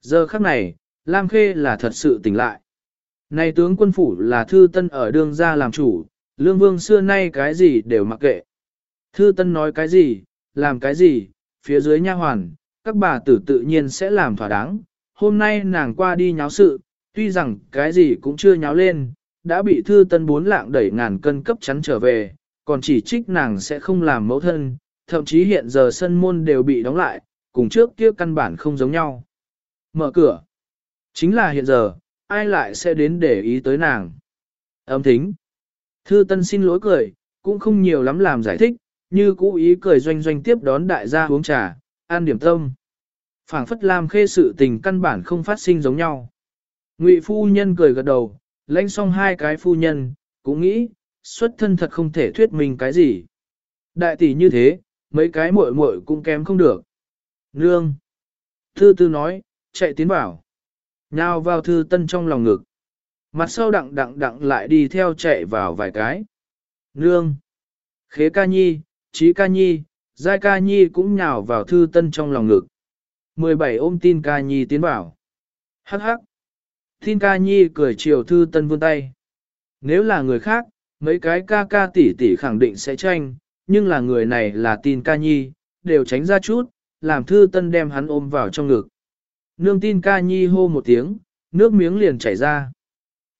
Giờ khắc này, Lam Khê là thật sự tỉnh lại. Này tướng quân phủ là thư tân ở đương gia làm chủ, lương vương xưa nay cái gì đều mặc kệ. Thư tân nói cái gì, làm cái gì, phía dưới nha hoàn, các bà tử tự nhiên sẽ làm thỏa đáng. Hôm nay nàng qua đi nháo sự, tuy rằng cái gì cũng chưa nháo lên, đã bị thư tân bốn lạng đẩy ngàn cân cấp chắn trở về, còn chỉ trích nàng sẽ không làm mẫu thân, thậm chí hiện giờ sân môn đều bị đóng lại, cùng trước kia căn bản không giống nhau. Mở cửa. Chính là hiện giờ, ai lại sẽ đến để ý tới nàng. Âm thính. Thư Tân xin lỗi cười, cũng không nhiều lắm làm giải thích, như cũ ý cười doanh doanh tiếp đón đại gia uống trà, ăn điểm tâm. Phảng phất làm khê sự tình căn bản không phát sinh giống nhau. Ngụy phu nhân cười gật đầu, lãnh xong hai cái phu nhân, cũng nghĩ, xuất thân thật không thể thuyết mình cái gì. Đại tỷ như thế, mấy cái muội muội cũng kém không được. Nương. Thư tư nói, chạy tiến vào. Nhào vào thư tân trong lòng ngực. Mặt sau đặng đặng đặng lại đi theo chạy vào vài cái. Nương. Khế ca nhi, trí ca nhi, giai ca nhi cũng nhào vào thư tân trong lòng ngực. 17 ôm tin ca nhi tiến vào. Hắc hắc. Tin ca nhi cười chiều thư tân vươn tay. Nếu là người khác, mấy cái ca ca tỷ tỷ khẳng định sẽ tranh, nhưng là người này là tin ca nhi, đều tránh ra chút, làm thư tân đem hắn ôm vào trong ngực. Nương tin ca nhi hô một tiếng, nước miếng liền chảy ra.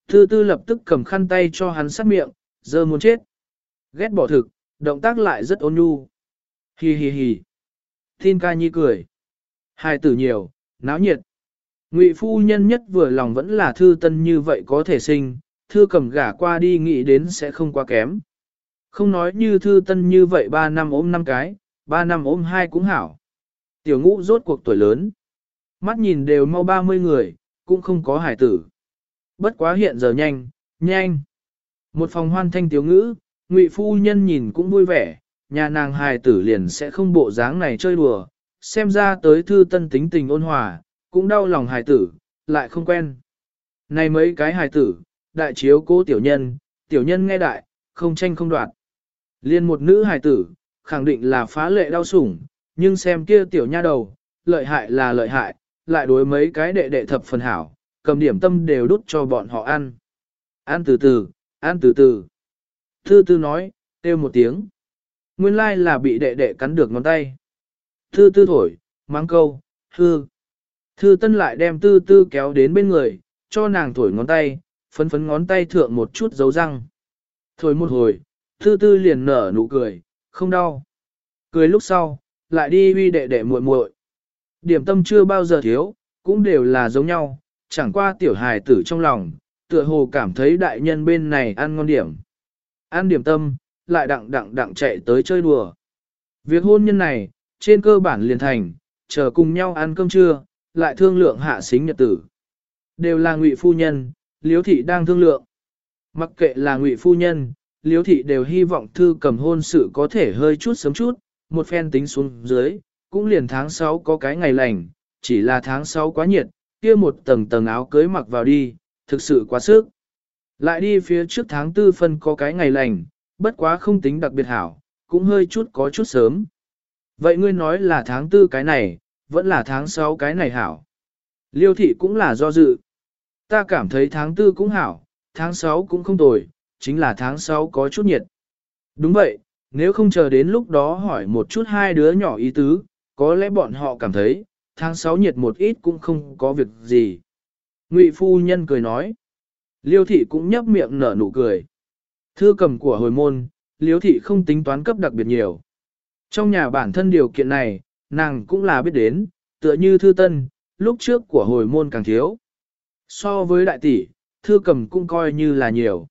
Thư tư lập tức cầm khăn tay cho hắn sát miệng, giờ muốn chết. Ghét bỏ thực, động tác lại rất ôn nhu. Hi hi hi. Tin ca nhi cười. Hai tử nhiều, náo nhiệt. Ngụy phu nhân nhất vừa lòng vẫn là thư tân như vậy có thể sinh, thư cầm gả qua đi nghĩ đến sẽ không quá kém. Không nói như thư tân như vậy 3 năm ôm 5 cái, 3 năm ôm 2 cũng hảo. Tiểu ngũ rốt cuộc tuổi lớn. Mắt nhìn đều mau 30 người, cũng không có hải tử. Bất quá hiện giờ nhanh, nhanh. Một phòng hoan thanh tiểu ngữ, ngụy phu nhân nhìn cũng vui vẻ, nhà nàng hài tử liền sẽ không bộ dáng này chơi đùa, xem ra tới thư tân tính tình ôn hòa, cũng đau lòng hài tử, lại không quen. Này mấy cái hài tử, đại chiếu cố tiểu nhân, tiểu nhân nghe đại, không tranh không đoạt. Liên một nữ hài tử, khẳng định là phá lệ đau sủng, nhưng xem kia tiểu nha đầu, lợi hại là lợi hại, lại đối mấy cái đệ đệ thập phần hảo, cầm điểm tâm đều đút cho bọn họ ăn. Ăn từ từ, ăn từ từ. Thư tư nói, kêu một tiếng. Nguyên lai là bị đệ đệ cắn được ngón tay. Thư tư thổi, mang câu, hư. Thư tân lại đem tư tư kéo đến bên người, cho nàng thổi ngón tay, phấn phấn ngón tay thượng một chút dấu răng. Thổi một hồi, thư tư liền nở nụ cười, không đau. Cười lúc sau, lại đi huy đệ đệ muội muội. Điểm tâm chưa bao giờ thiếu, cũng đều là giống nhau, chẳng qua tiểu hài tử trong lòng, tựa hồ cảm thấy đại nhân bên này ăn ngon điểm. Ăn điểm tâm, lại đặng đặng đặng chạy tới chơi đùa. Việc hôn nhân này, trên cơ bản liền thành, chờ cùng nhau ăn cơm trưa, lại thương lượng hạ xính nhật tử. Đều là ngụy phu nhân, liếu thị đang thương lượng. Mặc kệ là ngụy phu nhân, liếu thị đều hy vọng thư cầm hôn sự có thể hơi chút sớm chút, một phen tính xuống dưới, cũng liền tháng 6 có cái ngày lành, chỉ là tháng 6 quá nhiệt, kia một tầng tầng áo cưới mặc vào đi, thực sự quá sức. Lại đi phía trước tháng 4 phân có cái ngày lành, bất quá không tính đặc biệt hảo, cũng hơi chút có chút sớm. Vậy ngươi nói là tháng 4 cái này, vẫn là tháng 6 cái này hảo. Liêu thị cũng là do dự. Ta cảm thấy tháng 4 cũng hảo, tháng 6 cũng không tồi, chính là tháng 6 có chút nhiệt. Đúng vậy, nếu không chờ đến lúc đó hỏi một chút hai đứa nhỏ ý tứ, có lẽ bọn họ cảm thấy, tháng 6 nhiệt một ít cũng không có việc gì. Ngụy phu nhân cười nói. Liêu thị cũng nhấp miệng nở nụ cười. Thư cầm của hồi môn, liêu thị không tính toán cấp đặc biệt nhiều. Trong nhà bản thân điều kiện này, nàng cũng là biết đến, tựa như thư tân, lúc trước của hồi môn càng thiếu. So với đại tỷ, thư cầm cũng coi như là nhiều.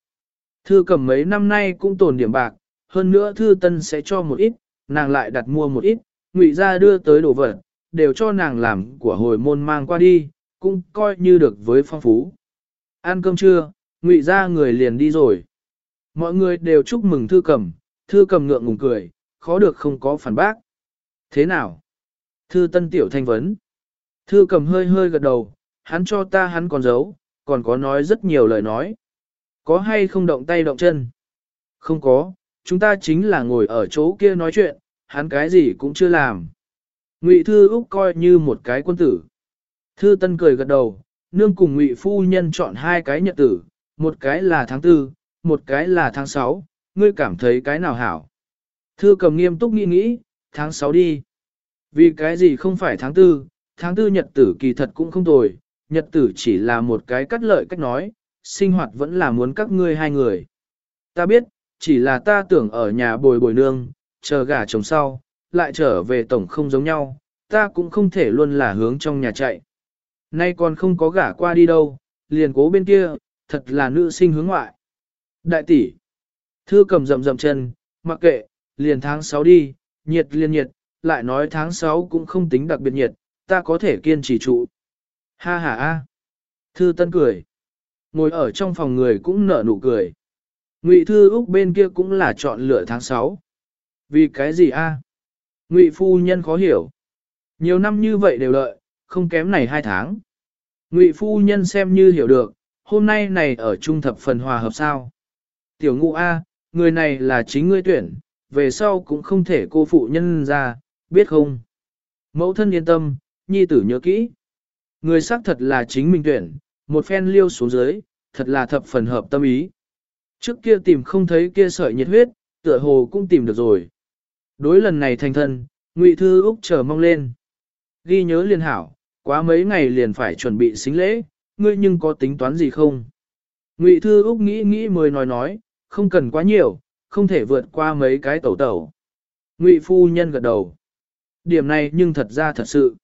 Thư cầm mấy năm nay cũng tồn điểm bạc, hơn nữa thư tân sẽ cho một ít, nàng lại đặt mua một ít, ngụy ra đưa tới đồ vật, đều cho nàng làm của hồi môn mang qua đi, cũng coi như được với phong phú. Ăn cơm trưa, ngụy ra người liền đi rồi. Mọi người đều chúc mừng thư cầm, thư cầm ngượng ngùng cười, khó được không có phản bác. Thế nào? Thư tân tiểu thanh vấn. Thư cầm hơi hơi gật đầu, hắn cho ta hắn còn giấu, còn có nói rất nhiều lời nói. Có hay không động tay động chân? Không có, chúng ta chính là ngồi ở chỗ kia nói chuyện, hắn cái gì cũng chưa làm. Ngụy Thư Úc coi như một cái quân tử. Thư Tân cười gật đầu, nương cùng Ngụy phu nhân chọn hai cái nhật tử, một cái là tháng tư, một cái là tháng sáu, ngươi cảm thấy cái nào hảo? Thư Cầm nghiêm túc nghĩ nghĩ, tháng sáu đi. Vì cái gì không phải tháng tư, tháng tư nhật tử kỳ thật cũng không tồi, nhật tử chỉ là một cái cắt lợi cách nói, sinh hoạt vẫn là muốn các ngươi hai người. Ta biết, chỉ là ta tưởng ở nhà bồi bồi nương, chờ gả chồng sau, lại trở về tổng không giống nhau, ta cũng không thể luôn là hướng trong nhà chạy. Nay còn không có gả qua đi đâu, liền cố bên kia, thật là nữ sinh hướng ngoại. Đại tỷ, thư cầm rậm rậm chân, mặc kệ, liền tháng 6 đi, nhiệt liền nhiệt, lại nói tháng 6 cũng không tính đặc biệt nhiệt, ta có thể kiên trì trụ. Ha ha ha. Thư Tân cười. Ngồi ở trong phòng người cũng nở nụ cười. Ngụy Thư Úc bên kia cũng là chọn lựa tháng 6. Vì cái gì a? Ngụy phu nhân khó hiểu. Nhiều năm như vậy đều lợi, không kém này hai tháng. Ngụy phu nhân xem như hiểu được, hôm nay này ở trung thập phần hòa hợp sao. Tiểu ngụ A, người này là chính ngươi tuyển, về sau cũng không thể cô phụ nhân ra, biết không? Mẫu thân yên tâm, nhi tử nhớ kỹ. Người xác thật là chính mình tuyển, một phen liêu xuống dưới, thật là thập phần hợp tâm ý. Trước kia tìm không thấy kia sợi nhiệt huyết, tựa hồ cũng tìm được rồi. Đối lần này thành thân, Ngụy Thư Úc chờ mong lên. Ghi nhớ liên hảo, quá mấy ngày liền phải chuẩn bị xính lễ, ngươi nhưng có tính toán gì không? Ngụy Thư Úc nghĩ nghĩ mới nói nói, không cần quá nhiều, không thể vượt qua mấy cái tẩu tẩu. Ngụy Phu Nhân gật đầu. Điểm này nhưng thật ra thật sự.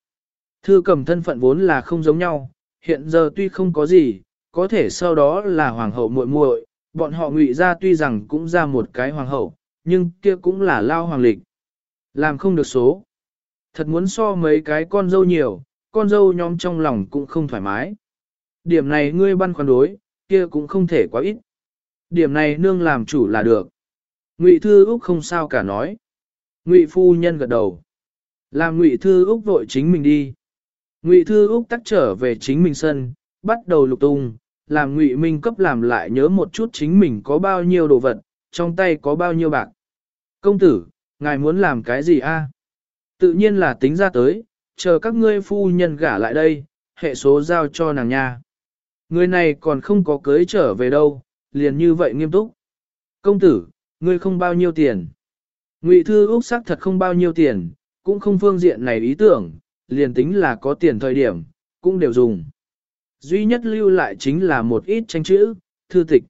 Thư cầm thân phận vốn là không giống nhau, hiện giờ tuy không có gì, có thể sau đó là hoàng hậu muội muội, bọn họ ngụy ra tuy rằng cũng ra một cái hoàng hậu, nhưng kia cũng là lao hoàng lịch. Làm không được số. Thật muốn so mấy cái con dâu nhiều, con dâu nhóm trong lòng cũng không thoải mái. Điểm này ngươi băn khoăn đối, kia cũng không thể quá ít. Điểm này nương làm chủ là được. Ngụy Thư Úc không sao cả nói. Ngụy Phu Nhân gật đầu. Làm Ngụy Thư Úc vội chính mình đi. Ngụy Thư Úc tắt trở về chính mình sân, bắt đầu lục tung, làm Ngụy Minh cấp làm lại nhớ một chút chính mình có bao nhiêu đồ vật, trong tay có bao nhiêu bạc. Công tử, ngài muốn làm cái gì a? Tự nhiên là tính ra tới, chờ các ngươi phu nhân gả lại đây, hệ số giao cho nàng nha. Người này còn không có cưới trở về đâu, liền như vậy nghiêm túc. Công tử, ngươi không bao nhiêu tiền. Ngụy Thư Úc sắc thật không bao nhiêu tiền, cũng không phương diện này ý tưởng, liền tính là có tiền thời điểm, cũng đều dùng. Duy nhất lưu lại chính là một ít tranh chữ, thư tịch.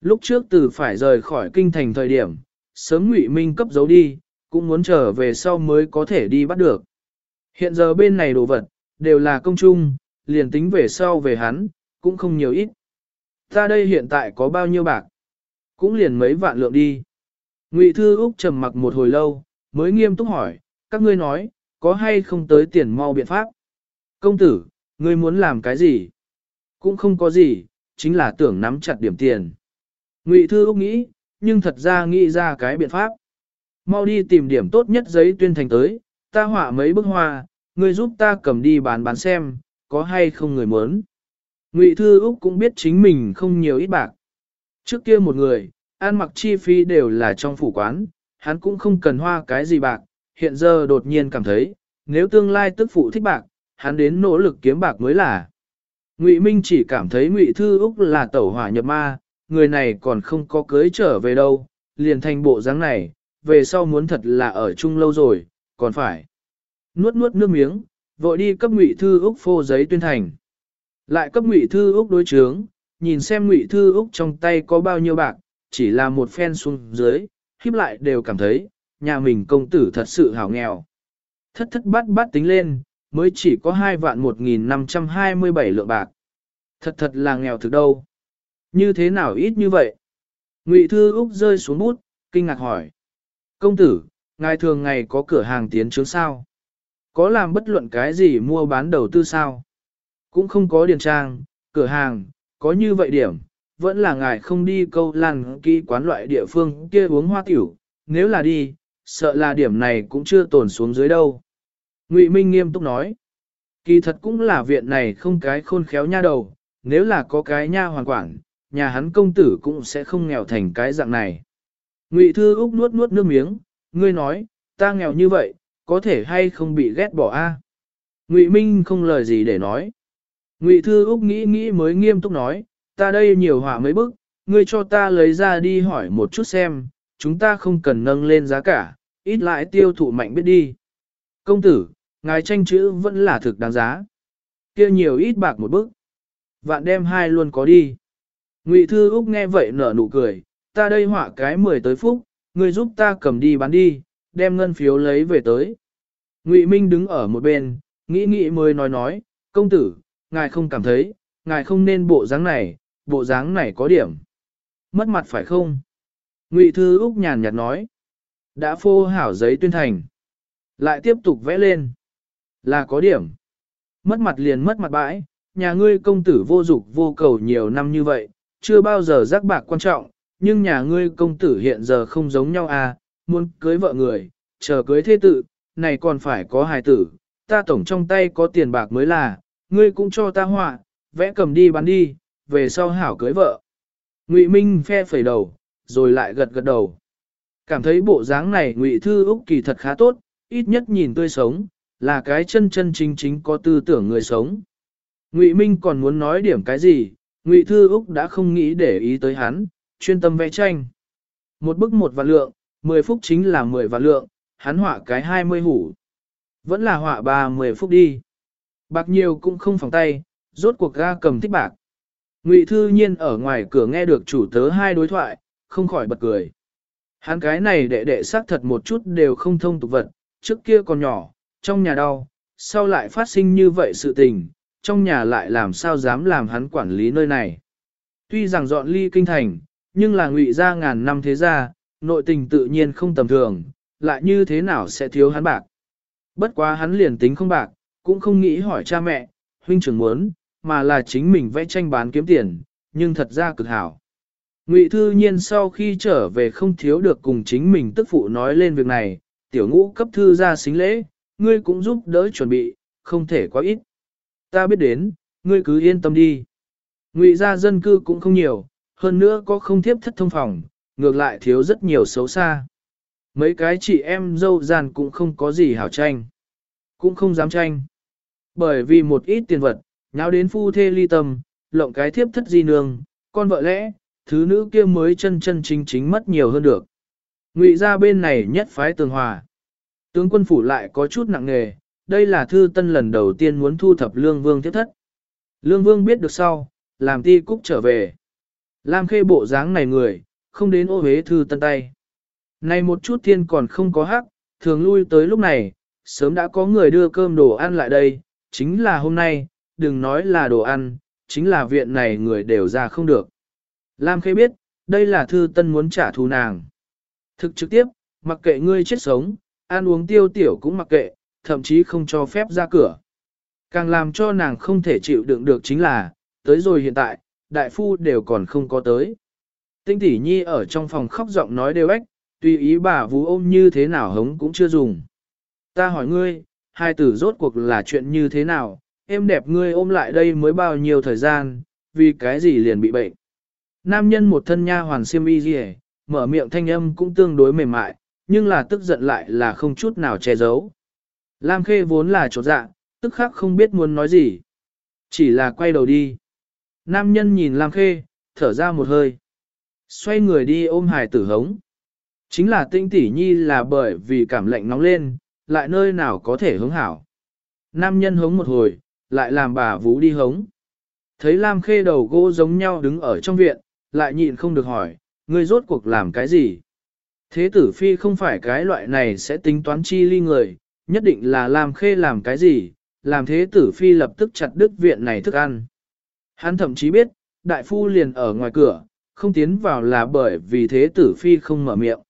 Lúc trước từ phải rời khỏi kinh thành thời điểm, sớm ngụy minh cấp giấu đi, cũng muốn trở về sau mới có thể đi bắt được. Hiện giờ bên này đồ vật, đều là công chung, liền tính về sau về hắn, cũng không nhiều ít. Ta đây hiện tại có bao nhiêu bạc? Cũng liền mấy vạn lượng đi. Ngụy Thư Úc trầm mặc một hồi lâu, mới nghiêm túc hỏi, các ngươi nói, có hay không tới tiền mau biện pháp? Công tử, ngươi muốn làm cái gì? Cũng không có gì, chính là tưởng nắm chặt điểm tiền. Ngụy Thư Úc nghĩ, nhưng thật ra nghĩ ra cái biện pháp. Mau đi tìm điểm tốt nhất giấy tuyên thành tới, ta họa mấy bức hoa, ngươi giúp ta cầm đi bán bán xem, có hay không người muốn. Ngụy Thư Úc cũng biết chính mình không nhiều ít bạc. Trước kia một người, ăn mặc chi phí đều là trong phủ quán, hắn cũng không cần hoa cái gì bạc, hiện giờ đột nhiên cảm thấy, nếu tương lai tức phụ thích bạc, hắn đến nỗ lực kiếm bạc mới là. Ngụy Minh chỉ cảm thấy Ngụy Thư Úc là tẩu hỏa nhập ma, người này còn không có cưới trở về đâu, liền thành bộ dáng này, về sau muốn thật là ở chung lâu rồi, còn phải. Nuốt nuốt nước miếng, vội đi cấp Ngụy Thư Úc phô giấy tuyên thành. Lại cấp Ngụy Thư Úc đối chướng, nhìn xem Ngụy Thư Úc trong tay có bao nhiêu bạc, chỉ là một phen xuống dưới, khiếp lại đều cảm thấy, nhà mình công tử thật sự hảo nghèo. Thất thất bát bát tính lên, mới chỉ có 2 vạn 1.527 lượng bạc. Thật thật là nghèo thực đâu. Như thế nào ít như vậy? Ngụy Thư Úc rơi xuống bút, kinh ngạc hỏi. Công tử, ngài thường ngày có cửa hàng tiến trướng sao? Có làm bất luận cái gì mua bán đầu tư sao? Cũng không có điền trang, cửa hàng, có như vậy điểm, vẫn là ngài không đi câu làn kỹ quán loại địa phương kia uống hoa tiểu, nếu là đi, sợ là điểm này cũng chưa tồn xuống dưới đâu. Ngụy Minh nghiêm túc nói, kỳ thật cũng là viện này không cái khôn khéo nha đầu, nếu là có cái nha hoàn quản, nhà hắn công tử cũng sẽ không nghèo thành cái dạng này. Ngụy Thư Úc nuốt nuốt nước miếng, ngươi nói, ta nghèo như vậy, có thể hay không bị ghét bỏ a? Ngụy Minh không lời gì để nói. Ngụy Thư Úc nghĩ nghĩ mới nghiêm túc nói, ta đây nhiều họa mấy bức, ngươi cho ta lấy ra đi hỏi một chút xem, chúng ta không cần nâng lên giá cả, ít lại tiêu thụ mạnh biết đi. Công tử, ngài tranh chữ vẫn là thực đáng giá. kia nhiều ít bạc một bức. Vạn đem hai luôn có đi. Ngụy Thư Úc nghe vậy nở nụ cười, ta đây họa cái mười tới phút, ngươi giúp ta cầm đi bán đi, đem ngân phiếu lấy về tới. Ngụy Minh đứng ở một bên, nghĩ nghĩ mới nói nói, công tử, ngài không cảm thấy, ngài không nên bộ dáng này, bộ dáng này có điểm. Mất mặt phải không? Ngụy Thư Úc nhàn nhạt nói, đã phô hảo giấy tuyên thành. Lại tiếp tục vẽ lên. Là có điểm. Mất mặt liền mất mặt bãi, nhà ngươi công tử vô dục vô cầu nhiều năm như vậy, chưa bao giờ giác bạc quan trọng, nhưng nhà ngươi công tử hiện giờ không giống nhau à, muốn cưới vợ người, chờ cưới thế tự, này còn phải có hài tử, ta tổng trong tay có tiền bạc mới là, ngươi cũng cho ta họa, vẽ cầm đi bán đi, về sau hảo cưới vợ. Ngụy Minh phe phẩy đầu, rồi lại gật gật đầu. Cảm thấy bộ dáng này Ngụy Thư Úc kỳ thật khá tốt, ít nhất nhìn tươi sống, là cái chân chân chính chính có tư tưởng người sống. Ngụy Minh còn muốn nói điểm cái gì, Ngụy Thư Úc đã không nghĩ để ý tới hắn, chuyên tâm vẽ tranh. Một bức một vạn lượng, 10 phút chính là 10 vạn lượng, hắn họa cái 20 hủ. Vẫn là họa 30 phút đi. Bạc nhiều cũng không phòng tay, rốt cuộc ga cầm thích bạc. Ngụy Thư Nhiên ở ngoài cửa nghe được chủ tớ hai đối thoại, không khỏi bật cười. Hắn cái này đệ đệ xác thật một chút đều không thông tục vật, trước kia còn nhỏ, trong nhà đau, sau lại phát sinh như vậy sự tình, trong nhà lại làm sao dám làm hắn quản lý nơi này. Tuy rằng dọn ly kinh thành, nhưng là ngụy ra ngàn năm thế gia, nội tình tự nhiên không tầm thường, lại như thế nào sẽ thiếu hắn bạc. Bất quá hắn liền tính không bạc, cũng không nghĩ hỏi cha mẹ, huynh trưởng muốn, mà là chính mình vẽ tranh bán kiếm tiền, nhưng thật ra cực hảo. Ngụy Thư Nhiên sau khi trở về không thiếu được cùng chính mình tức phụ nói lên việc này, tiểu ngũ cấp thư ra xính lễ, ngươi cũng giúp đỡ chuẩn bị, không thể quá ít. Ta biết đến, ngươi cứ yên tâm đi. Ngụy gia dân cư cũng không nhiều, hơn nữa có không thiếp thất thông phòng, ngược lại thiếu rất nhiều xấu xa. Mấy cái chị em dâu giàn cũng không có gì hảo tranh. Cũng không dám tranh. Bởi vì một ít tiền vật, nháo đến phu thê ly tâm, lộng cái thiếp thất di nương, con vợ lẽ, thứ nữ kia mới chân chân chính chính mất nhiều hơn được. Ngụy ra bên này nhất phái tường hòa. Tướng quân phủ lại có chút nặng nề, đây là thư tân lần đầu tiên muốn thu thập lương vương thiếp thất. Lương vương biết được sau, làm ti cúc trở về. Lam khê bộ dáng này người, không đến ô hế thư tân tay. Này một chút thiên còn không có hắc, thường lui tới lúc này, sớm đã có người đưa cơm đồ ăn lại đây, chính là hôm nay, đừng nói là đồ ăn, chính là viện này người đều ra không được. Lam khê biết, đây là thư tân muốn trả thù nàng. Thực trực tiếp, mặc kệ ngươi chết sống, ăn uống tiêu tiểu cũng mặc kệ, thậm chí không cho phép ra cửa. Càng làm cho nàng không thể chịu đựng được chính là, tới rồi hiện tại, đại phu đều còn không có tới. Tinh tỷ nhi ở trong phòng khóc giọng nói đều ếch, tùy ý bà vú ôm như thế nào hống cũng chưa dùng. Ta hỏi ngươi, hai tử rốt cuộc là chuyện như thế nào, em đẹp ngươi ôm lại đây mới bao nhiêu thời gian, vì cái gì liền bị bệnh. Nam nhân một thân nha hoàn siêm y gì mở miệng thanh âm cũng tương đối mềm mại, nhưng là tức giận lại là không chút nào che giấu. Lam khê vốn là chỗ dạ, tức khắc không biết muốn nói gì. Chỉ là quay đầu đi. Nam nhân nhìn Lam khê, thở ra một hơi. Xoay người đi ôm hài tử hống. Chính là tinh tỷ nhi là bởi vì cảm lạnh nóng lên, lại nơi nào có thể hống hảo. Nam nhân hống một hồi, lại làm bà vú đi hống. Thấy Lam khê đầu gỗ giống nhau đứng ở trong viện, lại nhịn không được hỏi, ngươi rốt cuộc làm cái gì? Thế tử phi không phải cái loại này sẽ tính toán chi ly người, nhất định là Lam khê làm cái gì, làm thế tử phi lập tức chặt đứt viện này thức ăn. Hắn thậm chí biết, đại phu liền ở ngoài cửa, không tiến vào là bởi vì thế tử phi không mở miệng.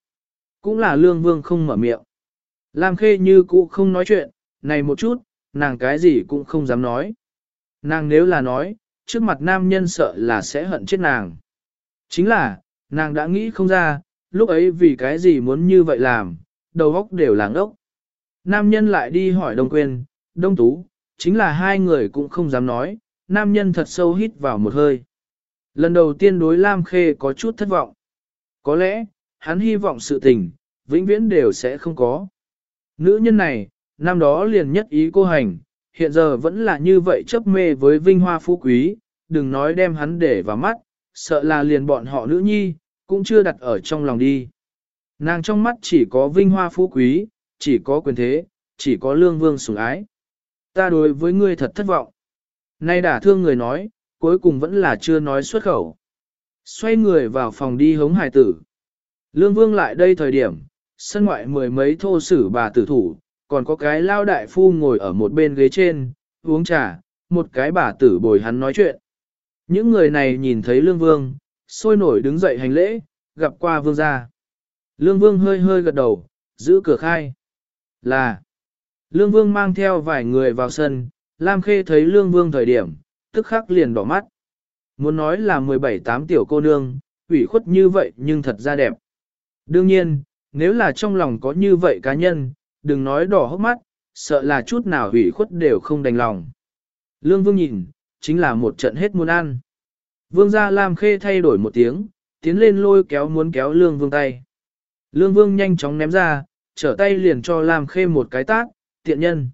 Cũng là lương vương không mở miệng. Lam khê như cũ không nói chuyện, này một chút, nàng cái gì cũng không dám nói. Nàng nếu là nói, trước mặt nam nhân sợ là sẽ hận chết nàng. Chính là, nàng đã nghĩ không ra, lúc ấy vì cái gì muốn như vậy làm, đầu óc đều làng ốc. Nam nhân lại đi hỏi Đông Quyên, Đông Tú, chính là hai người cũng không dám nói, nam nhân thật sâu hít vào một hơi. Lần đầu tiên đối Lam Khê có chút thất vọng. Có lẽ, hắn hy vọng sự tình, vĩnh viễn đều sẽ không có. Nữ nhân này, năm đó liền nhất ý cô hành, hiện giờ vẫn là như vậy chấp mê với vinh hoa phú quý, đừng nói đem hắn để vào mắt, sợ là liền bọn họ nữ nhi, cũng chưa đặt ở trong lòng đi. Nàng trong mắt chỉ có vinh hoa phú quý, chỉ có quyền thế, chỉ có lương vương sủng ái. Ta đối với ngươi thật thất vọng. Nay đã thương người nói, cuối cùng vẫn là chưa nói xuất khẩu. Xoay người vào phòng đi hống hải tử. Lương vương lại đây thời điểm, sân ngoại mười mấy thô sử bà tử thủ, còn có cái lao đại phu ngồi ở một bên ghế trên, uống trà, một cái bà tử bồi hắn nói chuyện. Những người này nhìn thấy lương vương, sôi nổi đứng dậy hành lễ, gặp qua vương gia. Lương vương hơi hơi gật đầu, giữ cửa khai. Là, lương vương mang theo vài người vào sân, Lam Khê thấy lương vương thời điểm, tức khắc liền đỏ mắt. Muốn nói là 17-8 tiểu cô nương, ủy khuất như vậy nhưng thật ra đẹp. Đương nhiên, nếu là trong lòng có như vậy cá nhân, đừng nói đỏ hốc mắt, sợ là chút nào ủy khuất đều không đành lòng. Lương Vương nhìn, chính là một trận hết muốn ăn. Vương gia Lam Khê thay đổi một tiếng, tiến lên lôi kéo muốn kéo Lương Vương tay. Lương Vương nhanh chóng ném ra, trở tay liền cho Lam Khê một cái tát, tiện nhân.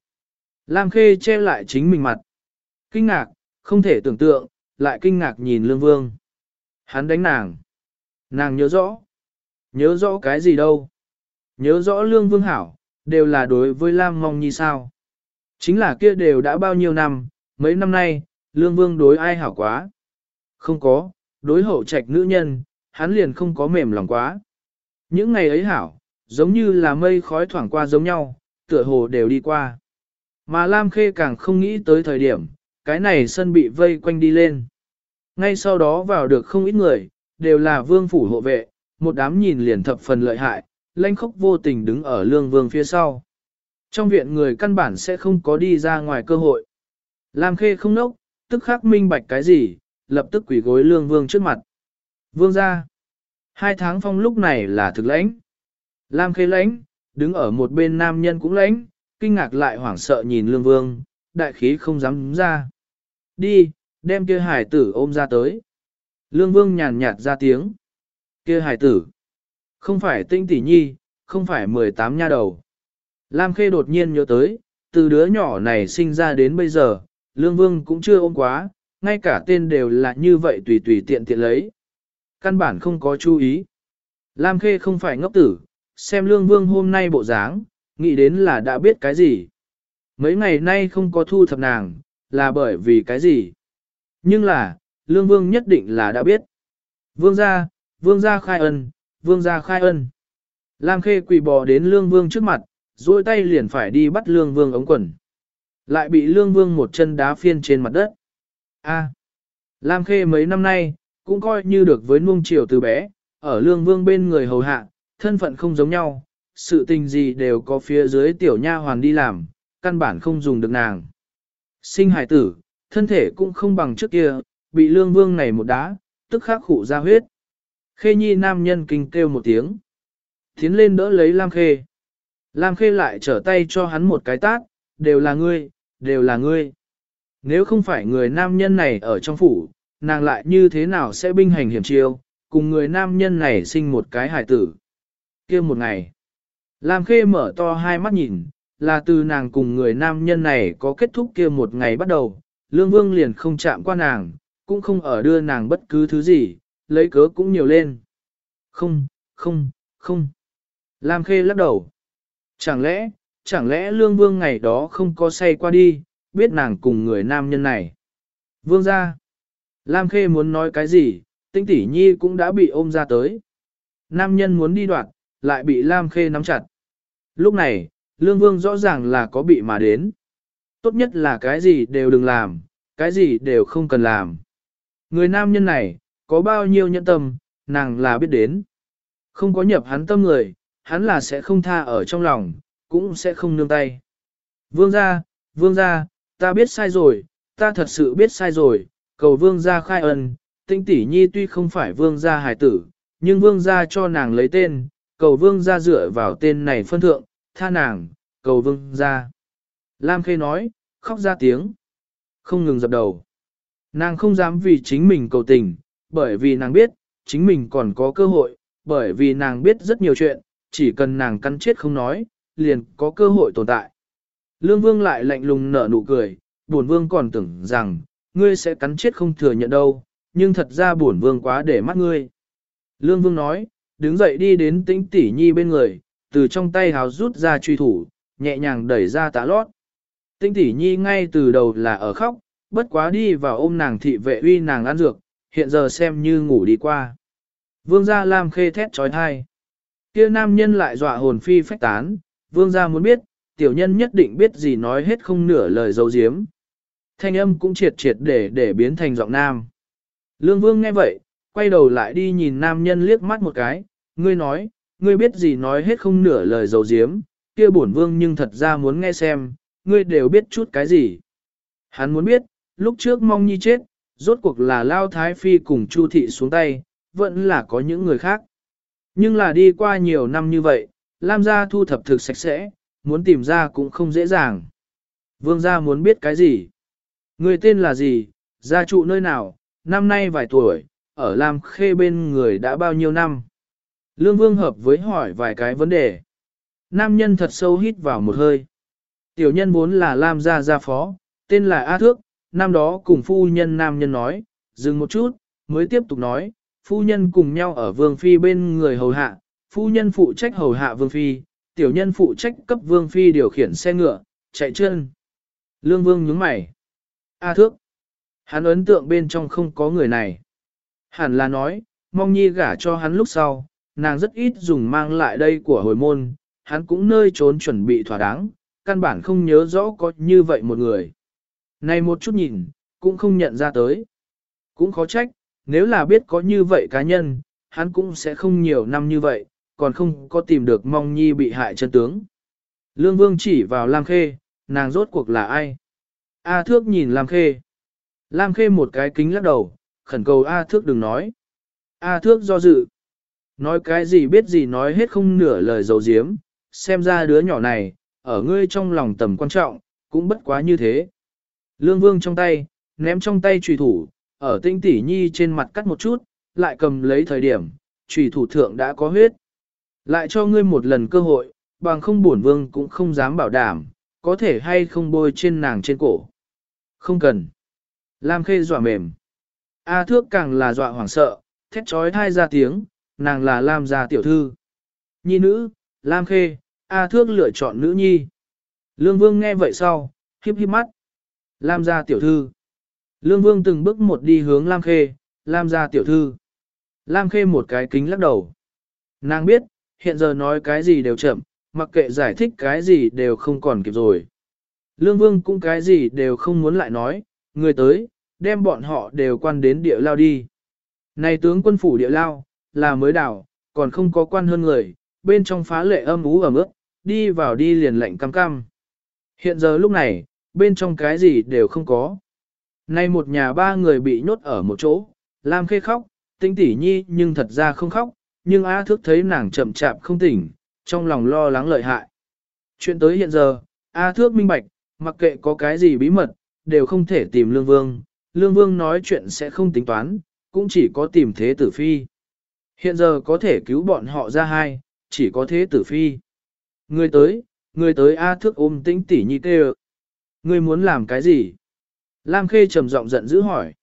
Lam Khê che lại chính mình mặt. Kinh ngạc, không thể tưởng tượng, lại kinh ngạc nhìn Lương Vương. Hắn đánh nàng. Nàng nhớ rõ. Nhớ rõ cái gì đâu. Nhớ rõ Lương Vương hảo, đều là đối với Lam Mong Nhi sao. Chính là kia đều đã bao nhiêu năm, mấy năm nay, Lương Vương đối ai hảo quá. Không có, đối hậu trạch nữ nhân, hắn liền không có mềm lòng quá. Những ngày ấy hảo, giống như là mây khói thoảng qua giống nhau, tựa hồ đều đi qua. Mà Lam Khê càng không nghĩ tới thời điểm, cái này sân bị vây quanh đi lên. Ngay sau đó vào được không ít người, đều là vương phủ hộ vệ, một đám nhìn liền thập phần lợi hại, lanh khốc vô tình đứng ở lương vương phía sau. Trong viện người căn bản sẽ không có đi ra ngoài cơ hội. Lam khê không nốc, tức khắc minh bạch cái gì, lập tức quỷ gối lương vương trước mặt. Vương ra. Hai tháng phong lúc này là thực lãnh. Lam khê lãnh, đứng ở một bên nam nhân cũng lãnh, kinh ngạc lại hoảng sợ nhìn lương vương, đại khí không dám đúng ra. Đi, đem kia hải tử ôm ra tới. Lương vương nhàn nhạt ra tiếng. Kia hải tử. Không phải tinh tỷ nhi, không phải 18 nha đầu. Lam Khê đột nhiên nhớ tới, từ đứa nhỏ này sinh ra đến bây giờ, Lương Vương cũng chưa ôm quá, ngay cả tên đều là như vậy tùy tùy tiện tiện lấy. Căn bản không có chú ý. Lam Khê không phải ngốc tử, xem Lương Vương hôm nay bộ dáng, nghĩ đến là đã biết cái gì. Mấy ngày nay không có thu thập nàng, là bởi vì cái gì. Nhưng là, Lương Vương nhất định là đã biết. Vương gia, Vương gia khai ân, Vương gia khai ân. Lam Khê quỳ bò đến Lương Vương trước mặt, duỗi tay liền phải đi bắt Lương Vương ống quần. Lại bị Lương Vương một chân đá phiên trên mặt đất. A. Lam Khê mấy năm nay, cũng coi như được với nuông chiều từ bé, ở Lương Vương bên người hầu hạ, thân phận không giống nhau, sự tình gì đều có phía dưới tiểu nha hoàn đi làm, căn bản không dùng được nàng. Sinh hải tử, thân thể cũng không bằng trước kia, bị Lương Vương này một đá, tức khắc khụ ra huyết. Khê nhi nam nhân kinh kêu một tiếng. Tiến lên đỡ lấy Lam Khê. Lam Khê lại trở tay cho hắn một cái tát, đều là ngươi, đều là ngươi. Nếu không phải người nam nhân này ở trong phủ, nàng lại như thế nào sẽ binh hành hiểm chiêu, cùng người nam nhân này sinh một cái hải tử kia một ngày, Lam Khê mở to hai mắt nhìn, là từ nàng cùng người nam nhân này có kết thúc kia một ngày bắt đầu, Lương Vương liền không chạm qua nàng, cũng không ở đưa nàng bất cứ thứ gì, lấy cớ cũng nhiều lên. Không, không, không. Lam Khê lắc đầu. Chẳng lẽ, chẳng lẽ Lương Vương ngày đó không có say qua đi, biết nàng cùng người nam nhân này. Vương ra. Lam Khê muốn nói cái gì, tinh tỷ nhi cũng đã bị ôm ra tới. Nam nhân muốn đi đoạt, lại bị Lam Khê nắm chặt. Lúc này, Lương Vương rõ ràng là có bị mà đến. Tốt nhất là cái gì đều đừng làm, cái gì đều không cần làm. Người nam nhân này, có bao nhiêu nhẫn tâm, nàng là biết đến. Không có nhập hắn tâm người, hắn là sẽ không tha ở trong lòng, cũng sẽ không nương tay. Vương gia, vương gia, ta biết sai rồi, ta thật sự biết sai rồi, cầu vương gia khai ân, tinh tỷ nhi tuy không phải vương gia hài tử, nhưng vương gia cho nàng lấy tên, cầu vương ra dựa vào tên này phân thượng, tha nàng, cầu vương ra. Lam Khê nói, khóc ra tiếng, không ngừng dập đầu. Nàng không dám vì chính mình cầu tình, bởi vì nàng biết, chính mình còn có cơ hội, bởi vì nàng biết rất nhiều chuyện, chỉ cần nàng cắn chết không nói, liền có cơ hội tồn tại. Lương Vương lại lạnh lùng nở nụ cười, bổn Vương còn tưởng rằng, ngươi sẽ cắn chết không thừa nhận đâu, nhưng thật ra bổn Vương quá để mắt ngươi. Lương Vương nói, đứng dậy đi đến tĩnh tỷ nhi bên người, từ trong tay hào rút ra truy thủ, nhẹ nhàng đẩy ra tá lót. Tĩnh tỷ nhi ngay từ đầu là ở khóc, bất quá đi vào ôm nàng thị vệ uy nàng ăn dược, hiện giờ xem như ngủ đi qua. Vương gia Lam khê thét trói thai. Kia nam nhân lại dọa hồn phi phách tán, vương gia muốn biết, tiểu nhân nhất định biết gì nói hết không nửa lời dấu diếm. Thanh âm cũng triệt triệt để để biến thành giọng nam. Lương vương nghe vậy, quay đầu lại đi nhìn nam nhân liếc mắt một cái, ngươi nói, ngươi biết gì nói hết không nửa lời dầu diếm, kia bổn vương nhưng thật ra muốn nghe xem, ngươi đều biết chút cái gì. Hắn muốn biết, lúc trước mong nhi chết, rốt cuộc là Lao Thái Phi cùng Chu Thị xuống tay, vẫn là có những người khác. Nhưng là đi qua nhiều năm như vậy, Lam gia thu thập thực sạch sẽ, muốn tìm ra cũng không dễ dàng. Vương gia muốn biết cái gì? Người tên là gì? Gia trụ nơi nào? Năm nay vài tuổi, ở Lam Khê bên người đã bao nhiêu năm? Lương Vương hợp với hỏi vài cái vấn đề. Nam nhân thật sâu hít vào một hơi. Tiểu nhân vốn là Lam gia gia phó, tên là A Thước, năm đó cùng phu nhân nam nhân nói, dừng một chút, mới tiếp tục nói, phu nhân cùng nhau ở vương phi bên người hầu hạ, phu nhân phụ trách hầu hạ vương phi, tiểu nhân phụ trách cấp vương phi điều khiển xe ngựa, chạy chân. Lương vương nhướng mày. A thước. Hắn ấn tượng bên trong không có người này. Hẳn là nói, mong nhi gả cho hắn lúc sau, nàng rất ít dùng mang lại đây của hồi môn, hắn cũng nơi trốn chuẩn bị thỏa đáng, căn bản không nhớ rõ có như vậy một người. Này một chút nhìn, cũng không nhận ra tới. Cũng khó trách, nếu là biết có như vậy cá nhân, hắn cũng sẽ không nhiều năm như vậy, còn không có tìm được mong nhi bị hại chân tướng. Lương Vương chỉ vào Lam Khê, nàng rốt cuộc là ai? A Thước nhìn Lam Khê. Lam Khê một cái kính lắc đầu, khẩn cầu A Thước đừng nói. A Thước do dự. Nói cái gì biết gì nói hết không nửa lời dấu diếm, xem ra đứa nhỏ này, ở ngươi trong lòng tầm quan trọng, cũng bất quá như thế. Lương Vương trong tay, ném trong tay trùy thủ, ở tinh tỉ nhi trên mặt cắt một chút, lại cầm lấy thời điểm, trùy thủ thượng đã có huyết. Lại cho ngươi một lần cơ hội, bằng không bổn vương cũng không dám bảo đảm, có thể hay không bôi trên nàng trên cổ. Không cần. Lam khê dọa mềm. A thước càng là dọa hoảng sợ, thét trói thai ra tiếng, nàng là Lam gia tiểu thư. Nhi nữ, Lam khê, A thước lựa chọn nữ nhi. Lương vương nghe vậy sau, khiếp khiếp mắt. Lam gia tiểu thư. Lương Vương từng bước một đi hướng Lam Khê, Lam gia tiểu thư. Lam Khê một cái kính lắc đầu. Nàng biết, hiện giờ nói cái gì đều chậm, mặc kệ giải thích cái gì đều không còn kịp rồi. Lương Vương cũng cái gì đều không muốn lại nói, người tới, đem bọn họ đều quan đến địa lao đi. Này tướng quân phủ địa lao, là mới đảo, còn không có quan hơn người, bên trong phá lệ âm ú ẩm ướt, đi vào đi liền lạnh cam cam. Hiện giờ lúc này, bên trong cái gì đều không có. Nay một nhà ba người bị nhốt ở một chỗ, Lam Khê khóc, tinh tỉ nhi nhưng thật ra không khóc, nhưng A Thước thấy nàng chậm chạp không tỉnh, trong lòng lo lắng lợi hại. Chuyện tới hiện giờ, A Thước minh bạch, mặc kệ có cái gì bí mật, đều không thể tìm Lương Vương. Lương Vương nói chuyện sẽ không tính toán, cũng chỉ có tìm thế tử phi. Hiện giờ có thể cứu bọn họ ra hai, chỉ có thế tử phi. Người tới, người tới A Thước ôm tĩnh tỉ nhi kêu. Ngươi muốn làm cái gì? Lam Khê trầm giọng giận dữ hỏi.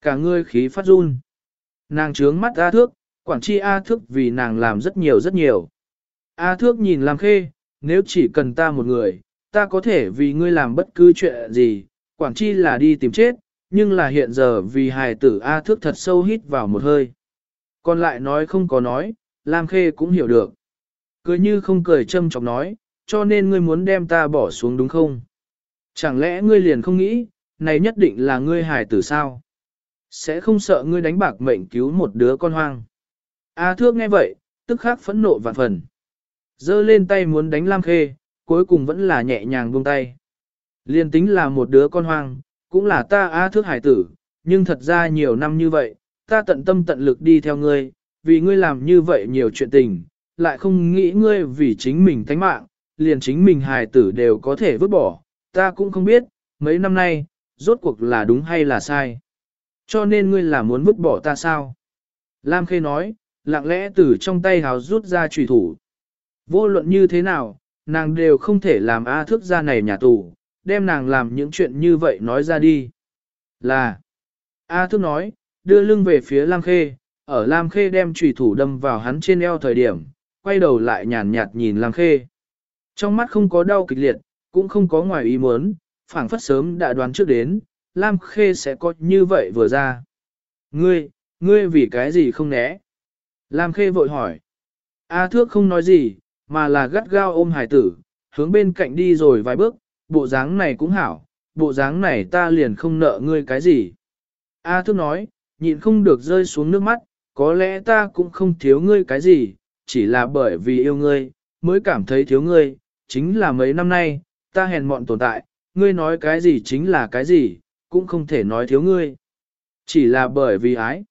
Cả ngươi khí phát run. Nàng trướng mắt A Thước, quản chi A Thước vì nàng làm rất nhiều rất nhiều. A Thước nhìn Lam Khê, nếu chỉ cần ta một người, ta có thể vì ngươi làm bất cứ chuyện gì, quản chi là đi tìm chết, nhưng là hiện giờ vì hài tử A Thước thật sâu hít vào một hơi. Còn lại nói không có nói, Lam Khê cũng hiểu được. Cười như không cười châm chọc nói, cho nên ngươi muốn đem ta bỏ xuống đúng không? Chẳng lẽ ngươi liền không nghĩ, này nhất định là ngươi hài tử sao? Sẽ không sợ ngươi đánh bạc mệnh cứu một đứa con hoang. A thước nghe vậy, tức khắc phẫn nộ vạn phần. dơ lên tay muốn đánh Lam Khê, cuối cùng vẫn là nhẹ nhàng buông tay. Liên tính là một đứa con hoang, cũng là ta A thước hải tử, nhưng thật ra nhiều năm như vậy, ta tận tâm tận lực đi theo ngươi, vì ngươi làm như vậy nhiều chuyện tình, lại không nghĩ ngươi vì chính mình tánh mạng, liền chính mình hài tử đều có thể vứt bỏ, ta cũng không biết, mấy năm nay, rốt cuộc là đúng hay là sai. Cho nên ngươi là muốn vứt bỏ ta sao? Lam Khê nói, lặng lẽ từ trong tay hào rút ra trùy thủ. Vô luận như thế nào, nàng đều không thể làm A thước ra này nhà tù, đem nàng làm những chuyện như vậy nói ra đi. Là, A thước nói, đưa lưng về phía Lam Khê, ở Lam Khê đem trùy thủ đâm vào hắn trên eo thời điểm, quay đầu lại nhàn nhạt nhìn Lam Khê. Trong mắt không có đau kịch liệt, cũng không có ngoài ý muốn, phảng phất sớm đã đoán trước đến, Lam Khê sẽ có như vậy vừa ra. Ngươi, ngươi vì cái gì không né? Lam Khê vội hỏi. A thước không nói gì, mà là gắt gao ôm hải tử, hướng bên cạnh đi rồi vài bước, bộ dáng này cũng hảo, bộ dáng này ta liền không nợ ngươi cái gì. A thức nói, nhịn không được rơi xuống nước mắt, có lẽ ta cũng không thiếu ngươi cái gì, chỉ là bởi vì yêu ngươi, mới cảm thấy thiếu ngươi, chính là mấy năm nay, ta hèn mọn tồn tại, ngươi nói cái gì chính là cái gì, cũng không thể nói thiếu ngươi. Chỉ là bởi vì ái.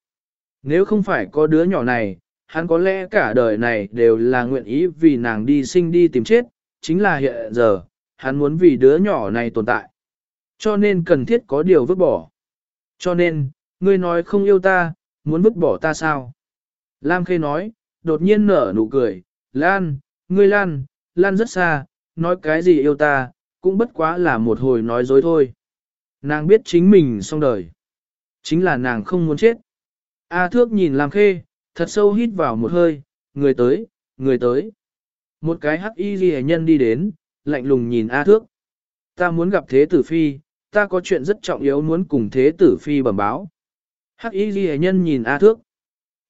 Nếu không phải có đứa nhỏ này, hắn có lẽ cả đời này đều là nguyện ý vì nàng đi sinh đi tìm chết, chính là hiện giờ, hắn muốn vì đứa nhỏ này tồn tại. Cho nên cần thiết có điều vứt bỏ. Cho nên, ngươi nói không yêu ta, muốn vứt bỏ ta sao? Lam Khê nói, đột nhiên nở nụ cười, Lan, ngươi Lan, Lan rất xa, nói cái gì yêu ta, cũng bất quá là một hồi nói dối thôi. Nàng biết chính mình xong đời. Chính là nàng không muốn chết. A thước nhìn Lam Khê, thật sâu hít vào một hơi, người tới, người tới. Một cái hắc y ghi nhân đi đến, lạnh lùng nhìn A thước. Ta muốn gặp thế tử phi, ta có chuyện rất trọng yếu muốn cùng thế tử phi bẩm báo. Hắc y ghi nhân nhìn A thước.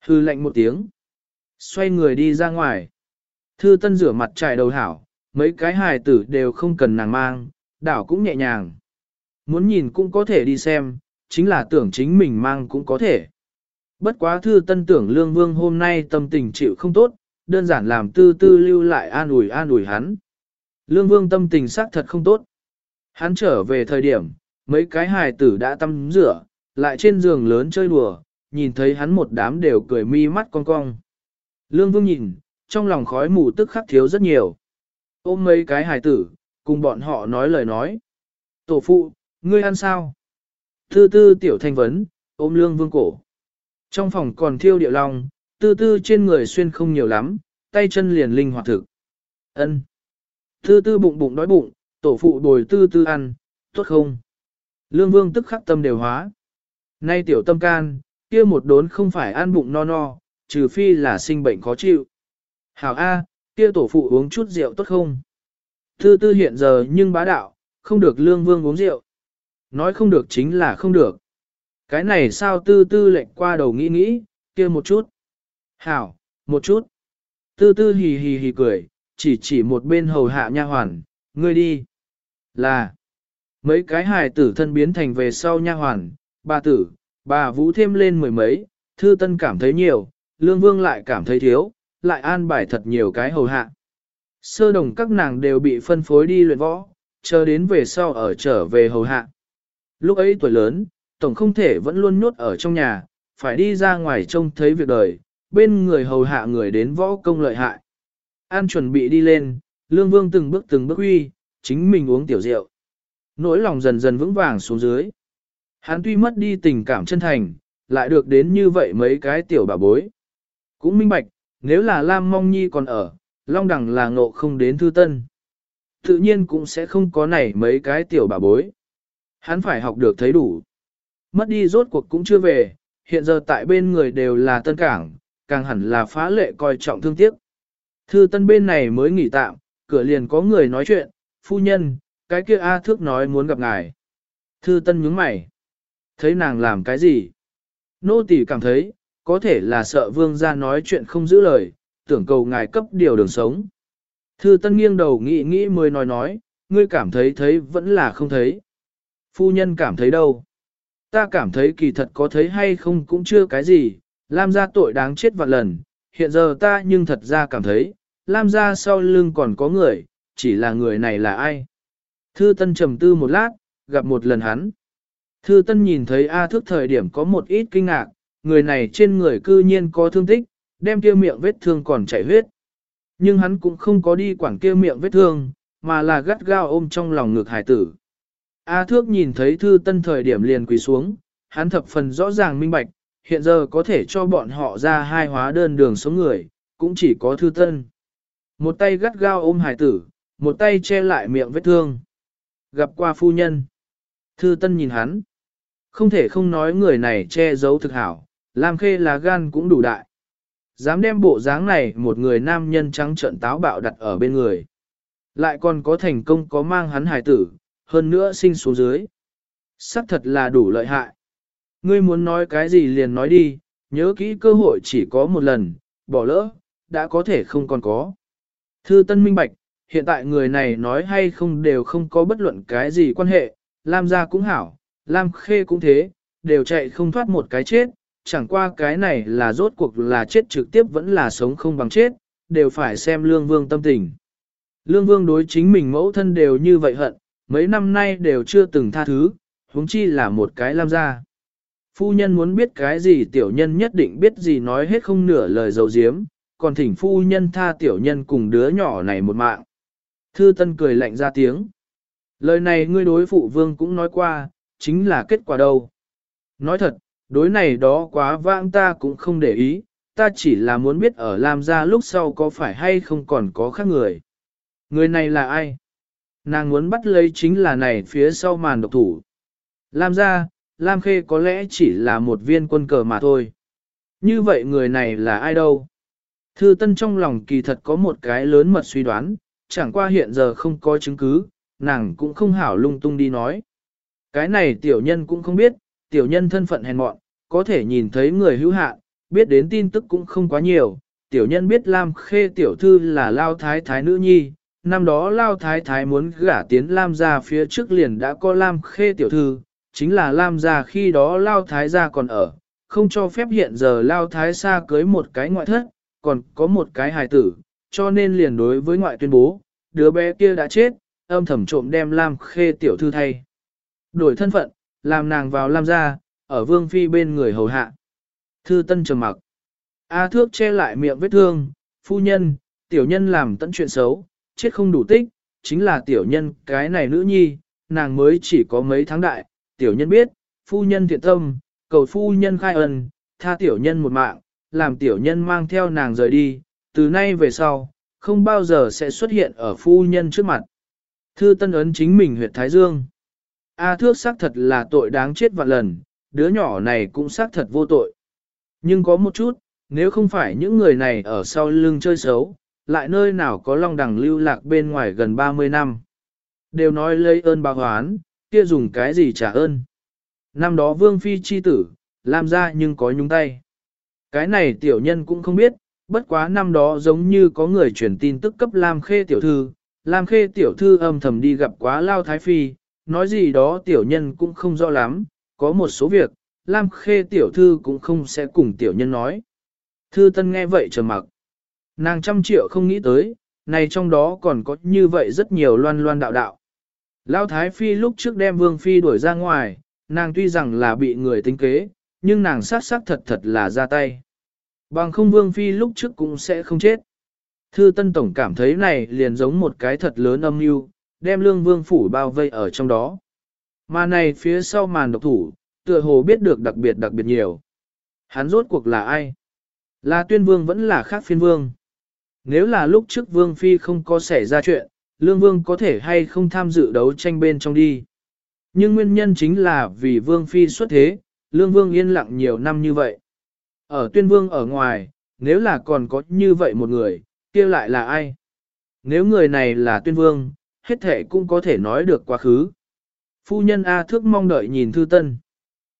Hư lạnh một tiếng. Xoay người đi ra ngoài. Thư tân rửa mặt trải đầu hảo, mấy cái hài tử đều không cần nàng mang, đảo cũng nhẹ nhàng. Muốn nhìn cũng có thể đi xem, chính là tưởng chính mình mang cũng có thể. Bất quá thư tân tưởng lương vương hôm nay tâm tình chịu không tốt, đơn giản làm tư tư lưu lại an ủi an ủi hắn. Lương vương tâm tình xác thật không tốt. Hắn trở về thời điểm, mấy cái hài tử đã tắm rửa, lại trên giường lớn chơi đùa, nhìn thấy hắn một đám đều cười mi mắt cong cong. Lương vương nhìn, trong lòng khói mù tức khắc thiếu rất nhiều. Ôm mấy cái hài tử, cùng bọn họ nói lời nói. Tổ phụ, ngươi ăn sao? Tư tư tiểu thanh vấn, ôm lương vương cổ. Trong phòng còn thiêu điệu long, tư tư trên người xuyên không nhiều lắm, tay chân liền linh hoạt thực. ân Tư tư bụng bụng đói bụng, tổ phụ bồi tư tư ăn, tốt không? Lương vương tức khắc tâm đều hóa. Nay tiểu tâm can, kia một đốn không phải ăn bụng no no, trừ phi là sinh bệnh khó chịu. Hảo A, kia tổ phụ uống chút rượu tốt không? Tư tư hiện giờ nhưng bá đạo, không được lương vương uống rượu. Nói không được chính là không được. Cái này sao tư tư lệnh qua đầu nghĩ nghĩ, kia một chút. Hảo, một chút. Tư tư hì hì hì cười, chỉ chỉ một bên hầu hạ nha hoàn, ngươi đi. Là, mấy cái hài tử thân biến thành về sau nha hoàn, bà tử, bà vũ thêm lên mười mấy, thư tân cảm thấy nhiều, lương vương lại cảm thấy thiếu, lại an bài thật nhiều cái hầu hạ. Sơ đồng các nàng đều bị phân phối đi luyện võ, chờ đến về sau ở trở về hầu hạ. Lúc ấy tuổi lớn, tổng không thể vẫn luôn nhốt ở trong nhà, phải đi ra ngoài trông thấy việc đời, bên người hầu hạ người đến võ công lợi hại. An chuẩn bị đi lên, lương vương từng bước từng bước uy, chính mình uống tiểu rượu. Nỗi lòng dần dần vững vàng xuống dưới. Hắn tuy mất đi tình cảm chân thành, lại được đến như vậy mấy cái tiểu bà bối. Cũng minh bạch, nếu là Lam Mong Nhi còn ở, Long Đằng là ngộ không đến thư tân. Tự nhiên cũng sẽ không có này mấy cái tiểu bà bối. Hắn phải học được thấy đủ. Mất đi rốt cuộc cũng chưa về, hiện giờ tại bên người đều là tân cảng, càng hẳn là phá lệ coi trọng thương tiếc. Thư tân bên này mới nghỉ tạm, cửa liền có người nói chuyện, phu nhân, cái kia A thước nói muốn gặp ngài. Thư tân nhướng mày. Thấy nàng làm cái gì? Nô tỳ cảm thấy, có thể là sợ vương ra nói chuyện không giữ lời, tưởng cầu ngài cấp điều đường sống. Thư tân nghiêng đầu nghĩ nghĩ mới nói nói, ngươi cảm thấy thấy vẫn là không thấy. Phu nhân cảm thấy đâu? Ta cảm thấy kỳ thật có thấy hay không cũng chưa cái gì, làm ra tội đáng chết vạn lần, hiện giờ ta nhưng thật ra cảm thấy, Lam gia sau lưng còn có người, chỉ là người này là ai? Thư Tân trầm tư một lát, gặp một lần hắn. Thư Tân nhìn thấy A Thước thời điểm có một ít kinh ngạc, người này trên người cư nhiên có thương tích, đem kia miệng vết thương còn chảy huyết. Nhưng hắn cũng không có đi quản kia miệng vết thương, mà là gắt gao ôm trong lòng ngực hải tử. A thước nhìn thấy thư tân thời điểm liền quỳ xuống, hắn thập phần rõ ràng minh bạch, hiện giờ có thể cho bọn họ ra hai hóa đơn đường sống người, cũng chỉ có thư tân. Một tay gắt gao ôm hải tử, một tay che lại miệng vết thương. Gặp qua phu nhân. Thư Tân nhìn hắn. Không thể không nói người này che giấu thực hảo, làm Khê là gan cũng đủ đại. Dám đem bộ dáng này một người nam nhân trắng trợn táo bạo đặt ở bên người. Lại còn có thành công có mang hắn hài tử, hơn nữa sinh xuống dưới. Sắc thật là đủ lợi hại. Ngươi muốn nói cái gì liền nói đi, nhớ kỹ cơ hội chỉ có một lần, bỏ lỡ, đã có thể không còn có. Thư Tân minh bạch, hiện tại người này nói hay không đều không có bất luận cái gì quan hệ, Lam gia cũng hảo, Lam Khê cũng thế, đều chạy không thoát một cái chết, chẳng qua cái này là rốt cuộc là chết trực tiếp vẫn là sống không bằng chết, đều phải xem Lương Vương tâm tình. Lương Vương đối chính mình mẫu thân đều như vậy hận, mấy năm nay đều chưa từng tha thứ, huống chi là một cái Lam gia. Phu nhân muốn biết cái gì tiểu nhân nhất định biết gì nói hết không nửa lời dầu diếm, còn thỉnh phu nhân tha tiểu nhân cùng đứa nhỏ này một mạng. Thư Tân cười lạnh ra tiếng. Lời này ngươi đối phụ vương cũng nói qua, chính là kết quả đâu. Nói thật, đối này đó quá vãng ta cũng không để ý, ta chỉ là muốn biết ở Lam gia lúc sau có phải hay không còn có khác người. Người này là ai? Nàng muốn bắt lấy chính là này phía sau màn độc thủ. Lam gia, Lam Khê có lẽ chỉ là một viên quân cờ mà thôi. Như vậy người này là ai đâu? Thư Tân trong lòng kỳ thật có một cái lớn mật suy đoán, chẳng qua hiện giờ không có chứng cứ, nàng cũng không hảo lung tung đi nói. Cái này tiểu nhân cũng không biết, tiểu nhân thân phận hèn mọn, có thể nhìn thấy người hữu hạn, biết đến tin tức cũng không quá nhiều. Tiểu nhân biết Lam Khê tiểu thư là Lao Thái Thái nữ nhi, năm đó Lao Thái Thái muốn gả tiến Lam ra phía trước liền đã có Lam Khê tiểu thư, chính là Lam gia khi đó Lao Thái gia còn ở, không cho phép hiện giờ Lao Thái xa cưới một cái ngoại thất, còn có một cái hài tử, cho nên liền đối với ngoại tuyên bố, đứa bé kia đã chết, âm thầm trộm đem Lam Khê tiểu thư thay. Đổi thân phận, làm nàng vào Lam gia, ở Vương Phi bên người hầu hạ. Thư Tân trầm mặc. A Thước che lại miệng vết thương, phu nhân, tiểu nhân làm tận chuyện xấu, chết không đủ tích, chính là tiểu nhân cái này nữ nhi, nàng mới chỉ có mấy tháng đại, tiểu nhân biết, phu nhân thiện tâm, cầu phu nhân khai ân, tha tiểu nhân một mạng, làm tiểu nhân mang theo nàng rời đi, từ nay về sau, không bao giờ sẽ xuất hiện ở phu nhân trước mặt. Thư tân ấn chính mình huyệt Thái Dương. A thước xác thật là tội đáng chết vạn lần, đứa nhỏ này cũng xác thật vô tội. Nhưng có một chút, nếu không phải những người này ở sau lưng chơi xấu, lại nơi nào có long đằng lưu lạc bên ngoài gần 30 năm. Đều nói lấy ơn báo hoán, kia dùng cái gì trả ơn. Năm đó vương phi chi tử, làm ra nhưng có nhúng tay. Cái này tiểu nhân cũng không biết, bất quá năm đó giống như có người truyền tin tức cấp Lam Khê tiểu thư, Lam Khê tiểu thư âm thầm đi gặp quá Lao Thái Phi, nói gì đó tiểu nhân cũng không rõ lắm, có một số việc, Lam Khê tiểu thư cũng không sẽ cùng tiểu nhân nói. Thư Tân nghe vậy trầm mặc. Nàng trăm triệu không nghĩ tới, này trong đó còn có như vậy rất nhiều loan loan đạo đạo. Lão Thái Phi lúc trước đem Vương Phi đuổi ra ngoài, nàng tuy rằng là bị người tính kế, nhưng nàng sát sát thật thật là ra tay. Bằng không Vương Phi lúc trước cũng sẽ không chết. Thư Tân Tổng cảm thấy này liền giống một cái thật lớn âm mưu, đem lương vương phủ bao vây ở trong đó. Mà này phía sau màn độc thủ, tựa hồ biết được đặc biệt đặc biệt nhiều. Hắn rốt cuộc là ai? Là tuyên vương vẫn là khác phiên vương. Nếu là lúc trước vương phi không có xảy ra chuyện, lương vương có thể hay không tham dự đấu tranh bên trong đi. Nhưng nguyên nhân chính là vì vương phi xuất thế, lương vương yên lặng nhiều năm như vậy. Ở tuyên vương ở ngoài, nếu là còn có như vậy một người, kia lại là ai? Nếu người này là tuyên vương, hết thể cũng có thể nói được quá khứ. Phu nhân A thước mong đợi nhìn Thư Tân.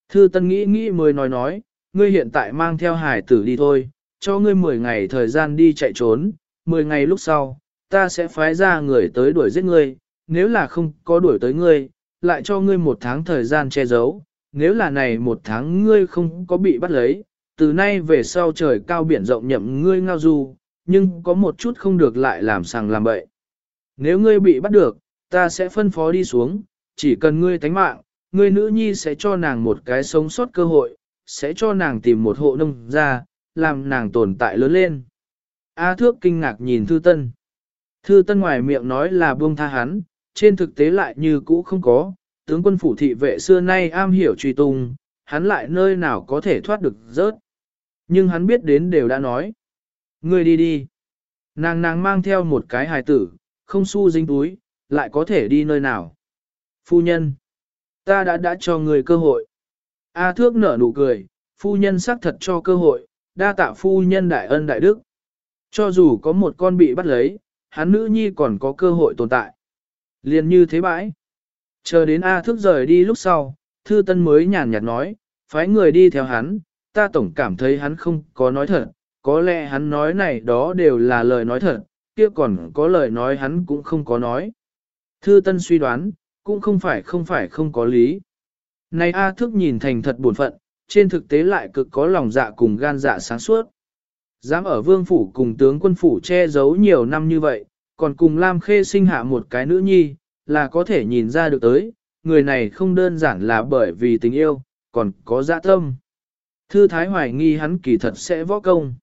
Thư Tân nghĩ nghĩ mới nói nói, ngươi hiện tại mang theo hải tử đi thôi, cho ngươi 10 ngày thời gian đi chạy trốn, 10 ngày lúc sau, ta sẽ phái ra người tới đuổi giết ngươi, nếu là không có đuổi tới ngươi, lại cho ngươi một tháng thời gian che giấu, nếu là này một tháng ngươi không có bị bắt lấy, từ nay về sau trời cao biển rộng nhậm ngươi ngao du, nhưng có một chút không được lại làm sàng làm bậy. Nếu ngươi bị bắt được, ta sẽ phân phó đi xuống, chỉ cần ngươi tánh mạng, ngươi nữ nhi sẽ cho nàng một cái sống sót cơ hội, sẽ cho nàng tìm một hộ nông ra, làm nàng tồn tại lớn lên. A thước kinh ngạc nhìn Thư Tân. Thư Tân ngoài miệng nói là buông tha hắn, trên thực tế lại như cũ không có, tướng quân phủ thị vệ xưa nay am hiểu truy tung, hắn lại nơi nào có thể thoát được rớt. Nhưng hắn biết đến đều đã nói. Ngươi đi đi. Nàng nàng mang theo một cái hài tử, không xu dính túi, lại có thể đi nơi nào. Phu nhân, ta đã đã cho người cơ hội. A thước nở nụ cười, phu nhân xác thật cho cơ hội, đa tạ phu nhân đại ân đại đức. Cho dù có một con bị bắt lấy, hắn nữ nhi còn có cơ hội tồn tại. Liền như thế bãi. Chờ đến A Thức rời đi lúc sau, thư tân mới nhàn nhạt nói, phái người đi theo hắn, ta tổng cảm thấy hắn không có nói thật, có lẽ hắn nói này đó đều là lời nói thật, kia còn có lời nói hắn cũng không có nói. Thư Tân suy đoán, cũng không phải không phải không có lý. Này A Thước nhìn thành thật buồn phận, trên thực tế lại cực có lòng dạ cùng gan dạ sáng suốt. Dám ở vương phủ cùng tướng quân phủ che giấu nhiều năm như vậy, còn cùng Lam Khê sinh hạ một cái nữ nhi, là có thể nhìn ra được tới, người này không đơn giản là bởi vì tình yêu, còn có dạ tâm. Thư Thái hoài nghi hắn kỳ thật sẽ võ công.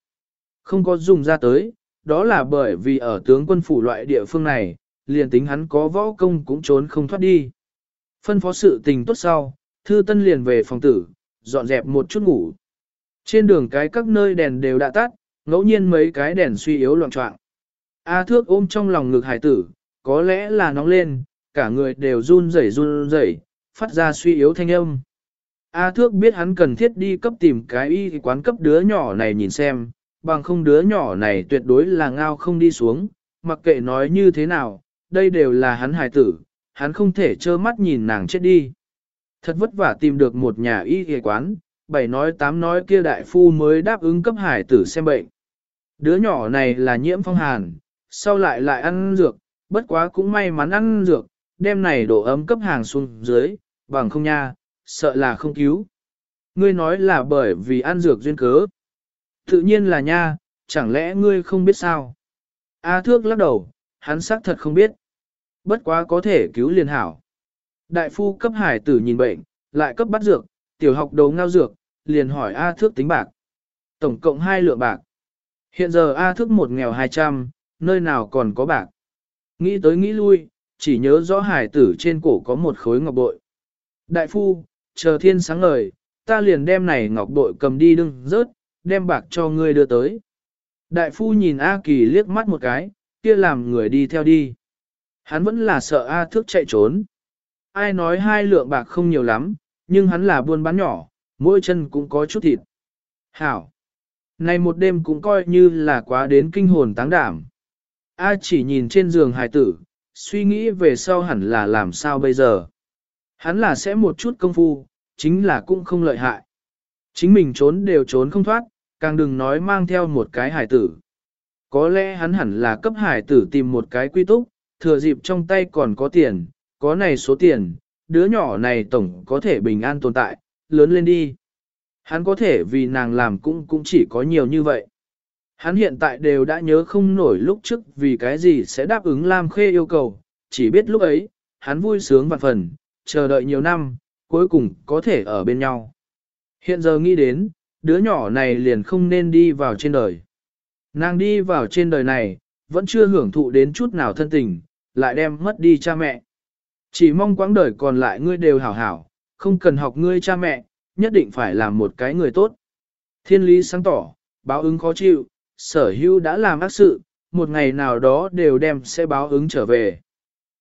Không có dùng ra tới, đó là bởi vì ở tướng quân phủ loại địa phương này, liền tính hắn có võ công cũng trốn không thoát đi. Phân phó sự tình tốt sau, Thư Tân liền về phòng tử, dọn dẹp một chút ngủ. Trên đường cái các nơi đèn đều đã tắt, ngẫu nhiên mấy cái đèn suy yếu loạn trọng. A thước ôm trong lòng ngực hải tử, có lẽ là nóng lên, cả người đều run rẩy run rẩy, phát ra suy yếu thanh âm. A thước biết hắn cần thiết đi cấp tìm cái y quán cấp đứa nhỏ này nhìn xem, bằng không đứa nhỏ này tuyệt đối là ngao không đi xuống, mặc kệ nói như thế nào, đây đều là hắn hài tử, hắn không thể trơ mắt nhìn nàng chết đi. Thật vất vả tìm được một nhà y y quán, bảy nói tám nói kia đại phu mới đáp ứng cấp hải tử xem bệnh. Đứa nhỏ này là nhiễm phong hàn, sau lại lại ăn dược, bất quá cũng may mắn ăn dược, đem này độ ấm cấp hàng xuống dưới, bằng không nha, sợ là không cứu. Ngươi nói là bởi vì ăn dược duyên cớ. Tự nhiên là nha, chẳng lẽ ngươi không biết sao? A thước lắc đầu, hắn xác thật không biết. Bất quá có thể cứu liền hảo. Đại phu cấp hải tử nhìn bệnh, lại cấp bắt dược, tiểu học đầu ngao dược, liền hỏi A thước tính bạc. Tổng cộng hai lượng bạc. Hiện giờ A thức một nghèo hai trăm, nơi nào còn có bạc. Nghĩ tới nghĩ lui, chỉ nhớ rõ hải tử trên cổ có một khối ngọc bội. Đại phu, chờ thiên sáng ngời, ta liền đem này ngọc bội cầm đi đừng rớt, đem bạc cho ngươi đưa tới. Đại phu nhìn A Kỳ liếc mắt một cái, kia làm người đi theo đi. Hắn vẫn là sợ A thước chạy trốn. Ai nói hai lượng bạc không nhiều lắm, nhưng hắn là buôn bán nhỏ, mỗi chân cũng có chút thịt. Hảo! Này một đêm cũng coi như là quá đến kinh hồn táng đảm. A chỉ nhìn trên giường hài tử, suy nghĩ về sau hẳn là làm sao bây giờ. Hắn là sẽ một chút công phu, chính là cũng không lợi hại. Chính mình trốn đều trốn không thoát, càng đừng nói mang theo một cái hải tử. Có lẽ hắn hẳn là cấp hải tử tìm một cái quy túc, thừa dịp trong tay còn có tiền, có này số tiền, đứa nhỏ này tổng có thể bình an tồn tại, lớn lên đi. Hắn có thể vì nàng làm cũng cũng chỉ có nhiều như vậy. Hắn hiện tại đều đã nhớ không nổi lúc trước vì cái gì sẽ đáp ứng Lam Khê yêu cầu, chỉ biết lúc ấy, hắn vui sướng vạn phần, chờ đợi nhiều năm, cuối cùng có thể ở bên nhau. Hiện giờ nghĩ đến, đứa nhỏ này liền không nên đi vào trên đời. Nàng đi vào trên đời này, vẫn chưa hưởng thụ đến chút nào thân tình, lại đem mất đi cha mẹ. Chỉ mong quãng đời còn lại ngươi đều hảo hảo, không cần học ngươi cha mẹ, nhất định phải làm một cái người tốt. Thiên lý sáng tỏ, báo ứng khó chịu, sở hữu đã làm ác sự, một ngày nào đó đều đem sẽ báo ứng trở về.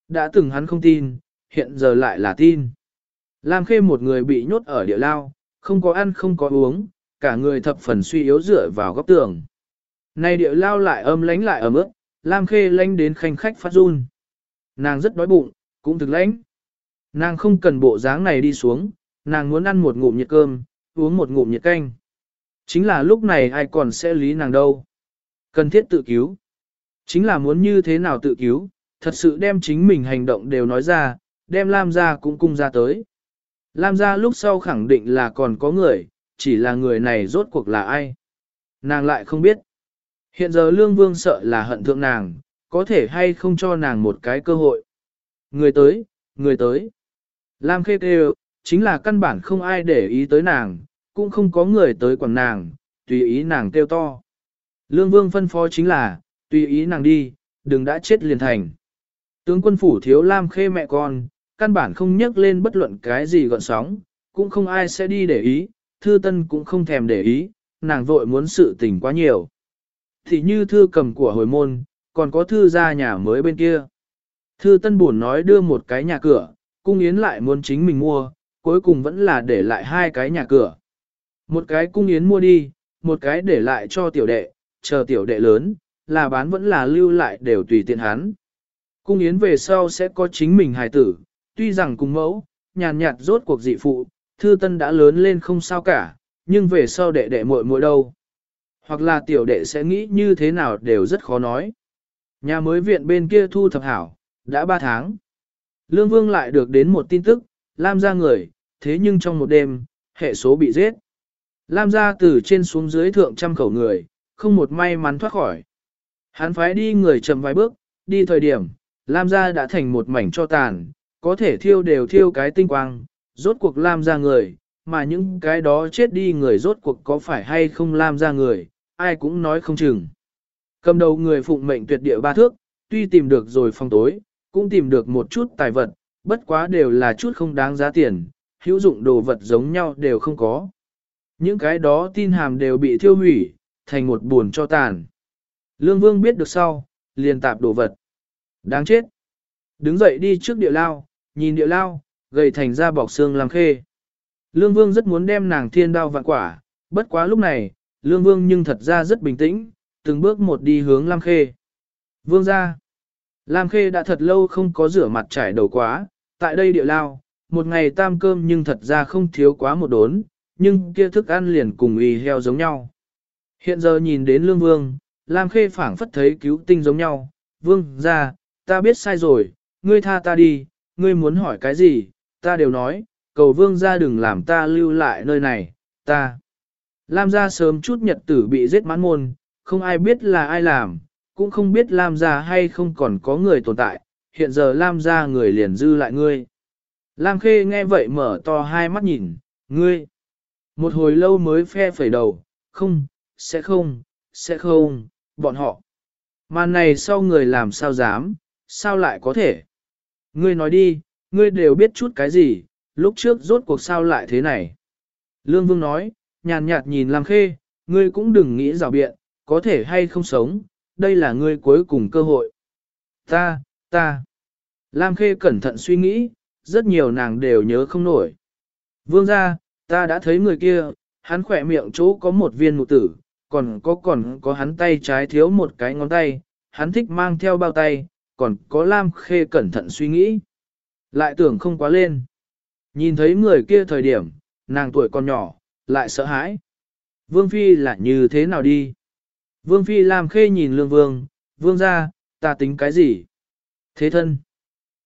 Đã từng hắn không tin, hiện giờ lại là tin. Lam Khê một người bị nhốt ở địa lao, không có ăn không có uống, cả người thập phần suy yếu dựa vào góc tường. Này địa lao lại âm lánh lại ấm ướt, Lam Khê lánh đến khanh khách phát run. Nàng rất đói bụng, cũng thực lãnh. Nàng không cần bộ dáng này đi xuống, nàng muốn ăn một ngụm nhiệt cơm, uống một ngụm nhiệt canh. Chính là lúc này ai còn sẽ lý nàng đâu. Cần thiết tự cứu. Chính là muốn như thế nào tự cứu, thật sự đem chính mình hành động đều nói ra, đem Lam ra cũng cung ra tới. Lam ra lúc sau khẳng định là còn có người, chỉ là người này rốt cuộc là ai. Nàng lại không biết. Hiện giờ Lương Vương sợ là hận thượng nàng, có thể hay không cho nàng một cái cơ hội. Người tới, người tới. Lam khê kêu, chính là căn bản không ai để ý tới nàng, cũng không có người tới quảng nàng, tùy ý nàng kêu to. Lương Vương phân phó chính là, tùy ý nàng đi, đừng đã chết liền thành. Tướng quân phủ thiếu Lam khê mẹ con, căn bản không nhắc lên bất luận cái gì gọn sóng, cũng không ai sẽ đi để ý, thư tân cũng không thèm để ý, nàng vội muốn sự tình quá nhiều. Thì như thư cầm của hồi môn, còn có thư ra nhà mới bên kia. Thư Tân buồn nói đưa một cái nhà cửa, cung yến lại muốn chính mình mua, cuối cùng vẫn là để lại hai cái nhà cửa. Một cái cung yến mua đi, một cái để lại cho tiểu đệ, chờ tiểu đệ lớn, là bán vẫn là lưu lại đều tùy tiện hắn. Cung yến về sau sẽ có chính mình hài tử, tuy rằng cùng mẫu, nhàn nhạt rốt cuộc dị phụ, thư tân đã lớn lên không sao cả, nhưng về sau đệ đệ muội muội đâu. Hoặc là tiểu đệ sẽ nghĩ như thế nào đều rất khó nói. Nhà mới viện bên kia thu thập hảo, đã 3 tháng. Lương Vương lại được đến một tin tức, Lam ra người, thế nhưng trong một đêm, hệ số bị giết. Lam gia từ trên xuống dưới thượng trăm khẩu người, không một may mắn thoát khỏi. Hắn phái đi người chậm vài bước, đi thời điểm, Lam gia đã thành một mảnh cho tàn, có thể thiêu đều thiêu cái tinh quang, rốt cuộc Lam gia người, mà những cái đó chết đi người rốt cuộc có phải hay không Lam gia người, ai cũng nói không chừng. Cầm đầu người phụng mệnh tuyệt địa ba thước, tuy tìm được rồi phong tối, cũng tìm được một chút tài vật, bất quá đều là chút không đáng giá tiền, hữu dụng đồ vật giống nhau đều không có. Những cái đó tin hàm đều bị thiêu hủy, thành một buồn cho tàn. Lương Vương biết được sau, liền tạp đồ vật. Đáng chết. Đứng dậy đi trước địa lao, nhìn địa lao, gầy thành ra bọc xương làm khê. Lương Vương rất muốn đem nàng thiên đao vạn quả, bất quá lúc này, Lương Vương nhưng thật ra rất bình tĩnh, từng bước một đi hướng Lam Khê. Vương ra. Lam Khê đã thật lâu không có rửa mặt trải đầu quá, tại đây địa lao, một ngày tam cơm nhưng thật ra không thiếu quá một đốn, nhưng kia thức ăn liền cùng y heo giống nhau. Hiện giờ nhìn đến Lương Vương, Lam Khê phảng phất thấy cứu tinh giống nhau, Vương ra, ta biết sai rồi, ngươi tha ta đi, ngươi muốn hỏi cái gì, ta đều nói, cầu Vương ra đừng làm ta lưu lại nơi này, ta. Lam gia sớm chút nhật tử bị giết mãn môn, không ai biết là ai làm, cũng không biết Lam gia hay không còn có người tồn tại, hiện giờ Lam gia người liền dư lại ngươi. Lam Khê nghe vậy mở to hai mắt nhìn, ngươi. Một hồi lâu mới phe phẩy đầu, không, sẽ không, sẽ không, bọn họ. Màn này sau người làm sao dám, sao lại có thể? Ngươi nói đi, ngươi đều biết chút cái gì, lúc trước rốt cuộc sao lại thế này? Lương Vương nói, nhàn nhạt nhìn Lam Khê, ngươi cũng đừng nghĩ rào biện, có thể hay không sống, đây là ngươi cuối cùng cơ hội. Ta, ta. Lam Khê cẩn thận suy nghĩ, rất nhiều nàng đều nhớ không nổi. Vương ra, ta đã thấy người kia, hắn khỏe miệng chỗ có một viên mụ tử, còn có còn có hắn tay trái thiếu một cái ngón tay, hắn thích mang theo bao tay, còn có Lam Khê cẩn thận suy nghĩ. Lại tưởng không quá lên. Nhìn thấy người kia thời điểm, nàng tuổi còn nhỏ, lại sợ hãi. Vương Phi là như thế nào đi? Vương Phi Lam Khê nhìn Lương Vương, Vương ra, ta tính cái gì? Thế thân.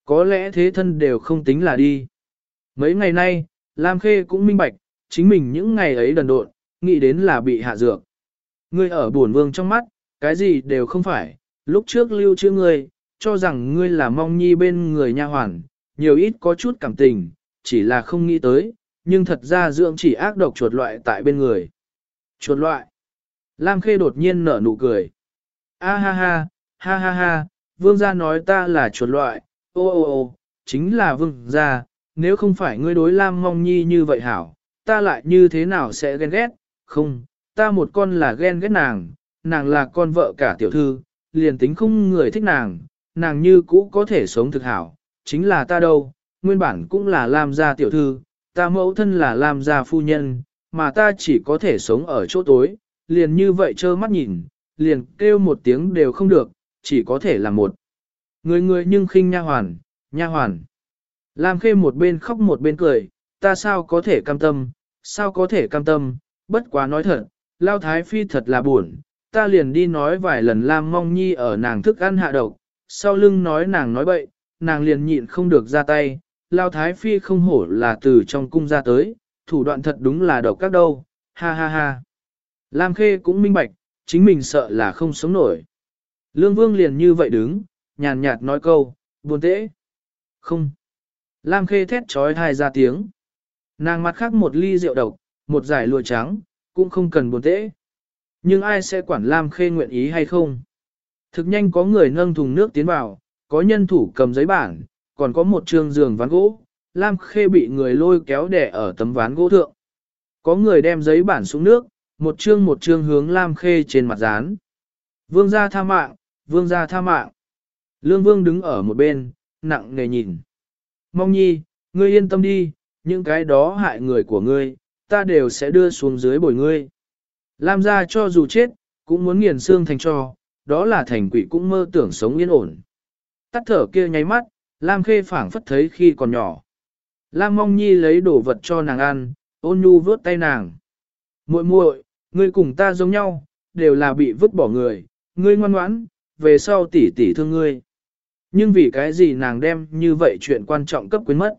Có lẽ thế thân đều không tính là đi. Mấy ngày nay, Lam Khê cũng minh bạch, chính mình những ngày ấy đần độn, nghĩ đến là bị hạ dược. Ngươi ở buồn vương trong mắt, cái gì đều không phải, lúc trước lưu chữ ngươi, cho rằng ngươi là mong nhi bên người nha hoàn, nhiều ít có chút cảm tình, chỉ là không nghĩ tới, nhưng thật ra dưỡng chỉ ác độc chuột loại tại bên người. Chuột loại. Lam Khê đột nhiên nở nụ cười. A ha ha, ha ha ha, vương gia nói ta là chuột loại, ô ô ô, chính là vương gia, nếu không phải ngươi đối Lam Mong Nhi như vậy hảo, ta lại như thế nào sẽ ghen ghét, không, ta một con là ghen ghét nàng, nàng là con vợ cả tiểu thư, liền tính không người thích nàng, nàng như cũ có thể sống thực hảo, chính là ta đâu, nguyên bản cũng là Lam gia tiểu thư, ta mẫu thân là Lam gia phu nhân, mà ta chỉ có thể sống ở chỗ tối, liền như vậy trơ mắt nhìn, liền kêu một tiếng đều không được, chỉ có thể là một. Người người nhưng khinh nha hoàn, nha hoàn. Lam khê một bên khóc một bên cười, ta sao có thể cam tâm, sao có thể cam tâm, bất quá nói thật, lao thái phi thật là buồn, ta liền đi nói vài lần Lam mong nhi ở nàng thức ăn hạ độc, sau lưng nói nàng nói bậy, nàng liền nhịn không được ra tay, lao thái phi không hổ là từ trong cung ra tới, thủ đoạn thật đúng là độc các đâu, ha ha ha. Lam Khê cũng minh bạch, chính mình sợ là không sống nổi. Lương Vương liền như vậy đứng, nhàn nhạt nói câu, buồn tễ. Không. Lam Khê thét trói hai ra tiếng. Nàng mặt khác một ly rượu độc, một giải lụa trắng, cũng không cần buồn tễ. Nhưng ai sẽ quản Lam Khê nguyện ý hay không? Thực nhanh có người nâng thùng nước tiến vào, có nhân thủ cầm giấy bản, còn có một trường giường ván gỗ, Lam Khê bị người lôi kéo đè ở tấm ván gỗ thượng. Có người đem giấy bản xuống nước, một chương một chương hướng Lam Khê trên mặt dán. Vương gia tha mạng, vương gia tha mạng. Lương vương đứng ở một bên, nặng nề nhìn. Mong nhi, ngươi yên tâm đi, những cái đó hại người của ngươi, ta đều sẽ đưa xuống dưới bồi ngươi. Lam gia cho dù chết, cũng muốn nghiền xương thành cho, đó là thành quỷ cũng mơ tưởng sống yên ổn. Tắt thở kia nháy mắt, Lam khê phảng phất thấy khi còn nhỏ. Lam mong nhi lấy đồ vật cho nàng ăn, ôn nhu vớt tay nàng. muội muội, ngươi cùng ta giống nhau, đều là bị vứt bỏ người, ngươi ngoan ngoãn, về sau tỷ tỷ thương ngươi. Nhưng vì cái gì nàng đem như vậy chuyện quan trọng cấp quyến mất.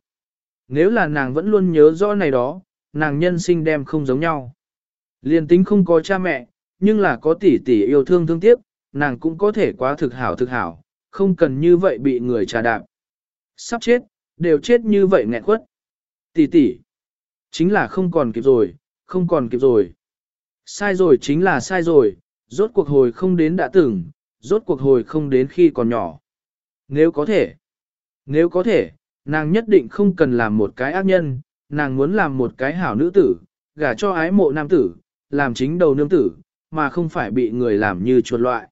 Nếu là nàng vẫn luôn nhớ rõ này đó, nàng nhân sinh đem không giống nhau. Liên tính không có cha mẹ, nhưng là có tỷ tỷ yêu thương thương tiếc, nàng cũng có thể quá thực hảo thực hảo, không cần như vậy bị người trà đạp. Sắp chết, đều chết như vậy nghẹn quất. Tỷ tỷ, chính là không còn kịp rồi, không còn kịp rồi. Sai rồi chính là sai rồi, rốt cuộc hồi không đến đã từng, rốt cuộc hồi không đến khi còn nhỏ. Nếu có thể, nếu có thể, nàng nhất định không cần làm một cái ác nhân, nàng muốn làm một cái hảo nữ tử, gả cho ái mộ nam tử, làm chính đầu nương tử, mà không phải bị người làm như chuột loại.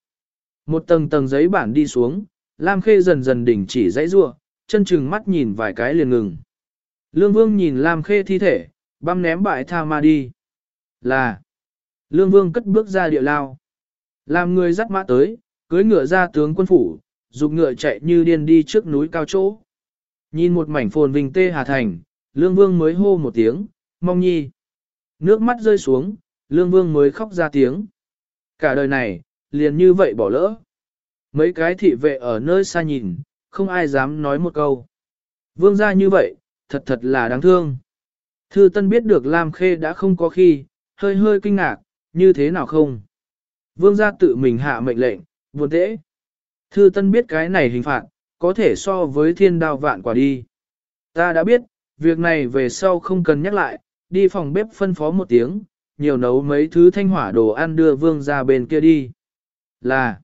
Một tầng tầng giấy bản đi xuống, Lam Khê dần dần đỉnh chỉ dãy rua, chân chừng mắt nhìn vài cái liền ngừng. Lương Vương nhìn Lam Khê thi thể, băm ném bại tha ma đi. Là, Lương Vương cất bước ra địa lao. Làm người dắt mã tới, cưới ngựa ra tướng quân phủ, dục ngựa chạy như điên đi trước núi cao chỗ. Nhìn một mảnh phồn vinh tê hà thành, Lương Vương mới hô một tiếng, mong nhi. Nước mắt rơi xuống, Lương Vương mới khóc ra tiếng. Cả đời này, liền như vậy bỏ lỡ. Mấy cái thị vệ ở nơi xa nhìn, không ai dám nói một câu. Vương gia như vậy, thật thật là đáng thương. Thư Tân biết được Lam Khê đã không có khi, hơi hơi kinh ngạc, như thế nào không? Vương gia tự mình hạ mệnh lệnh, buồn tễ. Thư Tân biết cái này hình phạt, có thể so với thiên đao vạn quả đi. Ta đã biết, việc này về sau không cần nhắc lại, đi phòng bếp phân phó một tiếng, nhiều nấu mấy thứ thanh hỏa đồ ăn đưa vương ra bên kia đi. Là,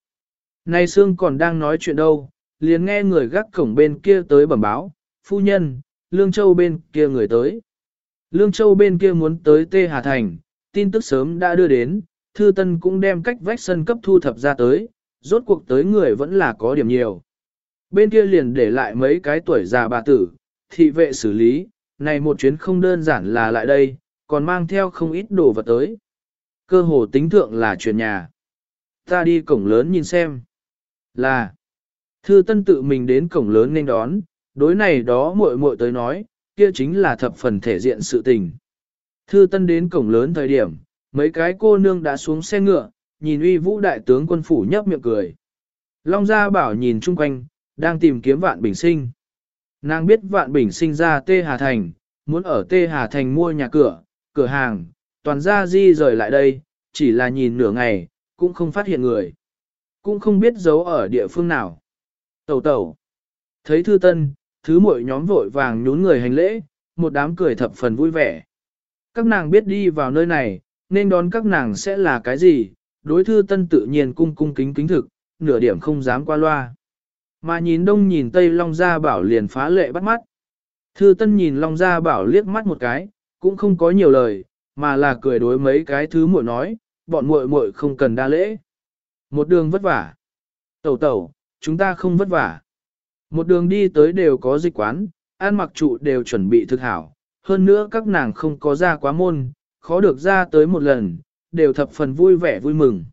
nay Sương còn đang nói chuyện đâu, liền nghe người gác cổng bên kia tới bẩm báo, phu nhân, Lương Châu bên kia người tới. Lương Châu bên kia muốn tới Tê Hà Thành, tin tức sớm đã đưa đến, Thư Tân cũng đem cách vách sân cấp thu thập ra tới, rốt cuộc tới người vẫn là có điểm nhiều. Bên kia liền để lại mấy cái tuổi già bà tử, thị vệ xử lý, này một chuyến không đơn giản là lại đây, còn mang theo không ít đồ vật tới. Cơ hồ tính thượng là chuyển nhà. Ta đi cổng lớn nhìn xem. Là, thư tân tự mình đến cổng lớn nên đón, đối này đó muội muội tới nói, kia chính là thập phần thể diện sự tình. Thư tân đến cổng lớn thời điểm, mấy cái cô nương đã xuống xe ngựa, nhìn uy vũ đại tướng quân phủ nhấp miệng cười. Long Gia Bảo nhìn chung quanh, đang tìm kiếm vạn bình sinh. Nàng biết vạn bình sinh ra Tê Hà Thành, muốn ở Tê Hà Thành mua nhà cửa, cửa hàng, toàn gia di rời lại đây, chỉ là nhìn nửa ngày, cũng không phát hiện người. Cũng không biết giấu ở địa phương nào. Tẩu tẩu. Thấy thư tân, thứ mỗi nhóm vội vàng nhún người hành lễ, một đám cười thập phần vui vẻ. Các nàng biết đi vào nơi này, nên đón các nàng sẽ là cái gì, đối thư tân tự nhiên cung cung kính kính thực, nửa điểm không dám qua loa. Mà nhìn đông nhìn tây Long Gia Bảo liền phá lệ bắt mắt. Thư Tân nhìn Long Gia Bảo liếc mắt một cái, cũng không có nhiều lời, mà là cười đối mấy cái thứ muội nói, bọn muội muội không cần đa lễ. Một đường vất vả. Tẩu tẩu, chúng ta không vất vả. Một đường đi tới đều có dịch quán, ăn mặc trụ đều chuẩn bị thực hảo. Hơn nữa các nàng không có ra quá môn, khó được ra tới một lần, đều thập phần vui vẻ vui mừng.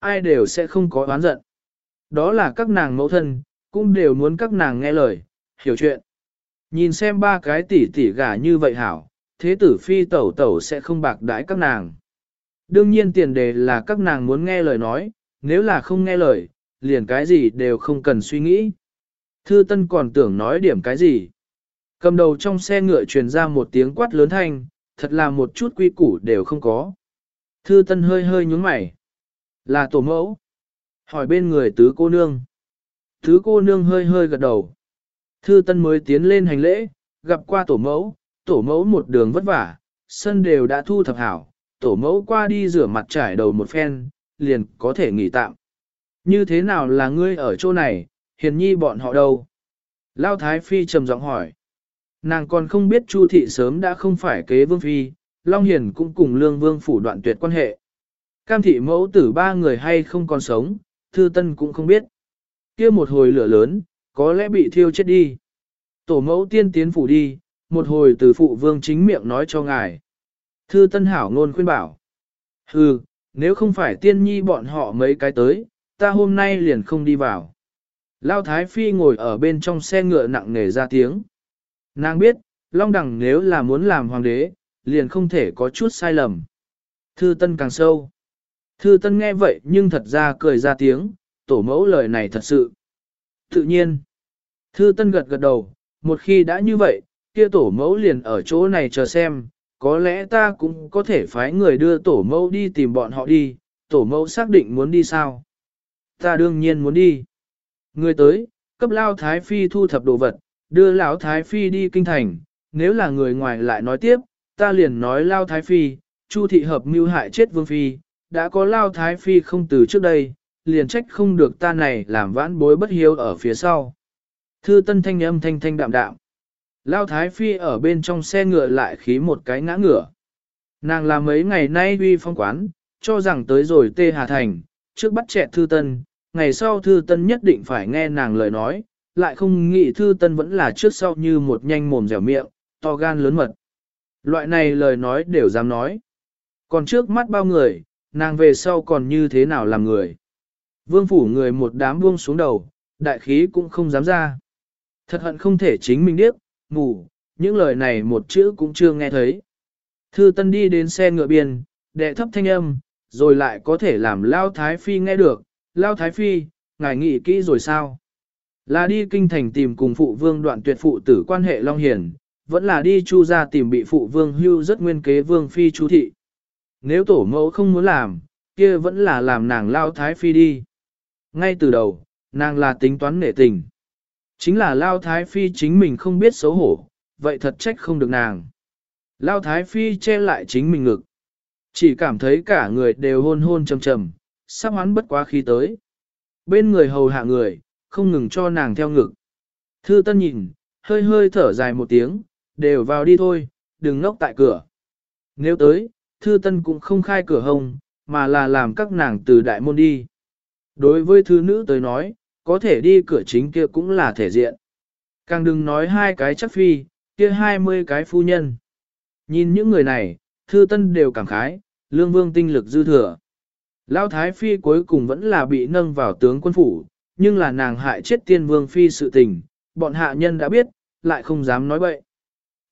Ai đều sẽ không có oán giận. Đó là các nàng mẫu thân, cũng đều muốn các nàng nghe lời, hiểu chuyện. Nhìn xem ba cái tỷ tỷ gà như vậy hảo, thế tử phi tẩu tẩu sẽ không bạc đãi các nàng. Đương nhiên tiền đề là các nàng muốn nghe lời nói, nếu là không nghe lời, liền cái gì đều không cần suy nghĩ. Thư Tân còn tưởng nói điểm cái gì. Cầm đầu trong xe ngựa truyền ra một tiếng quát lớn thanh, thật là một chút quy củ đều không có. Thư Tân hơi hơi nhúng mày. Là tổ mẫu. Hỏi bên người tứ cô nương. Tứ cô nương hơi hơi gật đầu. Thư Tân mới tiến lên hành lễ, gặp qua tổ mẫu, tổ mẫu một đường vất vả, sân đều đã thu thập hảo, tổ mẫu qua đi rửa mặt trải đầu một phen, liền có thể nghỉ tạm. Như thế nào là ngươi ở chỗ này, hiền nhi bọn họ đâu? Lao Thái Phi trầm giọng hỏi. Nàng còn không biết Chu thị sớm đã không phải kế vương phi, Long Hiền cũng cùng Lương Vương phủ đoạn tuyệt quan hệ. Cam thị mẫu tử ba người hay không còn sống, Thư Tân cũng không biết. Kia một hồi lửa lớn, Có lẽ bị thiêu chết đi. Tổ mẫu tiên tiến phủ đi, một hồi từ phụ vương chính miệng nói cho ngài. Thư Tân Hảo ngôn khuyên bảo. Hừ, nếu không phải tiên nhi bọn họ mấy cái tới, ta hôm nay liền không đi vào. Lao Thái Phi ngồi ở bên trong xe ngựa nặng nề ra tiếng. Nàng biết, Long Đằng nếu là muốn làm hoàng đế, liền không thể có chút sai lầm. Thư Tân càng sâu. Thư Tân nghe vậy nhưng thật ra cười ra tiếng, tổ mẫu lời này thật sự. Tự nhiên. Thư Tân gật gật đầu, một khi đã như vậy, kia tổ mẫu liền ở chỗ này chờ xem, có lẽ ta cũng có thể phái người đưa tổ mẫu đi tìm bọn họ đi, tổ mẫu xác định muốn đi sao. Ta đương nhiên muốn đi. Người tới, cấp lao thái phi thu thập đồ vật, đưa lão thái phi đi kinh thành, nếu là người ngoài lại nói tiếp, ta liền nói lao thái phi, chu thị hợp mưu hại chết vương phi, đã có lao thái phi không từ trước đây, liền trách không được ta này làm vãn bối bất hiếu ở phía sau. Thư tân thanh âm thanh thanh đạm đạm. Lao Thái Phi ở bên trong xe ngựa lại khí một cái ngã ngựa. Nàng là mấy ngày nay uy phong quán, cho rằng tới rồi tê Hà Thành, trước bắt trẻ Thư Tân, ngày sau Thư Tân nhất định phải nghe nàng lời nói, lại không nghĩ Thư Tân vẫn là trước sau như một nhanh mồm dẻo miệng, to gan lớn mật. Loại này lời nói đều dám nói. Còn trước mắt bao người, nàng về sau còn như thế nào làm người. Vương phủ người một đám buông xuống đầu, đại khí cũng không dám ra. Thật hận không thể chính mình điếc, ngủ, những lời này một chữ cũng chưa nghe thấy. Thư Tân đi đến xe ngựa biên, đệ thấp thanh âm, rồi lại có thể làm Lao Thái Phi nghe được, Lao Thái Phi, ngài nghĩ kỹ rồi sao? Là đi kinh thành tìm cùng phụ vương đoạn tuyệt phụ tử quan hệ Long Hiền, vẫn là đi chu ra tìm bị phụ vương hưu rất nguyên kế vương phi chu thị. Nếu tổ mẫu không muốn làm, kia vẫn là làm nàng Lao Thái Phi đi. Ngay từ đầu, nàng là tính toán nể tình. Chính là Lao Thái Phi chính mình không biết xấu hổ, vậy thật trách không được nàng. Lao Thái Phi che lại chính mình ngực. Chỉ cảm thấy cả người đều hôn hôn trầm trầm, sắp hoán bất quá khí tới. Bên người hầu hạ người, không ngừng cho nàng theo ngực. Thư Tân nhìn, hơi hơi thở dài một tiếng, đều vào đi thôi, đừng ngốc tại cửa. Nếu tới, Thư Tân cũng không khai cửa hồng, mà là làm các nàng từ đại môn đi. Đối với thư nữ tới nói, có thể đi cửa chính kia cũng là thể diện. Càng đừng nói hai cái chắc phi, kia hai mươi cái phu nhân. Nhìn những người này, thư tân đều cảm khái, lương vương tinh lực dư thừa. Lão Thái Phi cuối cùng vẫn là bị nâng vào tướng quân phủ, nhưng là nàng hại chết tiên vương phi sự tình, bọn hạ nhân đã biết, lại không dám nói bậy.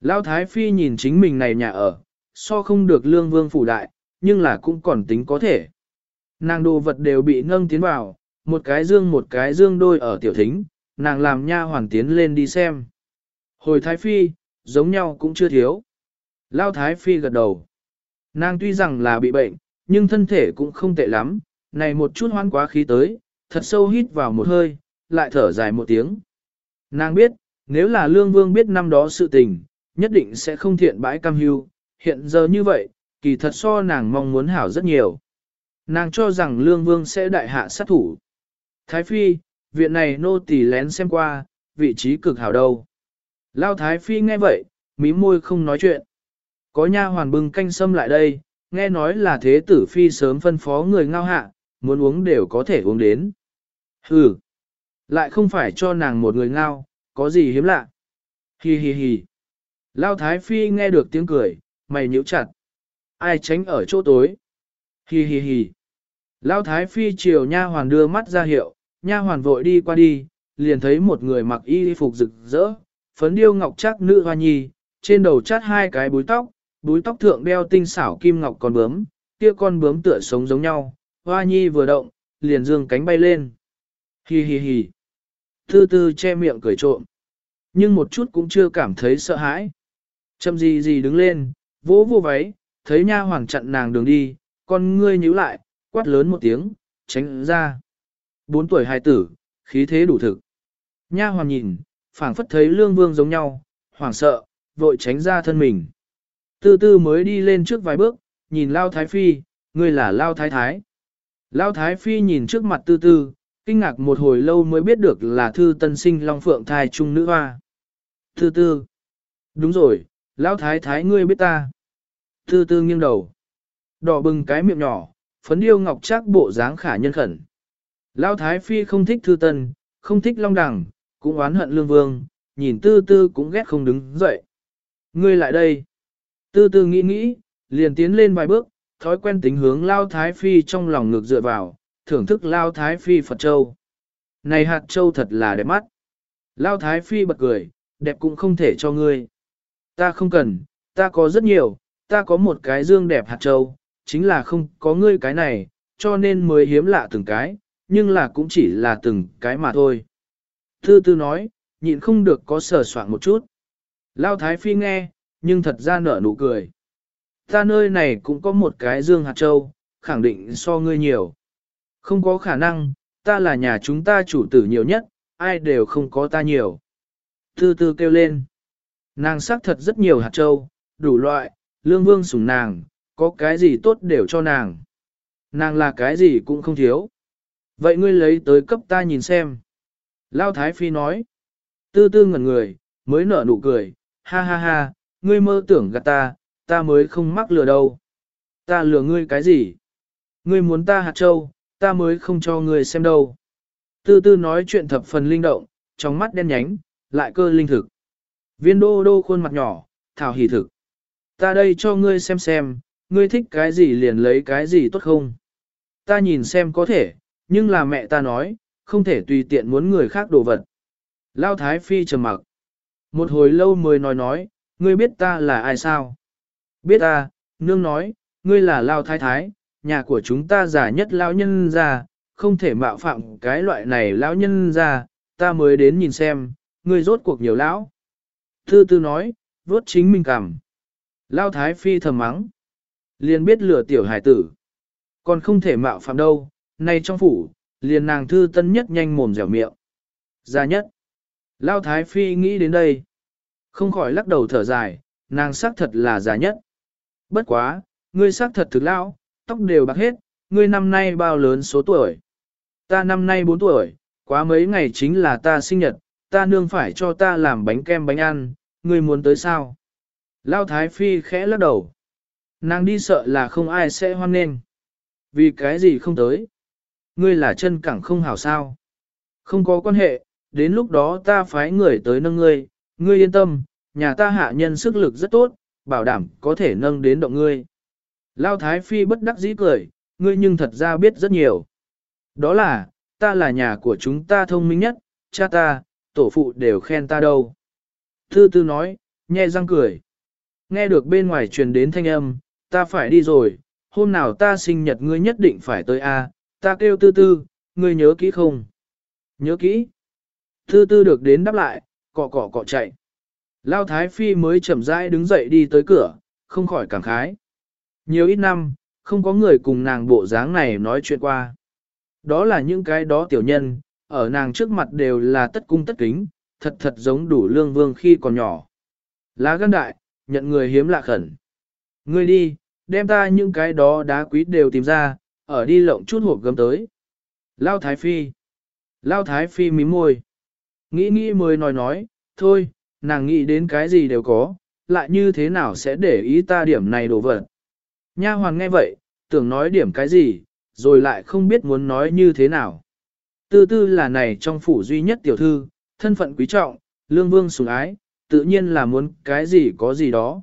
Lão Thái Phi nhìn chính mình này nhà ở, so không được lương vương phủ đại, nhưng là cũng còn tính có thể. Nàng đồ vật đều bị nâng tiến vào, một cái dương một cái dương đôi ở tiểu thính, nàng làm nha hoàn tiến lên đi xem. Hồi Thái Phi, giống nhau cũng chưa thiếu. Lao Thái Phi gật đầu. Nàng tuy rằng là bị bệnh, nhưng thân thể cũng không tệ lắm, này một chút hoan quá khí tới, thật sâu hít vào một hơi, lại thở dài một tiếng. Nàng biết, nếu là Lương Vương biết năm đó sự tình, nhất định sẽ không thiện bãi cam hưu, hiện giờ như vậy, kỳ thật so nàng mong muốn hảo rất nhiều. Nàng cho rằng Lương Vương sẽ đại hạ sát thủ. Thái Phi, viện này nô tỳ lén xem qua, vị trí cực hảo đâu. Lao Thái Phi nghe vậy, mí môi không nói chuyện. Có nha hoàn bưng canh sâm lại đây, nghe nói là thế tử Phi sớm phân phó người ngao hạ, muốn uống đều có thể uống đến. Hừ, lại không phải cho nàng một người ngao, có gì hiếm lạ. Hi hi hi. Lao Thái Phi nghe được tiếng cười, mày nhíu chặt. Ai tránh ở chỗ tối? Hi hi hi. Lao Thái Phi chiều nha hoàn đưa mắt ra hiệu, nha hoàn vội đi qua đi, liền thấy một người mặc y phục rực rỡ, phấn điêu ngọc chắc nữ hoa nhi, trên đầu chát hai cái búi tóc, búi tóc thượng đeo tinh xảo kim ngọc con bướm, kia con bướm tựa sống giống nhau, hoa nhi vừa động, liền dương cánh bay lên. Hi hi hi. Thư tư che miệng cười trộm. Nhưng một chút cũng chưa cảm thấy sợ hãi. Châm gì gì đứng lên, vỗ vô váy, thấy nha hoàng chặn nàng đường đi, con ngươi nhíu lại, quát lớn một tiếng, tránh ra. Bốn tuổi hài tử, khí thế đủ thực. Nha hoàng nhìn, phảng phất thấy lương vương giống nhau, hoảng sợ, vội tránh ra thân mình. Tư tư mới đi lên trước vài bước, nhìn Lao Thái Phi, người là Lao Thái Thái. Lao Thái Phi nhìn trước mặt tư tư, kinh ngạc một hồi lâu mới biết được là thư tân sinh Long Phượng thai trung nữ hoa. Tư tư. Đúng rồi, Lão Thái Thái ngươi biết ta. Tư tư nghiêng đầu. Đỏ bừng cái miệng nhỏ, phấn điêu ngọc chắc bộ dáng khả nhân khẩn. Lão Thái Phi không thích thư tân, không thích long đẳng, cũng oán hận lương vương, nhìn tư tư cũng ghét không đứng dậy. Ngươi lại đây. Tư tư nghĩ nghĩ, liền tiến lên vài bước, thói quen tính hướng Lao Thái Phi trong lòng ngược dựa vào, thưởng thức Lao Thái Phi Phật Châu. Này hạt châu thật là đẹp mắt. Lao Thái Phi bật cười, đẹp cũng không thể cho ngươi. Ta không cần, ta có rất nhiều, ta có một cái dương đẹp hạt châu, chính là không có ngươi cái này, cho nên mới hiếm lạ từng cái, nhưng là cũng chỉ là từng cái mà thôi. Tư tư nói, nhịn không được có sờ soạn một chút. Lao Thái Phi nghe, nhưng thật ra nở nụ cười. Ta nơi này cũng có một cái dương hạt châu, khẳng định so ngươi nhiều. Không có khả năng, ta là nhà chúng ta chủ tử nhiều nhất, ai đều không có ta nhiều. Tư tư kêu lên. Nàng xác thật rất nhiều hạt châu, đủ loại, lương vương sủng nàng, có cái gì tốt đều cho nàng. Nàng là cái gì cũng không thiếu. Vậy ngươi lấy tới cấp ta nhìn xem. Lao Thái Phi nói. Tư tư ngẩn người, mới nở nụ cười, ha ha ha, ngươi mơ tưởng gạt ta, ta mới không mắc lừa đâu. Ta lừa ngươi cái gì? Ngươi muốn ta hạt châu, ta mới không cho ngươi xem đâu. Tư tư nói chuyện thập phần linh động, trong mắt đen nhánh, lại cơ linh thực. Viên đô đô khuôn mặt nhỏ, thảo hỉ thực. Ta đây cho ngươi xem xem, ngươi thích cái gì liền lấy cái gì tốt không? Ta nhìn xem có thể, nhưng là mẹ ta nói, không thể tùy tiện muốn người khác đồ vật. Lao Thái Phi trầm mặc. Một hồi lâu mới nói nói, ngươi biết ta là ai sao? Biết ta, nương nói, ngươi là Lao Thái Thái, nhà của chúng ta giả nhất Lao Nhân ra, không thể mạo phạm cái loại này Lão Nhân ra, ta mới đến nhìn xem, ngươi rốt cuộc nhiều lão. Thư tư nói, vốt chính mình cảm. Lao Thái Phi thầm mắng. Liền biết lừa tiểu hải tử. Còn không thể mạo phạm đâu, nay trong phủ, liền nàng thư tân nhất nhanh mồm dẻo miệng. Ra nhất. Lao Thái Phi nghĩ đến đây. Không khỏi lắc đầu thở dài, nàng xác thật là già nhất. Bất quá, ngươi xác thật thực lão, tóc đều bạc hết, ngươi năm nay bao lớn số tuổi. Ta năm nay 4 tuổi, quá mấy ngày chính là ta sinh nhật, ta nương phải cho ta làm bánh kem bánh ăn, ngươi muốn tới sao? Lao Thái Phi khẽ lắc đầu. Nàng đi sợ là không ai sẽ hoan nghênh. Vì cái gì không tới? Ngươi là chân cẳng không hảo sao? Không có quan hệ, đến lúc đó ta phái người tới nâng ngươi, ngươi yên tâm, nhà ta hạ nhân sức lực rất tốt, bảo đảm có thể nâng đến động ngươi. Lao Thái Phi bất đắc dĩ cười, ngươi nhưng thật ra biết rất nhiều. Đó là, ta là nhà của chúng ta thông minh nhất, cha ta, tổ phụ đều khen ta đâu. Thư tư nói, nhẹ răng cười. Nghe được bên ngoài truyền đến thanh âm, ta phải đi rồi, hôm nào ta sinh nhật ngươi nhất định phải tới a, ta kêu tư tư, ngươi nhớ kỹ không? Nhớ kỹ. Tư tư được đến đáp lại, cọ cọ cọ chạy. Lao Thái Phi mới chậm rãi đứng dậy đi tới cửa, không khỏi cảm khái. Nhiều ít năm, không có người cùng nàng bộ dáng này nói chuyện qua. Đó là những cái đó tiểu nhân, ở nàng trước mặt đều là tất cung tất kính, thật thật giống đủ lương vương khi còn nhỏ. Lá gan đại, nhận người hiếm lạ khẩn. Ngươi đi, đem ta những cái đó đá quý đều tìm ra, ở đi lộng chút hộp gấm tới. Lao Thái Phi. Lao Thái Phi mím môi. Nghĩ nghĩ mới nói nói, thôi, nàng nghĩ đến cái gì đều có, lại như thế nào sẽ để ý ta điểm này đồ vật. Nha hoàng nghe vậy, tưởng nói điểm cái gì, rồi lại không biết muốn nói như thế nào. Tư tư là này trong phủ duy nhất tiểu thư, thân phận quý trọng, lương vương sủng ái, tự nhiên là muốn cái gì có gì đó.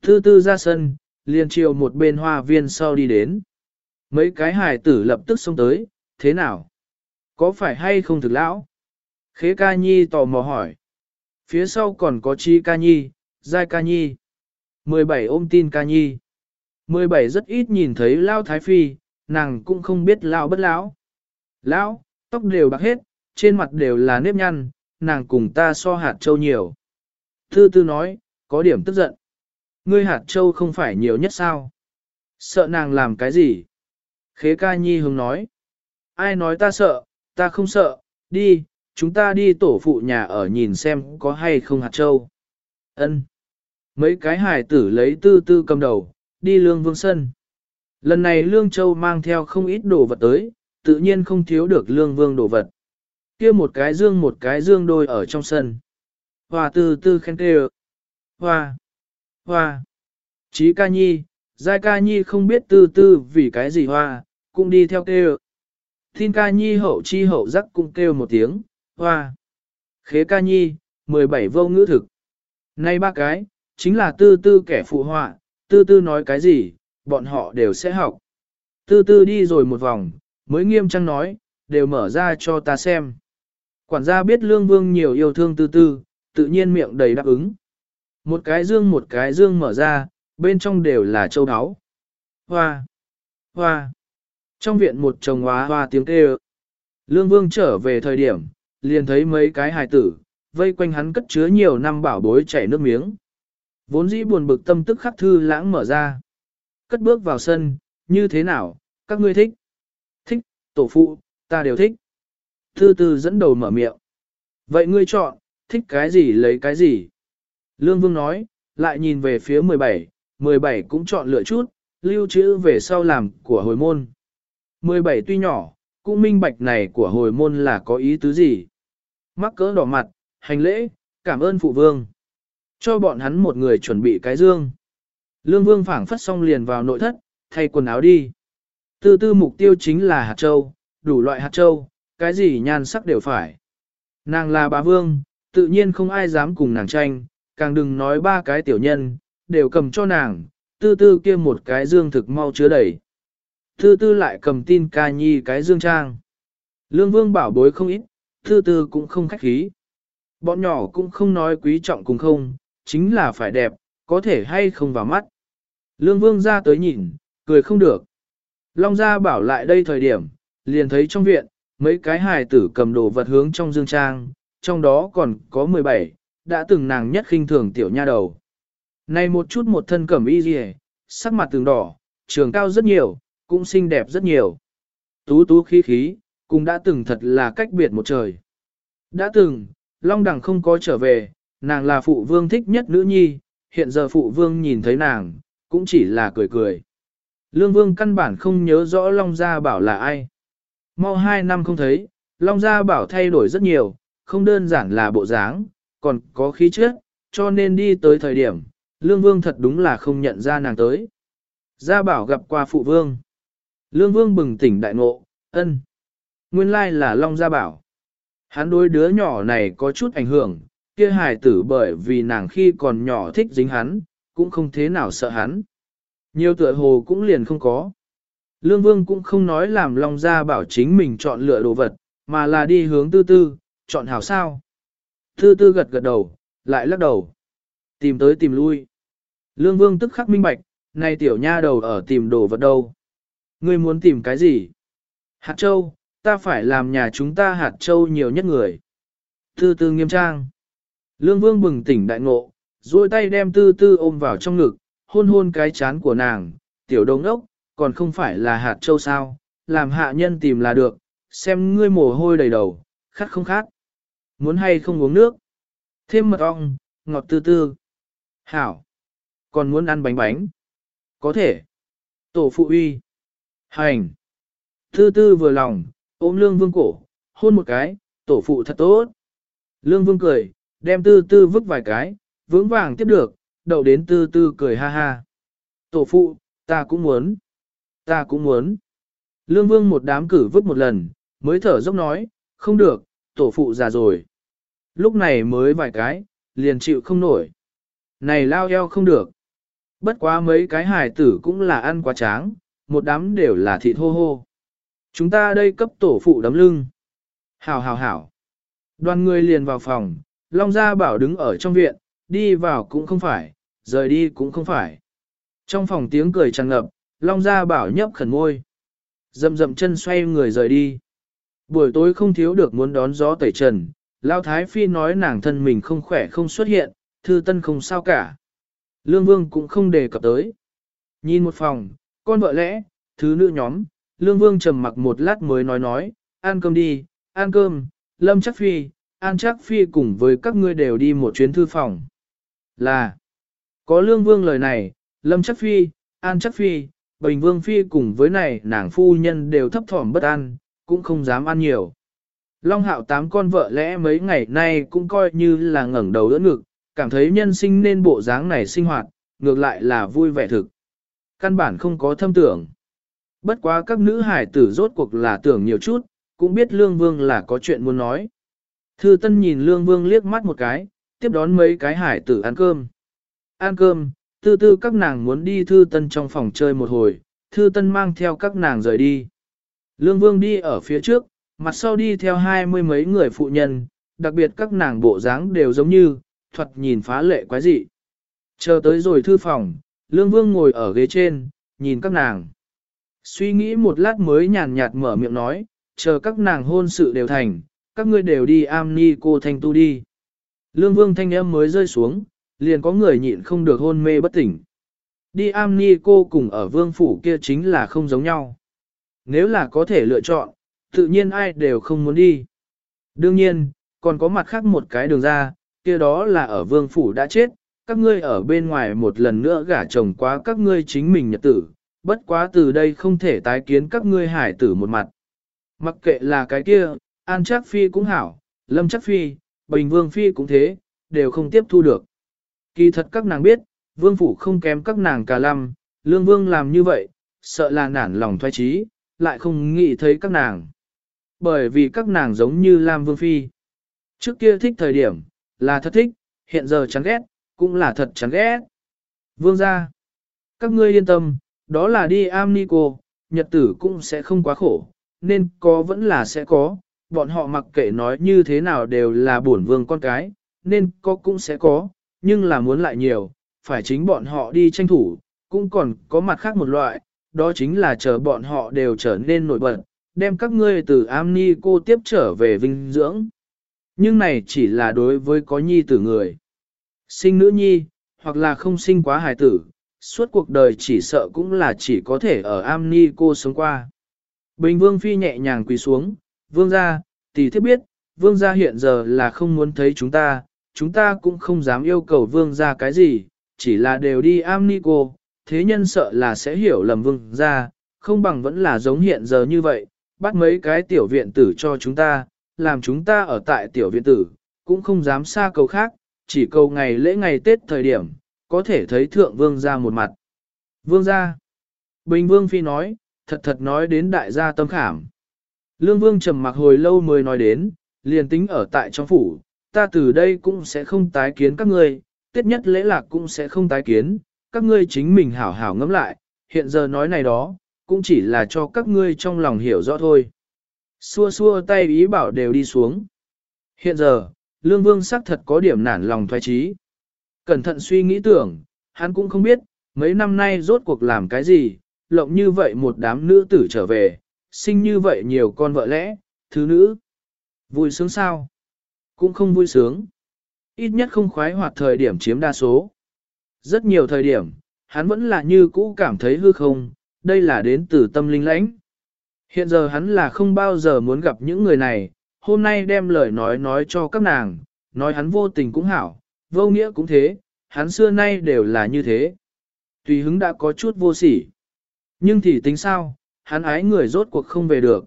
Tư tư ra sân, liền chiều một bên hoa viên sau đi đến. Mấy cái hài tử lập tức xông tới, thế nào? Có phải hay không thực lão? Khế ca nhi tò mò hỏi. Phía sau còn có chi ca nhi, giai ca nhi. 17 ôm tin ca nhi. 17 rất ít nhìn thấy lao thái phi, nàng cũng không biết lao bất lão. Lão, tóc đều bạc hết, trên mặt đều là nếp nhăn, nàng cùng ta so hạt châu nhiều. Thư tư nói, có điểm tức giận. Ngươi hạt châu không phải nhiều nhất sao? Sợ nàng làm cái gì? Khế ca nhi hướng nói. Ai nói ta sợ, ta không sợ, đi, chúng ta đi tổ phụ nhà ở nhìn xem có hay không hạt châu. Ân. Mấy cái hải tử lấy tư tư cầm đầu, đi lương vương sân. Lần này lương châu mang theo không ít đồ vật tới, tự nhiên không thiếu được lương vương đồ vật. kia một cái dương một cái dương đôi ở trong sân. Hoa tư tư khen kêu. Hoa. Hoa. Chí ca nhi, giai ca nhi không biết tư tư vì cái gì hoa, cũng đi theo kêu. Thiên ca nhi hậu chi hậu giác cũng kêu một tiếng, hoa. Khế ca nhi, 17 vô ngữ thực. Nay ba cái, chính là tư tư kẻ phụ họa, tư tư nói cái gì, bọn họ đều sẽ học. Tư tư đi rồi một vòng, mới nghiêm trang nói, đều mở ra cho ta xem. Quản gia biết lương vương nhiều yêu thương tư tư, tự nhiên miệng đầy đáp ứng. Một cái dương một cái dương mở ra, bên trong đều là châu áo. Hoa! Hoa! Trong viện một chồng hoa hoa tiếng kêu. Lương vương trở về thời điểm, liền thấy mấy cái hài tử, vây quanh hắn cất chứa nhiều năm bảo bối chảy nước miếng. Vốn dĩ buồn bực tâm tức khắc thư lãng mở ra. Cất bước vào sân, như thế nào, các ngươi thích? Tổ phụ, ta đều thích. Thư tư dẫn đầu mở miệng. Vậy ngươi chọn, thích cái gì lấy cái gì? Lương Vương nói, lại nhìn về phía 17, 17 cũng chọn lựa chút, lưu trữ về sau làm của hồi môn. 17 tuy nhỏ, cũng minh bạch này của hồi môn là có ý tứ gì. Mắc cỡ đỏ mặt, hành lễ, cảm ơn phụ vương. Cho bọn hắn một người chuẩn bị cái dương. Lương Vương phảng phất xong liền vào nội thất, thay quần áo đi. Tư tư mục tiêu chính là hạt châu, đủ loại hạt châu, cái gì nhan sắc đều phải. Nàng là bá vương, tự nhiên không ai dám cùng nàng tranh, càng đừng nói ba cái tiểu nhân, đều cầm cho nàng, tư tư kia một cái dương thực mau chứa đầy. Tư tư lại cầm tin ca nhi cái dương trang. Lương vương bảo bối không ít, tư tư cũng không khách khí. Bọn nhỏ cũng không nói quý trọng cùng không, chính là phải đẹp, có thể hay không vào mắt. Lương vương ra tới nhìn, cười không được. Long gia bảo lại đây thời điểm, liền thấy trong viện, mấy cái hài tử cầm đồ vật hướng trong dương trang, trong đó còn có 17, đã từng nàng nhất khinh thường tiểu nha đầu. Này một chút một thân cẩm y gì sắc mặt tường đỏ, trường cao rất nhiều, cũng xinh đẹp rất nhiều. Tú tú khí khí, cũng đã từng thật là cách biệt một trời. Đã từng, Long Đằng không có trở về, nàng là phụ vương thích nhất nữ nhi, hiện giờ phụ vương nhìn thấy nàng, cũng chỉ là cười cười. Lương vương căn bản không nhớ rõ Long Gia Bảo là ai. Mau hai năm không thấy, Long Gia Bảo thay đổi rất nhiều, không đơn giản là bộ dáng, còn có khí chất, cho nên đi tới thời điểm, Lương Vương thật đúng là không nhận ra nàng tới. Gia Bảo gặp qua phụ vương. Lương Vương bừng tỉnh đại ngộ, ân. Nguyên lai là Long Gia Bảo. Hắn đối đứa nhỏ này có chút ảnh hưởng, kia hài tử bởi vì nàng khi còn nhỏ thích dính hắn, cũng không thế nào sợ hắn. Nhiều tựa hồ cũng liền không có. Lương Vương cũng không nói làm Long Gia bảo chính mình chọn lựa đồ vật, mà là đi hướng tư tư, chọn hảo sao. Tư tư gật gật đầu, lại lắc đầu. Tìm tới tìm lui. Lương Vương tức khắc minh bạch, này tiểu nha đầu ở tìm đồ vật đâu. Ngươi muốn tìm cái gì? Hạt châu, ta phải làm nhà chúng ta hạt châu nhiều nhất người. Tư tư nghiêm trang. Lương Vương bừng tỉnh đại ngộ, duỗi tay đem tư tư ôm vào trong ngực, hôn hôn cái chán của nàng, tiểu đông ốc, còn không phải là hạt châu sao, làm hạ nhân tìm là được, xem ngươi mồ hôi đầy đầu, khát không khát. Muốn hay không uống nước? Thêm mật ong, ngọt tư tư. Hảo. Còn muốn ăn bánh bánh? Có thể. Tổ phụ uy. Hành. Tư tư vừa lòng, ôm lương vương cổ, hôn một cái, tổ phụ thật tốt. Lương vương cười, đem tư tư vứt vài cái, vững vàng tiếp được, đậu đến tư tư cười ha ha. Tổ phụ, ta cũng muốn. Ta cũng muốn. Lương vương một đám cử vứt một lần, mới thở dốc nói, không được, tổ phụ già rồi. Lúc này mới vài cái, liền chịu không nổi. Này lao eo không được. Bất quá mấy cái hài tử cũng là ăn quá tráng, một đám đều là thịt hô hô. Chúng ta đây cấp tổ phụ đấm lưng. Hảo hảo hảo. Đoàn người liền vào phòng, Long Gia Bảo đứng ở trong viện, đi vào cũng không phải, rời đi cũng không phải. Trong phòng tiếng cười tràn ngập, Long Gia Bảo nhấp khẩn môi. Dậm dậm chân xoay người rời đi. Buổi tối không thiếu được muốn đón gió tẩy trần, Lao Thái Phi nói nàng thân mình không khỏe không xuất hiện, thư tân không sao cả. Lương Vương cũng không đề cập tới. Nhìn một phòng, con vợ lẽ, thứ nữ nhóm, Lương Vương trầm mặc một lát mới nói nói, ăn cơm đi, ăn cơm, Lâm Chắc Phi, An Chắc Phi cùng với các ngươi đều đi một chuyến thư phòng. Là, có Lương Vương lời này, Lâm Chắc Phi, An Chắc Phi, Bình Vương Phi cùng với này nàng phu nhân đều thấp thỏm bất an, cũng không dám ăn nhiều. Long hạo tám con vợ lẽ mấy ngày nay cũng coi như là ngẩng đầu đỡ ngực, cảm thấy nhân sinh nên bộ dáng này sinh hoạt, ngược lại là vui vẻ thực. Căn bản không có thâm tưởng. Bất quá các nữ hải tử rốt cuộc là tưởng nhiều chút, cũng biết lương vương là có chuyện muốn nói. Thư Tân nhìn Lương Vương liếc mắt một cái, tiếp đón mấy cái hải tử ăn cơm. Ăn cơm, tư tư các nàng muốn đi Thư Tân trong phòng chơi một hồi, Thư Tân mang theo các nàng rời đi. Lương Vương đi ở phía trước, mặt sau đi theo hai mươi mấy người phụ nhân, đặc biệt các nàng bộ dáng đều giống như, thuật nhìn phá lệ quái dị. Chờ tới rồi thư phòng, Lương Vương ngồi ở ghế trên, nhìn các nàng. Suy nghĩ một lát mới nhàn nhạt mở miệng nói, chờ các nàng hôn sự đều thành, các ngươi đều đi am ni cô thanh tu đi. Lương Vương thanh âm mới rơi xuống, liền có người nhịn không được hôn mê bất tỉnh. Đi am ni cô cùng ở vương phủ kia chính là không giống nhau. Nếu là có thể lựa chọn, tự nhiên ai đều không muốn đi. Đương nhiên, còn có mặt khác một cái đường ra, kia đó là ở vương phủ đã chết, các ngươi ở bên ngoài một lần nữa gả chồng quá các ngươi chính mình nhật tử, bất quá từ đây không thể tái kiến các ngươi hải tử một mặt. Mặc kệ là cái kia, An Trác Phi cũng hảo, Lâm Trác Phi, Bình Vương Phi cũng thế, đều không tiếp thu được. Kỳ thật các nàng biết, Vương Phủ không kém các nàng cả lăm, Lương Vương làm như vậy, sợ là nản lòng thoái trí, lại không nghĩ thấy các nàng. Bởi vì các nàng giống như Lam Vương Phi. Trước kia thích thời điểm, là thật thích, hiện giờ chán ghét, cũng là thật chán ghét. Vương ra. Các ngươi yên tâm, đó là đi am ni cô, nhật tử cũng sẽ không quá khổ, nên có vẫn là sẽ có, bọn họ mặc kệ nói như thế nào đều là bổn vương con cái, nên có cũng sẽ có, nhưng là muốn lại nhiều, phải chính bọn họ đi tranh thủ, cũng còn có mặt khác một loại, đó chính là chờ bọn họ đều trở nên nổi bật, đem các ngươi từ am ni cô tiếp trở về vinh dưỡng. Nhưng này chỉ là đối với có nhi tử người. Sinh nữ nhi, hoặc là không sinh quá hài tử, suốt cuộc đời chỉ sợ cũng là chỉ có thể ở am ni cô sống qua. Bình vương phi nhẹ nhàng quỳ xuống, vương gia, tỷ thiết biết, vương gia hiện giờ là không muốn thấy chúng ta, chúng ta cũng không dám yêu cầu vương gia cái gì, chỉ là đều đi am ni cô, thế nhân sợ là sẽ hiểu lầm vương gia, không bằng vẫn là giống hiện giờ như vậy, bắt mấy cái tiểu viện tử cho chúng ta, làm chúng ta ở tại tiểu viện tử, cũng không dám xa cầu khác, chỉ cầu ngày lễ ngày Tết thời điểm, có thể thấy thượng vương ra một mặt. Vương gia. Bình vương phi nói, thật thật nói đến đại gia tâm khảm. Lương vương trầm mặc hồi lâu mới nói đến, liền tính ở tại trong phủ, ta từ đây cũng sẽ không tái kiến các ngươi, tiết nhất lễ lạc cũng sẽ không tái kiến, các ngươi chính mình hảo hảo ngẫm lại, hiện giờ nói này đó, cũng chỉ là cho các ngươi trong lòng hiểu rõ thôi. Xua xua tay ý bảo đều đi xuống. Hiện giờ, Lương Vương xác thật có điểm nản lòng thoái trí. Cẩn thận suy nghĩ tưởng, hắn cũng không biết, mấy năm nay rốt cuộc làm cái gì, lộng như vậy một đám nữ tử trở về, sinh như vậy nhiều con vợ lẽ, thứ nữ. Vui sướng sao? Cũng không vui sướng. Ít nhất không khoái hoạt thời điểm chiếm đa số. Rất nhiều thời điểm, hắn vẫn là như cũ cảm thấy hư không, đây là đến từ tâm linh lãnh. Hiện giờ hắn là không bao giờ muốn gặp những người này, hôm nay đem lời nói nói cho các nàng, nói hắn vô tình cũng hảo, vô nghĩa cũng thế, hắn xưa nay đều là như thế. Tùy hứng đã có chút vô sỉ. Nhưng thì tính sao, hắn ái người rốt cuộc không về được.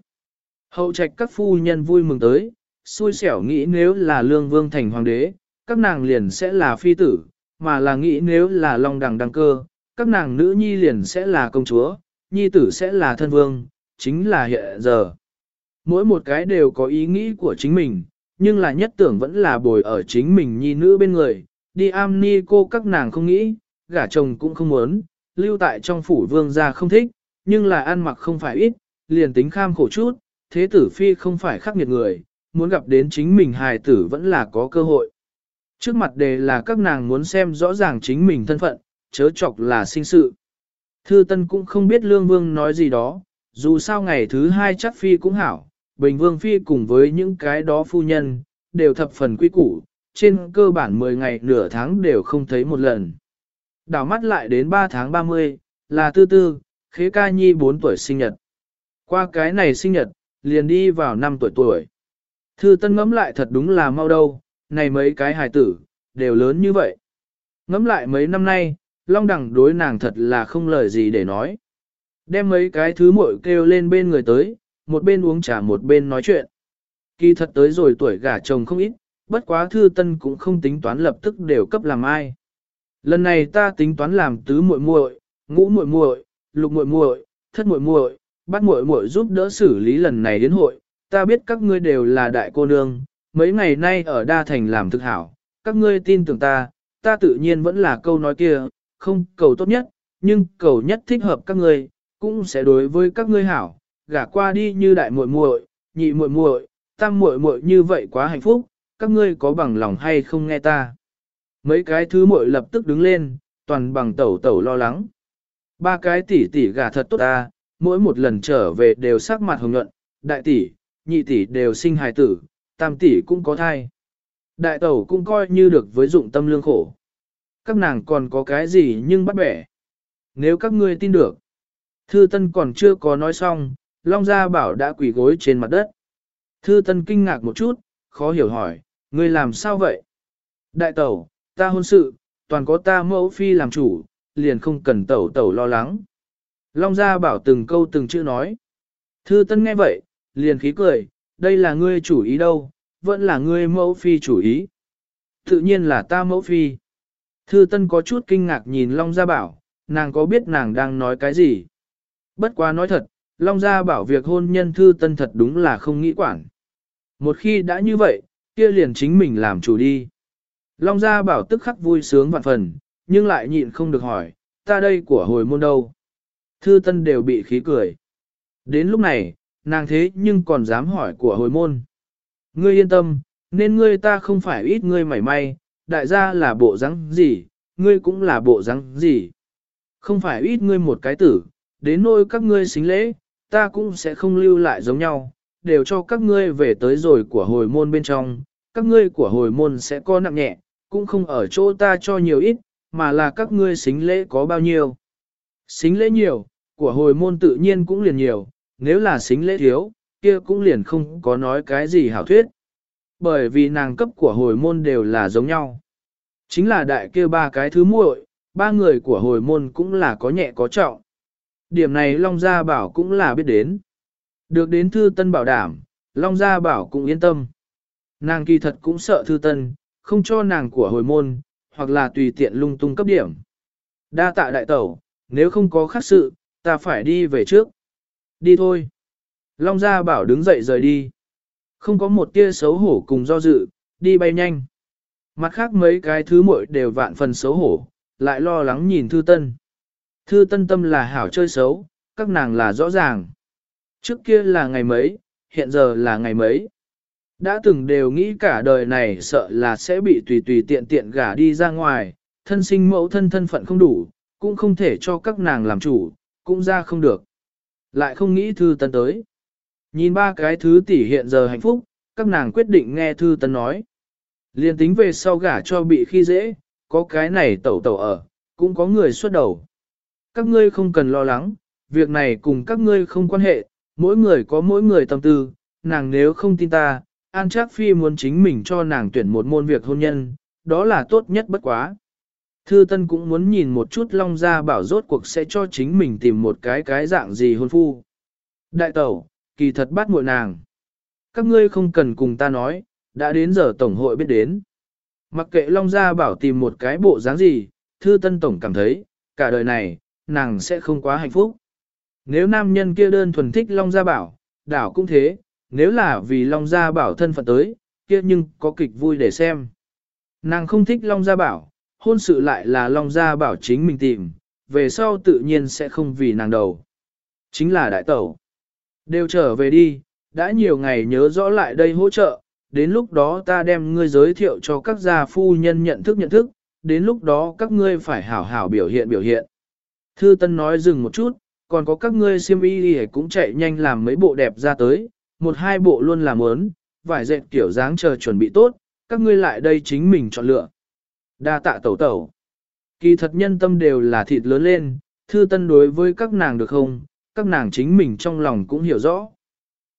Hậu trạch các phu nhân vui mừng tới, xui xẻo nghĩ nếu là lương vương thành hoàng đế, các nàng liền sẽ là phi tử, mà là nghĩ nếu là long đằng đăng cơ, các nàng nữ nhi liền sẽ là công chúa, nhi tử sẽ là thân vương, chính là hiện giờ. Mỗi một cái đều có ý nghĩ của chính mình, nhưng là nhất tưởng vẫn là bồi ở chính mình nhi nữ bên người, đi am ni cô các nàng không nghĩ, gả chồng cũng không muốn, lưu tại trong phủ vương gia không thích, nhưng là ăn mặc không phải ít, liền tính kham khổ chút, thế tử phi không phải khắc nghiệt người, muốn gặp đến chính mình hài tử vẫn là có cơ hội. Trước mặt đề là các nàng muốn xem rõ ràng chính mình thân phận, chớ chọc là sinh sự. Thư Tân cũng không biết Lương Vương nói gì đó, dù sao ngày thứ hai chắc phi cũng hảo, Bình Vương phi cùng với những cái đó phu nhân, đều thập phần quy củ, trên cơ bản 10 ngày nửa tháng đều không thấy một lần. Đảo mắt lại đến 3 tháng 30, là tư tư, khế ca nhi 4 tuổi sinh nhật. Qua cái này sinh nhật, liền đi vào năm tuổi tuổi. Thư Tân ngẫm lại thật đúng là mau đâu, này mấy cái hài tử, đều lớn như vậy. Ngẫm lại mấy năm nay, Long Đằng đối nàng thật là không lời gì để nói. Đem mấy cái thứ muội kêu lên bên người tới, một bên uống trà một bên nói chuyện. Kỳ thật tới rồi tuổi gả chồng không ít, bất quá thư tân cũng không tính toán lập tức đều cấp làm ai. Lần này ta tính toán làm tứ muội muội, ngũ muội muội, lục muội muội, thất muội muội, bát muội muội giúp đỡ xử lý lần này đến hội. Ta biết các ngươi đều là đại cô nương, mấy ngày nay ở Đa Thành làm thực hảo, các ngươi tin tưởng ta, ta tự nhiên vẫn là câu nói kia, không cầu tốt nhất, nhưng cầu nhất thích hợp các ngươi, cũng sẽ đối với các ngươi hảo, gả qua đi như đại muội muội, nhị muội muội, tam muội muội như vậy quá hạnh phúc, các ngươi có bằng lòng hay không nghe ta. Mấy cái thứ muội lập tức đứng lên, toàn bằng tẩu tẩu lo lắng. Ba cái tỷ tỷ gả thật tốt ta, mỗi một lần trở về đều sắc mặt hồng nhuận, đại tỷ, nhị tỷ đều sinh hài tử, tam tỷ cũng có thai. Đại tẩu cũng coi như được với dụng tâm lương khổ. Các nàng còn có cái gì nhưng bắt bẻ. Nếu các ngươi tin được. Thư Tân còn chưa có nói xong, Long Gia Bảo đã quỳ gối trên mặt đất. Thư Tân kinh ngạc một chút, khó hiểu hỏi, ngươi làm sao vậy? Đại tẩu, ta hôn sự, toàn có ta mẫu phi làm chủ, liền không cần tẩu tẩu lo lắng. Long Gia Bảo từng câu từng chữ nói. Thư Tân nghe vậy, liền khí cười, đây là ngươi chủ ý đâu, vẫn là ngươi mẫu phi chủ ý. Tự nhiên là ta mẫu phi. Thư Tân có chút kinh ngạc nhìn Long Gia Bảo, nàng có biết nàng đang nói cái gì. Bất quá nói thật, Long Gia Bảo việc hôn nhân Thư Tân thật đúng là không nghĩ quản. Một khi đã như vậy, kia liền chính mình làm chủ đi. Long Gia Bảo tức khắc vui sướng vạn phần, nhưng lại nhịn không được hỏi, ta đây của hồi môn đâu. Thư Tân đều bị khí cười. Đến lúc này, nàng thế nhưng còn dám hỏi của hồi môn. Ngươi yên tâm, nên ngươi ta không phải ít ngươi mảy may, đại gia là bộ rắn gì, ngươi cũng là bộ rắn gì. Không phải ít ngươi một cái tử, đến nôi các ngươi xính lễ, ta cũng sẽ không lưu lại giống nhau, đều cho các ngươi về tới rồi của hồi môn bên trong, các ngươi của hồi môn sẽ có nặng nhẹ, cũng không ở chỗ ta cho nhiều ít, mà là các ngươi xính lễ có bao nhiêu. Xính lễ nhiều, của hồi môn tự nhiên cũng liền nhiều, nếu là xính lễ thiếu, kia cũng liền không có nói cái gì hảo thuyết. Bởi vì nàng cấp của hồi môn đều là giống nhau. Chính là đại kia ba cái thứ muội, ba người của hồi môn cũng là có nhẹ có trọng. Điểm này Long Gia Bảo cũng là biết đến. Được đến Thư Tân bảo đảm, Long Gia Bảo cũng yên tâm. Nàng kỳ thật cũng sợ Thư Tân, không cho nàng của hồi môn, hoặc là tùy tiện lung tung cấp điểm. Đa tạ đại tẩu, nếu không có khác sự, ta phải đi về trước. Đi thôi. Long Gia Bảo đứng dậy rời đi. Không có một tia xấu hổ cùng do dự, đi bay nhanh. Mặt khác mấy cái thứ muội đều vạn phần xấu hổ, lại lo lắng nhìn Thư Tân. Thư Tân tâm là hảo chơi xấu, các nàng là rõ ràng. Trước kia là ngày mấy, hiện giờ là ngày mấy. Đã từng đều nghĩ cả đời này sợ là sẽ bị tùy tùy tiện tiện gả đi ra ngoài, thân sinh mẫu thân thân phận không đủ, cũng không thể cho các nàng làm chủ, cũng ra không được. Lại không nghĩ Thư Tân tới. Nhìn ba cái thứ tỷ hiện giờ hạnh phúc, các nàng quyết định nghe Thư Tân nói. Liên tính về sau gả cho bị khi dễ, có cái này tẩu tẩu ở, cũng có người xuất đầu. Các ngươi không cần lo lắng, việc này cùng các ngươi không quan hệ, mỗi người có mỗi người tâm tư, nàng nếu không tin ta, An Trác Phi muốn chính mình cho nàng tuyển một môn việc hôn nhân, đó là tốt nhất bất quá. Thư Tân cũng muốn nhìn một chút Long Gia bảo rốt cuộc sẽ cho chính mình tìm một cái cái dạng gì hôn phu. Đại tẩu, kỳ thật bắt muội nàng. Các ngươi không cần cùng ta nói, đã đến giờ Tổng hội biết đến. Mặc kệ Long Gia bảo tìm một cái bộ dáng gì, Thư Tân Tổng cảm thấy, cả đời này, nàng sẽ không quá hạnh phúc. Nếu nam nhân kia đơn thuần thích Long Gia bảo, đảo cũng thế, nếu là vì Long Gia bảo thân phận tới, kia nhưng có kịch vui để xem. Nàng không thích Long Gia bảo, hôn sự lại là Long Gia bảo chính mình tìm, về sau tự nhiên sẽ không vì nàng đầu. Chính là đại tẩu. Đều trở về đi, đã nhiều ngày nhớ rõ lại đây hỗ trợ, đến lúc đó ta đem ngươi giới thiệu cho các gia phu nhân nhận thức nhận thức, đến lúc đó các ngươi phải hảo hảo biểu hiện biểu hiện. Thư Tân nói dừng một chút, còn có các ngươi siêm y cũng chạy nhanh làm mấy bộ đẹp ra tới, một hai bộ luôn làm ớn, vải dệt kiểu dáng chờ chuẩn bị tốt, các ngươi lại đây chính mình chọn lựa. Đa tạ tẩu tẩu. Kỳ thật nhân tâm đều là thịt lớn lên, Thư Tân đối với các nàng được không, các nàng chính mình trong lòng cũng hiểu rõ.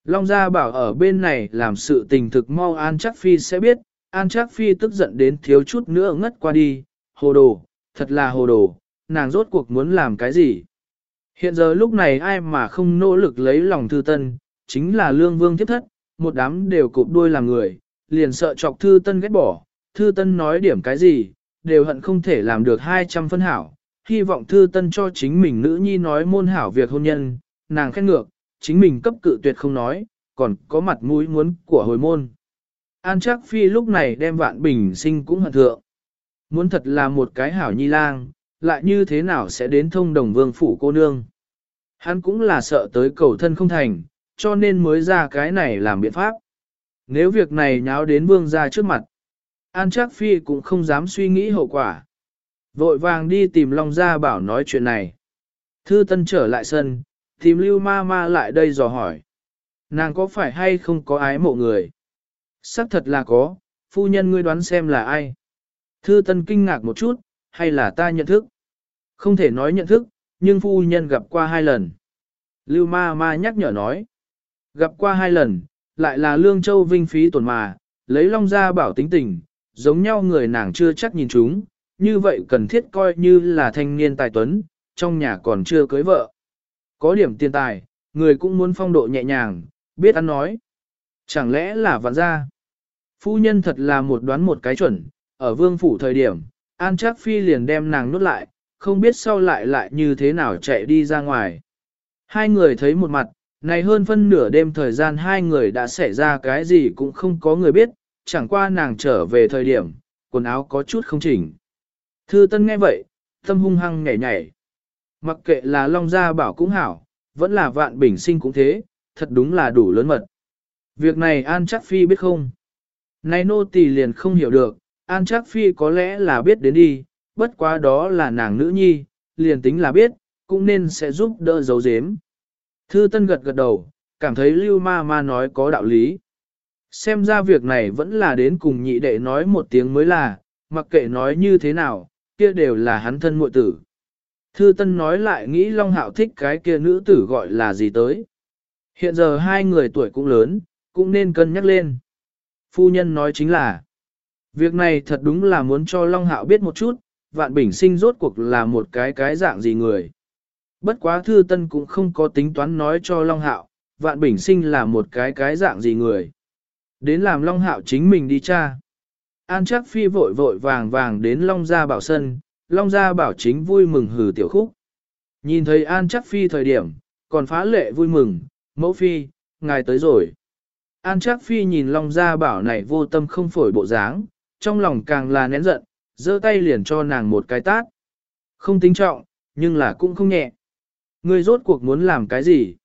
Long Gia bảo ở bên này làm sự tình thực mau An Chắc Phi sẽ biết, An Chắc Phi tức giận đến thiếu chút nữa ngất qua đi, hồ đồ, thật là hồ đồ, nàng rốt cuộc muốn làm cái gì. Hiện giờ lúc này ai mà không nỗ lực lấy lòng thư tân, chính là lương vương tiếp thất, một đám đều cụp đuôi làm người, liền sợ chọc thư tân ghét bỏ, thư tân nói điểm cái gì, đều hận không thể làm được 200 phân hảo, hy vọng thư tân cho chính mình nữ nhi nói môn hảo việc hôn nhân, nàng khét ngược, chính mình cấp cự tuyệt không nói, còn có mặt mũi muốn của hồi môn. An chắc phi lúc này đem vạn bình sinh cũng hận thượng. Muốn thật là một cái hảo nhi lang, lại như thế nào sẽ đến thông đồng vương phủ cô nương. Hắn cũng là sợ tới cầu thân không thành, cho nên mới ra cái này làm biện pháp. Nếu việc này nháo đến vương ra trước mặt, An Trác phi cũng không dám suy nghĩ hậu quả. Vội vàng đi tìm Long Gia Bảo nói chuyện này. Thư Tân trở lại sân, tìm Lưu Ma Ma lại đây dò hỏi. Nàng có phải hay không có ái mộ người? Xác thật là có, phu nhân ngươi đoán xem là ai? Thư Tân kinh ngạc một chút, hay là ta nhận thức? Không thể nói nhận thức, nhưng phu nhân gặp qua hai lần. Lưu Ma Ma nhắc nhở nói. Gặp qua hai lần, lại là Lương Châu Vinh phí tổn mà, lấy Long Gia Bảo tính tình, giống nhau người nàng chưa chắc nhìn chúng, như vậy cần thiết coi như là thanh niên tài tuấn, trong nhà còn chưa cưới vợ. Có điểm tiền tài, người cũng muốn phong độ nhẹ nhàng, biết ăn nói. Chẳng lẽ là vạn gia? Phu nhân thật là một đoán một cái chuẩn, ở vương phủ thời điểm, An Trác Phi liền đem nàng nuốt lại, không biết sau lại lại như thế nào chạy đi ra ngoài. Hai người thấy một mặt, này hơn phân nửa đêm thời gian hai người đã xảy ra cái gì cũng không có người biết, chẳng qua nàng trở về thời điểm, quần áo có chút không chỉnh. Thư Tân nghe vậy, tâm hung hăng nhảy nhảy. Mặc kệ là Long Gia bảo cũng hảo, vẫn là vạn bình sinh cũng thế, thật đúng là đủ lớn mật. Việc này An trác Phi biết không? Này nô tỳ liền không hiểu được, An trác Phi có lẽ là biết đến đi, bất quá đó là nàng nữ nhi, liền tính là biết, cũng nên sẽ giúp đỡ giấu giếm. Thư Tân gật gật đầu, cảm thấy Lưu Ma Ma nói có đạo lý. Xem ra việc này vẫn là đến cùng nhị đệ nói một tiếng mới là, mặc kệ nói như thế nào, kia đều là hắn thân muội tử. Thư Tân nói lại nghĩ Long Hạo thích cái kia nữ tử gọi là gì tới. Hiện giờ hai người tuổi cũng lớn, cũng nên cân nhắc lên. Phu nhân nói chính là, việc này thật đúng là muốn cho Long Hạo biết một chút, vạn bình sinh rốt cuộc là một cái cái dạng gì người. Bất quá Thư Tân cũng không có tính toán nói cho Long Hạo, vạn bình sinh là một cái cái dạng gì người. Đến làm Long Hạo chính mình đi cha. An chắc phi vội vội vàng vàng đến Long Gia Bảo Sân, Long Gia Bảo chính vui mừng hừ tiểu khúc. Nhìn thấy An chắc phi thời điểm, còn phá lệ vui mừng, mẫu phi, ngài tới rồi. An chắc phi nhìn Long Gia Bảo này vô tâm không phổi bộ dáng, trong lòng càng là nén giận, giơ tay liền cho nàng một cái tát. Không tính trọng, nhưng là cũng không nhẹ. Ngươi rốt cuộc muốn làm cái gì?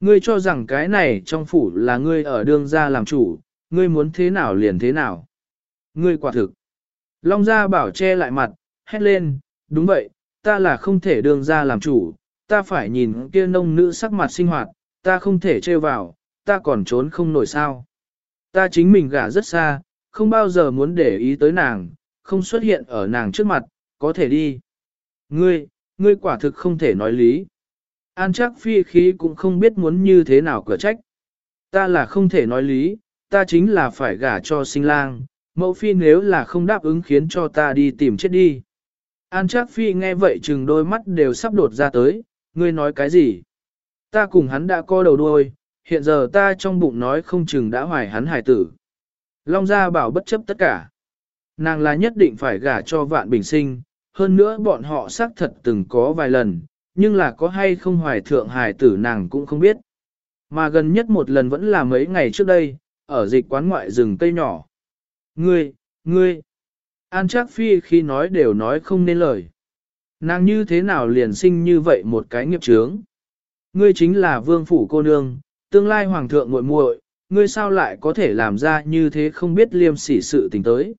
Ngươi cho rằng cái này trong phủ là ngươi ở đương gia làm chủ, ngươi muốn thế nào liền thế nào. Ngươi quả thực. Long gia bảo che lại mặt, hét lên, đúng vậy, ta là không thể đương gia làm chủ, ta phải nhìn kia nông nữ sắc mặt sinh hoạt, ta không thể trêu vào, ta còn trốn không nổi sao. Ta chính mình gả rất xa, không bao giờ muốn để ý tới nàng, không xuất hiện ở nàng trước mặt, có thể đi. Ngươi, ngươi quả thực không thể nói lý. An chắc phi khí cũng không biết muốn như thế nào cửa trách. Ta là không thể nói lý, ta chính là phải gả cho sinh lang, mẫu phi nếu là không đáp ứng khiến cho ta đi tìm chết đi. An chắc phi nghe vậy chừng đôi mắt đều sắp đột ra tới, ngươi nói cái gì? Ta cùng hắn đã co đầu đuôi, hiện giờ ta trong bụng nói không chừng đã hoài hắn hải tử. Long gia bảo bất chấp tất cả. Nàng là nhất định phải gả cho vạn bình sinh, hơn nữa bọn họ xác thật từng có vài lần, nhưng là có hay không hoài thượng hải tử nàng cũng không biết. Mà gần nhất một lần vẫn là mấy ngày trước đây, ở dịch quán ngoại rừng cây nhỏ. Ngươi, ngươi, An Trác Phi khi nói đều nói không nên lời. Nàng như thế nào liền sinh như vậy một cái nghiệp chướng. Ngươi chính là vương phủ cô nương, tương lai hoàng thượng muội muội, ngươi sao lại có thể làm ra như thế không biết liêm sỉ sự tình tới.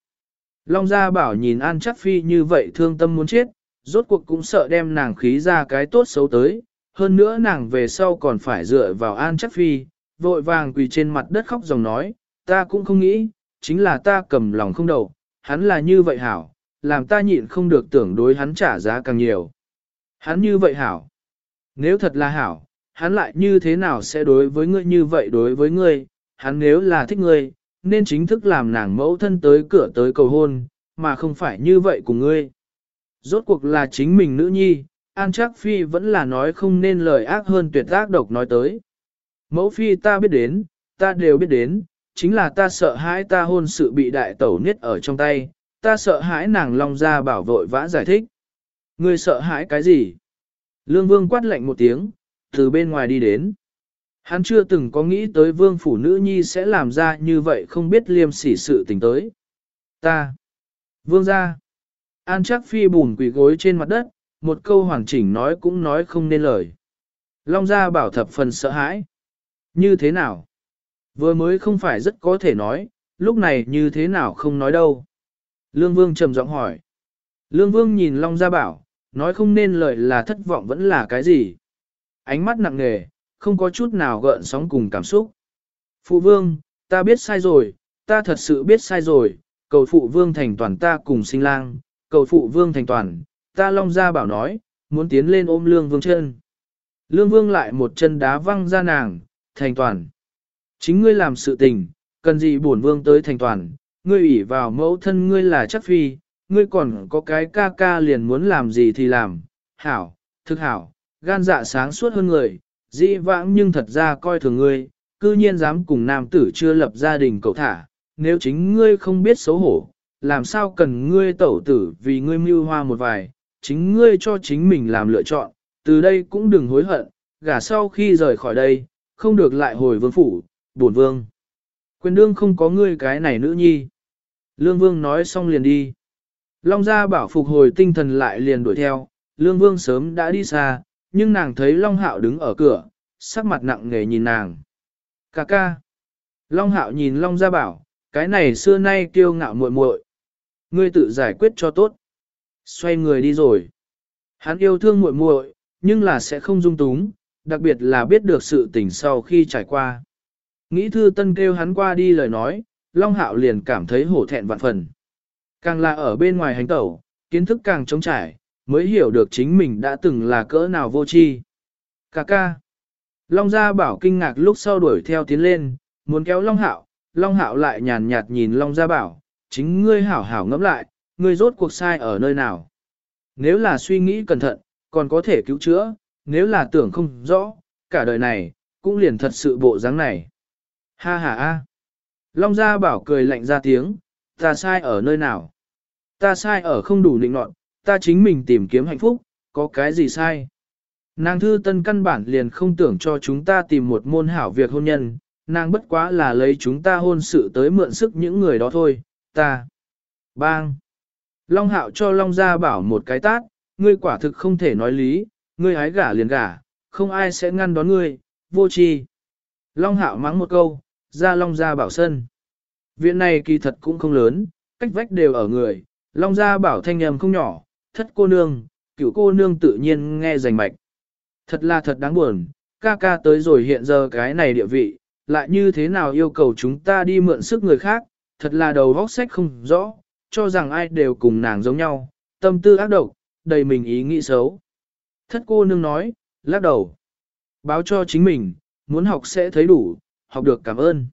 Long Gia Bảo nhìn An Trác Phi như vậy thương tâm muốn chết, rốt cuộc cũng sợ đem nàng khí ra cái tốt xấu tới, hơn nữa nàng về sau còn phải dựa vào An Trác Phi, vội vàng quỳ trên mặt đất khóc dòng nói, ta cũng không nghĩ, chính là ta cầm lòng không đầu, hắn là như vậy hảo, làm ta nhịn không được tưởng đối hắn trả giá càng nhiều. Hắn như vậy hảo. Nếu thật là hảo, hắn lại như thế nào sẽ đối với ngươi như vậy đối với ngươi, hắn nếu là thích ngươi, nên chính thức làm nàng mẫu thân tới cửa tới cầu hôn, mà không phải như vậy của ngươi. Rốt cuộc là chính mình nữ nhi, An Trác Phi vẫn là nói không nên lời ác hơn tuyệt ác độc nói tới. Mẫu Phi ta biết đến, ta đều biết đến, chính là ta sợ hãi ta hôn sự bị đại tẩu niết ở trong tay, ta sợ hãi nàng long ra bảo vội vã giải thích. Ngươi sợ hãi cái gì? Lương Vương quát lạnh một tiếng, từ bên ngoài đi đến. Hắn chưa từng có nghĩ tới vương phủ nữ nhi sẽ làm ra như vậy không biết liêm sỉ sự tình tới. Ta. Vương ra. An chắc phi bùn quỷ gối trên mặt đất, một câu hoàn chỉnh nói cũng nói không nên lời. Long gia bảo thập phần sợ hãi. Như thế nào? Vừa mới không phải rất có thể nói, lúc này như thế nào không nói đâu. Lương Vương trầm giọng hỏi. Lương Vương nhìn Long Gia Bảo, nói không nên lời là thất vọng vẫn là cái gì. Ánh mắt nặng nề, không có chút nào gợn sóng cùng cảm xúc. Phụ Vương, ta biết sai rồi, ta thật sự biết sai rồi, cầu Phụ Vương thành toàn ta cùng sinh lang, cầu Phụ Vương thành toàn, ta Long Gia Bảo nói, muốn tiến lên ôm Lương Vương chân. Lương Vương lại một chân đá văng ra nàng, thành toàn. Chính ngươi làm sự tình, cần gì bổn Vương tới thành toàn, ngươi ủy vào mẫu thân ngươi là chắc phi, ngươi còn có cái ca ca liền muốn làm gì thì làm, hảo, thực hảo, gan dạ sáng suốt hơn người, dĩ vãng nhưng thật ra coi thường ngươi, cư nhiên dám cùng nam tử chưa lập gia đình cậu thả, nếu chính ngươi không biết xấu hổ, làm sao cần ngươi tẩu tử vì ngươi mưu hoa một vài, chính ngươi cho chính mình làm lựa chọn, từ đây cũng đừng hối hận, gả sau khi rời khỏi đây, không được lại hồi vương phủ, buồn vương. Quyền đương không có ngươi cái này nữ nhi. Lương vương nói xong liền đi. Long gia bảo phục hồi tinh thần lại liền đuổi theo, lương vương sớm đã đi xa, nhưng nàng thấy Long hạo đứng ở cửa, sắc mặt nặng nề nhìn nàng. Cà ca. Long hạo nhìn Long gia bảo, cái này xưa nay kiêu ngạo muội muội, Ngươi tự giải quyết cho tốt. Xoay người đi rồi. Hắn yêu thương muội muội, nhưng là sẽ không dung túng, đặc biệt là biết được sự tình sau khi trải qua. Nghĩ thư tân kêu hắn qua đi lời nói, Long Hạo liền cảm thấy hổ thẹn vạn phần. Càng là ở bên ngoài hành tẩu, kiến thức càng trống trải, mới hiểu được chính mình đã từng là cỡ nào vô tri. Cà ca. Long Gia Bảo kinh ngạc lúc sau đuổi theo tiến lên, muốn kéo Long Hạo, Long Hạo lại nhàn nhạt nhìn Long Gia Bảo, chính ngươi hảo hảo ngẫm lại, ngươi rốt cuộc sai ở nơi nào. Nếu là suy nghĩ cẩn thận, còn có thể cứu chữa, nếu là tưởng không rõ, cả đời này, cũng liền thật sự bộ dáng này. Ha ha ha. Long Gia Bảo cười lạnh ra tiếng, ta sai ở nơi nào? Ta sai ở không đủ định nọt, ta chính mình tìm kiếm hạnh phúc, có cái gì sai? Nàng thư tân căn bản liền không tưởng cho chúng ta tìm một môn hảo việc hôn nhân, nàng bất quá là lấy chúng ta hôn sự tới mượn sức những người đó thôi, ta. Bang. Long hạo cho Long Gia bảo một cái tát, ngươi quả thực không thể nói lý, ngươi hái gả liền gả, không ai sẽ ngăn đón ngươi, vô tri. Long hạo mắng một câu, ra Long Gia bảo sân. Viện này kỳ thật cũng không lớn, cách vách đều ở người, Long Gia bảo thanh nhầm không nhỏ, thất cô nương, cửu cô nương tự nhiên nghe rành mạch. Thật là thật đáng buồn, ca ca tới rồi hiện giờ cái này địa vị, lại như thế nào yêu cầu chúng ta đi mượn sức người khác, thật là đầu vóc sách không rõ, cho rằng ai đều cùng nàng giống nhau, tâm tư ác độc, đầy mình ý nghĩ xấu. Thất cô nương nói, lắc đầu. Báo cho chính mình, muốn học sẽ thấy đủ, học được cảm ơn.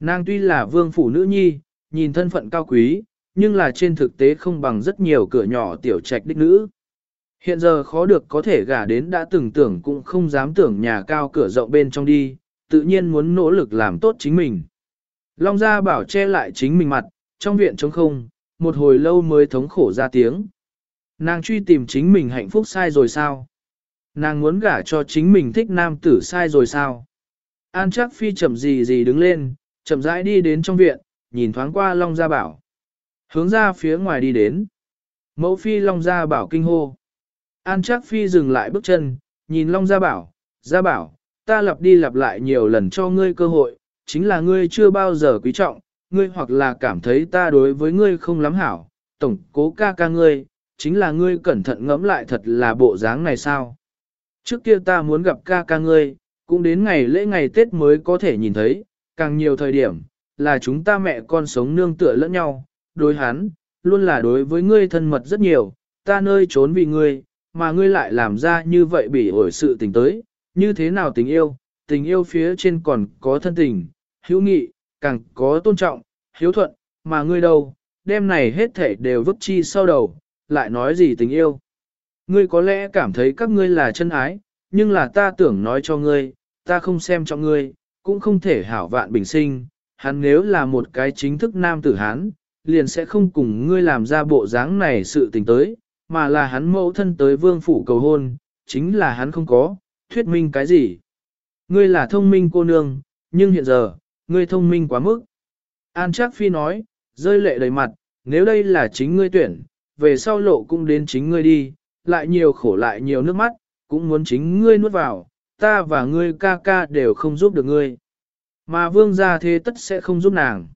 Nàng tuy là vương phủ nữ nhi, nhìn thân phận cao quý, nhưng là trên thực tế không bằng rất nhiều cửa nhỏ tiểu trạch đích nữ. Hiện giờ khó được có thể gả đến đã từng tưởng cũng không dám tưởng nhà cao cửa rộng bên trong đi, tự nhiên muốn nỗ lực làm tốt chính mình. Long gia bảo che lại chính mình mặt, trong viện trống không, một hồi lâu mới thống khổ ra tiếng. Nàng truy tìm chính mình hạnh phúc sai rồi sao? Nàng muốn gả cho chính mình thích nam tử sai rồi sao? An chắc phi chậm gì gì đứng lên, chậm rãi đi đến trong viện, nhìn thoáng qua Long Gia Bảo. Hướng ra phía ngoài đi đến. Mẫu phi Long Gia Bảo kinh hô. An chắc phi dừng lại bước chân, nhìn Long Gia Bảo. Gia Bảo, ta lặp đi lặp lại nhiều lần cho ngươi cơ hội, chính là ngươi chưa bao giờ quý trọng, ngươi hoặc là cảm thấy ta đối với ngươi không lắm hảo, tổng cố ca ca ngươi, chính là ngươi cẩn thận ngẫm lại thật là bộ dáng này sao. Trước kia ta muốn gặp ca ca ngươi, cũng đến ngày lễ ngày Tết mới có thể nhìn thấy, càng nhiều thời điểm, là chúng ta mẹ con sống nương tựa lẫn nhau, đối hắn, luôn là đối với ngươi thân mật rất nhiều, ta nơi trốn vì ngươi, mà ngươi lại làm ra như vậy bị ổi sự tình tới, như thế nào tình yêu, tình yêu phía trên còn có thân tình, hữu nghị, càng có tôn trọng, hiếu thuận, mà ngươi đâu, đêm này hết thể đều vứt chi sau đầu, lại nói gì tình yêu. Ngươi có lẽ cảm thấy các ngươi là chân ái, nhưng là ta tưởng nói cho ngươi, ta không xem cho ngươi, cũng không thể hảo vạn bình sinh, hắn nếu là một cái chính thức nam tử hán, liền sẽ không cùng ngươi làm ra bộ dáng này sự tình tới, mà là hắn mẫu thân tới vương phủ cầu hôn, chính là hắn không có, thuyết minh cái gì. Ngươi là thông minh cô nương, nhưng hiện giờ, ngươi thông minh quá mức. An Trác Phi nói, rơi lệ đầy mặt, nếu đây là chính ngươi tuyển, về sau lộ cũng đến chính ngươi đi, lại nhiều khổ lại nhiều nước mắt, cũng muốn chính ngươi nuốt vào, ta và ngươi ca ca đều không giúp được ngươi. Mà vương gia thế tất sẽ không giúp nàng.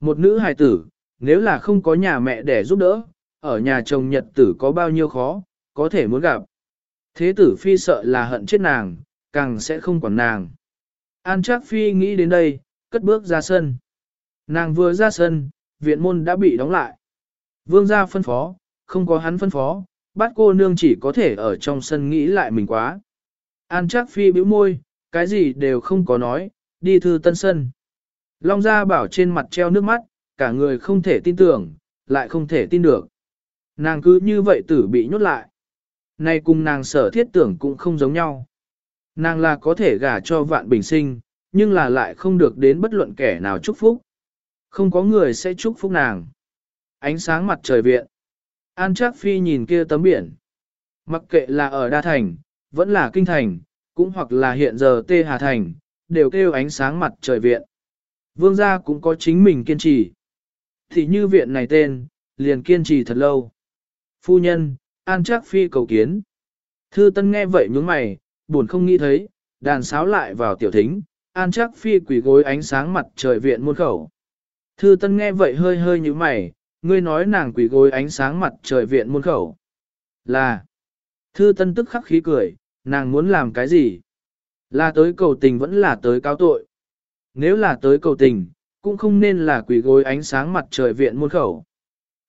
Một nữ hài tử, nếu là không có nhà mẹ để giúp đỡ, ở nhà chồng nhật tử có bao nhiêu khó, có thể muốn gặp. Thế tử phi sợ là hận chết nàng, càng sẽ không quản nàng. An Trác Phi nghĩ đến đây, cất bước ra sân. Nàng vừa ra sân, viện môn đã bị đóng lại. Vương gia phân phó, không có hắn phân phó, bát cô nương chỉ có thể ở trong sân nghĩ lại mình quá. An Trác Phi bĩu môi, cái gì đều không có nói, đi thư tân sân. Long gia bảo trên mặt treo nước mắt, cả người không thể tin tưởng, lại không thể tin được. Nàng cứ như vậy tử bị nhốt lại. Này cùng nàng sở thiết tưởng cũng không giống nhau. Nàng là có thể gả cho vạn bình sinh, nhưng là lại không được đến bất luận kẻ nào chúc phúc. Không có người sẽ chúc phúc nàng. Ánh sáng mặt trời viện. An Trác Phi nhìn kia tấm biển. Mặc kệ là ở Đa Thành, vẫn là Kinh Thành, cũng hoặc là hiện giờ Tê Hà Thành, đều kêu ánh sáng mặt trời viện. Vương gia cũng có chính mình kiên trì. Thì như viện này tên, liền kiên trì thật lâu. Phu nhân, An Trác Phi cầu kiến. Thư Tân nghe vậy nhướng mày, buồn không nghĩ thấy, đàn sáo lại vào tiểu thính, An Trác Phi quỳ gối ánh sáng mặt trời viện môn khẩu. Thư Tân nghe vậy hơi hơi như mày, ngươi nói nàng quỷ gối ánh sáng mặt trời viện môn khẩu. Là. Thư Tân tức khắc khí cười, nàng muốn làm cái gì? Là tới cầu tình vẫn là tới cáo tội. Nếu là tới cầu tình, cũng không nên là quỷ gối ánh sáng mặt trời viện môn khẩu.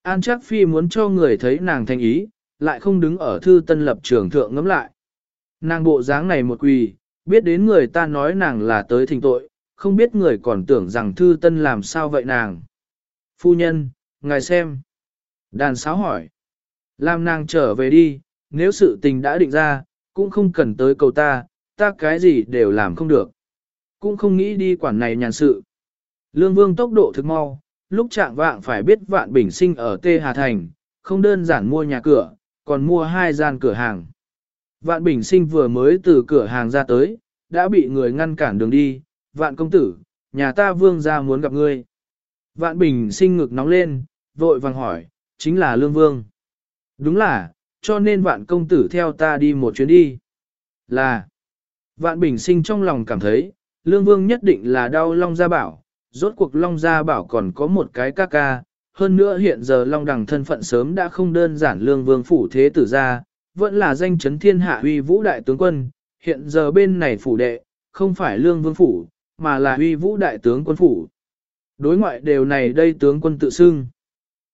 An Trác Phi muốn cho người thấy nàng thành ý, lại không đứng ở thư tân lập trường thượng ngắm lại. Nàng bộ dáng này một quỳ, biết đến người ta nói nàng là tới thỉnh tội, không biết người còn tưởng rằng thư tân làm sao vậy nàng. Phu nhân, ngài xem. Đàn sáo hỏi. Làm nàng trở về đi, nếu sự tình đã định ra, cũng không cần tới cầu ta, ta cái gì đều làm không được. Cũng không nghĩ đi quản này nhàn sự. Lương vương tốc độ thực mau, lúc trạng vạng phải biết vạn bình sinh ở Tê Hà Thành, không đơn giản mua nhà cửa, còn mua hai gian cửa hàng. Vạn bình sinh vừa mới từ cửa hàng ra tới, đã bị người ngăn cản đường đi, vạn công tử, nhà ta vương ra muốn gặp ngươi. Vạn bình sinh ngực nóng lên, vội vàng hỏi, chính là lương vương. Đúng là, cho nên vạn công tử theo ta đi một chuyến đi. Là, vạn bình sinh trong lòng cảm thấy, lương vương nhất định là đau long gia bảo, rốt cuộc long gia bảo còn có một cái ca ca. Hơn nữa hiện giờ Long Đằng thân phận sớm đã không đơn giản lương vương phủ thế tử ra, vẫn là danh chấn thiên hạ uy vũ đại tướng quân, hiện giờ bên này phủ đệ, không phải lương vương phủ, mà là uy vũ đại tướng quân phủ. Đối ngoại đều này đây tướng quân tự xưng.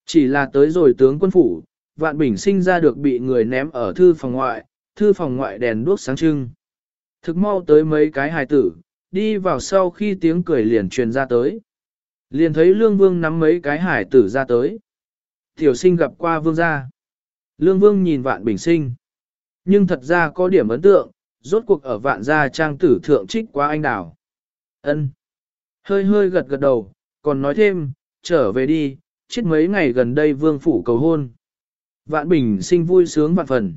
Chỉ là tới rồi tướng quân phủ, vạn bình sinh ra được bị người ném ở thư phòng ngoại, thư phòng ngoại đèn đuốc sáng trưng. Thực mau tới mấy cái hài tử, đi vào sau khi tiếng cười liền truyền ra tới. Liền thấy lương vương nắm mấy cái hải tử ra tới. Tiểu sinh gặp qua vương gia. Lương vương nhìn vạn bình sinh. Nhưng thật ra có điểm ấn tượng, rốt cuộc ở vạn gia trang tử thượng trích quá anh đảo. ân Hơi hơi gật gật đầu, còn nói thêm, trở về đi, chết mấy ngày gần đây vương phủ cầu hôn. Vạn bình sinh vui sướng vạn phần.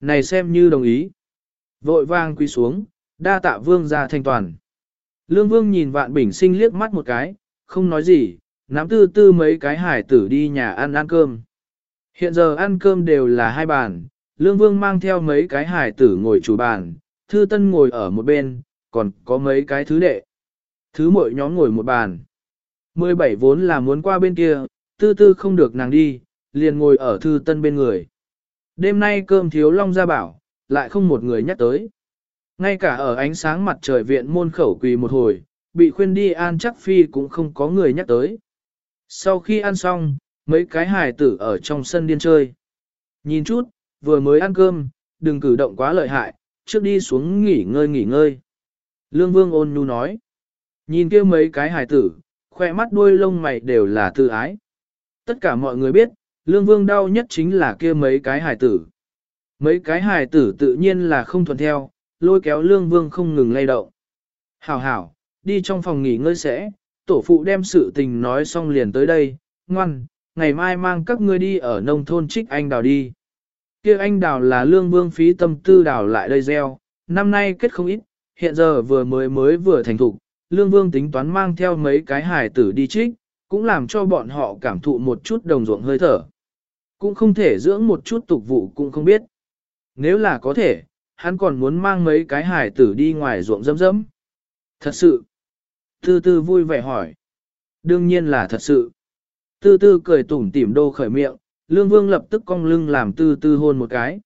Này xem như đồng ý. Vội vang quy xuống, đa tạ vương ra thanh toàn. Lương vương nhìn vạn bình sinh liếc mắt một cái, không nói gì, nắm tư tư mấy cái hải tử đi nhà ăn ăn cơm. Hiện giờ ăn cơm đều là hai bàn, lương vương mang theo mấy cái hải tử ngồi chủ bàn, thư tân ngồi ở một bên, còn có mấy cái thứ đệ. Thứ mỗi nhóm ngồi một bàn. 17 vốn là muốn qua bên kia, tư tư không được nàng đi, liền ngồi ở thư tân bên người. Đêm nay cơm thiếu long ra bảo, lại không một người nhắc tới. Ngay cả ở ánh sáng mặt trời viện môn khẩu quỳ một hồi, bị khuyên đi an chắc phi cũng không có người nhắc tới. Sau khi ăn xong, mấy cái hài tử ở trong sân điên chơi. Nhìn chút, vừa mới ăn cơm, đừng cử động quá lợi hại, trước đi xuống nghỉ ngơi nghỉ ngơi. Lương Vương ôn nhu nói. Nhìn kia mấy cái hài tử, khoe mắt đuôi lông mày đều là tự ái. Tất cả mọi người biết, Lương Vương đau nhất chính là kia mấy cái hài tử. Mấy cái hài tử tự nhiên là không thuận theo, lôi kéo Lương Vương không ngừng lay động. Hảo hảo, đi trong phòng nghỉ ngơi sẽ, tổ phụ đem sự tình nói xong liền tới đây, ngoan, ngày mai mang các ngươi đi ở nông thôn trích anh đào đi. kia anh đào là Lương Vương phí tâm tư đào lại đây gieo, năm nay kết không ít, hiện giờ vừa mới mới vừa thành thục, Lương Vương tính toán mang theo mấy cái hài tử đi trích, cũng làm cho bọn họ cảm thụ một chút đồng ruộng hơi thở. Cũng không thể dưỡng một chút tục vụ cũng không biết. Nếu là có thể, hắn còn muốn mang mấy cái hài tử đi ngoài ruộng dẫm dẫm. Thật sự. Tư tư vui vẻ hỏi. Đương nhiên là thật sự. Tư tư cười tủm tỉm đô khởi miệng, lương vương lập tức cong lưng làm tư tư hôn một cái.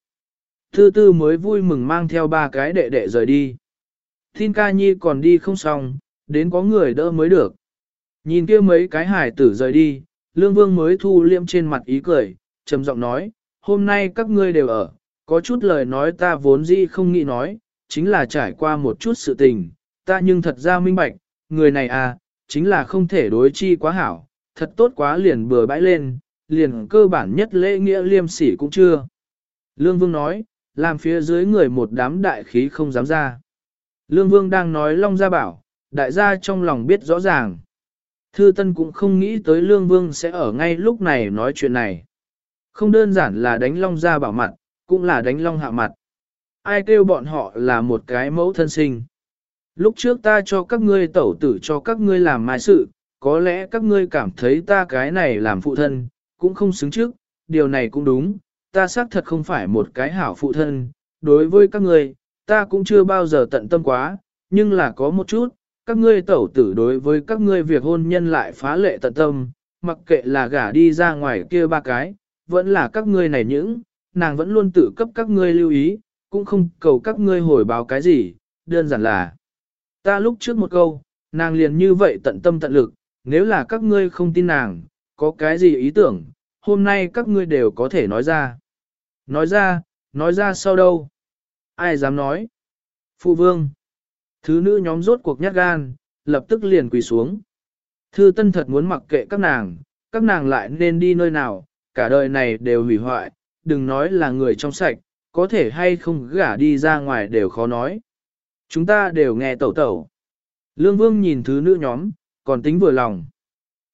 Tư tư mới vui mừng mang theo ba cái đệ đệ rời đi. Thiên ca nhi còn đi không xong, đến có người đỡ mới được. Nhìn kia mấy cái hải tử rời đi, lương vương mới thu liêm trên mặt ý cười, trầm giọng nói, hôm nay các ngươi đều ở, có chút lời nói ta vốn dĩ không nghĩ nói, chính là trải qua một chút sự tình, ta nhưng thật ra minh bạch, người này à, chính là không thể đối chi quá hảo, thật tốt quá liền bừa bãi lên, liền cơ bản nhất lễ nghĩa liêm sỉ cũng chưa. Lương Vương nói, làm phía dưới người một đám đại khí không dám ra. Lương Vương đang nói Long Gia bảo, đại gia trong lòng biết rõ ràng. Thư Tân cũng không nghĩ tới Lương Vương sẽ ở ngay lúc này nói chuyện này. Không đơn giản là đánh Long Gia bảo mặt, cũng là đánh Long hạ mặt. Ai kêu bọn họ là một cái mẫu thân sinh. Lúc trước ta cho các ngươi tẩu tử cho các ngươi làm mai sự, có lẽ các ngươi cảm thấy ta cái này làm phụ thân, cũng không xứng trước, điều này cũng đúng, ta xác thật không phải một cái hảo phụ thân, đối với các ngươi, ta cũng chưa bao giờ tận tâm quá, nhưng là có một chút, các ngươi tẩu tử đối với các ngươi việc hôn nhân lại phá lệ tận tâm, mặc kệ là gả đi ra ngoài kia ba cái, vẫn là các ngươi này những, nàng vẫn luôn tự cấp các ngươi lưu ý, cũng không cầu các ngươi hồi báo cái gì, đơn giản là Ta lúc trước một câu, nàng liền như vậy tận tâm tận lực, nếu là các ngươi không tin nàng, có cái gì ý tưởng, hôm nay các ngươi đều có thể nói ra. Nói ra, nói ra sau đâu? Ai dám nói? Phụ vương. Thứ nữ nhóm rốt cuộc nhát gan, lập tức liền quỳ xuống. Thư tân thật muốn mặc kệ các nàng, các nàng lại nên đi nơi nào, cả đời này đều hủy hoại, đừng nói là người trong sạch, có thể hay không gả đi ra ngoài đều khó nói. Chúng ta đều nghe tẩu tẩu. Lương Vương nhìn thứ nữ nhóm, còn tính vừa lòng.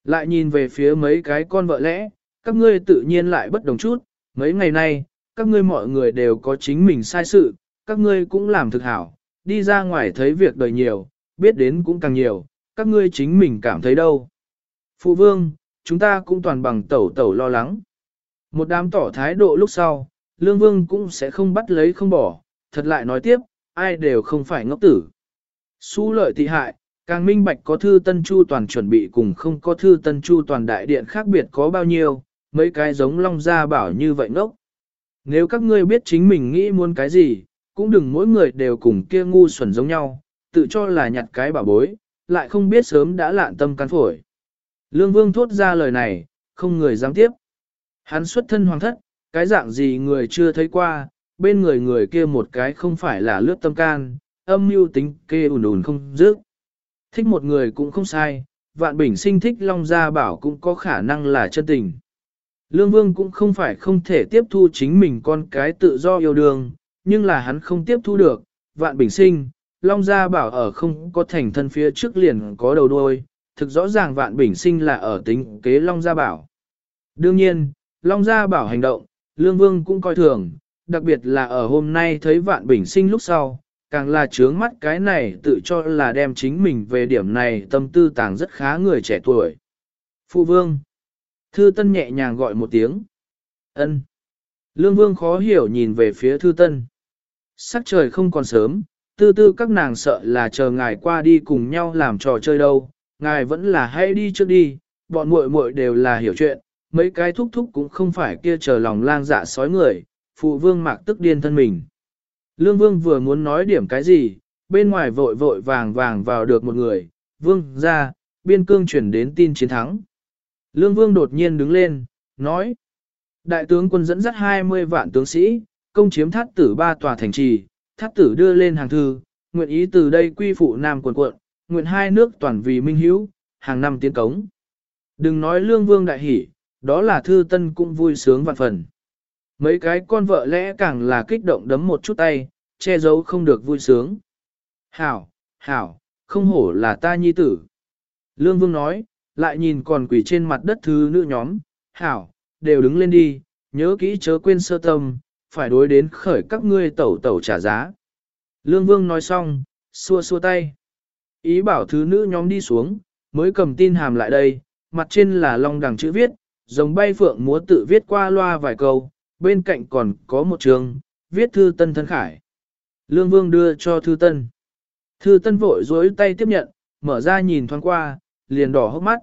Lại nhìn về phía mấy cái con vợ lẽ, các ngươi tự nhiên lại bất đồng chút, mấy ngày nay, các ngươi mọi người đều có chính mình sai sự, các ngươi cũng làm thực hảo, đi ra ngoài thấy việc đời nhiều, biết đến cũng càng nhiều, các ngươi chính mình cảm thấy đâu. Phụ vương, chúng ta cũng toàn bằng tẩu tẩu lo lắng. Một đám tỏ thái độ lúc sau, lương vương cũng sẽ không bắt lấy không bỏ, thật lại nói tiếp, ai đều không phải ngốc tử. Xu lợi thị hại, càng minh bạch có thư tân chu toàn chuẩn bị cùng không có thư tân chu toàn đại điện khác biệt có bao nhiêu, mấy cái giống long gia bảo như vậy ngốc. Nếu các ngươi biết chính mình nghĩ muốn cái gì, cũng đừng mỗi người đều cùng kia ngu xuẩn giống nhau, tự cho là nhặt cái bảo bối, lại không biết sớm đã lạn tâm cắn phổi. Lương Vương thốt ra lời này, không người dám tiếp. Hắn xuất thân hoàng thất, cái dạng gì người chưa thấy qua, bên người người kia một cái không phải là lướt tâm can, âm mưu tính kê ùn ùn không dứt. Thích một người cũng không sai, vạn bình sinh thích Long Gia Bảo cũng có khả năng là chân tình. Lương Vương cũng không phải không thể tiếp thu chính mình con cái tự do yêu đương, nhưng là hắn không tiếp thu được, vạn bình sinh, Long Gia Bảo ở không có thành thân phía trước liền có đầu đuôi, thực rõ ràng vạn bình sinh là ở tính kế Long Gia Bảo. Đương nhiên, Long Gia Bảo hành động, Lương Vương cũng coi thường, đặc biệt là ở hôm nay thấy vạn bình sinh lúc sau, càng là trướng mắt cái này tự cho là đem chính mình về điểm này tâm tư tàng rất khá người trẻ tuổi. Phụ vương. Thư Tân nhẹ nhàng gọi một tiếng. Ân. Lương Vương khó hiểu nhìn về phía Thư Tân. Sắc trời không còn sớm, tư tư các nàng sợ là chờ ngài qua đi cùng nhau làm trò chơi đâu, ngài vẫn là hãy đi trước đi, bọn muội muội đều là hiểu chuyện, mấy cái thúc thúc cũng không phải kia chờ lòng lang dạ sói người, phụ vương mạc tức điên thân mình. Lương vương vừa muốn nói điểm cái gì, bên ngoài vội vội vàng vàng vào được một người, vương ra, biên cương chuyển đến tin chiến thắng. Lương vương đột nhiên đứng lên, nói, đại tướng quân dẫn dắt 20 vạn tướng sĩ, công chiếm thát tử ba tòa thành trì, thát tử đưa lên hàng thư, nguyện ý từ đây quy phụ Nam quần quận, nguyện hai nước toàn vì minh hữu, hàng năm tiến cống. Đừng nói lương vương đại hỷ, đó là thư tân cũng vui sướng vạn phần. Mấy cái con vợ lẽ càng là kích động đấm một chút tay, che giấu không được vui sướng. Hảo, hảo, không hổ là ta nhi tử. Lương Vương nói, lại nhìn còn quỷ trên mặt đất thứ nữ nhóm, hảo, đều đứng lên đi, nhớ kỹ chớ quên sơ tâm, phải đối đến khởi các ngươi tẩu tẩu trả giá. Lương Vương nói xong, xua xua tay. Ý bảo thứ nữ nhóm đi xuống, mới cầm tin hàm lại đây, mặt trên là long đằng chữ viết, giống bay phượng múa tự viết qua loa vài câu, bên cạnh còn có một trường, viết thư tân thân khải. Lương Vương đưa cho thư tân. Thư tân vội dối tay tiếp nhận, mở ra nhìn thoáng qua, liền đỏ hốc mắt.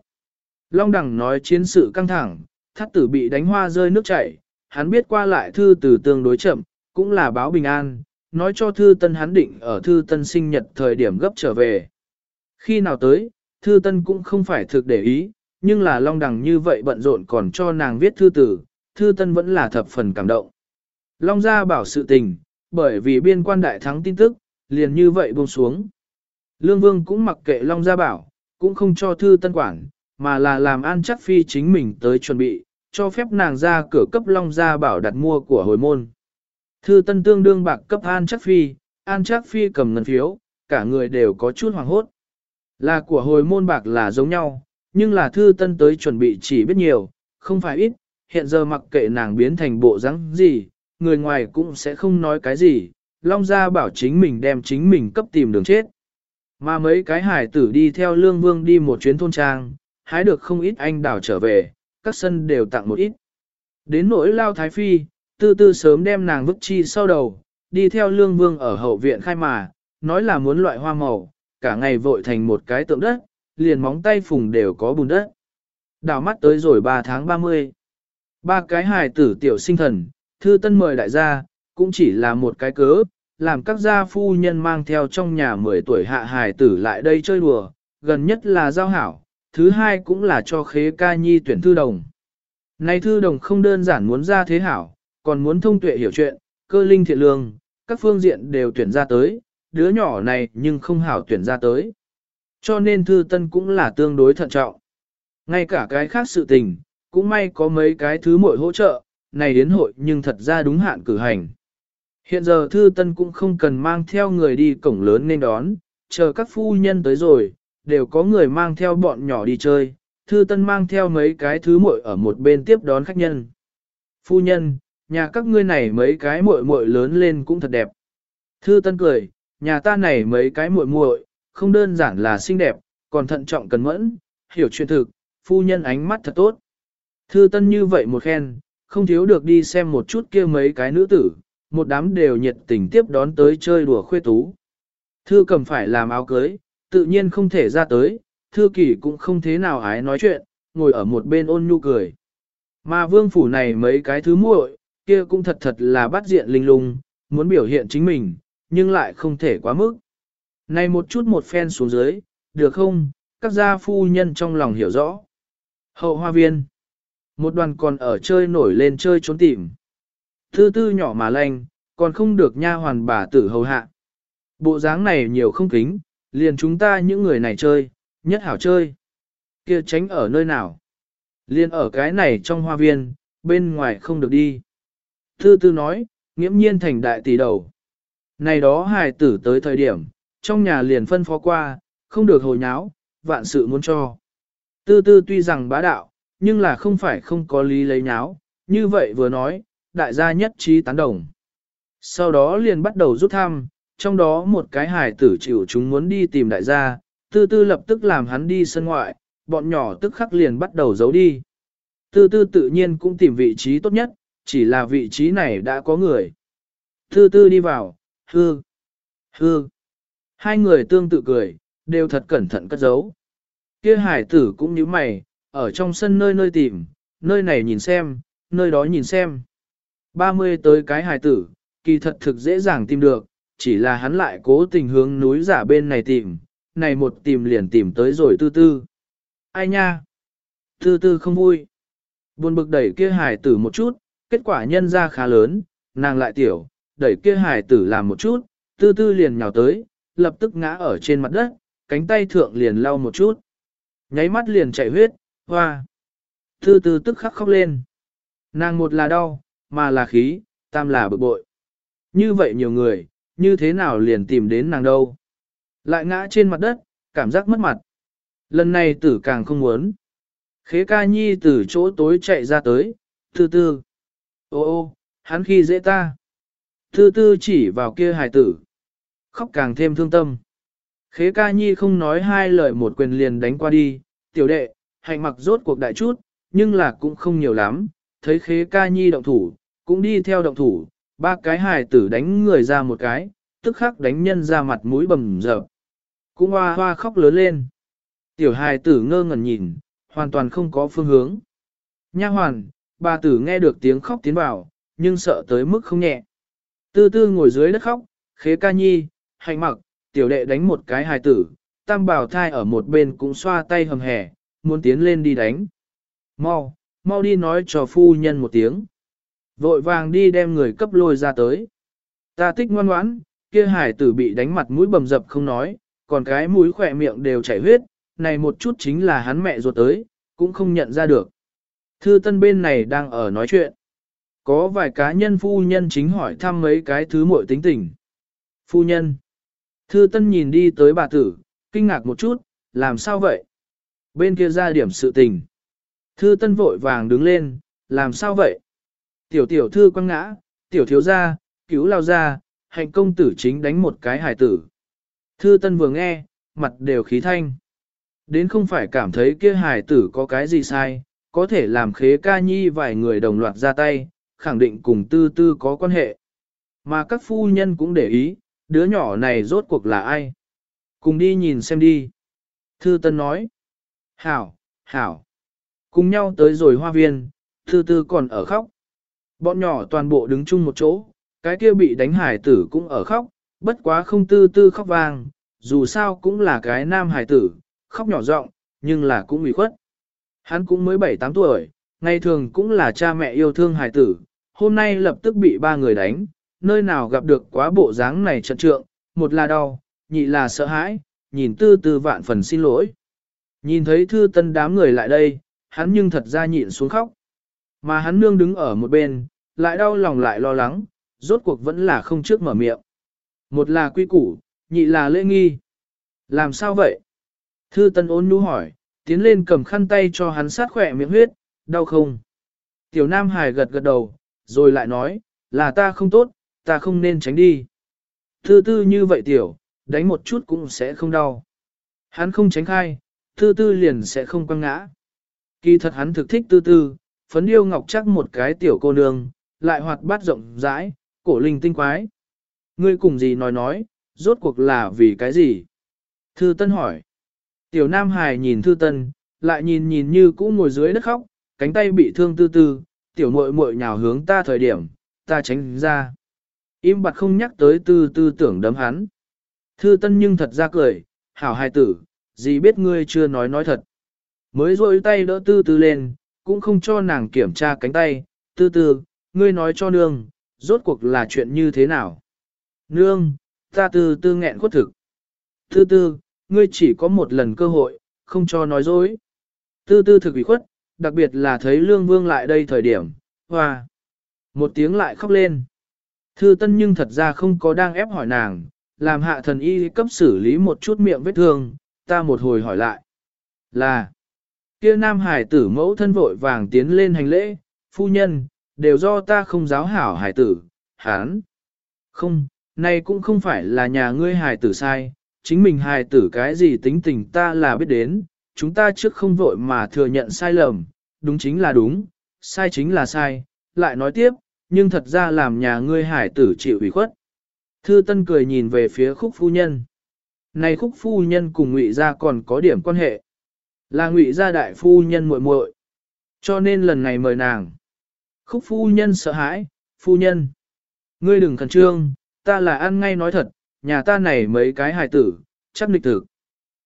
Long đẳng nói chiến sự căng thẳng, thắt tử bị đánh hoa rơi nước chảy, hắn biết qua lại thư từ tương đối chậm, cũng là báo bình an, nói cho thư tân hắn định ở thư tân sinh nhật thời điểm gấp trở về. Khi nào tới, thư tân cũng không phải thực để ý, nhưng là long đằng như vậy bận rộn còn cho nàng viết thư tử, thư tân vẫn là thập phần cảm động. Long gia bảo sự tình, bởi vì biên quan đại thắng tin tức, liền như vậy buông xuống. Lương Vương cũng mặc kệ Long Gia Bảo, cũng không cho thư tân quản, mà là làm An Chắc Phi chính mình tới chuẩn bị, cho phép nàng ra cửa cấp Long Gia Bảo đặt mua của hồi môn. Thư tân tương đương bạc cấp An Chắc Phi, An Chắc Phi cầm ngân phiếu, cả người đều có chút hoàng hốt. Là của hồi môn bạc là giống nhau, nhưng là thư tân tới chuẩn bị chỉ biết nhiều, không phải ít, hiện giờ mặc kệ nàng biến thành bộ dáng gì, người ngoài cũng sẽ không nói cái gì, Long Gia bảo chính mình đem chính mình cấp tìm đường chết. Mà mấy cái hải tử đi theo Lương Vương đi một chuyến thôn trang, hái được không ít anh đào trở về, các sân đều tặng một ít. Đến nỗi Lao Thái Phi, tư tư sớm đem nàng vứt chi sau đầu, đi theo Lương Vương ở hậu viện khai mà, nói là muốn loại hoa màu, cả ngày vội thành một cái tượng đất, liền móng tay phùng đều có bùn đất. Đào mắt tới rồi 3 tháng 30. Ba cái hài tử tiểu sinh thần, thư tân mời đại gia, cũng chỉ là một cái cớ, làm các gia phu nhân mang theo trong nhà 10 tuổi hạ hài tử lại đây chơi đùa, gần nhất là giao hảo, thứ hai cũng là cho khế ca nhi tuyển thư đồng. Này thư đồng không đơn giản muốn ra thế hảo, còn muốn thông tuệ hiểu chuyện, cơ linh thiện lương, các phương diện đều tuyển ra tới, đứa nhỏ này nhưng không hảo tuyển ra tới. Cho nên thư tân cũng là tương đối thận trọng. Ngay cả cái khác sự tình, cũng may có mấy cái thứ muội hỗ trợ, này đến hội nhưng thật ra đúng hạn cử hành. Hiện giờ thư tân cũng không cần mang theo người đi cổng lớn nên đón, chờ các phu nhân tới rồi, đều có người mang theo bọn nhỏ đi chơi, thư tân mang theo mấy cái thứ muội ở một bên tiếp đón khách nhân. Phu nhân, nhà các ngươi này mấy cái muội muội lớn lên cũng thật đẹp. Thư tân cười, nhà ta này mấy cái muội muội không đơn giản là xinh đẹp, còn thận trọng cẩn mẫn, hiểu chuyện thực, phu nhân ánh mắt thật tốt. Thư tân như vậy một khen, không thiếu được đi xem một chút kia mấy cái nữ tử, một đám đều nhiệt tình tiếp đón tới chơi đùa khuê tú. Thư cầm phải làm áo cưới, tự nhiên không thể ra tới, thư kỳ cũng không thế nào ái nói chuyện, ngồi ở một bên ôn nhu cười. Mà vương phủ này mấy cái thứ muội, kia cũng thật thật là bắt diện linh lung, muốn biểu hiện chính mình, nhưng lại không thể quá mức. Này một chút một phen xuống dưới, được không, các gia phu nhân trong lòng hiểu rõ. Hậu hoa viên. Một đoàn còn ở chơi nổi lên chơi trốn tìm. Thư tư nhỏ mà lành, còn không được nha hoàn bà tử hầu hạ. Bộ dáng này nhiều không kính, liền chúng ta những người này chơi, nhất hảo chơi. kia tránh ở nơi nào? Liên ở cái này trong hoa viên, bên ngoài không được đi. Thư tư nói, nghiễm nhiên thành đại tỷ đầu. Này đó hài tử tới thời điểm, trong nhà liền phân phó qua, không được hồi nháo, vạn sự muốn cho. Tư tư tuy rằng bá đạo, nhưng là không phải không có lý lấy nháo, như vậy vừa nói, đại gia nhất trí tán đồng. Sau đó liền bắt đầu rút thăm, trong đó một cái hải tử chịu chúng muốn đi tìm đại gia, tư tư lập tức làm hắn đi sân ngoại, bọn nhỏ tức khắc liền bắt đầu giấu đi. Tư tư tự nhiên cũng tìm vị trí tốt nhất, chỉ là vị trí này đã có người. Tư tư đi vào, hư, hư. Hai người tương tự cười, đều thật cẩn thận cất giấu. Kia hải tử cũng như mày, ở trong sân nơi nơi tìm, nơi này nhìn xem, nơi đó nhìn xem. 30 tới cái hải tử, kỳ thật thực dễ dàng tìm được, chỉ là hắn lại cố tình hướng núi giả bên này tìm, này một tìm liền tìm tới rồi tư tư. Ai nha? Tư tư không vui. Buồn bực đẩy kia hải tử một chút, kết quả nhân ra khá lớn, nàng lại tiểu, đẩy kia hải tử làm một chút, tư tư liền nhào tới, lập tức ngã ở trên mặt đất, cánh tay thượng liền lau một chút. Nháy mắt liền chạy huyết, hoa. Tư tư tức khắc khóc lên. Nàng một là đau, mà là khí, tam là bực bội. Như vậy nhiều người, như thế nào liền tìm đến nàng đâu. Lại ngã trên mặt đất, cảm giác mất mặt. Lần này tử càng không muốn. Khế ca nhi từ chỗ tối chạy ra tới, tư tư. Ô ô, hắn khi dễ ta. Tư tư chỉ vào kia hài tử. Khóc càng thêm thương tâm. Khế ca nhi không nói hai lời một quyền liền đánh qua đi, tiểu đệ, hạnh mặc rốt cuộc đại chút, nhưng là cũng không nhiều lắm, thấy khế ca nhi động thủ, cũng đi theo động thủ, ba cái hài tử đánh người ra một cái, tức khắc đánh nhân ra mặt mũi bầm dập. Cũng hoa hoa khóc lớn lên. Tiểu hài tử ngơ ngẩn nhìn, hoàn toàn không có phương hướng. Nha hoàn, bà tử nghe được tiếng khóc tiến vào, nhưng sợ tới mức không nhẹ. Tư tư ngồi dưới đất khóc, khế ca nhi, hạnh mặc, tiểu đệ đánh một cái hài tử, tam bảo thai ở một bên cũng xoa tay hầm hẻ, muốn tiến lên đi đánh. Mau, mau đi nói cho phu nhân một tiếng. Vội vàng đi đem người cấp lôi ra tới. Ta thích ngoan ngoãn, kia hải tử bị đánh mặt mũi bầm dập không nói, còn cái mũi khỏe miệng đều chảy huyết, này một chút chính là hắn mẹ ruột tới, cũng không nhận ra được. Thư tân bên này đang ở nói chuyện. Có vài cá nhân phu nhân chính hỏi thăm mấy cái thứ muội tính tình. Phu nhân. Thư tân nhìn đi tới bà tử, kinh ngạc một chút, làm sao vậy? Bên kia ra điểm sự tình. Thư tân vội vàng đứng lên, làm sao vậy? Tiểu tiểu thư quăng ngã, tiểu thiếu gia, cứu lao ra, hạnh công tử chính đánh một cái hải tử. Thư tân vừa nghe, mặt đều khí thanh. Đến không phải cảm thấy kia hải tử có cái gì sai, có thể làm khế ca nhi vài người đồng loạt ra tay, khẳng định cùng tư tư có quan hệ. Mà các phu nhân cũng để ý, đứa nhỏ này rốt cuộc là ai? Cùng đi nhìn xem đi. Thư Tân nói. Hảo, hảo. Cùng nhau tới rồi hoa viên, Thư Tư còn ở khóc. Bọn nhỏ toàn bộ đứng chung một chỗ, cái kia bị đánh hải tử cũng ở khóc, bất quá không tư tư khóc vang, dù sao cũng là cái nam hải tử, khóc nhỏ giọng, nhưng là cũng ủy khuất. Hắn cũng mới 7-8 tuổi, ngày thường cũng là cha mẹ yêu thương hải tử, hôm nay lập tức bị ba người đánh, nơi nào gặp được quá bộ dáng này trận trượng, một là đau, nhị là sợ hãi, nhìn tư tư vạn phần xin lỗi. Nhìn thấy thư tân đám người lại đây, hắn nhưng thật ra nhịn xuống khóc. Mà hắn nương đứng ở một bên, lại đau lòng lại lo lắng, rốt cuộc vẫn là không trước mở miệng. Một là quy củ, nhị là lễ nghi. Làm sao vậy? Thư tân ôn nhu hỏi, tiến lên cầm khăn tay cho hắn sát khỏe miệng huyết, đau không? Tiểu Nam Hải gật gật đầu, rồi lại nói, là ta không tốt, ta không nên tránh đi. Thư tư như vậy tiểu, đánh một chút cũng sẽ không đau. Hắn không tránh khai, tư tư liền sẽ không quăng ngã. Kỳ thật hắn thực thích tư tư, phấn điêu ngọc chắc một cái tiểu cô nương, lại hoạt bát rộng rãi, cổ linh tinh quái. Ngươi cùng gì nói nói, rốt cuộc là vì cái gì? Thư Tân hỏi. Tiểu Nam Hải nhìn Thư Tân, lại nhìn nhìn như cũ ngồi dưới đất khóc, cánh tay bị thương tư tư, tiểu muội muội nhào hướng ta thời điểm, ta tránh ra. Im bặt không nhắc tới tư tư tưởng đấm hắn. Thư Tân nhưng thật ra cười, hảo hài tử, gì biết ngươi chưa nói nói thật. Mới rôi tay đỡ tư tư lên, cũng không cho nàng kiểm tra cánh tay, tư tư, ngươi nói cho nương, rốt cuộc là chuyện như thế nào. Nương, ta tư tư nghẹn khuất thực. Tư tư, ngươi chỉ có một lần cơ hội, không cho nói dối. Tư tư thực ủy khuất, đặc biệt là thấy lương vương lại đây thời điểm, hoa. Một tiếng lại khóc lên. Thư tân nhưng thật ra không có đang ép hỏi nàng, làm hạ thần y cấp xử lý một chút miệng vết thương, ta một hồi hỏi lại. Là, kia nam hải tử mẫu thân vội vàng tiến lên hành lễ, phu nhân, đều do ta không giáo hảo hải tử, hán. Không, này cũng không phải là nhà ngươi hải tử sai, chính mình hải tử cái gì tính tình ta là biết đến, chúng ta trước không vội mà thừa nhận sai lầm, đúng chính là đúng, sai chính là sai, lại nói tiếp, nhưng thật ra làm nhà ngươi hải tử chịu ủy khuất. Thư Tân cười nhìn về phía khúc phu nhân. Này khúc phu nhân cùng ngụy gia còn có điểm quan hệ. Là ngụy gia đại phu nhân muội muội. Cho nên lần này mời nàng. Khúc phu nhân sợ hãi, phu nhân. Ngươi đừng khẩn trương, ta là ăn ngay nói thật, nhà ta này mấy cái hài tử, chắc lịch tử.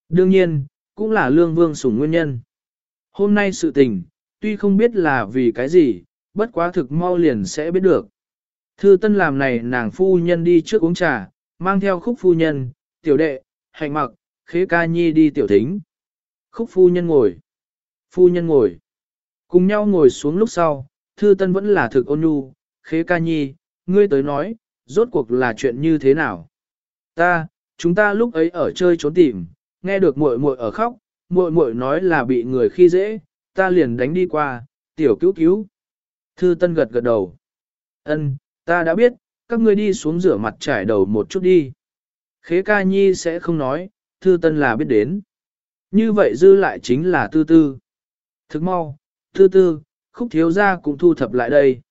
Đương nhiên, cũng là lương vương sủng nguyên nhân. Hôm nay sự tình, tuy không biết là vì cái gì, bất quá thực mau liền sẽ biết được. Thư tân làm này nàng phu nhân đi trước uống trà, mang theo khúc phu nhân, tiểu đệ, hành mặc, khế ca nhi đi tiểu thính. Khúc phu nhân ngồi. Phu nhân ngồi. Cùng nhau ngồi xuống lúc sau, thư tân vẫn là thực ôn nhu, khế ca nhi, ngươi tới nói, rốt cuộc là chuyện như thế nào? Ta, chúng ta lúc ấy ở chơi trốn tìm, nghe được muội muội ở khóc, muội muội nói là bị người khi dễ, ta liền đánh đi qua, tiểu cứu cứu. Thư Tân gật gật đầu. Ân, ta đã biết, các ngươi đi xuống rửa mặt trải đầu một chút đi. Khế ca nhi sẽ không nói, thư tân là biết đến. Như vậy dư lại chính là tư tư. Thức mau, tư tư, khúc thiếu gia cũng thu thập lại đây.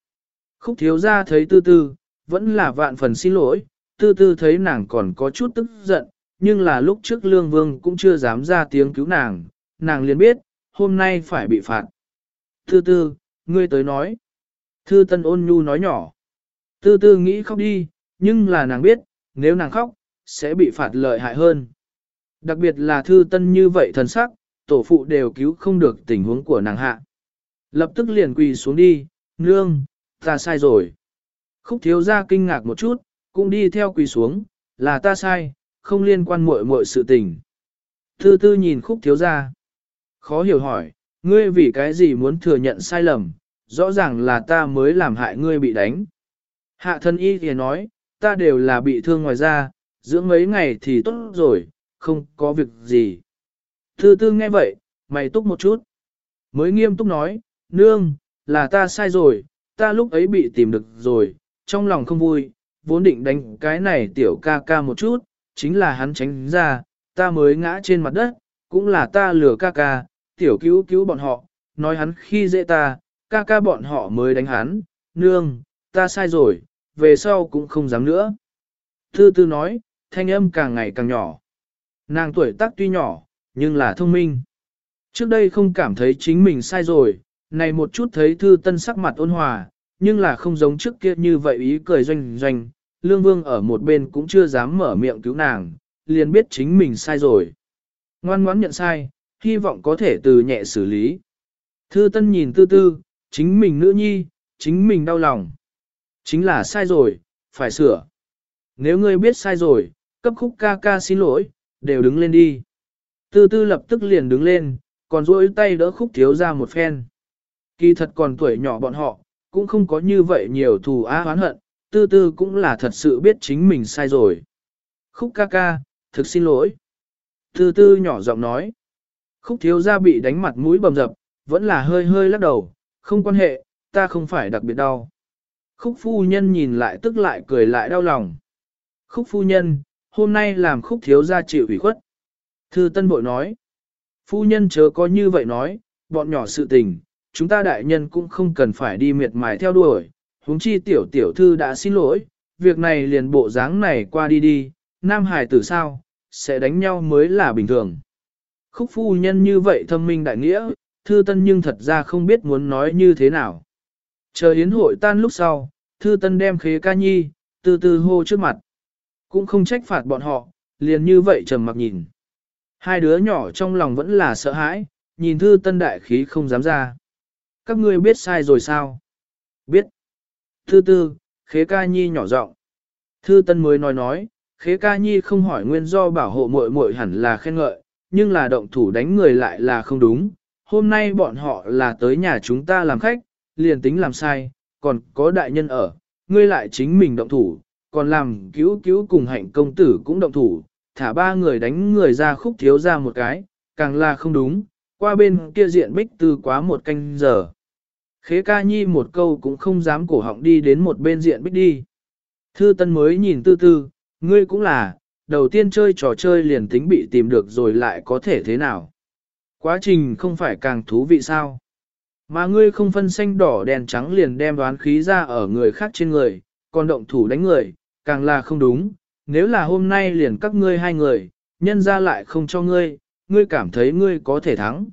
Khúc thiếu gia thấy tư tư, vẫn là vạn phần xin lỗi, tư tư thấy nàng còn có chút tức giận, nhưng là lúc trước lương vương cũng chưa dám ra tiếng cứu nàng, nàng liền biết, hôm nay phải bị phạt. Tư tư, ngươi tới nói. Thư tân ôn nhu nói nhỏ. Tư tư nghĩ khóc đi, nhưng là nàng biết, nếu nàng khóc, sẽ bị phạt lợi hại hơn. Đặc biệt là thư tân như vậy thần sắc, tổ phụ đều cứu không được tình huống của nàng hạ. Lập tức liền quỳ xuống đi, nương, ta sai rồi. Khúc thiếu gia kinh ngạc một chút, cũng đi theo quỳ xuống, là ta sai, không liên quan muội muội sự tình. Thư tư nhìn khúc thiếu gia, Khó hiểu hỏi, ngươi vì cái gì muốn thừa nhận sai lầm, rõ ràng là ta mới làm hại ngươi bị đánh. Hạ thân y thì nói, ta đều là bị thương ngoài ra, dưỡng mấy ngày thì tốt rồi, không có việc gì. Thư tư nghe vậy, mày túc một chút. Mới nghiêm túc nói, nương, là ta sai rồi, ta lúc ấy bị tìm được rồi, trong lòng không vui, vốn định đánh cái này tiểu ca ca một chút, chính là hắn tránh ra, ta mới ngã trên mặt đất, cũng là ta lừa ca ca, tiểu cứu cứu bọn họ, nói hắn khi dễ ta, ca ca bọn họ mới đánh hắn, nương, ta sai rồi, về sau cũng không dám nữa. Thư tư nói, thanh âm càng ngày càng nhỏ. Nàng tuổi tác tuy nhỏ, nhưng là thông minh. Trước đây không cảm thấy chính mình sai rồi, này một chút thấy thư tân sắc mặt ôn hòa, nhưng là không giống trước kia như vậy ý cười doanh doanh. Lương Vương ở một bên cũng chưa dám mở miệng cứu nàng, liền biết chính mình sai rồi. Ngoan ngoãn nhận sai, hy vọng có thể từ nhẹ xử lý. Thư Tân nhìn tư tư, chính mình nữ nhi, chính mình đau lòng. Chính là sai rồi, phải sửa. Nếu ngươi biết sai rồi, cấp khúc ca ca xin lỗi, đều đứng lên đi. Tư tư lập tức liền đứng lên, còn duỗi tay đỡ khúc thiếu ra một phen. Kỳ thật còn tuổi nhỏ bọn họ, cũng không có như vậy nhiều thù á oán hận, tư tư cũng là thật sự biết chính mình sai rồi. Khúc ca ca, thực xin lỗi. Tư tư nhỏ giọng nói. Khúc thiếu gia bị đánh mặt mũi bầm dập, vẫn là hơi hơi lắc đầu, không quan hệ, ta không phải đặc biệt đau. Khúc phu nhân nhìn lại tức lại cười lại đau lòng. Khúc phu nhân, hôm nay làm khúc thiếu gia chịu ủy khuất. Thư Tân Bội nói, phu nhân chớ có như vậy nói, bọn nhỏ sự tình, chúng ta đại nhân cũng không cần phải đi miệt mài theo đuổi, huống chi tiểu tiểu thư đã xin lỗi, việc này liền bộ dáng này qua đi đi, nam hải tử sao, sẽ đánh nhau mới là bình thường. Khúc phu nhân như vậy thâm minh đại nghĩa, thư tân nhưng thật ra không biết muốn nói như thế nào. Chờ yến hội tan lúc sau, thư tân đem khế ca nhi, từ từ hô trước mặt. Cũng không trách phạt bọn họ, liền như vậy trầm mặc nhìn. Hai đứa nhỏ trong lòng vẫn là sợ hãi, nhìn thư tân đại khí không dám ra. Các ngươi biết sai rồi sao? Biết. Thư tư, khế ca nhi nhỏ giọng Thư tân mới nói nói, khế ca nhi không hỏi nguyên do bảo hộ muội muội hẳn là khen ngợi, nhưng là động thủ đánh người lại là không đúng. Hôm nay bọn họ là tới nhà chúng ta làm khách, liền tính làm sai, còn có đại nhân ở, ngươi lại chính mình động thủ, còn làm cứu cứu cùng hạnh công tử cũng động thủ, thả ba người đánh người ra khúc thiếu ra một cái, càng là không đúng, qua bên kia diện bích tư quá một canh giờ. Khế ca nhi một câu cũng không dám cổ họng đi đến một bên diện bích đi. Thư tân mới nhìn tư tư, ngươi cũng là, đầu tiên chơi trò chơi liền tính bị tìm được rồi lại có thể thế nào. Quá trình không phải càng thú vị sao. Mà ngươi không phân xanh đỏ đèn trắng liền đem đoán khí ra ở người khác trên người, còn động thủ đánh người, càng là không đúng. Nếu là hôm nay liền các ngươi hai người, nhân ra lại không cho ngươi, ngươi cảm thấy ngươi có thể thắng.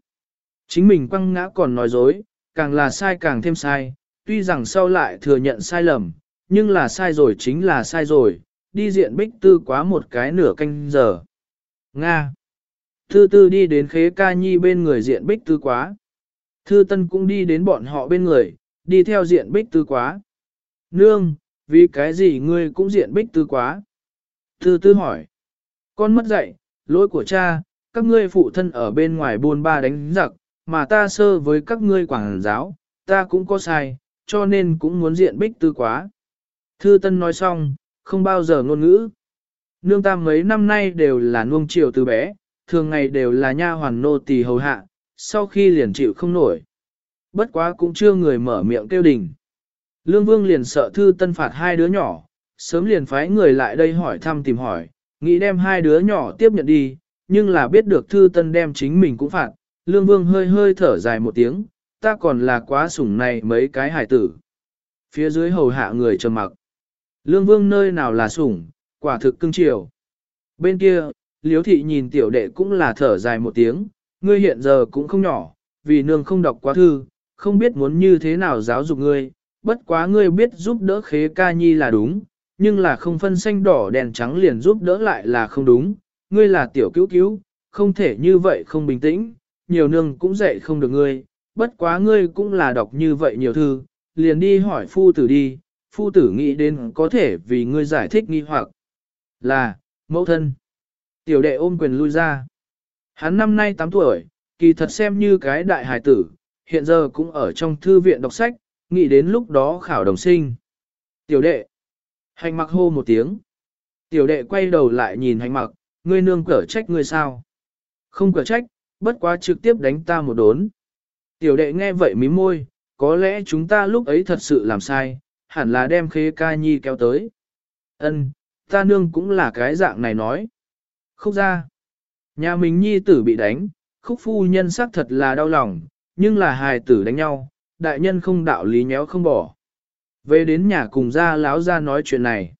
Chính mình quăng ngã còn nói dối, càng là sai càng thêm sai, tuy rằng sau lại thừa nhận sai lầm, nhưng là sai rồi chính là sai rồi, đi diện bích tư quá một cái nửa canh giờ. Nga Thư tư đi đến khế ca nhi bên người diện bích tư quá. Thư tân cũng đi đến bọn họ bên người, đi theo diện bích tư quá. Nương, vì cái gì ngươi cũng diện bích tư quá? Thư tư hỏi. Con mất dạy, lỗi của cha, các ngươi phụ thân ở bên ngoài buôn ba đánh giặc, mà ta sơ với các ngươi quảng giáo, ta cũng có sai, cho nên cũng muốn diện bích tư quá. Thư Tân nói xong, không bao giờ ngôn ngữ. Nương tam mấy năm nay đều là nuông chiều từ bé, thường ngày đều là nha hoàn nô tỳ hầu hạ, sau khi liền chịu không nổi. Bất quá cũng chưa người mở miệng kêu đình. Lương Vương liền sợ Thư Tân phạt hai đứa nhỏ, sớm liền phái người lại đây hỏi thăm tìm hỏi, nghĩ đem hai đứa nhỏ tiếp nhận đi, nhưng là biết được thư tân đem chính mình cũng phạt, lương vương hơi hơi thở dài một tiếng, ta còn là quá sủng này mấy cái hải tử. Phía dưới hầu hạ người trầm mặc. Lương vương nơi nào là sủng, quả thực cưng chiều. Bên kia, liếu thị nhìn tiểu đệ cũng là thở dài một tiếng, ngươi hiện giờ cũng không nhỏ, vì nương không đọc quá thư, không biết muốn như thế nào giáo dục ngươi, bất quá ngươi biết giúp đỡ khế ca nhi là đúng, nhưng là không phân xanh đỏ đèn trắng liền giúp đỡ lại là không đúng, ngươi là tiểu cứu cứu, không thể như vậy không bình tĩnh, nhiều nương cũng dạy không được ngươi, bất quá ngươi cũng là đọc như vậy nhiều thư, liền đi hỏi phu tử đi, phu tử nghĩ đến có thể vì ngươi giải thích nghi hoặc là, mẫu thân. Tiểu đệ ôm quyền lui ra. Hắn năm nay 8 tuổi, kỳ thật xem như cái đại hài tử, hiện giờ cũng ở trong thư viện đọc sách, nghĩ đến lúc đó khảo đồng sinh. Tiểu đệ. Hành mặc hô một tiếng. Tiểu đệ quay đầu lại nhìn hành mặc, ngươi nương cở trách ngươi sao? Không cở trách, bất quá trực tiếp đánh ta một đốn. Tiểu đệ nghe vậy mím môi, có lẽ chúng ta lúc ấy thật sự làm sai, hẳn là đem khế ca nhi kéo tới. Ân, ta nương cũng là cái dạng này nói. Khúc ra. Nhà mình nhi tử bị đánh, khúc phu nhân xác thật là đau lòng, nhưng là hài tử đánh nhau, đại nhân không đạo lý nhéo không bỏ. Về đến nhà cùng ra láo ra nói chuyện này.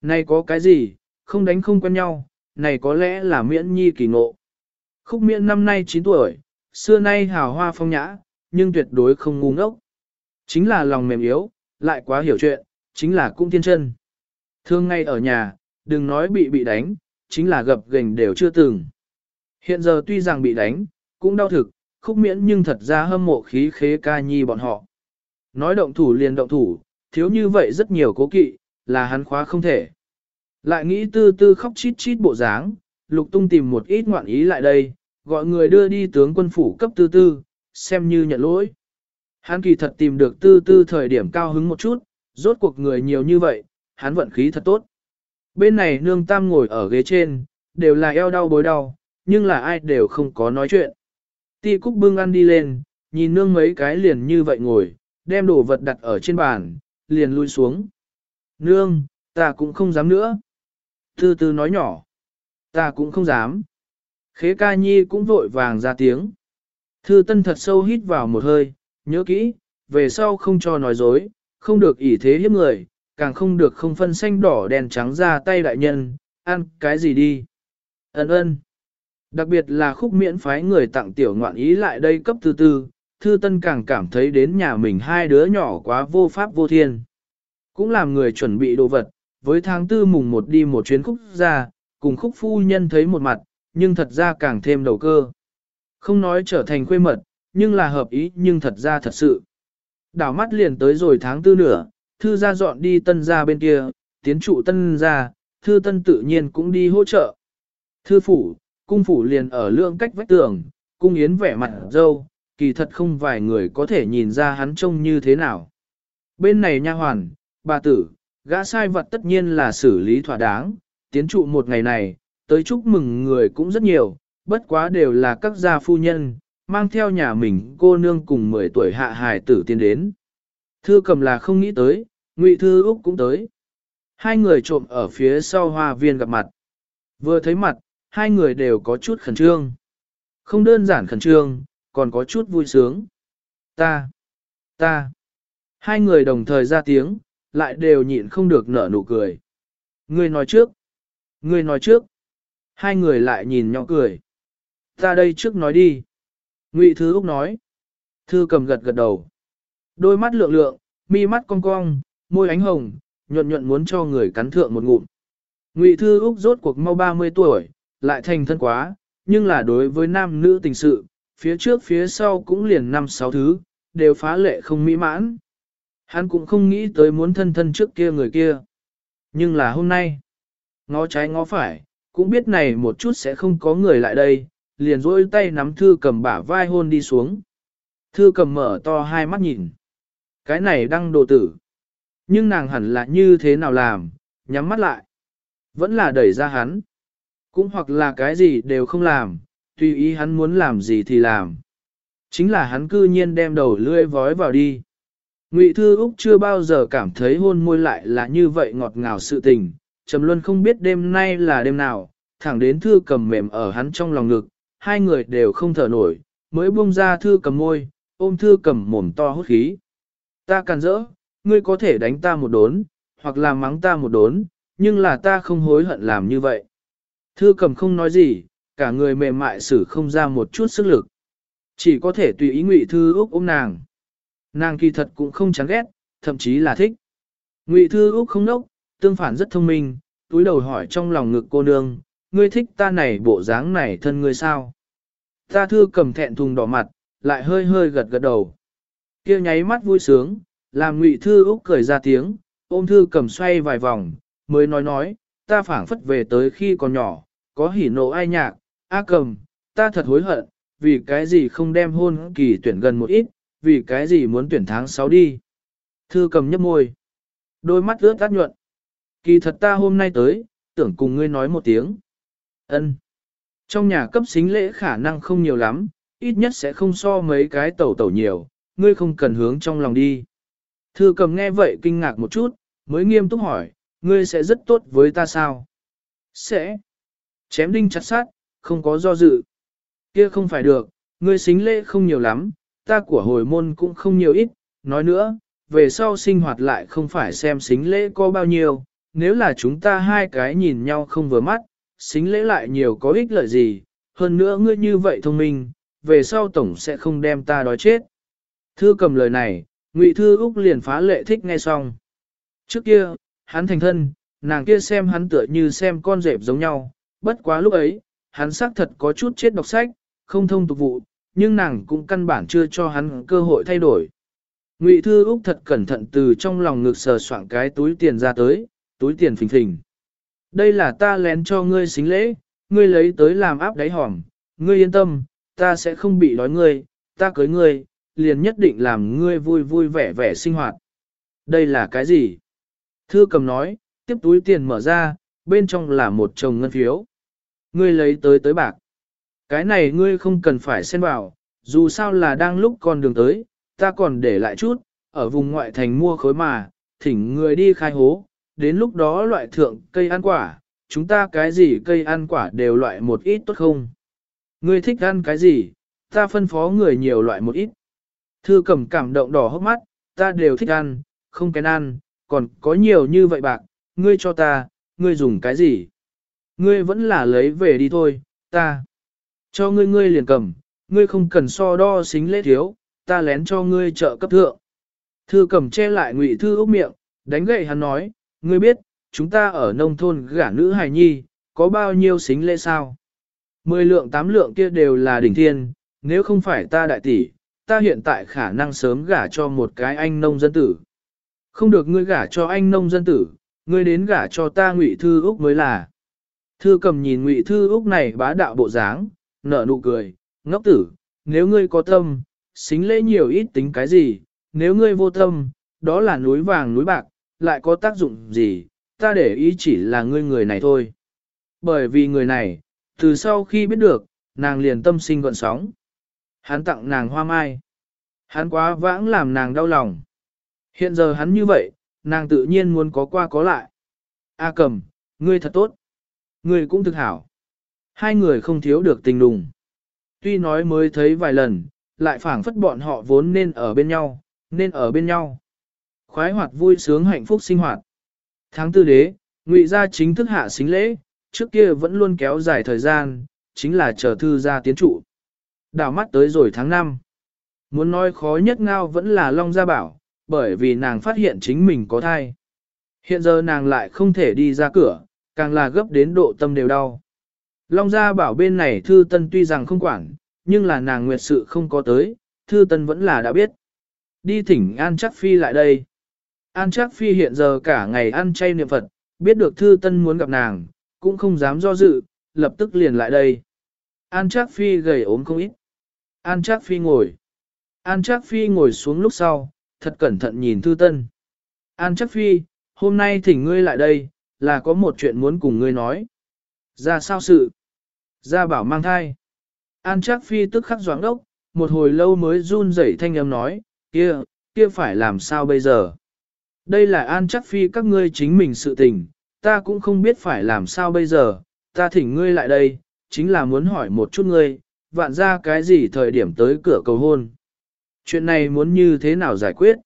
Này có cái gì, không đánh không quen nhau, này có lẽ là miễn nhi kỳ ngộ. Khúc miễn năm nay 9 tuổi, xưa nay hào hoa phong nhã, nhưng tuyệt đối không ngu ngốc. Chính là lòng mềm yếu, lại quá hiểu chuyện, chính là cũng thiên chân. Thương ngay ở nhà, đừng nói bị bị đánh, chính là gập gành đều chưa từng. Hiện giờ tuy rằng bị đánh, cũng đau thực, khúc miễn nhưng thật ra hâm mộ khí khế ca nhi bọn họ. Nói động thủ liền động thủ, thiếu như vậy rất nhiều cố kỵ, là hắn khóa không thể. Lại nghĩ tư tư khóc chít chít bộ dáng, lục tung tìm một ít ngoạn ý lại đây, gọi người đưa đi tướng quân phủ cấp tư tư, xem như nhận lỗi. Hắn kỳ thật tìm được tư tư thời điểm cao hứng một chút, rốt cuộc người nhiều như vậy, hắn vận khí thật tốt. Bên này nương tam ngồi ở ghế trên, đều là eo đau bối đau, nhưng là ai đều không có nói chuyện. Ti cúc bưng ăn đi lên, nhìn nương mấy cái liền như vậy ngồi, đem đồ vật đặt ở trên bàn, liền lui xuống. Nương, ta cũng không dám nữa. Tư tư nói nhỏ. Ta cũng không dám. Khế ca nhi cũng vội vàng ra tiếng. Thư tân thật sâu hít vào một hơi, nhớ kỹ, về sau không cho nói dối, không được ỷ thế hiếp người, càng không được không phân xanh đỏ đèn trắng ra tay đại nhân, ăn cái gì đi. Ấn ơn. Đặc biệt là khúc miễn phái người tặng tiểu ngoạn ý lại đây cấp thứ tư, thư tân càng cảm thấy đến nhà mình hai đứa nhỏ quá vô pháp vô thiên. Cũng làm người chuẩn bị đồ vật, với tháng tư mùng một đi một chuyến khúc ra, cùng khúc phu nhân thấy một mặt, nhưng thật ra càng thêm đầu cơ. Không nói trở thành quê mật, nhưng là hợp ý nhưng thật ra thật sự. Đảo mắt liền tới rồi tháng tư nửa, thư ra dọn đi tân ra bên kia, tiến trụ tân ra, thư tân tự nhiên cũng đi hỗ trợ. Thư phủ, cung phủ liền ở lượng cách vách tường, cung yến vẻ mặt dâu, kỳ thật không vài người có thể nhìn ra hắn trông như thế nào. Bên này nha hoàn, bà tử, gã sai vật tất nhiên là xử lý thỏa đáng, tiến trụ một ngày này, tới chúc mừng người cũng rất nhiều, bất quá đều là các gia phu nhân, mang theo nhà mình cô nương cùng 10 tuổi hạ hài tử tiến đến. Thư cầm là không nghĩ tới, Ngụy Thư Úc cũng tới. Hai người trộm ở phía sau hoa viên gặp mặt. Vừa thấy mặt, hai người đều có chút khẩn trương. Không đơn giản khẩn trương, còn có chút vui sướng. Ta, ta. Hai người đồng thời ra tiếng, lại đều nhịn không được nở nụ cười. người nói trước. Ngươi nói trước. Hai người lại nhìn nhau cười. Ta đây trước nói đi. Ngụy Thư Úc nói. Thư cầm gật gật đầu. Đôi mắt lượng lượng, mi mắt cong cong, môi ánh hồng, nhuận nhuận muốn cho người cắn thượng một ngụm. Ngụy Thư Úc rốt cuộc mau 30 tuổi, lại thành thân quá, nhưng là đối với nam nữ tình sự, phía trước phía sau cũng liền năm sáu thứ, đều phá lệ không mỹ mãn. Hắn cũng không nghĩ tới muốn thân thân trước kia người kia. Nhưng là hôm nay, ngó trái ngó phải, cũng biết này một chút sẽ không có người lại đây, liền rỗi tay nắm thư cầm bả vai hôn đi xuống. Thư cầm mở to hai mắt nhìn. Cái này đang đồ tử. Nhưng nàng hẳn là như thế nào làm, nhắm mắt lại. Vẫn là đẩy ra hắn. Cũng hoặc là cái gì đều không làm, tùy ý hắn muốn làm gì thì làm. Chính là hắn cư nhiên đem đầu lưỡi vói vào đi. Ngụy Thư Úc chưa bao giờ cảm thấy hôn môi lại là như vậy ngọt ngào sự tình, Trầm Luân không biết đêm nay là đêm nào, thẳng đến thư cầm mềm ở hắn trong lòng ngực, hai người đều không thở nổi, mới buông ra thư cầm môi, ôm thư cầm mồm to hút khí. Ta càn rỡ, ngươi có thể đánh ta một đốn, hoặc là mắng ta một đốn, nhưng là ta không hối hận làm như vậy. Thư cầm không nói gì, cả người mềm mại xử không ra một chút sức lực. Chỉ có thể tùy ý Ngụy Thư Úc ôm nàng. Nàng kỳ thật cũng không chán ghét, thậm chí là thích. Ngụy Thư Úc không nốc, tương phản rất thông minh, túi đầu hỏi trong lòng ngực cô nương, ngươi thích ta này bộ dáng này thân ngươi sao? Ta thư cầm thẹn thùng đỏ mặt, lại hơi hơi gật gật đầu. kia nháy mắt vui sướng, làm ngụy thư úc cười ra tiếng, ôm thư cầm xoay vài vòng, mới nói nói, ta phảng phất về tới khi còn nhỏ, có hỉ nộ ai nhạc, a cầm, ta thật hối hận, vì cái gì không đem hôn kỳ tuyển gần một ít, vì cái gì muốn tuyển tháng 6 đi. Thư cầm nhấp môi, đôi mắt ướt tắt nhuận. Kỳ thật ta hôm nay tới, tưởng cùng ngươi nói một tiếng. ân Trong nhà cấp xính lễ khả năng không nhiều lắm, ít nhất sẽ không so mấy cái tẩu tẩu nhiều, ngươi không cần hướng trong lòng đi. Thư cầm nghe vậy kinh ngạc một chút, mới nghiêm túc hỏi, ngươi sẽ rất tốt với ta sao? Sẽ. Chém đinh chặt sát, không có do dự. Kia không phải được, ngươi xính lễ không nhiều lắm, ta của hồi môn cũng không nhiều ít, nói nữa, về sau sinh hoạt lại không phải xem xính lễ có bao nhiêu, nếu là chúng ta hai cái nhìn nhau không vừa mắt, xính lễ lại nhiều có ích lợi gì, hơn nữa ngươi như vậy thông minh, về sau tổng sẽ không đem ta đói chết. Thư cầm lời này, Ngụy Thư Úc liền phá lệ thích nghe xong. Trước kia, hắn thành thân, nàng kia xem hắn tựa như xem con rệp giống nhau, bất quá lúc ấy, hắn xác thật có chút chết đọc sách, không thông tục vụ, nhưng nàng cũng căn bản chưa cho hắn cơ hội thay đổi. Ngụy Thư Úc thật cẩn thận từ trong lòng ngực sờ soạn cái túi tiền ra tới, túi tiền phình phình. Đây là ta lén cho ngươi xính lễ, ngươi lấy tới làm áp đáy hỏng, ngươi yên tâm, ta sẽ không bị đói ngươi, ta cưới ngươi, liền nhất định làm ngươi vui vui vẻ vẻ sinh hoạt. Đây là cái gì? Thư cầm nói, tiếp túi tiền mở ra, bên trong là một chồng ngân phiếu. Ngươi lấy tới tới bạc. Cái này ngươi không cần phải xen vào, dù sao là đang lúc con đường tới, ta còn để lại chút, ở vùng ngoại thành mua khối mà, thỉnh người đi khai hố, đến lúc đó loại thượng cây ăn quả, chúng ta cái gì cây ăn quả đều loại một ít tốt không? Ngươi thích ăn cái gì, ta phân phó người nhiều loại một ít. Thư cầm cảm động đỏ hốc mắt, ta đều thích ăn, không kén ăn, còn có nhiều như vậy bạc, ngươi cho ta, ngươi dùng cái gì? Ngươi vẫn là lấy về đi thôi, ta. Cho ngươi ngươi liền cầm, ngươi không cần so đo xính lễ thiếu, ta lén cho ngươi trợ cấp thượng. Thư cầm che lại ngụy thư ốc miệng, đánh gậy hắn nói, ngươi biết, chúng ta ở nông thôn gả nữ hài nhi, có bao nhiêu xính lễ sao? Mười lượng tám lượng kia đều là đỉnh thiên, nếu không phải ta đại tỷ, ta hiện tại khả năng sớm gả cho một cái anh nông dân tử. Không được ngươi gả cho anh nông dân tử, ngươi đến gả cho ta ngụy thư úc mới là. Thư cầm nhìn ngụy thư úc này bá đạo bộ dáng, nở nụ cười, ngốc tử, nếu ngươi có tâm, xính lễ nhiều ít tính cái gì, nếu ngươi vô tâm, đó là núi vàng núi bạc, lại có tác dụng gì, ta để ý chỉ là ngươi người này thôi. Bởi vì người này, từ sau khi biết được, nàng liền tâm sinh gọn sóng. Hắn tặng nàng hoa mai. Hắn quá vãng làm nàng đau lòng. Hiện giờ hắn như vậy, nàng tự nhiên muốn có qua có lại. A cầm, ngươi thật tốt. Ngươi cũng thực hảo. Hai người không thiếu được tình đùng. Tuy nói mới thấy vài lần, lại phảng phất bọn họ vốn nên ở bên nhau, nên ở bên nhau. Khoái hoạt vui sướng hạnh phúc sinh hoạt. Tháng tư đế, ngụy gia chính thức hạ xính lễ, trước kia vẫn luôn kéo dài thời gian, chính là chờ thư gia tiến trụ. Đảo mắt tới rồi tháng 5. Muốn nói khó nhất ngao vẫn là Long Gia Bảo, bởi vì nàng phát hiện chính mình có thai. Hiện giờ nàng lại không thể đi ra cửa, càng là gấp đến độ tâm đều đau. Long Gia Bảo bên này Thư Tân tuy rằng không quản, nhưng là nàng nguyệt sự không có tới, Thư Tân vẫn là đã biết. Đi thỉnh An Chắc Phi lại đây. An Trác Phi hiện giờ cả ngày ăn chay niệm Phật, biết được Thư Tân muốn gặp nàng, cũng không dám do dự, lập tức liền lại đây. An Trác Phi gầy ốm không ít. An Trác Phi ngồi. An Trác Phi ngồi xuống lúc sau, thật cẩn thận nhìn Thư Tân. An Trác Phi, hôm nay thỉnh ngươi lại đây, là có một chuyện muốn cùng ngươi nói. Ra sao sự? Ra bảo mang thai. An Trác Phi tức khắc doãn đốc, một hồi lâu mới run rẩy thanh âm nói, kia, kia phải làm sao bây giờ? Đây là An chắc Phi các ngươi chính mình sự tình, ta cũng không biết phải làm sao bây giờ, ta thỉnh ngươi lại đây, chính là muốn hỏi một chút ngươi, vạn ra cái gì thời điểm tới cửa cầu hôn. Chuyện này muốn như thế nào giải quyết?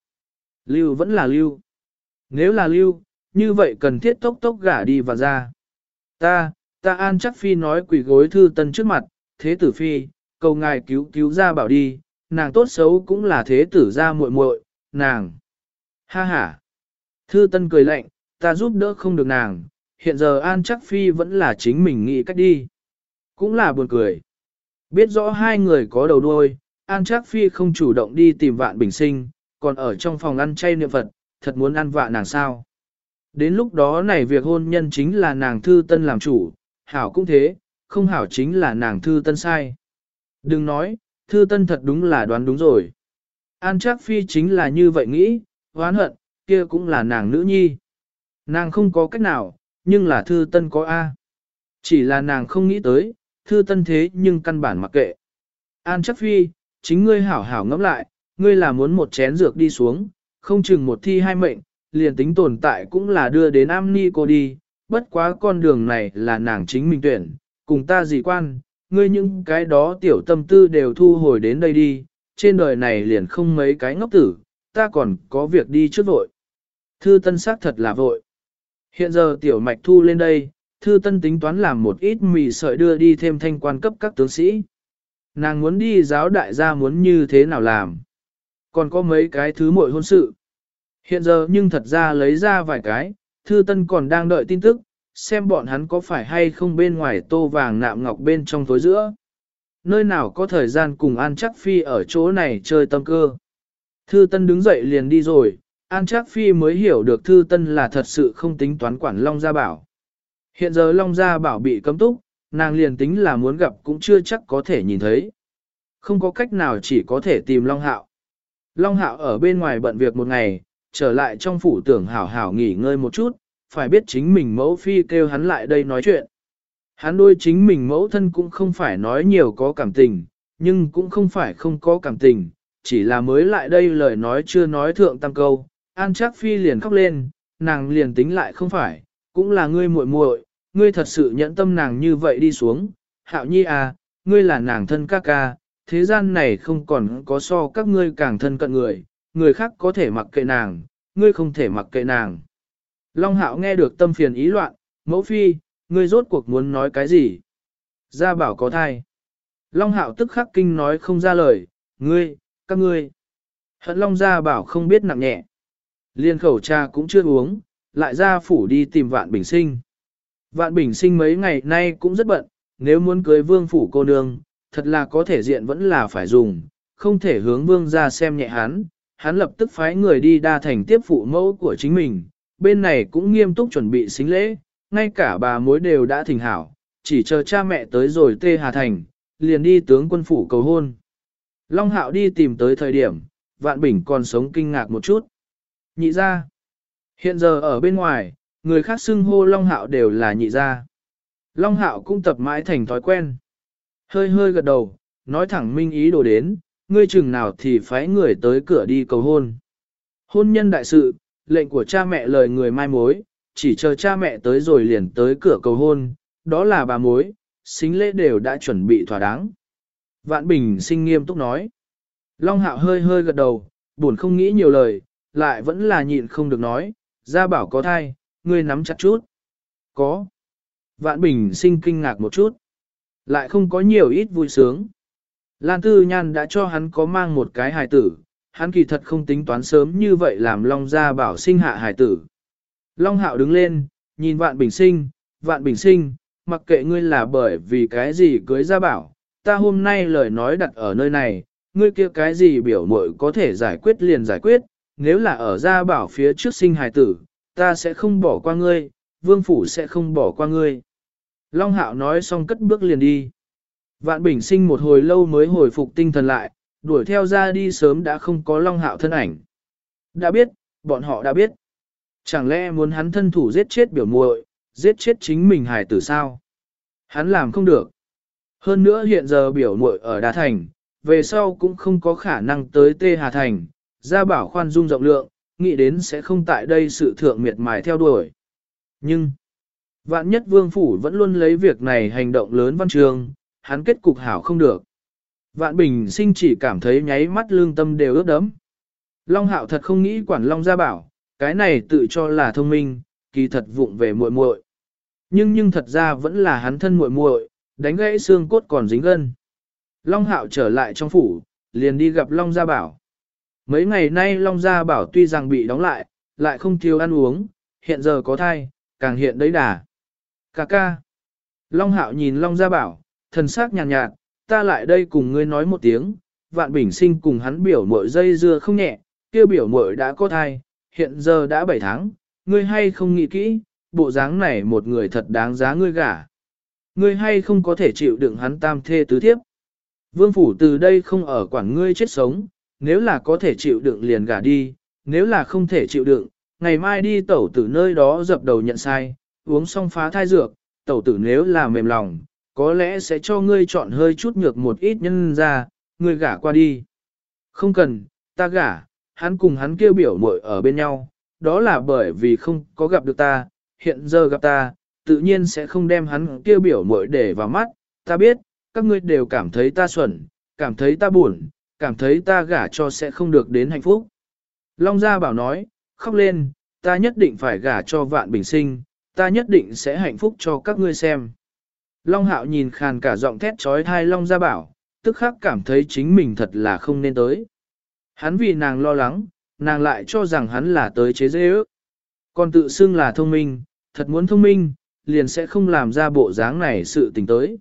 Lưu vẫn là lưu. Nếu là lưu, như vậy cần thiết tốc tốc gả đi và ra. Ta, ta an chắc phi nói quỷ gối thư tân trước mặt, thế tử phi, cầu ngài cứu cứu ra bảo đi, nàng tốt xấu cũng là thế tử ra muội muội, nàng. Ha ha. Thư tân cười lạnh, ta giúp đỡ không được nàng, hiện giờ an chắc phi vẫn là chính mình nghĩ cách đi. Cũng là buồn cười. Biết rõ hai người có đầu đuôi, an Trác phi không chủ động đi tìm vạn bình sinh, còn ở trong phòng ăn chay niệm Phật, thật muốn ăn vạ nàng sao. Đến lúc đó này việc hôn nhân chính là nàng thư tân làm chủ, hảo cũng thế, không hảo chính là nàng thư tân sai. Đừng nói, thư tân thật đúng là đoán đúng rồi. An Trác Phi chính là như vậy nghĩ, hoán hận, kia cũng là nàng nữ nhi. Nàng không có cách nào, nhưng là thư tân có A. Chỉ là nàng không nghĩ tới, thư tân thế nhưng căn bản mặc kệ. An chắc Phi, chính ngươi hảo hảo ngẫm lại, ngươi là muốn một chén dược đi xuống, không chừng một thi hai mệnh, liền tính tồn tại cũng là đưa đến am ni cô đi, bất quá con đường này là nàng chính mình tuyển, cùng ta gì quan, ngươi những cái đó tiểu tâm tư đều thu hồi đến đây đi, trên đời này liền không mấy cái ngốc tử, ta còn có việc đi trước vội. Thư tân xác thật là vội. Hiện giờ tiểu mạch thu lên đây, thư tân tính toán làm một ít mì sợi đưa đi thêm thanh quan cấp các tướng sĩ. Nàng muốn đi giáo đại gia muốn như thế nào làm. Còn có mấy cái thứ muội hôn sự. Hiện giờ nhưng thật ra lấy ra vài cái, thư tân còn đang đợi tin tức, xem bọn hắn có phải hay không bên ngoài tô vàng nạm ngọc bên trong tối giữa. Nơi nào có thời gian cùng An Chắc Phi ở chỗ này chơi tâm cơ. Thư Tân đứng dậy liền đi rồi, An Trác Phi mới hiểu được Thư Tân là thật sự không tính toán quản Long Gia Bảo. Hiện giờ Long Gia Bảo bị cấm túc, nàng liền tính là muốn gặp cũng chưa chắc có thể nhìn thấy. Không có cách nào chỉ có thể tìm Long Hạo. Long Hạo ở bên ngoài bận việc một ngày, trở lại trong phủ tưởng hảo hảo nghỉ ngơi một chút, phải biết chính mình mẫu phi kêu hắn lại đây nói chuyện. Hắn đôi chính mình mẫu thân cũng không phải nói nhiều có cảm tình, nhưng cũng không phải không có cảm tình, chỉ là mới lại đây lời nói chưa nói thượng tam câu, An Trác Phi liền khóc lên, nàng liền tính lại không phải, cũng là ngươi muội muội, ngươi thật sự nhẫn tâm nàng như vậy đi xuống, hạo nhi à, ngươi là nàng thân ca ca, thế gian này không còn có so các ngươi càng thân cận người, người khác có thể mặc kệ nàng, ngươi không thể mặc kệ nàng. Long hạo nghe được tâm phiền ý loạn, mẫu phi, ngươi rốt cuộc muốn nói cái gì? Gia bảo có thai. Long hạo tức khắc kinh nói không ra lời, ngươi, các ngươi. Hận Long gia bảo không biết nặng nhẹ. Liên khẩu cha cũng chưa uống, lại ra phủ đi tìm vạn bình sinh. Vạn bình sinh mấy ngày nay cũng rất bận, nếu muốn cưới vương phủ cô nương, thật là có thể diện vẫn là phải dùng, không thể hướng vương ra xem nhẹ hắn. Hắn lập tức phái người đi đa thành tiếp phụ mẫu của chính mình, bên này cũng nghiêm túc chuẩn bị xính lễ, ngay cả bà mối đều đã thỉnh hảo, chỉ chờ cha mẹ tới rồi tê Hà Thành, liền đi tướng quân phủ cầu hôn. Long Hạo đi tìm tới thời điểm, Vạn Bình còn sống kinh ngạc một chút. Nhị gia, Hiện giờ ở bên ngoài, người khác xưng hô Long Hạo đều là nhị gia. Long Hạo cũng tập mãi thành thói quen. Hơi hơi gật đầu, nói thẳng minh ý đồ đến, ngươi chừng nào thì phái người tới cửa đi cầu hôn. Hôn nhân đại sự, lệnh của cha mẹ lời người mai mối, chỉ chờ cha mẹ tới rồi liền tới cửa cầu hôn, đó là bà mối, xính lễ đều đã chuẩn bị thỏa đáng. Vạn Bình sinh nghiêm túc nói. Long Hạo hơi hơi gật đầu, buồn không nghĩ nhiều lời, lại vẫn là nhịn không được nói, gia bảo có thai, ngươi nắm chặt chút. Có. Vạn Bình sinh kinh ngạc một chút. Lại không có nhiều ít vui sướng. Lan Tư Nhan đã cho hắn có mang một cái hài tử, hắn kỳ thật không tính toán sớm như vậy làm Long gia bảo sinh hạ hài tử. Long Hạo đứng lên, nhìn Vạn Bình Sinh, Vạn Bình Sinh, mặc kệ ngươi là bởi vì cái gì cưới gia bảo, ta hôm nay lời nói đặt ở nơi này, ngươi kia cái gì biểu mội có thể giải quyết liền giải quyết, nếu là ở gia bảo phía trước sinh hài tử, ta sẽ không bỏ qua ngươi, vương phủ sẽ không bỏ qua ngươi. Long Hạo nói xong cất bước liền đi. Vạn Bình Sinh một hồi lâu mới hồi phục tinh thần lại, đuổi theo ra đi sớm đã không có Long Hạo thân ảnh. Đã biết, bọn họ đã biết. Chẳng lẽ muốn hắn thân thủ giết chết biểu muội, giết chết chính mình hài tử sao? Hắn làm không được. Hơn nữa hiện giờ biểu muội ở Đà Thành, về sau cũng không có khả năng tới Tê Hà Thành, Gia bảo khoan dung rộng lượng, nghĩ đến sẽ không tại đây sự thượng miệt mài theo đuổi. Nhưng, Vạn nhất vương phủ vẫn luôn lấy việc này hành động lớn văn trường, hắn kết cục hảo không được. Vạn bình sinh chỉ cảm thấy nháy mắt lương tâm đều ướt đấm. Long hạo thật không nghĩ quản Long gia bảo, cái này tự cho là thông minh, kỳ thật vụng về muội muội. Nhưng nhưng thật ra vẫn là hắn thân muội muội, đánh gãy xương cốt còn dính gân. Long hạo trở lại trong phủ, liền đi gặp Long gia bảo. Mấy ngày nay Long gia bảo tuy rằng bị đóng lại, lại không thiếu ăn uống, hiện giờ có thai, càng hiện đấy đà. Cà ca. Long hạo nhìn Long gia bảo, thần sắc nhàn nhạt, nhạt, ta lại đây cùng ngươi nói một tiếng, vạn bình sinh cùng hắn biểu mội dây dưa không nhẹ, kia biểu mội đã có thai, hiện giờ đã 7 tháng, ngươi hay không nghĩ kỹ, bộ dáng này một người thật đáng giá ngươi gả. Ngươi hay không có thể chịu đựng hắn tam thê tứ thiếp. Vương phủ từ đây không ở quản ngươi chết sống, nếu là có thể chịu đựng liền gả đi, nếu là không thể chịu đựng, ngày mai đi tẩu tử nơi đó dập đầu nhận sai, uống xong phá thai dược, tẩu tử nếu là mềm lòng, có lẽ sẽ cho ngươi chọn hơi chút nhược một ít nhân ra, ngươi gả qua đi. Không cần, ta gả, hắn cùng hắn kêu biểu muội ở bên nhau, đó là bởi vì không có gặp được ta, hiện giờ gặp ta, tự nhiên sẽ không đem hắn kêu biểu muội để vào mắt, ta biết, các ngươi đều cảm thấy ta xuẩn, cảm thấy ta buồn, cảm thấy ta gả cho sẽ không được đến hạnh phúc. Long Gia bảo nói, khóc lên, ta nhất định phải gả cho vạn bình sinh, ta nhất định sẽ hạnh phúc cho các ngươi xem. Long Hạo nhìn khàn cả giọng thét trói thai Long Gia bảo, tức khắc cảm thấy chính mình thật là không nên tới. Hắn vì nàng lo lắng, nàng lại cho rằng hắn là tới chế dễ ước. Còn tự xưng là thông minh, thật muốn thông minh, liền sẽ không làm ra bộ dáng này sự tình tới.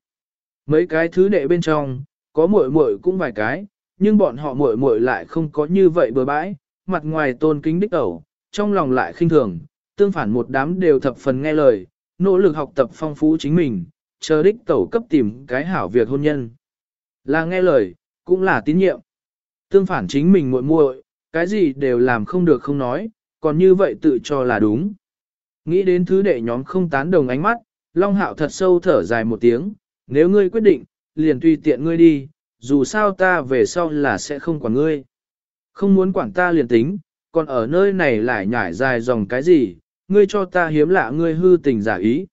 Mấy cái thứ đệ bên trong, có muội muội cũng vài cái, nhưng bọn họ muội muội lại không có như vậy bừa bãi, mặt ngoài tôn kính đích ẩu, trong lòng lại khinh thường, tương phản một đám đều thập phần nghe lời, nỗ lực học tập phong phú chính mình, chờ đích tẩu cấp tìm cái hảo việc hôn nhân. Là nghe lời, cũng là tín nhiệm. Tương phản chính mình muội muội, cái gì đều làm không được không nói, còn như vậy tự cho là đúng. Nghĩ đến thứ đệ nhóm không tán đồng ánh mắt, Long Hạo thật sâu thở dài một tiếng, nếu ngươi quyết định, liền tùy tiện ngươi đi, dù sao ta về sau là sẽ không quản ngươi. Không muốn quản ta liền tính, còn ở nơi này lại nhảy dài dòng cái gì, ngươi cho ta hiếm lạ ngươi hư tình giả ý.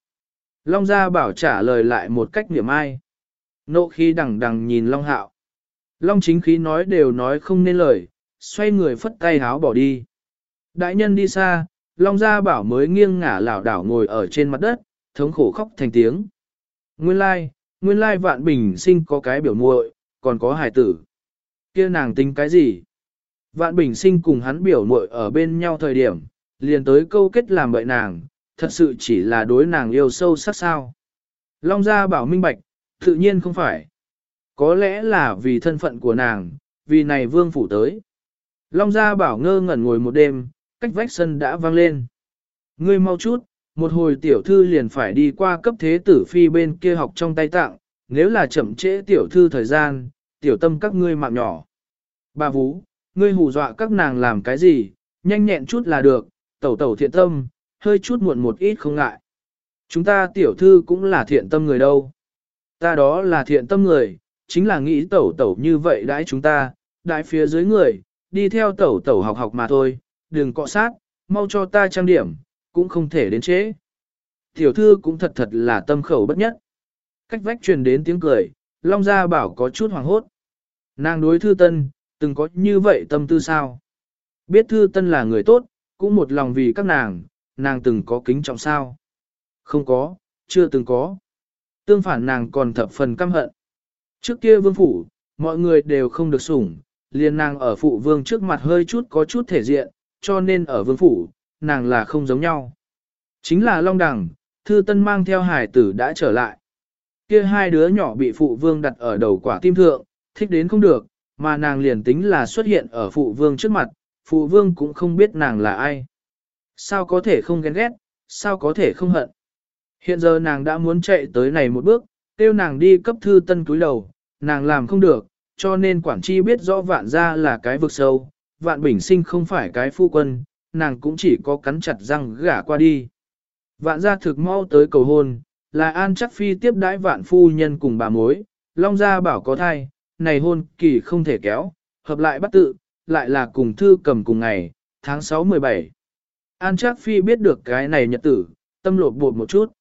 Long Gia bảo trả lời lại một cách niệm ai. Nộ khí đằng đằng nhìn Long Hạo. Long chính khí nói đều nói không nên lời, xoay người phất tay háo bỏ đi. Đại nhân đi xa, Long Gia bảo mới nghiêng ngả lảo đảo ngồi ở trên mặt đất, thống khổ khóc thành tiếng. Nguyên lai, nguyên lai vạn bình sinh có cái biểu muội, còn có hài tử. kia nàng tính cái gì? Vạn bình sinh cùng hắn biểu muội ở bên nhau thời điểm, liền tới câu kết làm bậy nàng, thật sự chỉ là đối nàng yêu sâu sắc sao. Long gia bảo minh bạch, tự nhiên không phải. Có lẽ là vì thân phận của nàng, vì này vương phủ tới. Long gia bảo ngơ ngẩn ngồi một đêm, cách vách sân đã vang lên. Ngươi mau chút, một hồi tiểu thư liền phải đi qua cấp thế tử phi bên kia học trong tay tặng, nếu là chậm trễ tiểu thư thời gian, tiểu tâm các ngươi mạng nhỏ. Bà Vũ, ngươi hù dọa các nàng làm cái gì, nhanh nhẹn chút là được, tẩu tẩu thiện tâm, hơi chút muộn một ít không ngại. Chúng ta tiểu thư cũng là thiện tâm người đâu. Ta đó là thiện tâm người, chính là nghĩ tẩu tẩu như vậy đãi chúng ta, đãi phía dưới người, đi theo tẩu tẩu học học mà thôi, đừng cọ sát, mau cho ta trang điểm, cũng không thể đến chế. Tiểu thư cũng thật thật là tâm khẩu bất nhất. Cách vách truyền đến tiếng cười, Long Gia bảo có chút hoàng hốt. Nàng đối thư tân, từng có như vậy tâm tư sao? Biết thư tân là người tốt, cũng một lòng vì các nàng, nàng từng có kính trọng sao? Không có, chưa từng có. Tương phản nàng còn thập phần căm hận. Trước kia vương phủ, mọi người đều không được sủng, liền nàng ở phụ vương trước mặt hơi chút có chút thể diện, cho nên ở vương phủ, nàng là không giống nhau. Chính là Long Đằng, Thư Tân mang theo hải tử đã trở lại. Kia hai đứa nhỏ bị phụ vương đặt ở đầu quả tim thượng, thích đến không được, mà nàng liền tính là xuất hiện ở phụ vương trước mặt, phụ vương cũng không biết nàng là ai. Sao có thể không ghen ghét, sao có thể không hận. Hiện giờ nàng đã muốn chạy tới này một bước, tiêu nàng đi cấp thư tân túi đầu, nàng làm không được, cho nên quản chi biết rõ vạn ra là cái vực sâu, vạn bình sinh không phải cái phu quân, nàng cũng chỉ có cắn chặt răng gả qua đi. Vạn gia thực mau tới cầu hôn, là an chắc phi tiếp đãi vạn phu nhân cùng bà mối, long gia bảo có thai, này hôn kỳ không thể kéo, hợp lại bắt tự, lại là cùng thư cầm cùng ngày, tháng 6-17. An chắc phi biết được cái này nhật tử, tâm lột bột một chút.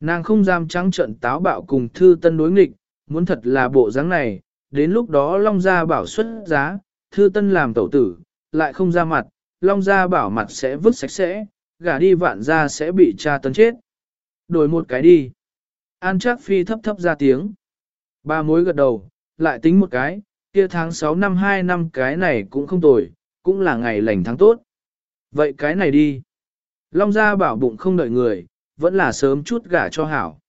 Nàng không dám trắng trận táo bạo cùng thư tân đối nghịch, muốn thật là bộ dáng này, đến lúc đó Long Gia bảo xuất giá, thư tân làm tẩu tử, lại không ra mặt, Long Gia bảo mặt sẽ vứt sạch sẽ, gả đi vạn gia sẽ bị cha tấn chết. Đổi một cái đi. An Trác Phi thấp thấp ra tiếng. Ba mối gật đầu, lại tính một cái, kia tháng 6 năm 2 năm cái này cũng không tồi, cũng là ngày lành tháng tốt. Vậy cái này đi. Long Gia bảo bụng không đợi người, vẫn là sớm chút gả cho hảo.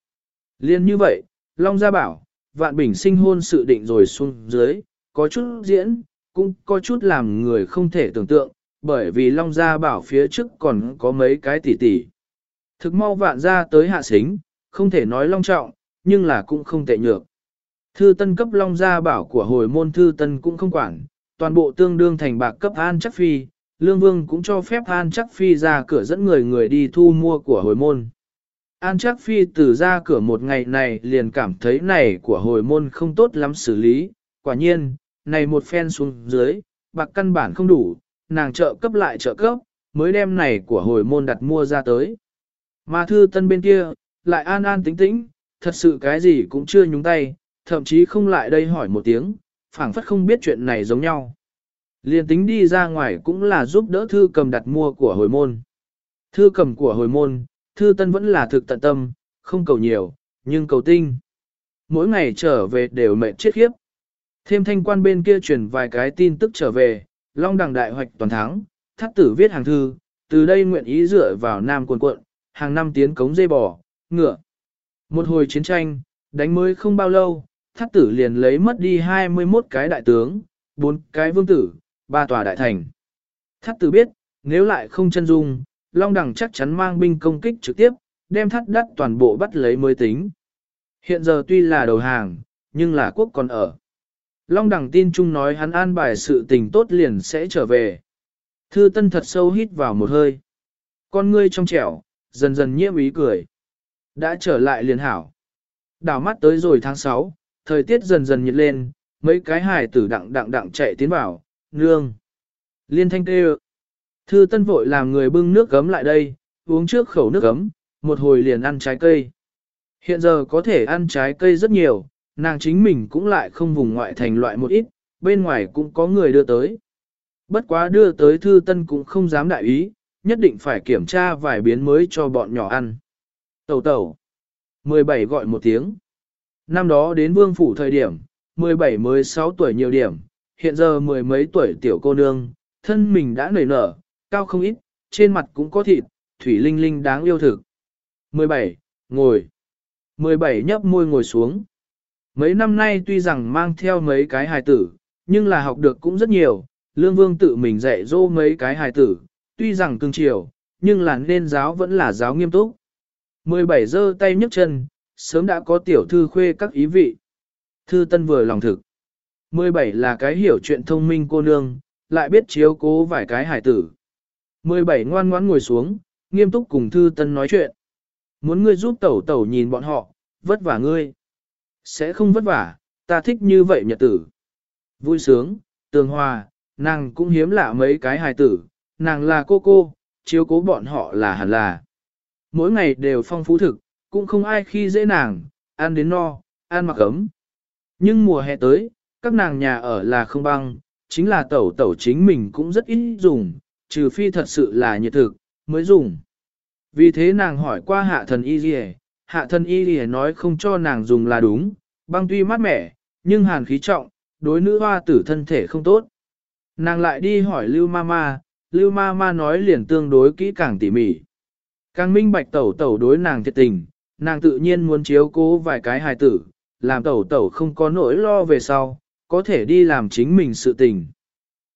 Liên như vậy, Long Gia bảo, vạn bình sinh hôn sự định rồi xuống dưới, có chút diễn, cũng có chút làm người không thể tưởng tượng, bởi vì Long Gia bảo phía trước còn có mấy cái tỉ tỉ. Thực mau vạn ra tới hạ xính, không thể nói long trọng, nhưng là cũng không tệ nhược. Thư tân cấp Long Gia bảo của hồi môn thư tân cũng không quản, toàn bộ tương đương thành bạc cấp an chắc phi, Lương Vương cũng cho phép An Chắc Phi ra cửa dẫn người người đi thu mua của hồi môn. An Chắc Phi từ ra cửa một ngày này liền cảm thấy này của hồi môn không tốt lắm xử lý, quả nhiên, này một phen xuống dưới, bạc căn bản không đủ, nàng trợ cấp lại trợ cấp, mới đem này của hồi môn đặt mua ra tới. Mà thư tân bên kia, lại an an tính tĩnh, thật sự cái gì cũng chưa nhúng tay, thậm chí không lại đây hỏi một tiếng, phảng phất không biết chuyện này giống nhau. Liên tính đi ra ngoài cũng là giúp đỡ thư cầm đặt mua của hồi môn. Thư cầm của hồi môn, thư tân vẫn là thực tận tâm, không cầu nhiều, nhưng cầu tinh. Mỗi ngày trở về đều mệt chết khiếp. Thêm thanh quan bên kia truyền vài cái tin tức trở về, Long đằng đại hoạch toàn thắng, thắt tử viết hàng thư, từ đây nguyện ý dựa vào Nam quần quận, hàng năm tiến cống dây bò, ngựa. Một hồi chiến tranh, đánh mới không bao lâu, thắt tử liền lấy mất đi 21 cái đại tướng, 4 cái vương tử, ba tòa đại thành. Thắt tử biết, nếu lại không chân dung, Long Đằng chắc chắn mang binh công kích trực tiếp, đem thắt đắt toàn bộ bắt lấy mới tính. Hiện giờ tuy là đầu hàng, nhưng là quốc còn ở. Long Đằng tin chung nói hắn an bài sự tình tốt liền sẽ trở về. Thư Tân thật sâu hít vào một hơi. Con ngươi trong trẻo, dần dần nhiễm ý cười. Đã trở lại liền hảo. Đảo mắt tới rồi tháng 6, thời tiết dần dần nhiệt lên, mấy cái hài tử đặng đặng đặng chạy tiến vào, nương. Liên thanh kêu. Thư tân vội làm người bưng nước gấm lại đây, uống trước khẩu nước gấm, một hồi liền ăn trái cây. Hiện giờ có thể ăn trái cây rất nhiều, nàng chính mình cũng lại không vùng ngoại thành loại một ít, bên ngoài cũng có người đưa tới. Bất quá đưa tới thư tân cũng không dám đại ý, nhất định phải kiểm tra vài biến mới cho bọn nhỏ ăn. Tẩu tẩu. 17 gọi một tiếng. Năm đó đến vương phủ thời điểm, 17 mới 6 tuổi nhiều điểm, hiện giờ mười mấy tuổi tiểu cô nương, thân mình đã nảy nở, cao không ít, trên mặt cũng có thịt, thủy linh linh đáng yêu thực. 17. Ngồi. 17 nhấp môi ngồi xuống. Mấy năm nay tuy rằng mang theo mấy cái hài tử, nhưng là học được cũng rất nhiều, lương vương tự mình dạy dỗ mấy cái hài tử, tuy rằng cưng chiều, nhưng là nên giáo vẫn là giáo nghiêm túc. 17 giơ tay nhấc chân, sớm đã có tiểu thư khuê các ý vị. Thư tân vừa lòng thực. 17 là cái hiểu chuyện thông minh cô nương, lại biết chiếu cố vài cái hải tử. 17 ngoan ngoãn ngồi xuống, nghiêm túc cùng Thư Tân nói chuyện. Muốn ngươi giúp tẩu tẩu nhìn bọn họ, vất vả ngươi. Sẽ không vất vả, ta thích như vậy nhật tử. Vui sướng, tường hòa, nàng cũng hiếm lạ mấy cái hài tử, nàng là cô cô, chiếu cố bọn họ là hẳn là. Mỗi ngày đều phong phú thực, cũng không ai khi dễ nàng, ăn đến no, ăn mặc ấm. Nhưng mùa hè tới, các nàng nhà ở là không băng, chính là tẩu tẩu chính mình cũng rất ít dùng, trừ phi thật sự là nhiệt thực, mới dùng. Vì thế nàng hỏi qua hạ thần y gì hạ thần y gì nói không cho nàng dùng là đúng, băng tuy mát mẻ, nhưng hàn khí trọng, đối nữ hoa tử thân thể không tốt. Nàng lại đi hỏi Lưu Mama, Lưu Ma Ma nói liền tương đối kỹ càng tỉ mỉ. Càng minh bạch tẩu tẩu đối nàng thiệt tình, nàng tự nhiên muốn chiếu cố vài cái hài tử, làm tẩu tẩu không có nỗi lo về sau, có thể đi làm chính mình sự tình.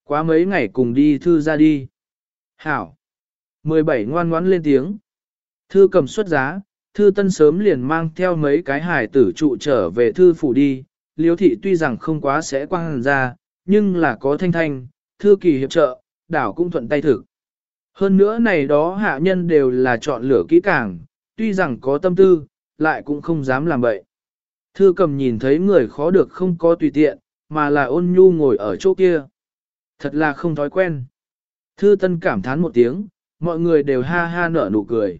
Quá mấy ngày cùng đi thư ra đi. Hảo. 17 ngoan ngoãn lên tiếng. Thư cầm xuất giá, thư tân sớm liền mang theo mấy cái hài tử trụ trở về thư phủ đi. Liêu thị tuy rằng không quá sẽ quang ra, nhưng là có thanh thanh, thư kỳ hiệp trợ, đảo cũng thuận tay thực. Hơn nữa này đó hạ nhân đều là chọn lửa kỹ càng, tuy rằng có tâm tư, lại cũng không dám làm vậy. Thư cầm nhìn thấy người khó được không có tùy tiện, mà là ôn nhu ngồi ở chỗ kia. Thật là không thói quen. Thư tân cảm thán một tiếng, mọi người đều ha ha nở nụ cười.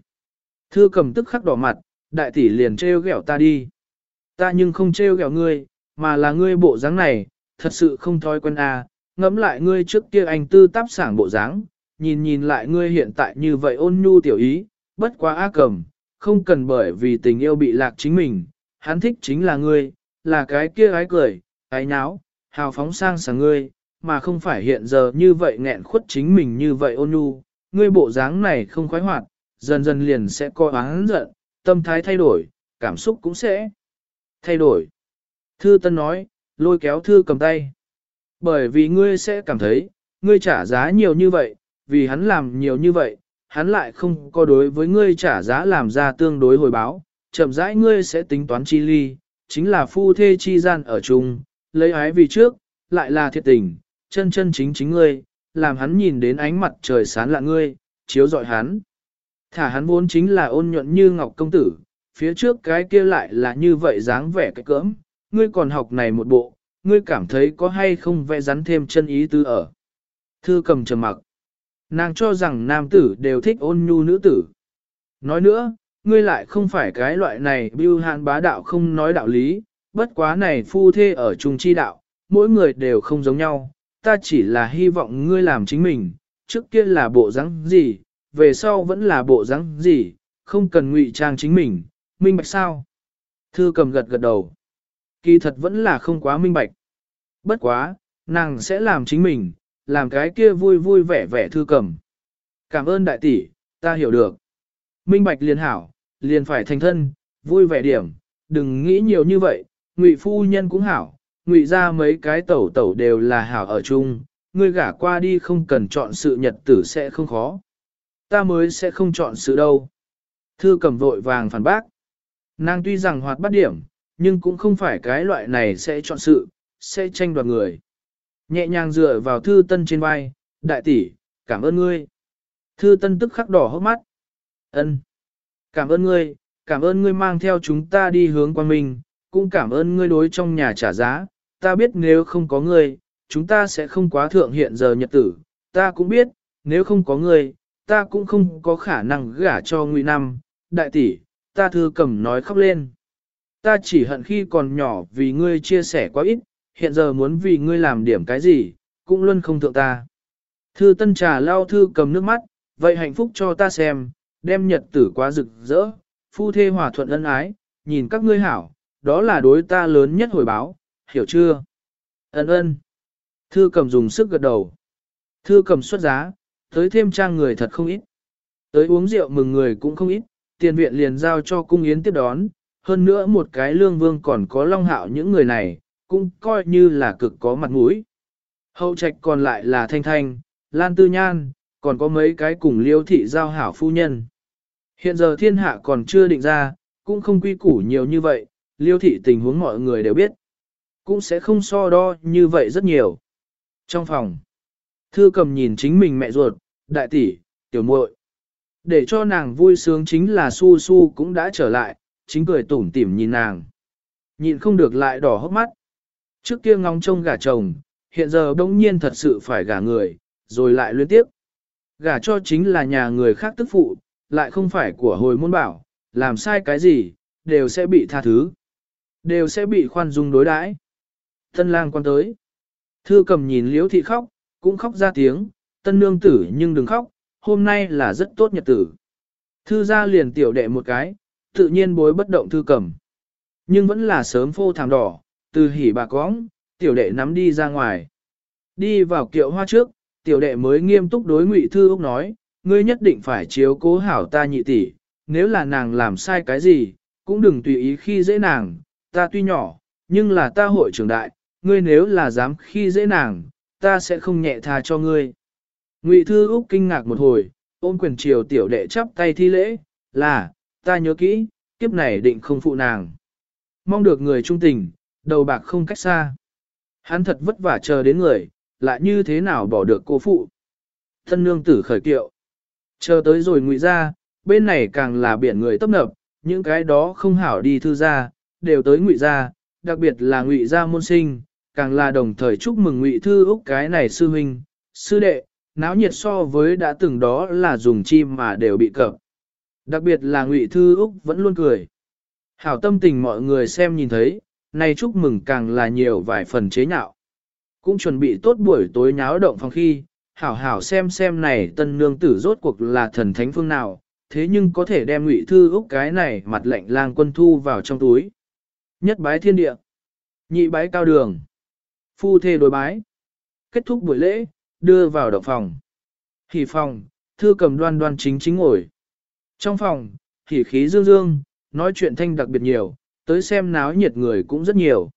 Thư cầm tức khắc đỏ mặt, đại tỷ liền trêu ghẹo ta đi. Ta nhưng không trêu ghẹo ngươi, mà là ngươi bộ dáng này, thật sự không thói quen à, ngẫm lại ngươi trước kia anh tư táp sảng bộ dáng, nhìn nhìn lại ngươi hiện tại như vậy ôn nhu tiểu ý, bất quá ác cầm, không cần bởi vì tình yêu bị lạc chính mình, hắn thích chính là ngươi, là cái kia gái cười, ái nháo, hào phóng sang sảng ngươi, mà không phải hiện giờ như vậy nghẹn khuất chính mình như vậy ôn nhu, ngươi bộ dáng này không khoái hoạt, dần dần liền sẽ coi oán giận, tâm thái thay đổi, cảm xúc cũng sẽ thay đổi. Thư Tân nói, lôi kéo Thư cầm tay. Bởi vì ngươi sẽ cảm thấy, ngươi trả giá nhiều như vậy, vì hắn làm nhiều như vậy, hắn lại không có đối với ngươi trả giá làm ra tương đối hồi báo, chậm rãi ngươi sẽ tính toán chi ly, chính là phu thê chi gian ở chung, lấy ái vì trước, lại là thiệt tình, chân chân chính chính ngươi, làm hắn nhìn đến ánh mặt trời sáng lạ ngươi, chiếu dọi hắn. Thả hắn vốn chính là ôn nhuận như ngọc công tử, phía trước cái kia lại là như vậy dáng vẻ cái cỡm, ngươi còn học này một bộ, ngươi cảm thấy có hay không vẽ rắn thêm chân ý tư ở. Thư cầm trầm mặc. Nàng cho rằng nam tử đều thích ôn nhu nữ tử. Nói nữa, ngươi lại không phải cái loại này bưu hạn bá đạo không nói đạo lý, bất quá này phu thê ở chung chi đạo, mỗi người đều không giống nhau, ta chỉ là hy vọng ngươi làm chính mình, trước kia là bộ dáng gì, về sau vẫn là bộ dáng gì, không cần ngụy trang chính mình, minh bạch sao? Thư cầm gật gật đầu. Kỳ thật vẫn là không quá minh bạch. Bất quá, nàng sẽ làm chính mình, làm cái kia vui vui vẻ vẻ thư cầm. Cảm ơn đại tỷ, ta hiểu được. Minh bạch liền hảo, liền phải thành thân, vui vẻ điểm, đừng nghĩ nhiều như vậy, ngụy phu nhân cũng hảo, ngụy ra mấy cái tẩu tẩu đều là hảo ở chung, ngươi gả qua đi không cần chọn sự nhật tử sẽ không khó. Ta mới sẽ không chọn sự đâu. Thư cầm vội vàng phản bác. Nàng tuy rằng hoạt bắt điểm, nhưng cũng không phải cái loại này sẽ chọn sự, sẽ tranh đoạt người. Nhẹ nhàng dựa vào thư tân trên vai, đại tỷ, cảm ơn ngươi. Thư tân tức khắc đỏ hốc mắt. ân Cảm ơn ngươi, cảm ơn ngươi mang theo chúng ta đi hướng quan minh, cũng cảm ơn ngươi đối trong nhà trả giá, ta biết nếu không có ngươi, chúng ta sẽ không quá thượng hiện giờ nhật tử, ta cũng biết, nếu không có ngươi, ta cũng không có khả năng gả cho Ngụy Năm, đại tỷ, ta thư cầm nói khóc lên. Ta chỉ hận khi còn nhỏ vì ngươi chia sẻ quá ít, hiện giờ muốn vì ngươi làm điểm cái gì, cũng luôn không thượng ta. Thư tân trà lao thư cầm nước mắt, vậy hạnh phúc cho ta xem, đem nhật tử quá rực rỡ, phu thê hòa thuận ân ái, nhìn các ngươi hảo, đó là đối ta lớn nhất hồi báo, hiểu chưa? Ân ân. Thư cầm dùng sức gật đầu. Thư cầm xuất giá, tới thêm trang người thật không ít. Tới uống rượu mừng người cũng không ít, tiền viện liền giao cho cung yến tiếp đón, hơn nữa một cái lương vương còn có long hạo những người này, cũng coi như là cực có mặt mũi. Hậu trạch còn lại là thanh thanh, lan tư nhan, còn có mấy cái cùng liêu thị giao hảo phu nhân. Hiện giờ thiên hạ còn chưa định ra, cũng không quy củ nhiều như vậy, liêu thị tình huống mọi người đều biết. Cũng sẽ không so đo như vậy rất nhiều. Trong phòng, thư cầm nhìn chính mình mẹ ruột, đại tỷ, tiểu muội Để cho nàng vui sướng chính là su su cũng đã trở lại, chính cười tủm tỉm nhìn nàng. Nhìn không được lại đỏ hốc mắt. Trước kia ngóng trông gả chồng, hiện giờ đông nhiên thật sự phải gả người, rồi lại luyến tiếp. Gả cho chính là nhà người khác tức phụ, lại không phải của hồi môn bảo, làm sai cái gì, đều sẽ bị tha thứ. Đều sẽ bị khoan dung đối đãi. Tân lang quan tới. Thư cầm nhìn liễu thị khóc, cũng khóc ra tiếng, tân nương tử nhưng đừng khóc, hôm nay là rất tốt nhật tử. Thư ra liền tiểu đệ một cái, tự nhiên bối bất động thư cầm. Nhưng vẫn là sớm phô thảm đỏ, từ hỉ bà cóng, tiểu đệ nắm đi ra ngoài. Đi vào kiệu hoa trước, tiểu đệ mới nghiêm túc đối ngụy thư úc nói, ngươi nhất định phải chiếu cố hảo ta nhị tỷ, nếu là nàng làm sai cái gì, cũng đừng tùy ý khi dễ nàng, ta tuy nhỏ, nhưng là ta hội trưởng đại, ngươi nếu là dám khi dễ nàng, ta sẽ không nhẹ tha cho ngươi. Ngụy Thư Úc kinh ngạc một hồi, ôm quyền triều tiểu đệ chắp tay thi lễ, là, ta nhớ kỹ, kiếp này định không phụ nàng. Mong được người trung tình, đầu bạc không cách xa. Hắn thật vất vả chờ đến người, lại như thế nào bỏ được cô phụ. Thân nương tử khởi kiệu. Chờ tới rồi ngụy ra, bên này càng là biển người tấp nập, những cái đó không hảo đi thư ra, đều tới ngụy ra, đặc biệt là ngụy gia môn sinh, càng là đồng thời chúc mừng ngụy thư úc cái này sư huynh, sư đệ, náo nhiệt so với đã từng đó là dùng chim mà đều bị cập. Đặc biệt là ngụy thư úc vẫn luôn cười. Hảo tâm tình mọi người xem nhìn thấy, nay chúc mừng càng là nhiều vài phần chế nhạo. Cũng chuẩn bị tốt buổi tối nháo động phòng khi, hảo hảo xem xem này tân nương tử rốt cuộc là thần thánh phương nào, thế nhưng có thể đem ngụy thư úc cái này mặt lệnh lang quân thu vào trong túi. Nhất bái thiên địa, nhị bái cao đường, phu thê đối bái. Kết thúc buổi lễ, đưa vào động phòng. Hỉ phòng, thư cầm đoan đoan chính chính ngồi. Trong phòng, hỉ khí dương dương, nói chuyện thanh đặc biệt nhiều, tới xem náo nhiệt người cũng rất nhiều.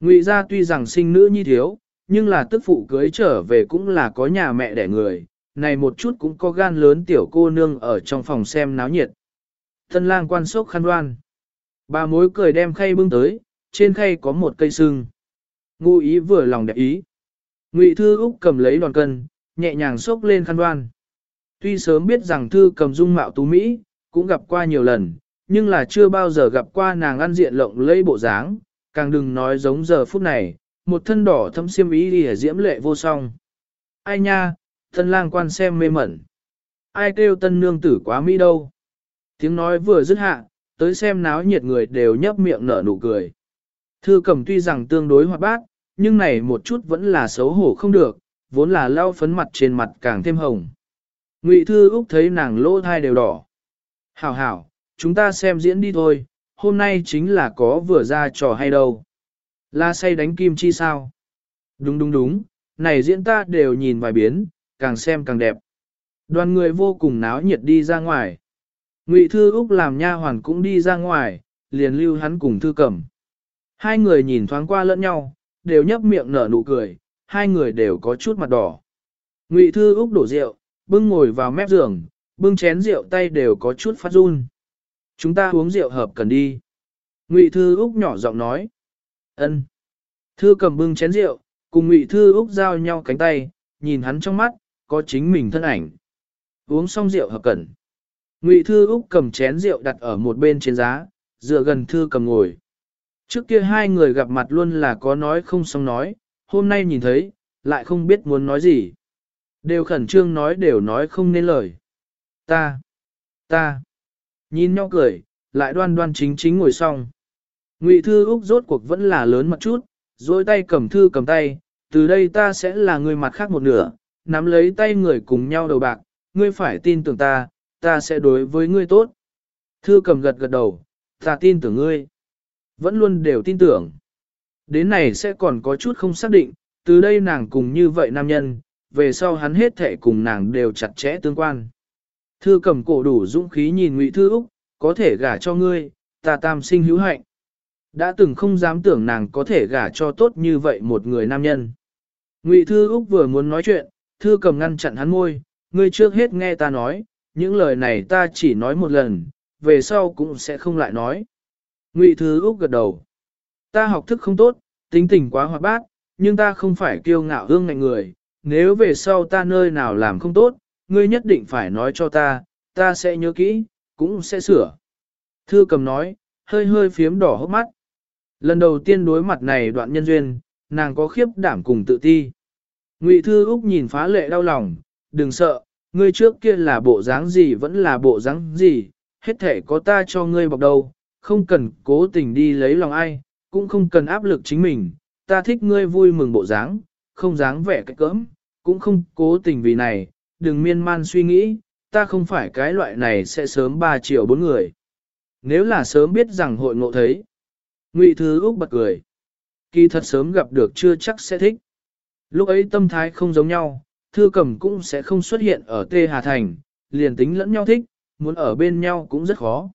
Ngụy gia tuy rằng sinh nữ nhi thiếu, nhưng là tức phụ cưới trở về cũng là có nhà mẹ đẻ người, này một chút cũng có gan lớn tiểu cô nương ở trong phòng xem náo nhiệt. thân lang quan sốc khăn đoan. Bà mối cười đem khay bưng tới, trên khay có một cây sưng. Ngụ ý vừa lòng đẹp ý. Ngụy Thư Úc cầm lấy đòn cân, nhẹ nhàng xốc lên khăn đoan. Tuy sớm biết rằng Thư cầm dung mạo tú Mỹ, cũng gặp qua nhiều lần, nhưng là chưa bao giờ gặp qua nàng ăn diện lộng lẫy bộ dáng, càng đừng nói giống giờ phút này, một thân đỏ thâm xiêm ý đi diễm lệ vô song. Ai nha, thân lang quan xem mê mẩn. Ai kêu tân nương tử quá Mỹ đâu. Tiếng nói vừa dứt hạ, tới xem náo nhiệt người đều nhấp miệng nở nụ cười. Thư cầm tuy rằng tương đối hoạt bát, nhưng này một chút vẫn là xấu hổ không được, vốn là lau phấn mặt trên mặt càng thêm hồng. Ngụy Thư Úc thấy nàng lỗ thai đều đỏ. Hảo hảo, chúng ta xem diễn đi thôi, hôm nay chính là có vừa ra trò hay đâu. La say đánh kim chi sao? Đúng đúng đúng, này diễn ta đều nhìn vài biến, càng xem càng đẹp. Đoàn người vô cùng náo nhiệt đi ra ngoài. Ngụy Thư Úc làm nha hoàn cũng đi ra ngoài, liền lưu hắn cùng Thư Cẩm. Hai người nhìn thoáng qua lẫn nhau, đều nhấp miệng nở nụ cười, hai người đều có chút mặt đỏ. Ngụy Thư Úc đổ rượu, bưng ngồi vào mép giường, bưng chén rượu tay đều có chút phát run. Chúng ta uống rượu hợp cần đi. Ngụy Thư Úc nhỏ giọng nói. Ân. Thư cầm bưng chén rượu, cùng Ngụy Thư Úc giao nhau cánh tay, nhìn hắn trong mắt, có chính mình thân ảnh. Uống xong rượu hợp cẩn. Ngụy Thư Úc cầm chén rượu đặt ở một bên trên giá, dựa gần Thư cầm ngồi. Trước kia hai người gặp mặt luôn là có nói không xong nói, hôm nay nhìn thấy, lại không biết muốn nói gì. Đều khẩn trương nói đều nói không nên lời. Ta, ta, nhìn nhau cười, lại đoan đoan chính chính ngồi xong. Ngụy Thư Úc rốt cuộc vẫn là lớn một chút, dối tay cầm thư cầm tay, từ đây ta sẽ là người mặt khác một nửa, nắm lấy tay người cùng nhau đầu bạc, ngươi phải tin tưởng ta, ta sẽ đối với ngươi tốt. Thư cầm gật gật đầu, ta tin tưởng ngươi. Vẫn luôn đều tin tưởng. Đến này sẽ còn có chút không xác định, từ đây nàng cùng như vậy nam nhân, về sau hắn hết thể cùng nàng đều chặt chẽ tương quan. Thư cầm cổ đủ dũng khí nhìn Ngụy Thư Úc, có thể gả cho ngươi, ta tam sinh hữu hạnh. Đã từng không dám tưởng nàng có thể gả cho tốt như vậy một người nam nhân. Ngụy Thư Úc vừa muốn nói chuyện, Thư cầm ngăn chặn hắn môi, ngươi trước hết nghe ta nói, những lời này ta chỉ nói một lần, về sau cũng sẽ không lại nói. Ngụy Thư Úc gật đầu. Ta học thức không tốt, tính tình quá hoạt bát, nhưng ta không phải kiêu ngạo hương ngạnh người, nếu về sau ta nơi nào làm không tốt, ngươi nhất định phải nói cho ta, ta sẽ nhớ kỹ, cũng sẽ sửa. Thư cầm nói, hơi hơi phiếm đỏ hốc mắt. Lần đầu tiên đối mặt này đoạn nhân duyên, nàng có khiếp đảm cùng tự ti. Ngụy Thư Úc nhìn phá lệ đau lòng, đừng sợ, ngươi trước kia là bộ dáng gì vẫn là bộ dáng gì, hết thể có ta cho ngươi bọc đầu, không cần cố tình đi lấy lòng ai, cũng không cần áp lực chính mình, ta thích ngươi vui mừng bộ dáng, không dáng vẻ cách cỡm, cũng không cố tình vì này, đừng miên man suy nghĩ, ta không phải cái loại này sẽ sớm 3 triệu bốn người. Nếu là sớm biết rằng hội ngộ thấy, Ngụy thứ Úc bật cười. Kỳ thật sớm gặp được chưa chắc sẽ thích. Lúc ấy tâm thái không giống nhau, Thư Cầm cũng sẽ không xuất hiện ở Tê Hà Thành, liền tính lẫn nhau thích, muốn ở bên nhau cũng rất khó.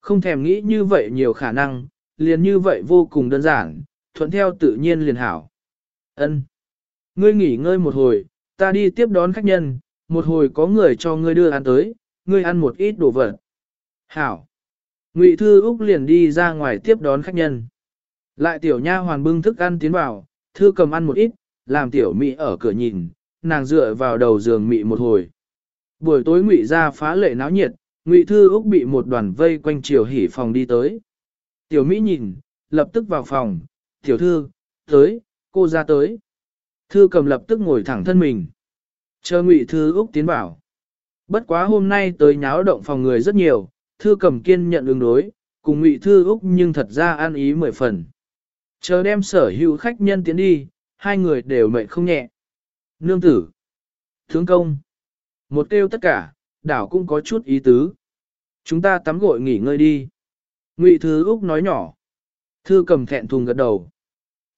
Không thèm nghĩ như vậy nhiều khả năng, liền như vậy vô cùng đơn giản, thuận theo tự nhiên liền hảo. Ân, Ngươi nghỉ ngơi một hồi, ta đi tiếp đón khách nhân, một hồi có người cho ngươi đưa ăn tới, ngươi ăn một ít đồ vật. Hảo. Ngụy Thư Úc liền đi ra ngoài tiếp đón khách nhân. Lại tiểu nha hoàn bưng thức ăn tiến vào, Thư cầm ăn một ít, làm tiểu Mỹ ở cửa nhìn, nàng dựa vào đầu giường Mỹ một hồi. Buổi tối Ngụy ra phá lệ náo nhiệt, Ngụy Thư Úc bị một đoàn vây quanh chiều hỉ phòng đi tới. Tiểu Mỹ nhìn, lập tức vào phòng, tiểu thư, tới, cô ra tới. Thư cầm lập tức ngồi thẳng thân mình. Chờ Ngụy Thư Úc tiến vào. Bất quá hôm nay tới nháo động phòng người rất nhiều, Thư cầm kiên nhận ứng đối, Cùng Ngụy Thư Úc nhưng thật ra an ý mười phần. Chờ đem sở hữu khách nhân tiến đi, hai người đều mệt không nhẹ. Nương tử, tướng công, một kêu tất cả, đảo cũng có chút ý tứ. Chúng ta tắm gội nghỉ ngơi đi. Ngụy Thư Úc nói nhỏ. Thư cầm thẹn thùng gật đầu.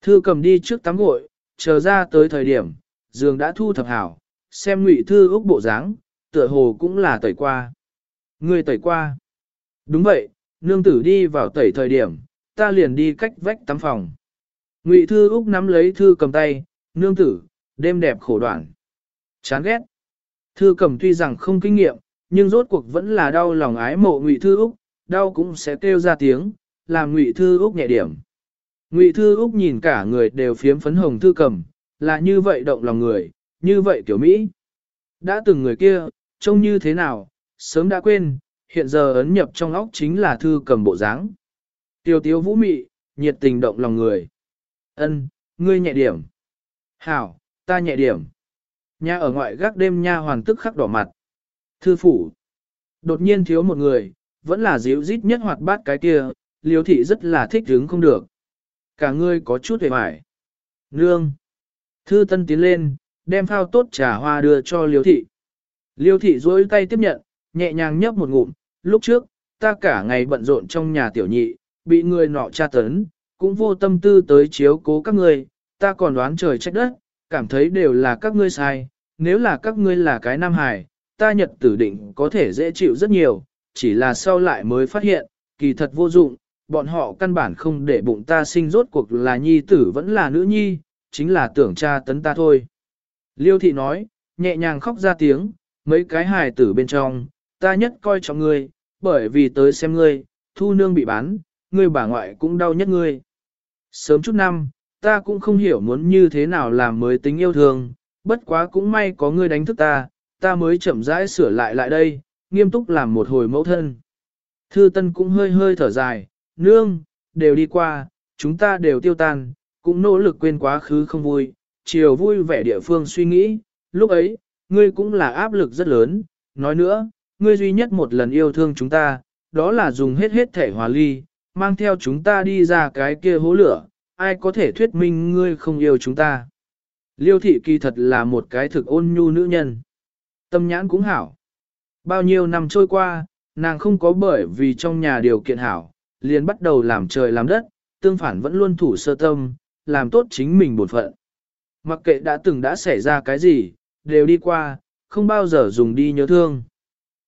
Thư cầm đi trước tắm gội, chờ ra tới thời điểm, giường đã thu thập hảo, xem Ngụy Thư Úc bộ dáng, tựa hồ cũng là tẩy qua. Người tẩy qua. Đúng vậy, nương tử đi vào tẩy thời điểm, ta liền đi cách vách tắm phòng. Ngụy Thư Úc nắm lấy Thư cầm tay, nương tử, đêm đẹp khổ đoạn. Chán ghét. Thư cầm tuy rằng không kinh nghiệm, nhưng rốt cuộc vẫn là đau lòng ái mộ Ngụy Thư Úc, đau cũng sẽ kêu ra tiếng, làm Ngụy Thư Úc nhẹ điểm. Ngụy Thư Úc nhìn cả người đều phiếm phấn hồng Thư cầm, là như vậy động lòng người, như vậy kiểu Mỹ. Đã từng người kia, trông như thế nào, sớm đã quên, hiện giờ ấn nhập trong óc chính là Thư cầm bộ dáng. Tiêu tiếu vũ mị, nhiệt tình động lòng người. Ân, ngươi nhẹ điểm. Hảo, ta nhẹ điểm. Nhà ở ngoại gác đêm nha hoàn tức khắc đỏ mặt. Thư phủ. Đột nhiên thiếu một người, vẫn là dịu rít nhất hoạt bát cái kia, liêu thị rất là thích hứng không được. Cả ngươi có chút hề mải. Nương. Thư tân tiến lên, đem phao tốt trà hoa đưa cho liêu thị. Liêu thị duỗi tay tiếp nhận, nhẹ nhàng nhấp một ngụm, lúc trước, ta cả ngày bận rộn trong nhà tiểu nhị, bị người nọ tra tấn, cũng vô tâm tư tới chiếu cố các ngươi, ta còn đoán trời trách đất, cảm thấy đều là các ngươi sai, nếu là các ngươi là cái nam hài, ta nhật tử định có thể dễ chịu rất nhiều, chỉ là sau lại mới phát hiện, kỳ thật vô dụng, bọn họ căn bản không để bụng ta sinh rốt cuộc là nhi tử vẫn là nữ nhi, chính là tưởng cha tấn ta thôi. Liêu thị nói, nhẹ nhàng khóc ra tiếng, mấy cái hài tử bên trong, ta nhất coi trọng ngươi, bởi vì tới xem ngươi, thu nương bị bán, ngươi bà ngoại cũng đau nhất ngươi. Sớm chút năm, ta cũng không hiểu muốn như thế nào làm mới tính yêu thương, bất quá cũng may có ngươi đánh thức ta, ta mới chậm rãi sửa lại lại đây, nghiêm túc làm một hồi mẫu thân. Thư Tân cũng hơi hơi thở dài, nương, đều đi qua, chúng ta đều tiêu tan, cũng nỗ lực quên quá khứ không vui, chiều vui vẻ địa phương suy nghĩ, lúc ấy, ngươi cũng là áp lực rất lớn, nói nữa, ngươi duy nhất một lần yêu thương chúng ta, đó là dùng hết hết thể hòa ly, mang theo chúng ta đi ra cái kia hố lửa, ai có thể thuyết minh ngươi không yêu chúng ta. Liêu thị kỳ thật là một cái thực ôn nhu nữ nhân. Tâm nhãn cũng hảo. Bao nhiêu năm trôi qua, nàng không có bởi vì trong nhà điều kiện hảo, liền bắt đầu làm trời làm đất, tương phản vẫn luôn thủ sơ tâm, làm tốt chính mình bổn phận. Mặc kệ đã từng đã xảy ra cái gì, đều đi qua, không bao giờ dùng đi nhớ thương.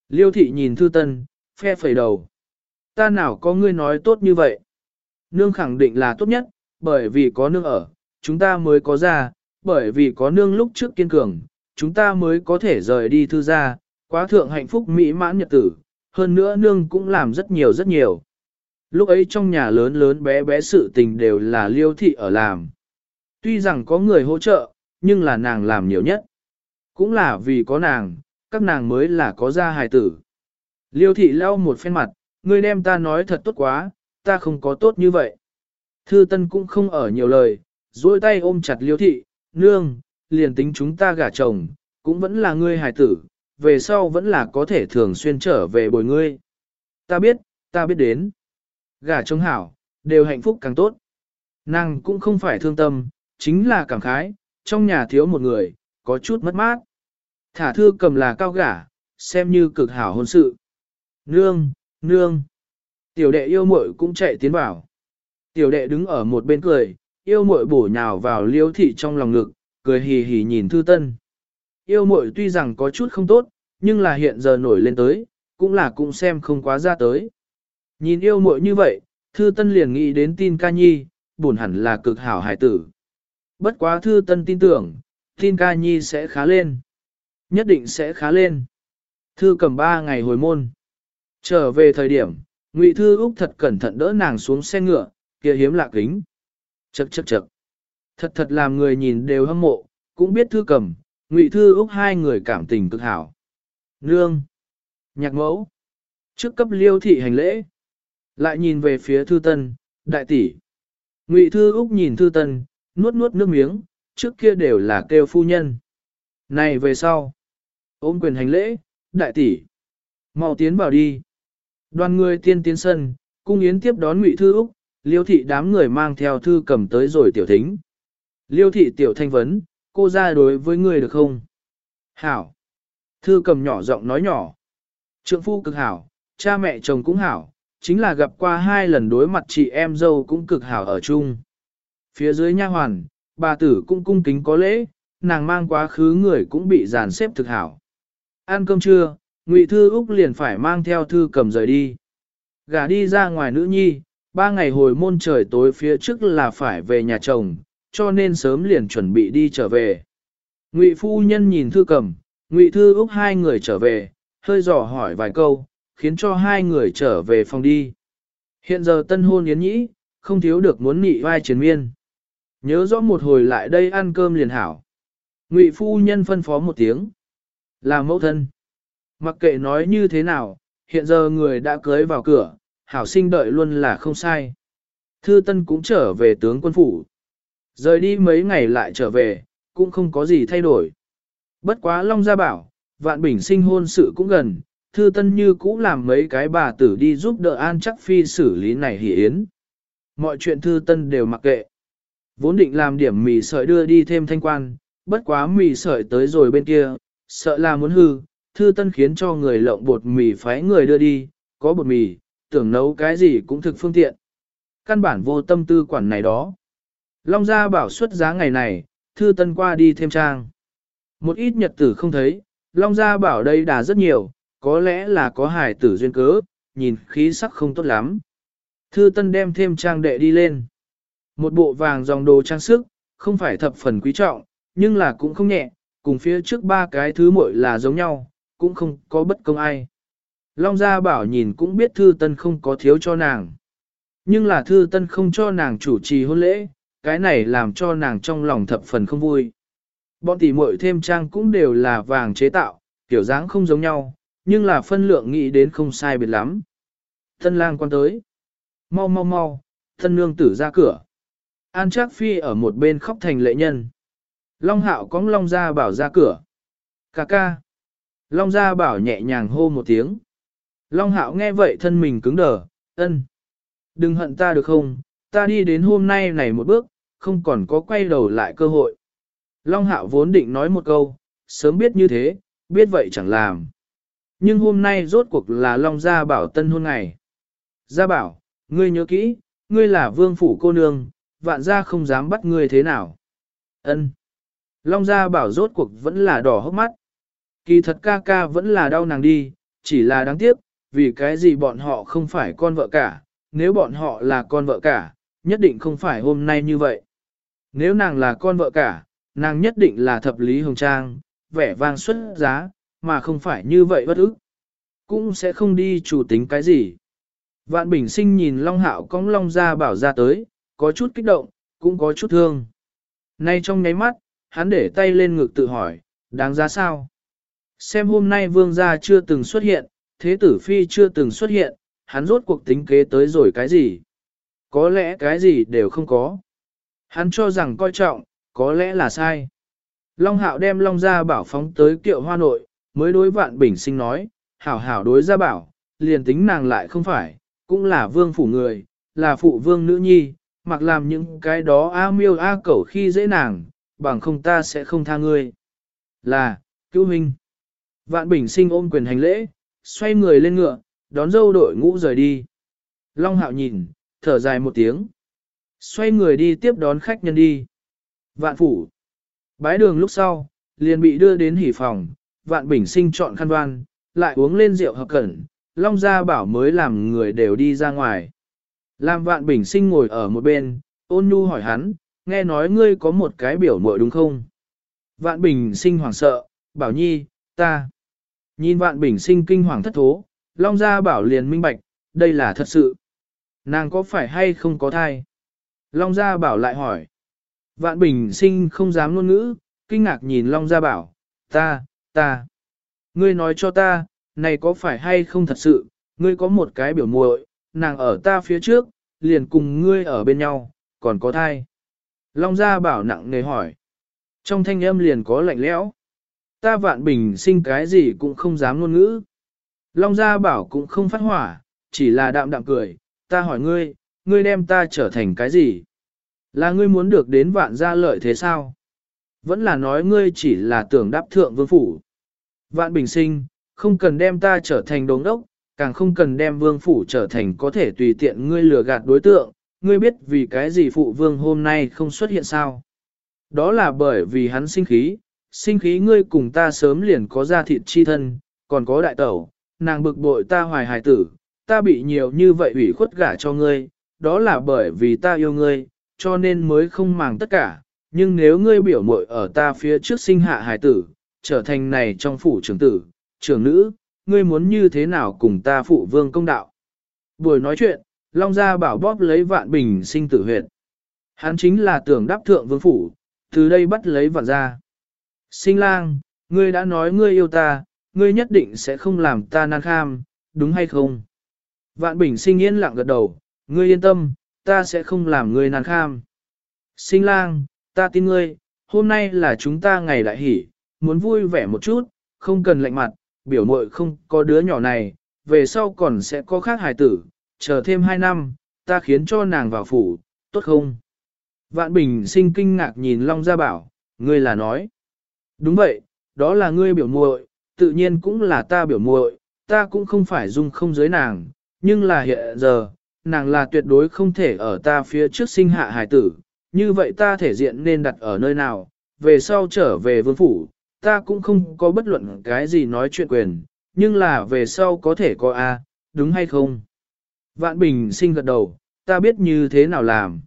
Liêu thị nhìn thư tân, phe phẩy đầu. Ta nào có ngươi nói tốt như vậy? Nương khẳng định là tốt nhất, bởi vì có nương ở, chúng ta mới có ra, bởi vì có nương lúc trước kiên cường, chúng ta mới có thể rời đi thư gia, quá thượng hạnh phúc mỹ mãn nhật tử, hơn nữa nương cũng làm rất nhiều rất nhiều. Lúc ấy trong nhà lớn lớn bé bé sự tình đều là liêu thị ở làm. Tuy rằng có người hỗ trợ, nhưng là nàng làm nhiều nhất. Cũng là vì có nàng, các nàng mới là có gia hài tử. Liêu thị lau một phen mặt, ngươi đem ta nói thật tốt quá, ta không có tốt như vậy. Thư Tân cũng không ở nhiều lời, duỗi tay ôm chặt Liêu thị, "Nương, liền tính chúng ta gả chồng, cũng vẫn là ngươi hài tử, về sau vẫn là có thể thường xuyên trở về bồi ngươi." "Ta biết, ta biết đến." Gả chồng hảo, đều hạnh phúc càng tốt. Nàng cũng không phải thương tâm, chính là cảm khái, trong nhà thiếu một người, có chút mất mát. Thả thư cầm là cao gả, xem như cực hảo hôn sự. Nương, nương. Tiểu đệ yêu muội cũng chạy tiến vào. Tiểu đệ đứng ở một bên cười, yêu muội bổ nhào vào liêu thị trong lòng ngực, cười hì hì nhìn thư tân. Yêu muội tuy rằng có chút không tốt, nhưng là hiện giờ nổi lên tới, cũng là cũng xem không quá ra tới. Nhìn yêu muội như vậy, thư tân liền nghĩ đến tin ca nhi, buồn hẳn là cực hảo hải tử. Bất quá thư tân tin tưởng, tin ca nhi sẽ khá lên. Nhất định sẽ khá lên. Thư cầm ba ngày hồi môn. Trở về thời điểm, Ngụy Thư Úc thật cẩn thận đỡ nàng xuống xe ngựa, kia hiếm lạ kính. Chậc chậc chậc. Thật thật làm người nhìn đều hâm mộ, cũng biết Thư cầm, Ngụy Thư Úc hai người cảm tình cực hảo. Nương. Nhạc mẫu. Trước cấp liêu thị hành lễ. Lại nhìn về phía Thư Tân, đại tỷ. Ngụy Thư Úc nhìn Thư Tân, nuốt nuốt nước miếng, trước kia đều là kêu phu nhân. Này về sau. Ôm quyền hành lễ, đại tỷ. mau tiến vào đi. Đoàn người tiên tiến sân, cung yến tiếp đón Ngụy Thư Úc, liêu thị đám người mang theo thư cầm tới rồi tiểu thính. Liêu thị tiểu thanh vấn, cô ra đối với người được không? Hảo. Thư cầm nhỏ giọng nói nhỏ. Trượng phu cực hảo, cha mẹ chồng cũng hảo, chính là gặp qua hai lần đối mặt chị em dâu cũng cực hảo ở chung. Phía dưới nha hoàn, bà tử cũng cung kính có lễ, nàng mang quá khứ người cũng bị dàn xếp thực hảo. Ăn cơm trưa, Ngụy Thư Úc liền phải mang theo thư cầm rời đi. Gả đi ra ngoài nữ nhi, ba ngày hồi môn trời tối phía trước là phải về nhà chồng, cho nên sớm liền chuẩn bị đi trở về. Ngụy phu nhân nhìn thư cầm, Ngụy Thư Úc hai người trở về, hơi dò hỏi vài câu, khiến cho hai người trở về phòng đi. Hiện giờ tân hôn yến nhĩ, không thiếu được muốn nị vai chiến miên. Nhớ rõ một hồi lại đây ăn cơm liền hảo. Ngụy phu nhân phân phó một tiếng. Là mẫu thân. Mặc kệ nói như thế nào, hiện giờ người đã cưới vào cửa, hảo sinh đợi luôn là không sai. Thư Tân cũng trở về tướng quân phủ. Rời đi mấy ngày lại trở về, cũng không có gì thay đổi. Bất quá Long Gia bảo, vạn bình sinh hôn sự cũng gần, Thư Tân như cũ làm mấy cái bà tử đi giúp đỡ An Chắc Phi xử lý này hỷ yến. Mọi chuyện Thư Tân đều mặc kệ. Vốn định làm điểm mì sợi đưa đi thêm thanh quan, bất quá mì sợi tới rồi bên kia, sợ là muốn hư, Thư Tân khiến cho người lộng bột mì phái người đưa đi, có bột mì, tưởng nấu cái gì cũng thực phương tiện. Căn bản vô tâm tư quản này đó. Long gia bảo xuất giá ngày này, Thư Tân qua đi thêm trang. Một ít nhật tử không thấy, Long gia bảo đây đã rất nhiều, có lẽ là có hài tử duyên cớ, nhìn khí sắc không tốt lắm. Thư Tân đem thêm trang đệ đi lên. Một bộ vàng dòng đồ trang sức, không phải thập phần quý trọng, nhưng là cũng không nhẹ, cùng phía trước ba cái thứ muội là giống nhau, cũng không có bất công ai. Long Gia Bảo nhìn cũng biết Thư Tân không có thiếu cho nàng. Nhưng là Thư Tân không cho nàng chủ trì hôn lễ, cái này làm cho nàng trong lòng thập phần không vui. Bọn tỷ muội thêm trang cũng đều là vàng chế tạo, kiểu dáng không giống nhau, nhưng là phân lượng nghĩ đến không sai biệt lắm. Tân lang quan tới. Mau mau mau, thân nương tử ra cửa. An Trác Phi ở một bên khóc thành lệ nhân. Long hạo cóng Long Gia Bảo ra cửa. Cà ca. Long Gia Bảo nhẹ nhàng hô một tiếng. Long hạo nghe vậy thân mình cứng đờ, ân. Đừng hận ta được không, ta đi đến hôm nay này một bước, không còn có quay đầu lại cơ hội. Long hạo vốn định nói một câu, sớm biết như thế, biết vậy chẳng làm. Nhưng hôm nay rốt cuộc là Long Gia Bảo tân hôn ngày. Gia Bảo, ngươi nhớ kỹ, ngươi là vương phủ cô nương, vạn gia không dám bắt ngươi thế nào. Ân. Long Gia Bảo rốt cuộc vẫn là đỏ hốc mắt. Kỳ thật ca ca vẫn là đau nàng đi, chỉ là đáng tiếc, vì cái gì bọn họ không phải con vợ cả, nếu bọn họ là con vợ cả, nhất định không phải hôm nay như vậy. Nếu nàng là con vợ cả, nàng nhất định là thập lý hồng trang, vẻ vang xuất giá, mà không phải như vậy bất ức. Cũng sẽ không đi chủ tính cái gì. Vạn Bình sinh nhìn Long Hạo cong Long ra bảo ra tới, có chút kích động, cũng có chút thương. Nay trong nháy mắt, hắn để tay lên ngực tự hỏi, đáng giá sao? Xem hôm nay vương gia chưa từng xuất hiện, thế tử phi chưa từng xuất hiện, hắn rốt cuộc tính kế tới rồi cái gì? Có lẽ cái gì đều không có. Hắn cho rằng coi trọng, có lẽ là sai. Long hạo đem Long gia bảo phóng tới kiệu hoa nội, mới đối vạn bình sinh nói, hảo hảo đối gia bảo, liền tính nàng lại không phải, cũng là vương phủ người, là phụ vương nữ nhi, mặc làm những cái đó a miêu a cẩu khi dễ nàng, bằng không ta sẽ không tha ngươi. Là, cứu huynh. Vạn bình sinh ôm quyền hành lễ, xoay người lên ngựa, đón dâu đội ngũ rời đi. Long hạo nhìn, thở dài một tiếng. Xoay người đi tiếp đón khách nhân đi. Vạn phủ. Bái đường lúc sau, liền bị đưa đến hỉ phòng, vạn bình sinh chọn khăn đoan, lại uống lên rượu hợp cẩn, Long Gia bảo mới làm người đều đi ra ngoài. Làm vạn bình sinh ngồi ở một bên, ôn nhu hỏi hắn, nghe nói ngươi có một cái biểu muội đúng không? Vạn bình sinh hoảng sợ, bảo nhi, ta. Nhìn vạn bình sinh kinh hoàng thất thố, Long Gia bảo liền minh bạch, đây là thật sự. Nàng có phải hay không có thai? Long Gia bảo lại hỏi. Vạn bình sinh không dám ngôn ngữ, kinh ngạc nhìn Long Gia bảo, ta, ta. Ngươi nói cho ta, này có phải hay không thật sự, ngươi có một cái biểu muội, nàng ở ta phía trước, liền cùng ngươi ở bên nhau, còn có thai. Long Gia bảo nặng nề hỏi. Trong thanh âm liền có lạnh lẽo. Ta vạn bình sinh cái gì cũng không dám ngôn ngữ. Long Gia bảo cũng không phát hỏa, chỉ là đạm đạm cười, ta hỏi ngươi, ngươi đem ta trở thành cái gì? Là ngươi muốn được đến vạn gia lợi thế sao? Vẫn là nói ngươi chỉ là tưởng đáp thượng vương phủ. Vạn bình sinh, không cần đem ta trở thành đống đốc, càng không cần đem vương phủ trở thành có thể tùy tiện ngươi lừa gạt đối tượng, ngươi biết vì cái gì phụ vương hôm nay không xuất hiện sao? Đó là bởi vì hắn sinh khí, sinh khí ngươi cùng ta sớm liền có ra thịt chi thân, còn có đại tẩu, nàng bực bội ta hoài hài tử, ta bị nhiều như vậy ủy khuất gả cho ngươi, đó là bởi vì ta yêu ngươi, cho nên mới không màng tất cả, nhưng nếu ngươi biểu muội ở ta phía trước sinh hạ hài tử, trở thành này trong phủ trưởng tử, trưởng nữ, ngươi muốn như thế nào cùng ta phụ vương công đạo. Buổi nói chuyện, Long Gia bảo bóp lấy vạn bình sinh tử huyệt. Hắn chính là tưởng đáp thượng vương phủ, từ đây bắt lấy vạn gia. Sinh lang, ngươi đã nói ngươi yêu ta, ngươi nhất định sẽ không làm ta nan kham, đúng hay không? Vạn bình sinh yên lặng gật đầu, ngươi yên tâm, ta sẽ không làm ngươi nan kham. Sinh lang, ta tin ngươi, hôm nay là chúng ta ngày đại hỷ, muốn vui vẻ một chút, không cần lạnh mặt, biểu muội không có đứa nhỏ này, về sau còn sẽ có khác hài tử, chờ thêm hai năm, ta khiến cho nàng vào phủ, tốt không? Vạn Bình sinh kinh ngạc nhìn Long Gia Bảo, ngươi là nói. Đúng vậy, đó là ngươi biểu muội, tự nhiên cũng là ta biểu muội, ta cũng không phải dung không giới nàng, nhưng là hiện giờ, nàng là tuyệt đối không thể ở ta phía trước sinh hạ hài tử, như vậy ta thể diện nên đặt ở nơi nào, về sau trở về vương phủ, ta cũng không có bất luận cái gì nói chuyện quyền, nhưng là về sau có thể có A, đúng hay không? Vạn Bình sinh gật đầu, ta biết như thế nào làm.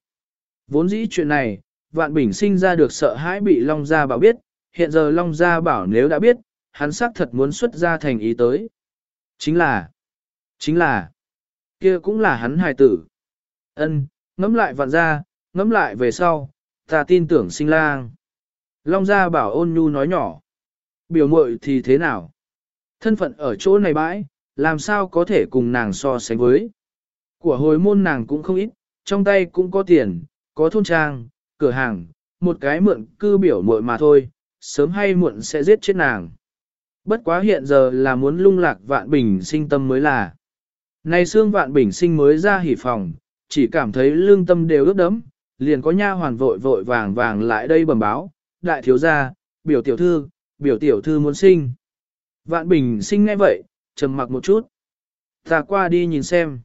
Vốn dĩ chuyện này, Vạn Bình sinh ra được sợ hãi bị Long Gia Bảo biết, hiện giờ Long Gia Bảo nếu đã biết, hắn xác thật muốn xuất ra thành ý tới. Chính là, chính là, kia cũng là hắn hài tử. Ân, ngẫm lại vạn gia, ngẫm lại về sau, ta tin tưởng sinh lang. Long Gia Bảo ôn nhu nói nhỏ. Biểu muội thì thế nào? Thân phận ở chỗ này bãi, làm sao có thể cùng nàng so sánh với? Của hồi môn nàng cũng không ít, trong tay cũng có tiền, có thôn trang, cửa hàng, một cái mượn cư biểu muội mà thôi, sớm hay muộn sẽ giết chết nàng. Bất quá hiện giờ là muốn lung lạc vạn bình sinh tâm mới là. Này xương vạn bình sinh mới ra hỉ phòng, chỉ cảm thấy lương tâm đều ướt đấm, liền có nha hoàn vội vội vàng vàng lại đây bẩm báo, đại thiếu gia, biểu tiểu thư, biểu tiểu thư muốn sinh. Vạn bình sinh ngay vậy, trầm mặc một chút. Ta qua đi nhìn xem.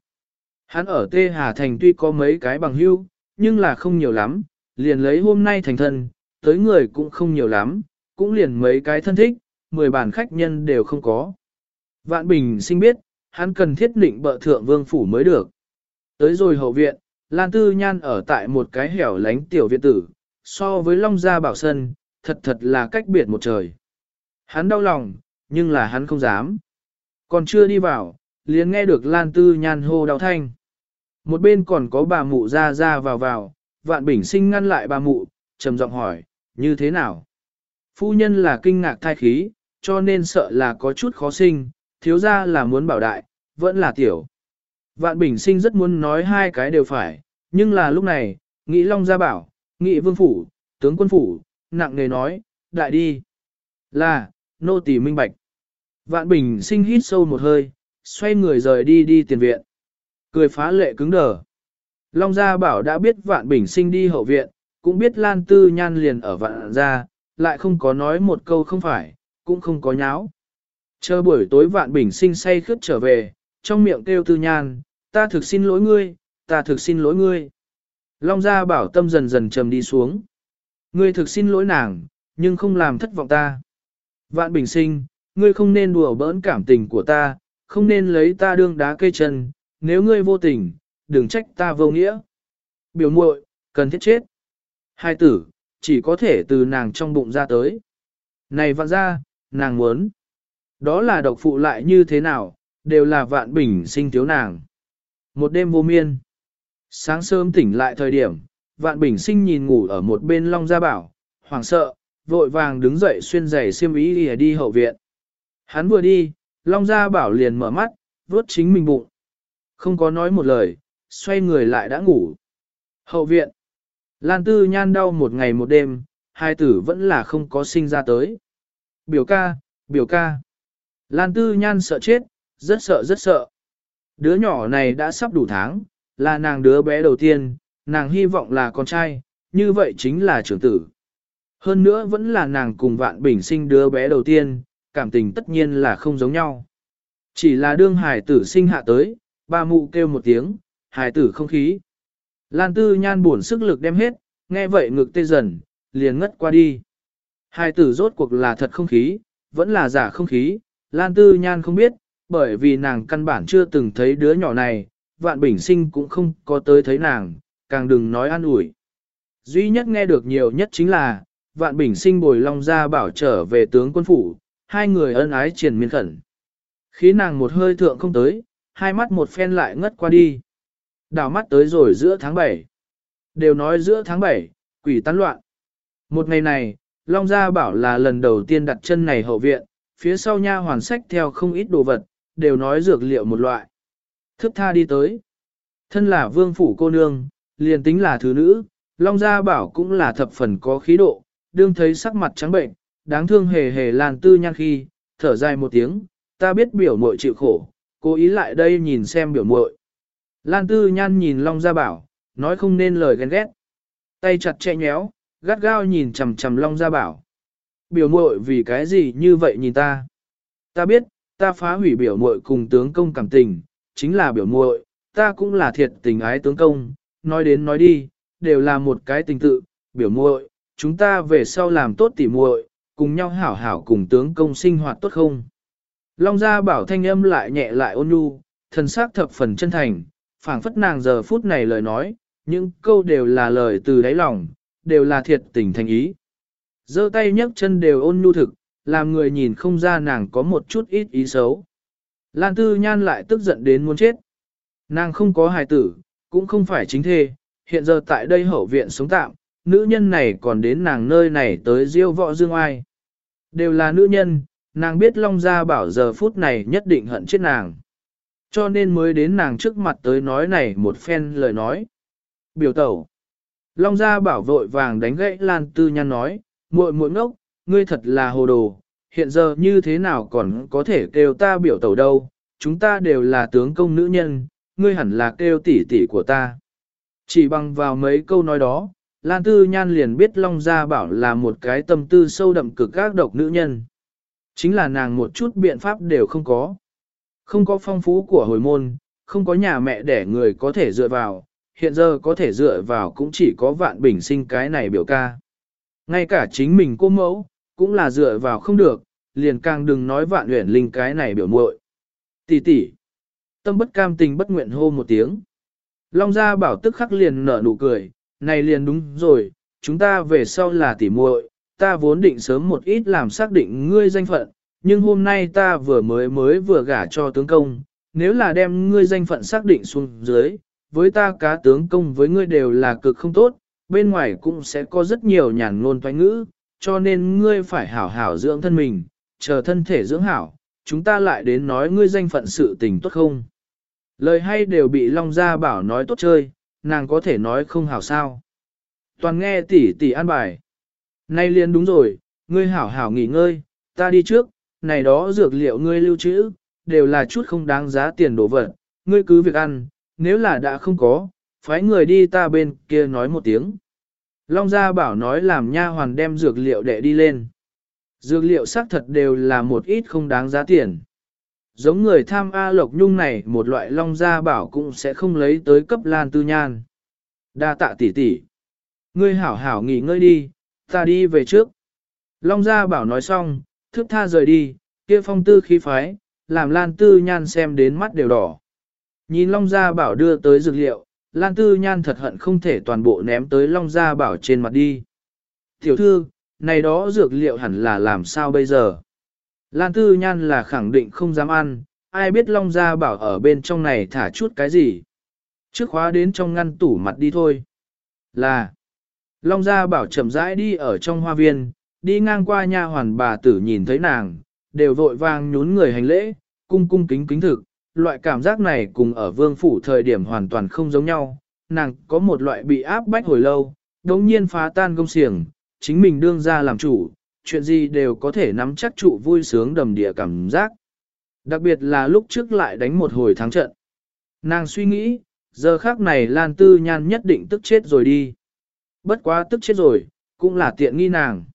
Hắn ở Tê Hà Thành tuy có mấy cái bằng hưu, nhưng là không nhiều lắm, liền lấy hôm nay thành thân, tới người cũng không nhiều lắm, cũng liền mấy cái thân thích, mười bản khách nhân đều không có. Vạn Bình sinh biết, hắn cần thiết định bợ thượng vương phủ mới được. Tới rồi hậu viện, Lan Tư Nhan ở tại một cái hẻo lánh tiểu viện tử, so với Long Gia Bảo Sân, thật thật là cách biệt một trời. Hắn đau lòng, nhưng là hắn không dám. Còn chưa đi vào, liền nghe được Lan Tư Nhan hô đau thanh. Một bên còn có bà mụ ra ra vào vào, vạn bình sinh ngăn lại bà mụ, trầm giọng hỏi, như thế nào? Phu nhân là kinh ngạc thai khí, cho nên sợ là có chút khó sinh, thiếu ra là muốn bảo đại, vẫn là tiểu. Vạn bình sinh rất muốn nói hai cái đều phải, nhưng là lúc này, nghĩ Long gia bảo, nghị vương phủ, tướng quân phủ, nặng nề nói, đại đi. Là, nô tỳ minh bạch. Vạn bình sinh hít sâu một hơi, xoay người rời đi đi tiền viện. Cười phá lệ cứng đờ. Long Gia Bảo đã biết Vạn Bình sinh đi hậu viện, cũng biết Lan Tư Nhan liền ở Vạn Gia, lại không có nói một câu không phải, cũng không có nháo. Chờ buổi tối Vạn Bình sinh say khướt trở về, trong miệng kêu Tư Nhan, ta thực xin lỗi ngươi, ta thực xin lỗi ngươi. Long Gia Bảo tâm dần dần trầm đi xuống. Ngươi thực xin lỗi nàng, nhưng không làm thất vọng ta. Vạn Bình sinh, ngươi không nên đùa bỡn cảm tình của ta, không nên lấy ta đương đá cây chân, nếu ngươi vô tình, đừng trách ta vô nghĩa. Biểu muội, cần thiết chết. Hai tử, chỉ có thể từ nàng trong bụng ra tới. Này vạn ra, nàng muốn. Đó là độc phụ lại như thế nào, đều là vạn bình sinh thiếu nàng. Một đêm vô miên. Sáng sớm tỉnh lại thời điểm, vạn bình sinh nhìn ngủ ở một bên long gia bảo, hoảng sợ, vội vàng đứng dậy xuyên giày xiêm ý đi, đi hậu viện. Hắn vừa đi, long gia bảo liền mở mắt, vớt chính mình bụng. Không có nói một lời, xoay người lại đã ngủ. Hậu viện. Lan Tư Nhan đau một ngày một đêm, hai tử vẫn là không có sinh ra tới. Biểu ca, biểu ca. Lan Tư Nhan sợ chết, rất sợ rất sợ. Đứa nhỏ này đã sắp đủ tháng, là nàng đứa bé đầu tiên, nàng hy vọng là con trai, như vậy chính là trưởng tử. Hơn nữa vẫn là nàng cùng vạn bình sinh đứa bé đầu tiên, cảm tình tất nhiên là không giống nhau. Chỉ là đương hải tử sinh hạ tới, ba mụ kêu một tiếng, hải tử không khí. Lan tư nhan buồn sức lực đem hết, nghe vậy ngực tê dần, liền ngất qua đi. Hải tử rốt cuộc là thật không khí, vẫn là giả không khí, Lan tư nhan không biết, bởi vì nàng căn bản chưa từng thấy đứa nhỏ này, vạn bình sinh cũng không có tới thấy nàng, càng đừng nói an ủi. Duy nhất nghe được nhiều nhất chính là, vạn bình sinh bồi long ra bảo trở về tướng quân phủ, hai người ân ái triền miên khẩn. Khí nàng một hơi thượng không tới, hai mắt một phen lại ngất qua đi. đào mắt tới rồi giữa tháng 7. Đều nói giữa tháng 7, quỷ tán loạn. Một ngày này, Long Gia bảo là lần đầu tiên đặt chân này hậu viện, phía sau nha hoàn sách theo không ít đồ vật, đều nói dược liệu một loại. Thức tha đi tới. Thân là vương phủ cô nương, liền tính là thứ nữ, Long Gia bảo cũng là thập phần có khí độ, đương thấy sắc mặt trắng bệnh, đáng thương hề hề làn tư nhan khi, thở dài một tiếng, ta biết biểu muội chịu khổ, cố ý lại đây nhìn xem biểu muội. Lan tư nhan nhìn Long Gia Bảo, nói không nên lời ghen ghét. Tay chặt che nhéo, gắt gao nhìn chầm chầm Long Gia Bảo. Biểu muội vì cái gì như vậy nhìn ta? Ta biết, ta phá hủy biểu muội cùng tướng công cảm tình, chính là biểu muội, ta cũng là thiệt tình ái tướng công, nói đến nói đi, đều là một cái tình tự, biểu muội, chúng ta về sau làm tốt tỉ muội, cùng nhau hảo hảo cùng tướng công sinh hoạt tốt không? Long gia bảo thanh âm lại nhẹ lại ôn nhu, thần sắc thập phần chân thành, phảng phất nàng giờ phút này lời nói, những câu đều là lời từ đáy lòng, đều là thiệt tình thành ý. giơ tay nhấc chân đều ôn nhu thực, làm người nhìn không ra nàng có một chút ít ý xấu. Lan Tư Nhan lại tức giận đến muốn chết. Nàng không có hài tử, cũng không phải chính thê, hiện giờ tại đây hậu viện sống tạm, nữ nhân này còn đến nàng nơi này tới diêu võ dương ai. Đều là nữ nhân, nàng biết Long Gia bảo giờ phút này nhất định hận chết nàng. Cho nên mới đến nàng trước mặt tới nói này một phen lời nói. Biểu tẩu. Long Gia bảo vội vàng đánh gãy Lan Tư Nhan nói, muội muội ngốc, ngươi thật là hồ đồ, hiện giờ như thế nào còn có thể kêu ta biểu tẩu đâu, chúng ta đều là tướng công nữ nhân, ngươi hẳn là kêu tỷ tỷ của ta. Chỉ bằng vào mấy câu nói đó, Lan Tư Nhan liền biết Long Gia Bảo là một cái tâm tư sâu đậm cực các độc nữ nhân. Chính là nàng một chút biện pháp đều không có. Không có phong phú của hồi môn, không có nhà mẹ để người có thể dựa vào, hiện giờ có thể dựa vào cũng chỉ có vạn bình sinh cái này biểu ca. Ngay cả chính mình cô mẫu, cũng là dựa vào không được, liền càng đừng nói vạn uyển linh cái này biểu muội. Tỷ tỷ, tâm bất cam tình bất nguyện hô một tiếng. Long gia bảo tức khắc liền nở nụ cười, này liền đúng rồi, chúng ta về sau là tỷ muội, ta vốn định sớm một ít làm xác định ngươi danh phận, nhưng hôm nay ta vừa mới mới vừa gả cho tướng công, nếu là đem ngươi danh phận xác định xuống dưới, với ta cá tướng công với ngươi đều là cực không tốt, bên ngoài cũng sẽ có rất nhiều nhàn ngôn toanh ngữ, cho nên ngươi phải hảo hảo dưỡng thân mình, chờ thân thể dưỡng hảo, chúng ta lại đến nói ngươi danh phận sự tình tốt không. Lời hay đều bị Long Gia bảo nói tốt chơi, nàng có thể nói không hảo sao. Toàn nghe tỷ tỷ an bài. Nay liền đúng rồi, ngươi hảo hảo nghỉ ngơi, ta đi trước, này đó dược liệu ngươi lưu trữ, đều là chút không đáng giá tiền đồ vật, ngươi cứ việc ăn, nếu là đã không có, phái người đi ta bên kia nói một tiếng. Long Gia bảo nói làm nha hoàn đem dược liệu đệ đi lên. Dược liệu xác thật đều là một ít không đáng giá tiền. Giống người tham A Lộc Nhung này một loại Long Gia bảo cũng sẽ không lấy tới cấp Lan Tư Nhan. Đa tạ tỷ tỷ. Ngươi hảo hảo nghỉ ngơi đi, ta đi về trước. Long Gia bảo nói xong, thức tha rời đi, kia phong tư khí phái, làm Lan Tư Nhan xem đến mắt đều đỏ. Nhìn Long Gia bảo đưa tới dược liệu, Lan Tư Nhan thật hận không thể toàn bộ ném tới Long Gia bảo trên mặt đi. Tiểu thư, này đó dược liệu hẳn là làm sao bây giờ? Lan Tư Nhan là khẳng định không dám ăn, ai biết Long Gia bảo ở bên trong này thả chút cái gì. Trước khóa đến trong ngăn tủ mặt đi thôi. Là, Long Gia bảo chậm rãi đi ở trong hoa viên, đi ngang qua nha hoàn bà tử nhìn thấy nàng, đều vội vàng nhún người hành lễ, cung cung kính kính thực. Loại cảm giác này cùng ở vương phủ thời điểm hoàn toàn không giống nhau, nàng có một loại bị áp bách hồi lâu, đống nhiên phá tan công xiềng, chính mình đương ra làm chủ, chuyện gì đều có thể nắm chắc trụ vui sướng đầm địa cảm giác. Đặc biệt là lúc trước lại đánh một hồi thắng trận. Nàng suy nghĩ, Giờ khác này Lan Tư Nhan nhất định tức chết rồi đi. Bất quá tức chết rồi, cũng là tiện nghi nàng.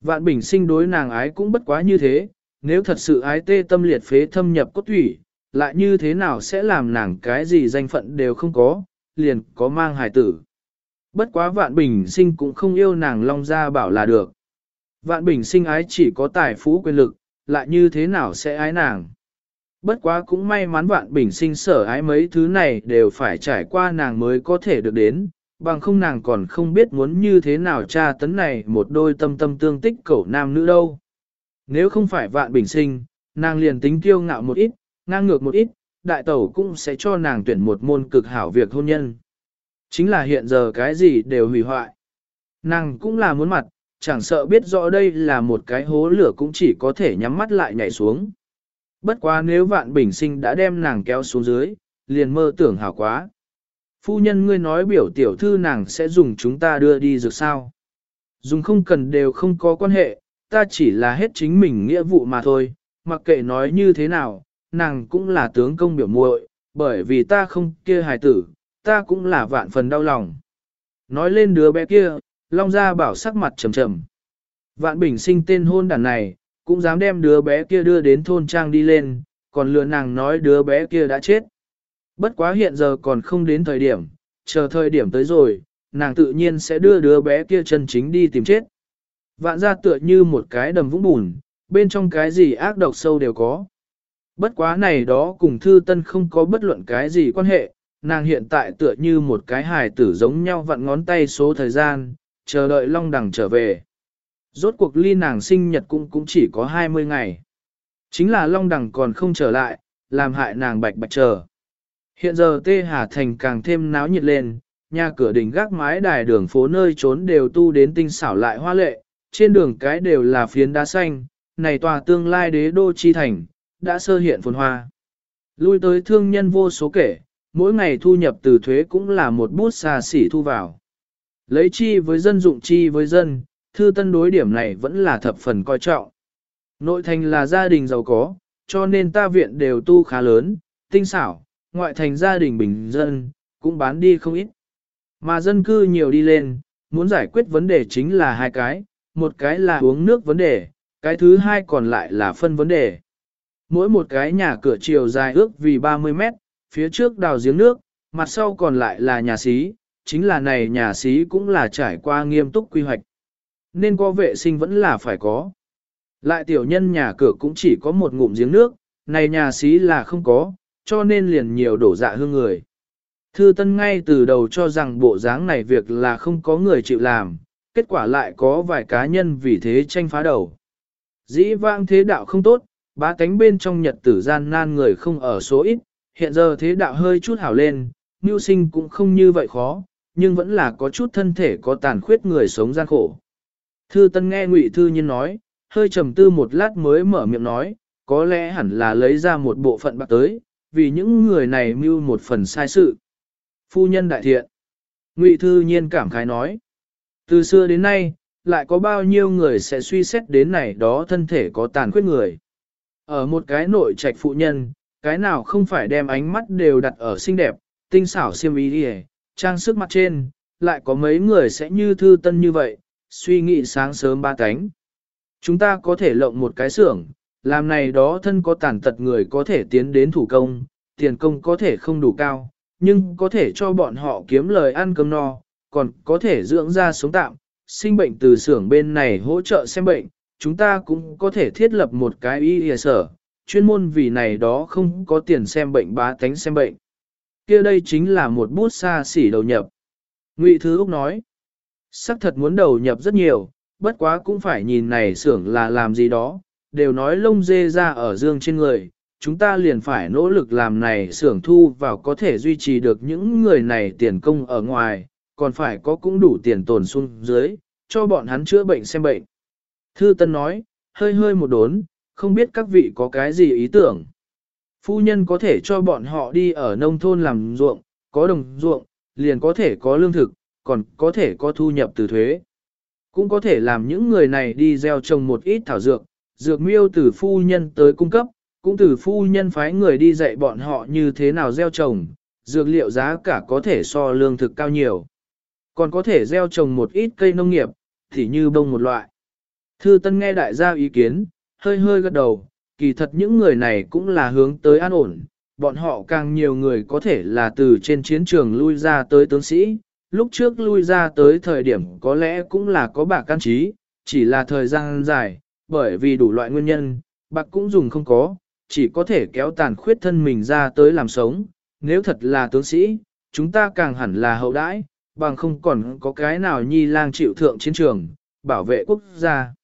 Vạn bình sinh đối nàng ái cũng bất quá như thế, nếu thật sự ái tê tâm liệt phế thâm nhập cốt thủy, lại như thế nào sẽ làm nàng cái gì danh phận đều không có, liền có mang hài tử. Bất quá vạn bình sinh cũng không yêu nàng long ra bảo là được. Vạn bình sinh ái chỉ có tài phú quyền lực, lại như thế nào sẽ ái nàng. Bất quá cũng may mắn vạn bình sinh sở ái mấy thứ này đều phải trải qua nàng mới có thể được đến, bằng không nàng còn không biết muốn như thế nào tra tấn này một đôi tâm tâm tương tích cẩu nam nữ đâu. Nếu không phải vạn bình sinh, nàng liền tính kiêu ngạo một ít, ngang ngược một ít, đại tẩu cũng sẽ cho nàng tuyển một môn cực hảo việc hôn nhân. Chính là hiện giờ cái gì đều hủy hoại. Nàng cũng là muốn mặt, chẳng sợ biết rõ đây là một cái hố lửa cũng chỉ có thể nhắm mắt lại nhảy xuống. Bất quá nếu vạn bình sinh đã đem nàng kéo xuống dưới, liền mơ tưởng hảo quá. Phu nhân ngươi nói biểu tiểu thư nàng sẽ dùng chúng ta đưa đi dược sao. Dùng không cần đều không có quan hệ, ta chỉ là hết chính mình nghĩa vụ mà thôi, mặc kệ nói như thế nào, nàng cũng là tướng công biểu muội, bởi vì ta không kia hài tử, ta cũng là vạn phần đau lòng. Nói lên đứa bé kia, Long Gia bảo sắc mặt trầm trầm. Vạn bình sinh tên hôn đàn này, cũng dám đem đứa bé kia đưa đến thôn trang đi lên, còn lừa nàng nói đứa bé kia đã chết. Bất quá hiện giờ còn không đến thời điểm, chờ thời điểm tới rồi, nàng tự nhiên sẽ đưa đứa bé kia chân chính đi tìm chết. Vạn ra tựa như một cái đầm vũng bùn, bên trong cái gì ác độc sâu đều có. Bất quá này đó cùng thư tân không có bất luận cái gì quan hệ, nàng hiện tại tựa như một cái hài tử giống nhau vặn ngón tay số thời gian, chờ đợi long đằng trở về. Rốt cuộc ly nàng sinh nhật cũng cũng chỉ có 20 ngày. Chính là long đằng còn không trở lại, làm hại nàng bạch bạch chờ. Hiện giờ Tê Hà Thành càng thêm náo nhiệt lên, nhà cửa đỉnh gác mái đài đường phố nơi trốn đều tu đến tinh xảo lại hoa lệ, trên đường cái đều là phiến đá xanh, này tòa tương lai đế đô chi thành, đã sơ hiện phồn hoa. Lui tới thương nhân vô số kể, mỗi ngày thu nhập từ thuế cũng là một bút xa xỉ thu vào. Lấy chi với dân dụng chi với dân, thư tân đối điểm này vẫn là thập phần coi trọng. Nội thành là gia đình giàu có, cho nên ta viện đều tu khá lớn, tinh xảo, ngoại thành gia đình bình dân, cũng bán đi không ít. Mà dân cư nhiều đi lên, muốn giải quyết vấn đề chính là hai cái, một cái là uống nước vấn đề, cái thứ hai còn lại là phân vấn đề. Mỗi một cái nhà cửa chiều dài ước vì 30 mét, phía trước đào giếng nước, mặt sau còn lại là nhà xí, chính là này nhà xí cũng là trải qua nghiêm túc quy hoạch. Nên có vệ sinh vẫn là phải có. Lại tiểu nhân nhà cửa cũng chỉ có một ngụm giếng nước, này nhà xí là không có, cho nên liền nhiều đổ dạ hương người. Thư Tân ngay từ đầu cho rằng bộ dáng này việc là không có người chịu làm, kết quả lại có vài cá nhân vì thế tranh phá đầu. Dĩ vãng thế đạo không tốt, Bá tánh bên trong nhật tử gian nan người không ở số ít, hiện giờ thế đạo hơi chút hảo lên, mưu sinh cũng không như vậy khó, nhưng vẫn là có chút thân thể có tàn khuyết người sống gian khổ. Thư Tân nghe Ngụy Thư Nhiên nói, hơi trầm tư một lát mới mở miệng nói, có lẽ hẳn là lấy ra một bộ phận bạc tới, vì những người này mưu một phần sai sự. Phu nhân đại thiện. Ngụy Thư Nhiên cảm khái nói. Từ xưa đến nay, lại có bao nhiêu người sẽ suy xét đến này đó thân thể có tàn khuyết người. Ở một cái nội trạch phụ nhân, cái nào không phải đem ánh mắt đều đặt ở xinh đẹp, tinh xảo xiêm ý đi trang sức mặt trên, lại có mấy người sẽ như thư tân như vậy, suy nghĩ sáng sớm ba cánh. Chúng ta có thể lộng một cái xưởng, làm này đó thân có tàn tật người có thể tiến đến thủ công, tiền công có thể không đủ cao, nhưng có thể cho bọn họ kiếm lời ăn cơm no, còn có thể dưỡng ra sống tạm, sinh bệnh từ xưởng bên này hỗ trợ xem bệnh, chúng ta cũng có thể thiết lập một cái y y sở, chuyên môn vì này đó không có tiền xem bệnh bá tánh xem bệnh. kia đây chính là một bút xa xỉ đầu nhập. Ngụy Thứ Úc nói, sắc thật muốn đầu nhập rất nhiều, bất quá cũng phải nhìn này xưởng là làm gì đó, đều nói lông dê ra ở dương trên người, chúng ta liền phải nỗ lực làm này xưởng thu vào có thể duy trì được những người này tiền công ở ngoài, còn phải có cũng đủ tiền tồn xuống dưới, cho bọn hắn chữa bệnh xem bệnh. Thư Tân nói, hơi hơi một đốn, không biết các vị có cái gì ý tưởng. Phu nhân có thể cho bọn họ đi ở nông thôn làm ruộng, có đồng ruộng, liền có thể có lương thực, còn có thể có thu nhập từ thuế. Cũng có thể làm những người này đi gieo trồng một ít thảo dược, dược miêu từ phu nhân tới cung cấp, cũng từ phu nhân phái người đi dạy bọn họ như thế nào gieo trồng, dược liệu giá cả có thể so lương thực cao nhiều. Còn có thể gieo trồng một ít cây nông nghiệp, thì như bông một loại. Thư Tân nghe đại gia ý kiến, hơi hơi gật đầu, kỳ thật những người này cũng là hướng tới an ổn, bọn họ càng nhiều người có thể là từ trên chiến trường lui ra tới tướng sĩ, lúc trước lui ra tới thời điểm có lẽ cũng là có bạc can trí, chỉ là thời gian dài, bởi vì đủ loại nguyên nhân, bạc cũng dùng không có, chỉ có thể kéo tàn khuyết thân mình ra tới làm sống, nếu thật là tướng sĩ, chúng ta càng hẳn là hậu đãi, bằng không còn có cái nào nhi lang chịu thượng chiến trường, bảo vệ quốc gia.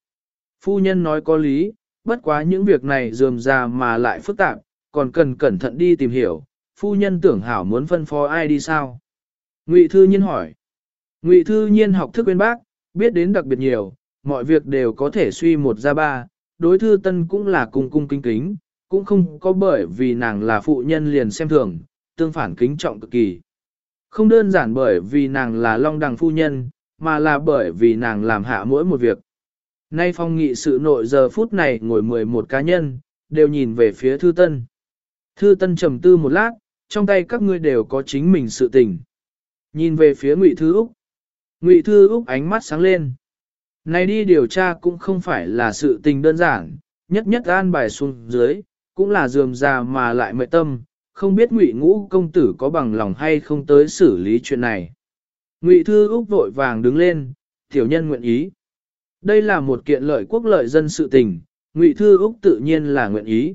Phu nhân nói có lý, bất quá những việc này dườm ra mà lại phức tạp, còn cần cẩn thận đi tìm hiểu, phu nhân tưởng hảo muốn phân phó ai đi sao. Ngụy Thư Nhiên hỏi. Ngụy Thư Nhiên học thức bên bác, biết đến đặc biệt nhiều, mọi việc đều có thể suy một ra ba, đối thư tân cũng là cung cung kính kính, cũng không có bởi vì nàng là phụ nhân liền xem thường, tương phản kính trọng cực kỳ. Không đơn giản bởi vì nàng là long đằng phu nhân, mà là bởi vì nàng làm hạ mỗi một việc. Nay phong nghị sự nội giờ phút này ngồi 11 cá nhân, đều nhìn về phía thư tân. Thư tân trầm tư một lát, trong tay các ngươi đều có chính mình sự tình. Nhìn về phía Ngụy Thư Úc. Ngụy Thư Úc ánh mắt sáng lên. Này đi điều tra cũng không phải là sự tình đơn giản, nhất nhất an bài xuống dưới, cũng là dườm già mà lại mệt tâm, không biết Ngụy Ngũ công tử có bằng lòng hay không tới xử lý chuyện này. Ngụy Thư Úc vội vàng đứng lên, tiểu nhân nguyện ý. Đây là một kiện lợi quốc lợi dân sự tình, Ngụy Thư Úc tự nhiên là nguyện ý.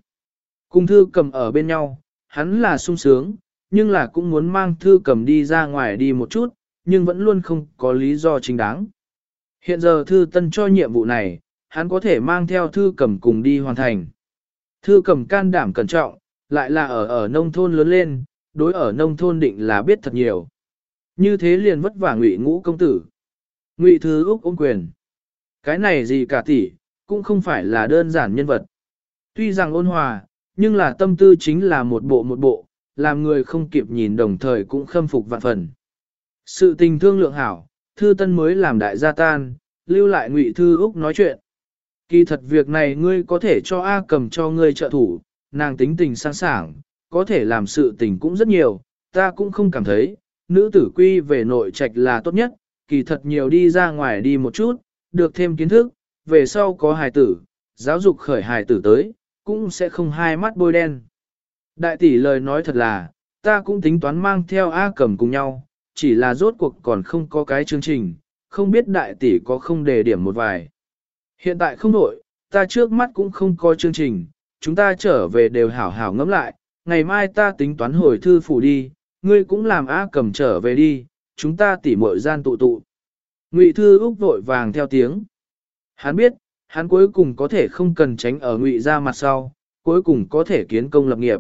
Cùng Thư cầm ở bên nhau, hắn là sung sướng, nhưng là cũng muốn mang Thư cầm đi ra ngoài đi một chút, nhưng vẫn luôn không có lý do chính đáng. Hiện giờ Thư Tân cho nhiệm vụ này, hắn có thể mang theo Thư cầm cùng đi hoàn thành. Thư cầm can đảm cẩn trọng, lại là ở ở nông thôn lớn lên, đối ở nông thôn định là biết thật nhiều. Như thế liền vất vả ngụy ngũ công tử. Ngụy Thư Úc ôm quyền. Cái này gì cả tỷ, cũng không phải là đơn giản nhân vật. Tuy rằng ôn hòa, nhưng là tâm tư chính là một bộ một bộ, làm người không kịp nhìn đồng thời cũng khâm phục vạn phần. Sự tình thương lượng hảo, thư tân mới làm đại gia tan, lưu lại ngụy thư Úc nói chuyện. Kỳ thật việc này ngươi có thể cho A cầm cho ngươi trợ thủ, nàng tính tình sang sàng, có thể làm sự tình cũng rất nhiều, ta cũng không cảm thấy, nữ tử quy về nội trạch là tốt nhất, kỳ thật nhiều đi ra ngoài đi một chút, được thêm kiến thức, về sau có hài tử, giáo dục khởi hài tử tới, cũng sẽ không hai mắt bôi đen. Đại tỷ lời nói thật là, ta cũng tính toán mang theo A cầm cùng nhau, chỉ là rốt cuộc còn không có cái chương trình, không biết đại tỷ có không đề điểm một vài. Hiện tại không đổi, ta trước mắt cũng không có chương trình, chúng ta trở về đều hảo hảo ngẫm lại, ngày mai ta tính toán hồi thư phủ đi, ngươi cũng làm A cầm trở về đi, chúng ta tỉ mội gian tụ tụ. Ngụy Thư Úc vội vàng theo tiếng. Hắn biết, hắn cuối cùng có thể không cần tránh ở Ngụy ra mặt sau, cuối cùng có thể kiến công lập nghiệp.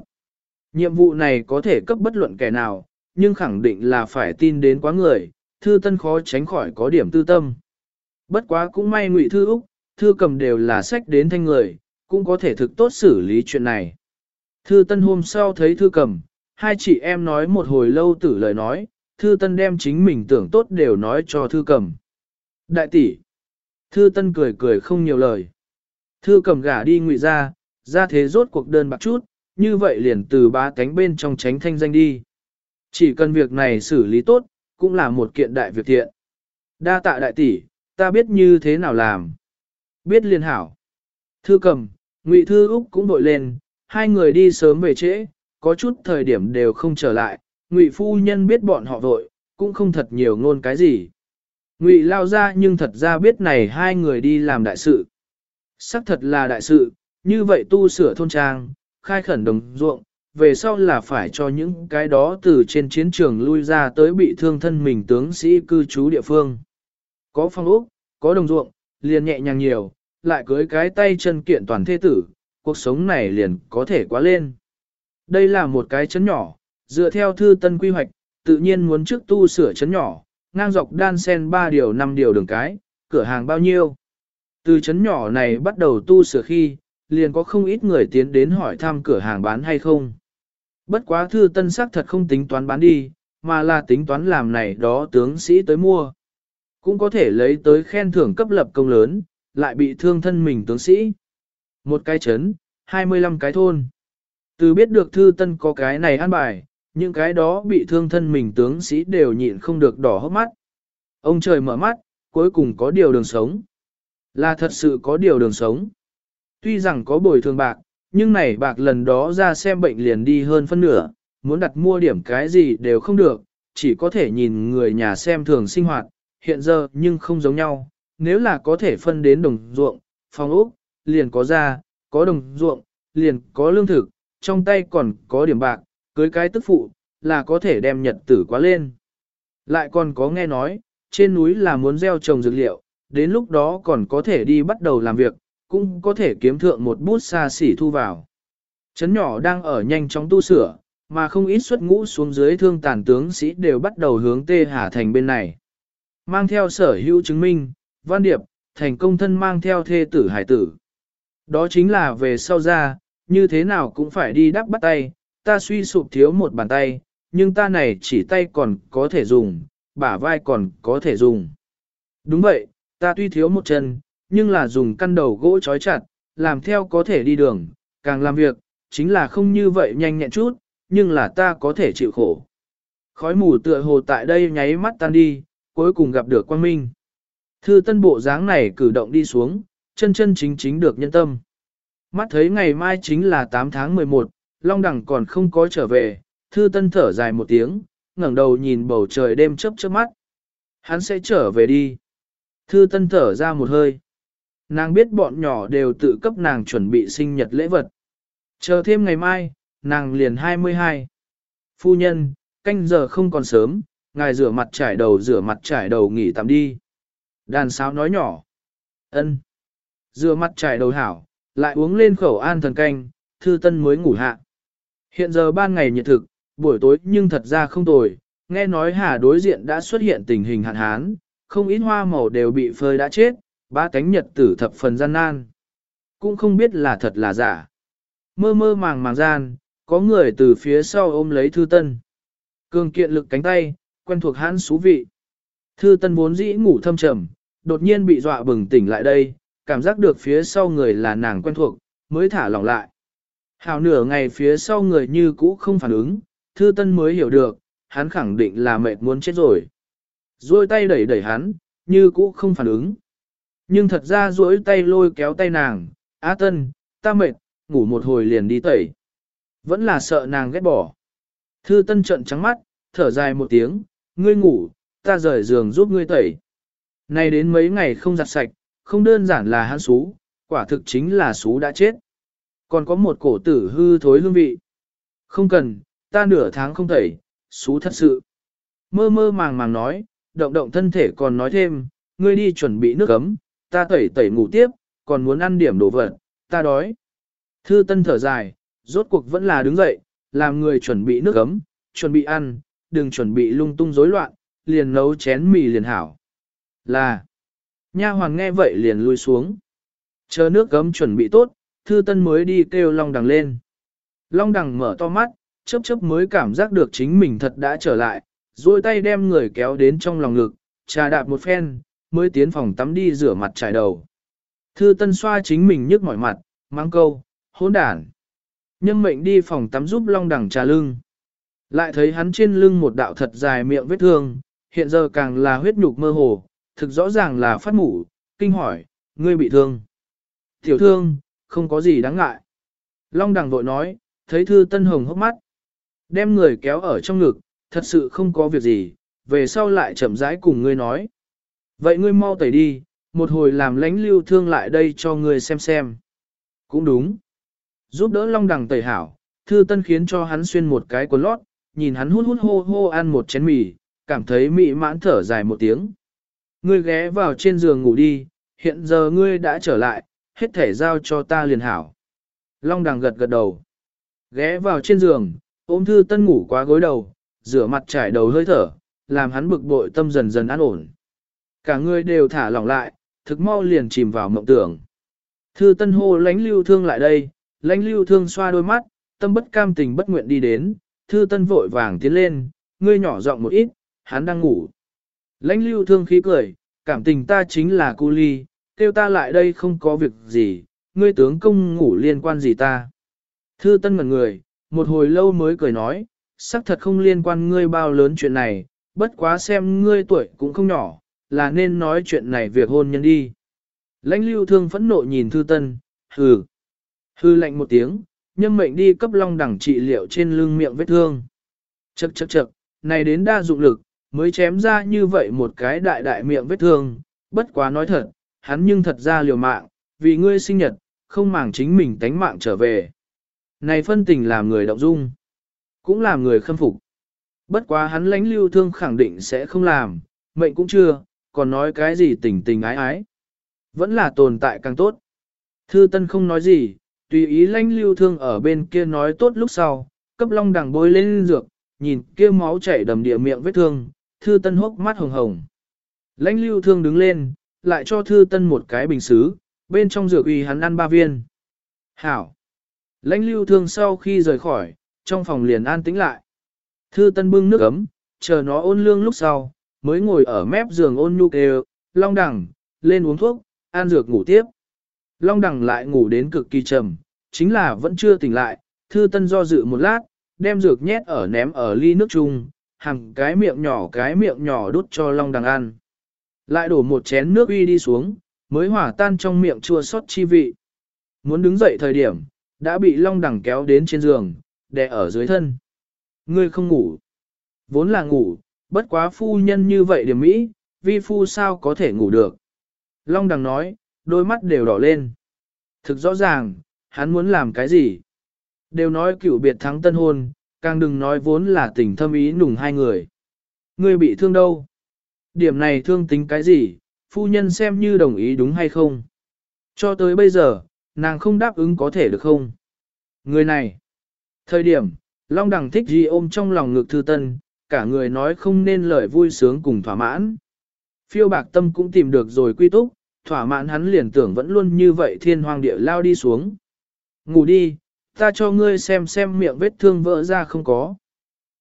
Nhiệm vụ này có thể cấp bất luận kẻ nào, nhưng khẳng định là phải tin đến quá người, Thư Tân khó tránh khỏi có điểm tư tâm. Bất quá cũng may Ngụy Thư Úc, Thư cầm đều là sách đến thanh người, cũng có thể thực tốt xử lý chuyện này. Thư Tân hôm sau thấy Thư cầm, hai chị em nói một hồi lâu tử lời nói, Thư Tân đem chính mình tưởng tốt đều nói cho Thư Cầm. Đại tỷ. Thư Tân cười cười không nhiều lời. Thư Cầm gả đi ngụy ra, ra thế rốt cuộc đơn bạc chút, như vậy liền từ ba cánh bên trong tránh thanh danh đi. Chỉ cần việc này xử lý tốt, cũng là một kiện đại việc thiện. Đa tạ đại tỷ, ta biết như thế nào làm. Biết liên hảo. Thư Cầm, Ngụy Thư Úc cũng đội lên, hai người đi sớm về trễ, có chút thời điểm đều không trở lại, Ngụy phu nhân biết bọn họ vội, cũng không thật nhiều ngôn cái gì. Ngụy lao ra nhưng thật ra biết này hai người đi làm đại sự. Sắc thật là đại sự, như vậy tu sửa thôn trang, khai khẩn đồng ruộng, về sau là phải cho những cái đó từ trên chiến trường lui ra tới bị thương thân mình tướng sĩ cư trú địa phương. Có phong ốc, có đồng ruộng, liền nhẹ nhàng nhiều, lại cưới cái tay chân kiện toàn thế tử, cuộc sống này liền có thể quá lên. Đây là một cái chấn nhỏ, dựa theo thư tân quy hoạch, tự nhiên muốn trước tu sửa chấn nhỏ, ngang dọc đan sen 3 điều 5 điều đường cái, cửa hàng bao nhiêu. Từ chấn nhỏ này bắt đầu tu sửa khi, liền có không ít người tiến đến hỏi thăm cửa hàng bán hay không. Bất quá thư tân sắc thật không tính toán bán đi, mà là tính toán làm này đó tướng sĩ tới mua. Cũng có thể lấy tới khen thưởng cấp lập công lớn, lại bị thương thân mình tướng sĩ. Một cái chấn, 25 cái thôn. Từ biết được thư tân có cái này an bài, những cái đó bị thương thân mình tướng sĩ đều nhịn không được đỏ hốc mắt. Ông trời mở mắt, cuối cùng có điều đường sống. Là thật sự có điều đường sống. Tuy rằng có bồi thường bạc, nhưng này bạc lần đó ra xem bệnh liền đi hơn phân nửa, muốn đặt mua điểm cái gì đều không được, chỉ có thể nhìn người nhà xem thường sinh hoạt, hiện giờ nhưng không giống nhau, nếu là có thể phân đến đồng ruộng, phòng ốc, liền có ra, có đồng ruộng, liền có lương thực, trong tay còn có điểm bạc, cưới cái tức phụ, là có thể đem nhật tử quá lên. Lại còn có nghe nói, trên núi là muốn gieo trồng dược liệu, đến lúc đó còn có thể đi bắt đầu làm việc, cũng có thể kiếm thượng một bút xa xỉ thu vào. Trấn nhỏ đang ở nhanh chóng tu sửa, mà không ít xuất ngũ xuống dưới thương tàn tướng sĩ đều bắt đầu hướng Tê Hà Thành bên này. Mang theo sở hữu chứng minh, văn điệp, thành công thân mang theo thê tử hải tử. Đó chính là về sau ra, như thế nào cũng phải đi đắp bắt tay, ta suy sụp thiếu một bàn tay, nhưng ta này chỉ tay còn có thể dùng, bả vai còn có thể dùng. Đúng vậy, ta tuy thiếu một chân, nhưng là dùng căn đầu gỗ trói chặt, làm theo có thể đi đường, càng làm việc, chính là không như vậy nhanh nhẹn chút, nhưng là ta có thể chịu khổ. Khói mù tựa hồ tại đây nháy mắt tan đi, cuối cùng gặp được quan minh. Thư tân bộ dáng này cử động đi xuống, chân chân chính chính được nhân tâm. Mắt thấy ngày mai chính là 8 tháng 11, Long Đằng còn không có trở về, thư tân thở dài một tiếng, ngẩng đầu nhìn bầu trời đêm chớp chớp mắt. Hắn sẽ trở về đi. Thư tân thở ra một hơi. Nàng biết bọn nhỏ đều tự cấp nàng chuẩn bị sinh nhật lễ vật. Chờ thêm ngày mai, nàng liền 22. Phu nhân, canh giờ không còn sớm, ngài rửa mặt trải đầu rửa mặt trải đầu nghỉ tạm đi. Đàn sáo nói nhỏ. ân, Rửa mặt trải đầu hảo, lại uống lên khẩu an thần canh, thư tân mới ngủ hạ. Hiện giờ ban ngày nhiệt thực, buổi tối nhưng thật ra không tồi, nghe nói hà đối diện đã xuất hiện tình hình hạn hán, không ít hoa màu đều bị phơi đã chết, ba cánh nhật tử thập phần gian nan. Cũng không biết là thật là giả. Mơ mơ màng màng gian, có người từ phía sau ôm lấy thư tân. Cường kiện lực cánh tay, quen thuộc hãn xú vị. Thư tân vốn dĩ ngủ thâm trầm, đột nhiên bị dọa bừng tỉnh lại đây, cảm giác được phía sau người là nàng quen thuộc, mới thả lỏng lại. Hào nửa ngày phía sau người như cũ không phản ứng, thư tân mới hiểu được, hắn khẳng định là mệt muốn chết rồi. Rồi tay đẩy đẩy hắn, như cũ không phản ứng. Nhưng thật ra duỗi tay lôi kéo tay nàng, Á Tân, ta mệt, ngủ một hồi liền đi tẩy. Vẫn là sợ nàng ghét bỏ. Thư Tân trợn trắng mắt, thở dài một tiếng, ngươi ngủ, ta rời giường giúp ngươi tẩy. Này đến mấy ngày không giặt sạch, không đơn giản là hắn xú, quả thực chính là xú đã chết. Còn có một cổ tử hư thối hương vị. Không cần, ta nửa tháng không thẩy xú thật sự. Mơ mơ màng màng nói, động động thân thể còn nói thêm, ngươi đi chuẩn bị nước ấm, ta tẩy tẩy ngủ tiếp, còn muốn ăn điểm đồ vật, ta đói. Thư tân thở dài, rốt cuộc vẫn là đứng dậy, làm người chuẩn bị nước ấm, chuẩn bị ăn, đừng chuẩn bị lung tung rối loạn, liền nấu chén mì liền hảo. Là, nha hoàng nghe vậy liền lui xuống. Chờ nước gấm chuẩn bị tốt, thư tân mới đi kêu Long Đằng lên. Long Đằng mở to mắt, chớp chớp mới cảm giác được chính mình thật đã trở lại, duỗi tay đem người kéo đến trong lòng ngực, trà đạp một phen, mới tiến phòng tắm đi rửa mặt trải đầu. Thư tân xoa chính mình nhức mỏi mặt, mang câu, hỗn đản. Nhân mệnh đi phòng tắm giúp long Đằng trà lưng. Lại thấy hắn trên lưng một đạo thật dài miệng vết thương, hiện giờ càng là huyết nhục mơ hồ, thực rõ ràng là phát mủ, kinh hỏi, ngươi bị thương. Tiểu thương, không có gì đáng ngại. Long đằng vội nói, thấy thư tân hồng hốc mắt. Đem người kéo ở trong ngực, thật sự không có việc gì, về sau lại chậm rãi cùng ngươi nói. Vậy ngươi mau tẩy đi, một hồi làm lánh lưu thương lại đây cho ngươi xem xem. Cũng đúng. Giúp đỡ long đằng tẩy hảo, thư tân khiến cho hắn xuyên một cái quần lót, nhìn hắn hút hút hô hô ăn một chén mì, cảm thấy mị mãn thở dài một tiếng. Ngươi ghé vào trên giường ngủ đi, hiện giờ ngươi đã trở lại, hết thể giao cho ta liền hảo. Long đằng gật gật đầu. Ghé vào trên giường, ôm thư tân ngủ quá gối đầu, rửa mặt trải đầu hơi thở, làm hắn bực bội tâm dần dần an ổn. Cả người đều thả lỏng lại, thực mau liền chìm vào mộng tưởng. Thư tân hô lánh lưu thương lại đây, lánh lưu thương xoa đôi mắt, tâm bất cam tình bất nguyện đi đến, thư tân vội vàng tiến lên, ngươi nhỏ giọng một ít, hắn đang ngủ. Lãnh lưu thương khí cười, cảm tình ta chính là cu ly, kêu ta lại đây không có việc gì, ngươi tướng công ngủ liên quan gì ta. Thư tân ngẩn người, một hồi lâu mới cười nói, xác thật không liên quan ngươi bao lớn chuyện này, bất quá xem ngươi tuổi cũng không nhỏ, là nên nói chuyện này việc hôn nhân đi. Lãnh lưu thương phẫn nộ nhìn thư tân, hừ. Hư lạnh một tiếng, nhâm mệnh đi cấp long đẳng trị liệu trên lưng miệng vết thương. Chậc chậc chậc, này đến đa dụng lực, mới chém ra như vậy một cái đại đại miệng vết thương, bất quá nói thật, hắn nhưng thật ra liều mạng, vì ngươi sinh nhật, không màng chính mình tánh mạng trở về. Này phân tình làm người động dung, cũng làm người khâm phục. Bất quá hắn lãnh lưu thương khẳng định sẽ không làm, mệnh cũng chưa, còn nói cái gì tình tình ái ái. Vẫn là tồn tại càng tốt. Thư Tân không nói gì, tùy ý lãnh lưu thương ở bên kia nói tốt lúc sau, cấp long đằng bôi lên dược, nhìn kia máu chảy đầm địa miệng vết thương, Thư Tân hốc mắt hồng hồng. Lãnh lưu thương đứng lên, lại cho Thư Tân một cái bình xứ, bên trong dược uy hắn ăn ba viên. Hảo! Lãnh lưu thương sau khi rời khỏi, trong phòng liền an tĩnh lại. Thư Tân bưng nước ấm, chờ nó ôn lương lúc sau, mới ngồi ở mép giường ôn nhu kêu, long đẳng, lên uống thuốc, ăn dược ngủ tiếp. Long đẳng lại ngủ đến cực kỳ trầm, chính là vẫn chưa tỉnh lại, thư tân do dự một lát, đem dược nhét ở ném ở ly nước chung, hàng cái miệng nhỏ cái miệng nhỏ đút cho long đằng ăn. Lại đổ một chén nước uy đi xuống, mới hỏa tan trong miệng chua xót chi vị. Muốn đứng dậy thời điểm, đã bị long đằng kéo đến trên giường, đè ở dưới thân. Ngươi không ngủ. Vốn là ngủ, bất quá phu nhân như vậy điểm mỹ, vi phu sao có thể ngủ được. Long đằng nói, đôi mắt đều đỏ lên. Thực rõ ràng, hắn muốn làm cái gì? Đều nói cựu biệt thắng tân hôn, càng đừng nói vốn là tình thâm ý nùng hai người. Ngươi bị thương đâu? Điểm này thương tính cái gì? Phu nhân xem như đồng ý đúng hay không? Cho tới bây giờ, nàng không đáp ứng có thể được không? Người này, thời điểm, Long Đằng thích gì ôm trong lòng ngực thư tân, cả người nói không nên lời vui sướng cùng thỏa mãn. Phiêu bạc tâm cũng tìm được rồi quy túc, thỏa mãn hắn liền tưởng vẫn luôn như vậy thiên hoàng địa lao đi xuống. Ngủ đi, ta cho ngươi xem xem miệng vết thương vỡ ra không có.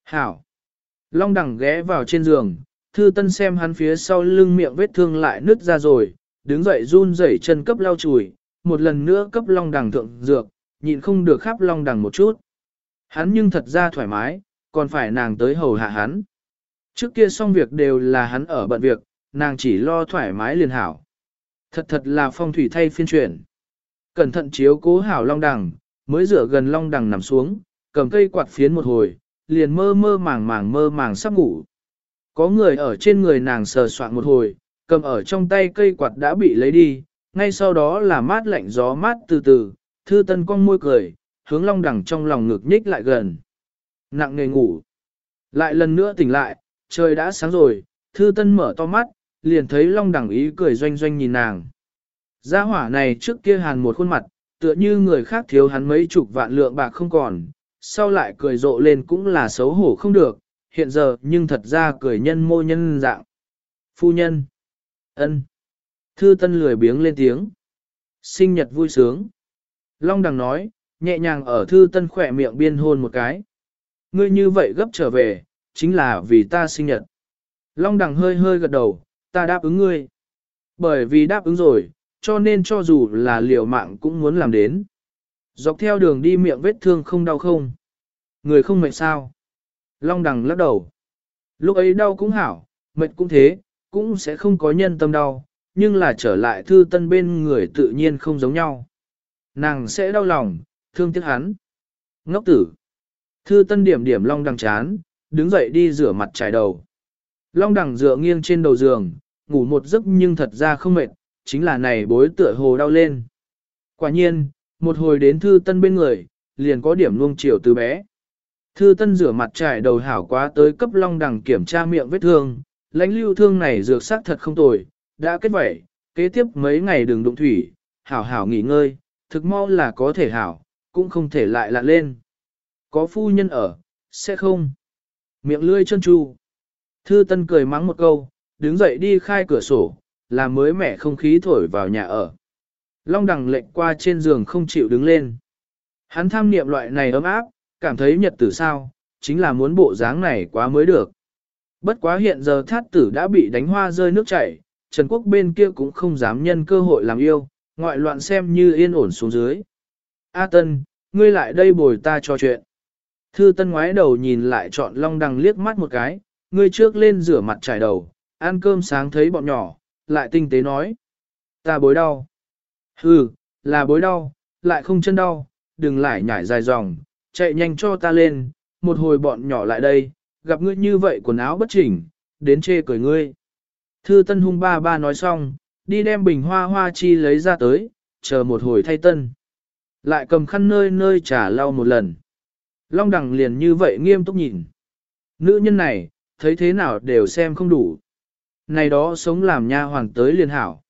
Hảo. Long đẳng ghé vào trên giường, thư tân xem hắn phía sau lưng miệng vết thương lại nứt ra rồi, đứng dậy run rẩy chân cấp lau chùi, một lần nữa cấp long đằng thượng dược, nhịn không được khắp long đằng một chút. Hắn nhưng thật ra thoải mái, còn phải nàng tới hầu hạ hắn. Trước kia xong việc đều là hắn ở bận việc, nàng chỉ lo thoải mái liền hảo. Thật thật là phong thủy thay phiên chuyển. Cẩn thận chiếu cố hảo long đằng, mới rửa gần long đằng nằm xuống, cầm cây quạt phiến một hồi, liền mơ mơ màng màng mơ màng sắp ngủ. Có người ở trên người nàng sờ soạn một hồi, cầm ở trong tay cây quạt đã bị lấy đi, ngay sau đó là mát lạnh gió mát từ từ, thư tân con môi cười, hướng long đẳng trong lòng ngực nhích lại gần. Nặng nề ngủ. Lại lần nữa tỉnh lại, trời đã sáng rồi, thư tân mở to mắt, liền thấy long đẳng ý cười doanh doanh nhìn nàng. Gia hỏa này trước kia hàn một khuôn mặt, tựa như người khác thiếu hắn mấy chục vạn lượng bạc không còn, sau lại cười rộ lên cũng là xấu hổ không được, hiện giờ nhưng thật ra cười nhân mô nhân dạng. Phu nhân. ân. Thư tân lười biếng lên tiếng. Sinh nhật vui sướng. Long đằng nói, nhẹ nhàng ở thư tân khỏe miệng biên hôn một cái. Ngươi như vậy gấp trở về, chính là vì ta sinh nhật. Long đằng hơi hơi gật đầu, ta đáp ứng ngươi. Bởi vì đáp ứng rồi, cho nên cho dù là liều mạng cũng muốn làm đến. Dọc theo đường đi miệng vết thương không đau không. Người không mệt sao. Long đằng lắc đầu. Lúc ấy đau cũng hảo, mệt cũng thế, cũng sẽ không có nhân tâm đau, nhưng là trở lại thư tân bên người tự nhiên không giống nhau. Nàng sẽ đau lòng, thương tiếc hắn. Ngốc tử. Thư tân điểm điểm long đằng chán, đứng dậy đi rửa mặt trải đầu. Long đằng dựa nghiêng trên đầu giường, ngủ một giấc nhưng thật ra không mệt, chính là này bối tựa hồ đau lên. Quả nhiên, một hồi đến thư tân bên người, liền có điểm nuông chiều từ bé. Thư tân rửa mặt trải đầu hảo quá tới cấp long đằng kiểm tra miệng vết thương, lãnh lưu thương này dược sắc thật không tồi, đã kết vẩy, kế tiếp mấy ngày đừng đụng thủy, hảo hảo nghỉ ngơi, thực mau là có thể hảo, cũng không thể lại lạ lên. Có phu nhân ở, sẽ không. Miệng lươi chân chu. Thư Tân cười mắng một câu, đứng dậy đi khai cửa sổ, làm mới mẻ không khí thổi vào nhà ở. Long đằng lệnh qua trên giường không chịu đứng lên. Hắn tham niệm loại này ấm áp, cảm thấy nhật tử sao, chính là muốn bộ dáng này quá mới được. Bất quá hiện giờ thát tử đã bị đánh hoa rơi nước chảy, Trần Quốc bên kia cũng không dám nhân cơ hội làm yêu, ngoại loạn xem như yên ổn xuống dưới. A Tân, ngươi lại đây bồi ta cho chuyện. Thư tân ngoái đầu nhìn lại chọn long đằng liếc mắt một cái, ngươi trước lên rửa mặt trải đầu, ăn cơm sáng thấy bọn nhỏ, lại tinh tế nói. Ta bối đau. Hừ, là bối đau, lại không chân đau, đừng lại nhảy dài dòng, chạy nhanh cho ta lên, một hồi bọn nhỏ lại đây, gặp ngươi như vậy quần áo bất chỉnh, đến chê cười ngươi. Thư tân hung ba ba nói xong, đi đem bình hoa hoa chi lấy ra tới, chờ một hồi thay tân. Lại cầm khăn nơi nơi trả lau một lần. Long đằng liền như vậy nghiêm túc nhìn. Nữ nhân này, thấy thế nào đều xem không đủ. Này đó sống làm nha hoàng tới liền hảo.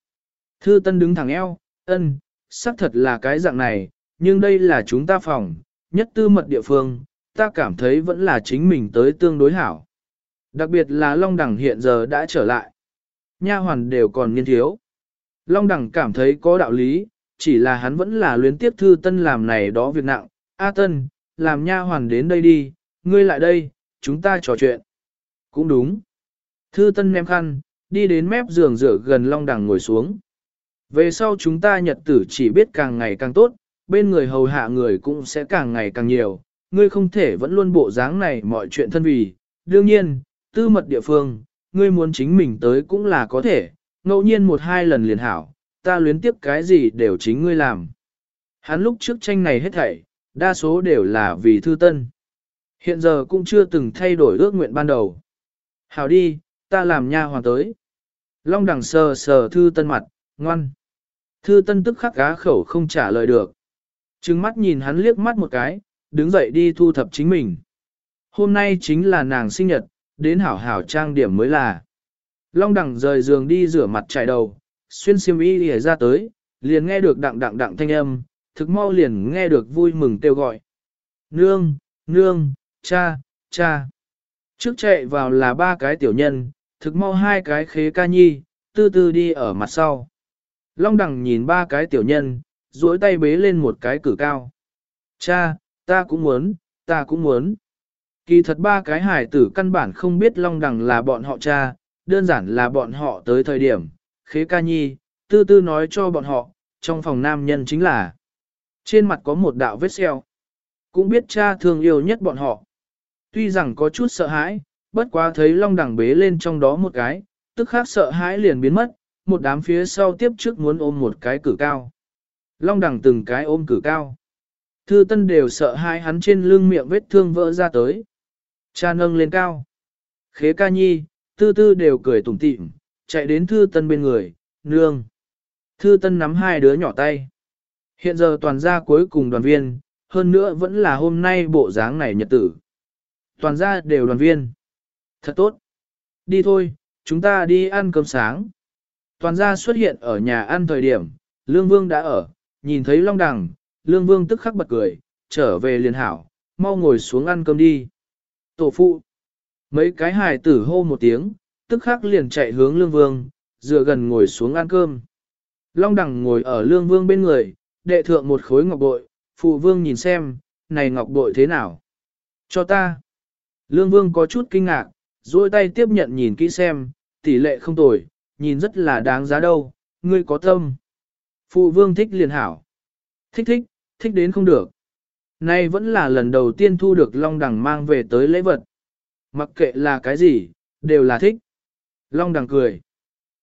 Thư tân đứng thẳng eo, ân, xác thật là cái dạng này, nhưng đây là chúng ta phòng, nhất tư mật địa phương, ta cảm thấy vẫn là chính mình tới tương đối hảo. Đặc biệt là Long Đằng hiện giờ đã trở lại. Nha hoàn đều còn nghiên thiếu. Long Đằng cảm thấy có đạo lý, chỉ là hắn vẫn là luyến tiếp thư tân làm này đó việc nặng. A tân, làm nha hoàn đến đây đi, ngươi lại đây, chúng ta trò chuyện. Cũng đúng. Thư tân ném khăn, đi đến mép giường rửa gần Long Đằng ngồi xuống. Về sau chúng ta nhật tử chỉ biết càng ngày càng tốt, bên người hầu hạ người cũng sẽ càng ngày càng nhiều, ngươi không thể vẫn luôn bộ dáng này mọi chuyện thân vì. Đương nhiên, tư mật địa phương, ngươi muốn chính mình tới cũng là có thể, ngẫu nhiên một hai lần liền hảo, ta luyến tiếp cái gì đều chính ngươi làm. Hắn lúc trước tranh này hết thảy, đa số đều là vì thư tân. Hiện giờ cũng chưa từng thay đổi ước nguyện ban đầu. Hảo đi, ta làm nha hoàn tới. Long đằng sờ sờ thư tân mặt, ngoan. Thư tân tức khắc gá khẩu không trả lời được. Trừng mắt nhìn hắn liếc mắt một cái, đứng dậy đi thu thập chính mình. Hôm nay chính là nàng sinh nhật, đến hảo hảo trang điểm mới là. Long đẳng rời giường đi rửa mặt chạy đầu, xuyên xiêm y lìa ra tới, liền nghe được đặng đặng đặng thanh âm, thực mau liền nghe được vui mừng kêu gọi. Nương, nương, cha, cha. Trước chạy vào là ba cái tiểu nhân, thực mau hai cái khế ca nhi, tư tư đi ở mặt sau. Long đẳng nhìn ba cái tiểu nhân, duỗi tay bế lên một cái cử cao. Cha, ta cũng muốn, ta cũng muốn. Kỳ thật ba cái hải tử căn bản không biết Long Đằng là bọn họ cha, đơn giản là bọn họ tới thời điểm, khế ca nhi, tư tư nói cho bọn họ, trong phòng nam nhân chính là trên mặt có một đạo vết xeo. Cũng biết cha thương yêu nhất bọn họ. Tuy rằng có chút sợ hãi, bất quá thấy Long Đằng bế lên trong đó một cái, tức khác sợ hãi liền biến mất, một đám phía sau tiếp trước muốn ôm một cái cử cao. Long Đằng từng cái ôm cử cao. Thư Tân đều sợ hai hắn trên lưng miệng vết thương vỡ ra tới. Cha nâng lên cao. Khế ca nhi, tư tư đều cười tủm tỉm, chạy đến thư tân bên người, nương. Thư tân nắm hai đứa nhỏ tay. Hiện giờ toàn gia cuối cùng đoàn viên, hơn nữa vẫn là hôm nay bộ dáng này nhật tử. Toàn gia đều đoàn viên. Thật tốt. Đi thôi, chúng ta đi ăn cơm sáng. Toàn gia xuất hiện ở nhà ăn thời điểm, Lương Vương đã ở, nhìn thấy Long Đằng, Lương Vương tức khắc bật cười, trở về liền hảo, mau ngồi xuống ăn cơm đi. Tổ phụ. Mấy cái hài tử hô một tiếng, tức khắc liền chạy hướng lương vương, dựa gần ngồi xuống ăn cơm. Long Đằng ngồi ở lương vương bên người, đệ thượng một khối ngọc bội, phụ vương nhìn xem, này ngọc bội thế nào? Cho ta. Lương vương có chút kinh ngạc, duỗi tay tiếp nhận nhìn kỹ xem, tỷ lệ không tồi, nhìn rất là đáng giá đâu, ngươi có tâm. Phụ vương thích liền hảo. Thích thích, thích đến không được. Nay vẫn là lần đầu tiên thu được Long Đằng mang về tới lễ vật. Mặc kệ là cái gì, đều là thích. Long Đằng cười.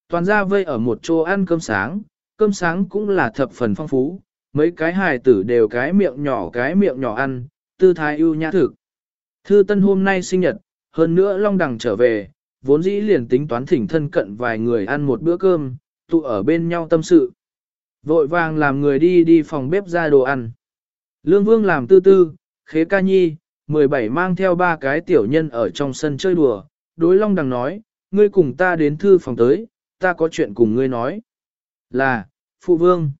Toàn ra vây ở một chỗ ăn cơm sáng, cơm sáng cũng là thập phần phong phú, mấy cái hài tử đều cái miệng nhỏ cái miệng nhỏ ăn, tư thái ưu nhã thực. Thư Tân hôm nay sinh nhật, hơn nữa Long Đằng trở về, vốn dĩ liền tính toán thỉnh thân cận vài người ăn một bữa cơm, tụ ở bên nhau tâm sự. Vội vàng làm người đi đi phòng bếp ra đồ ăn. Lương Vương làm tư tư, khế ca nhi, 17 mang theo ba cái tiểu nhân ở trong sân chơi đùa, đối Long Đằng nói, ngươi cùng ta đến thư phòng tới, ta có chuyện cùng ngươi nói. Là, Phụ Vương.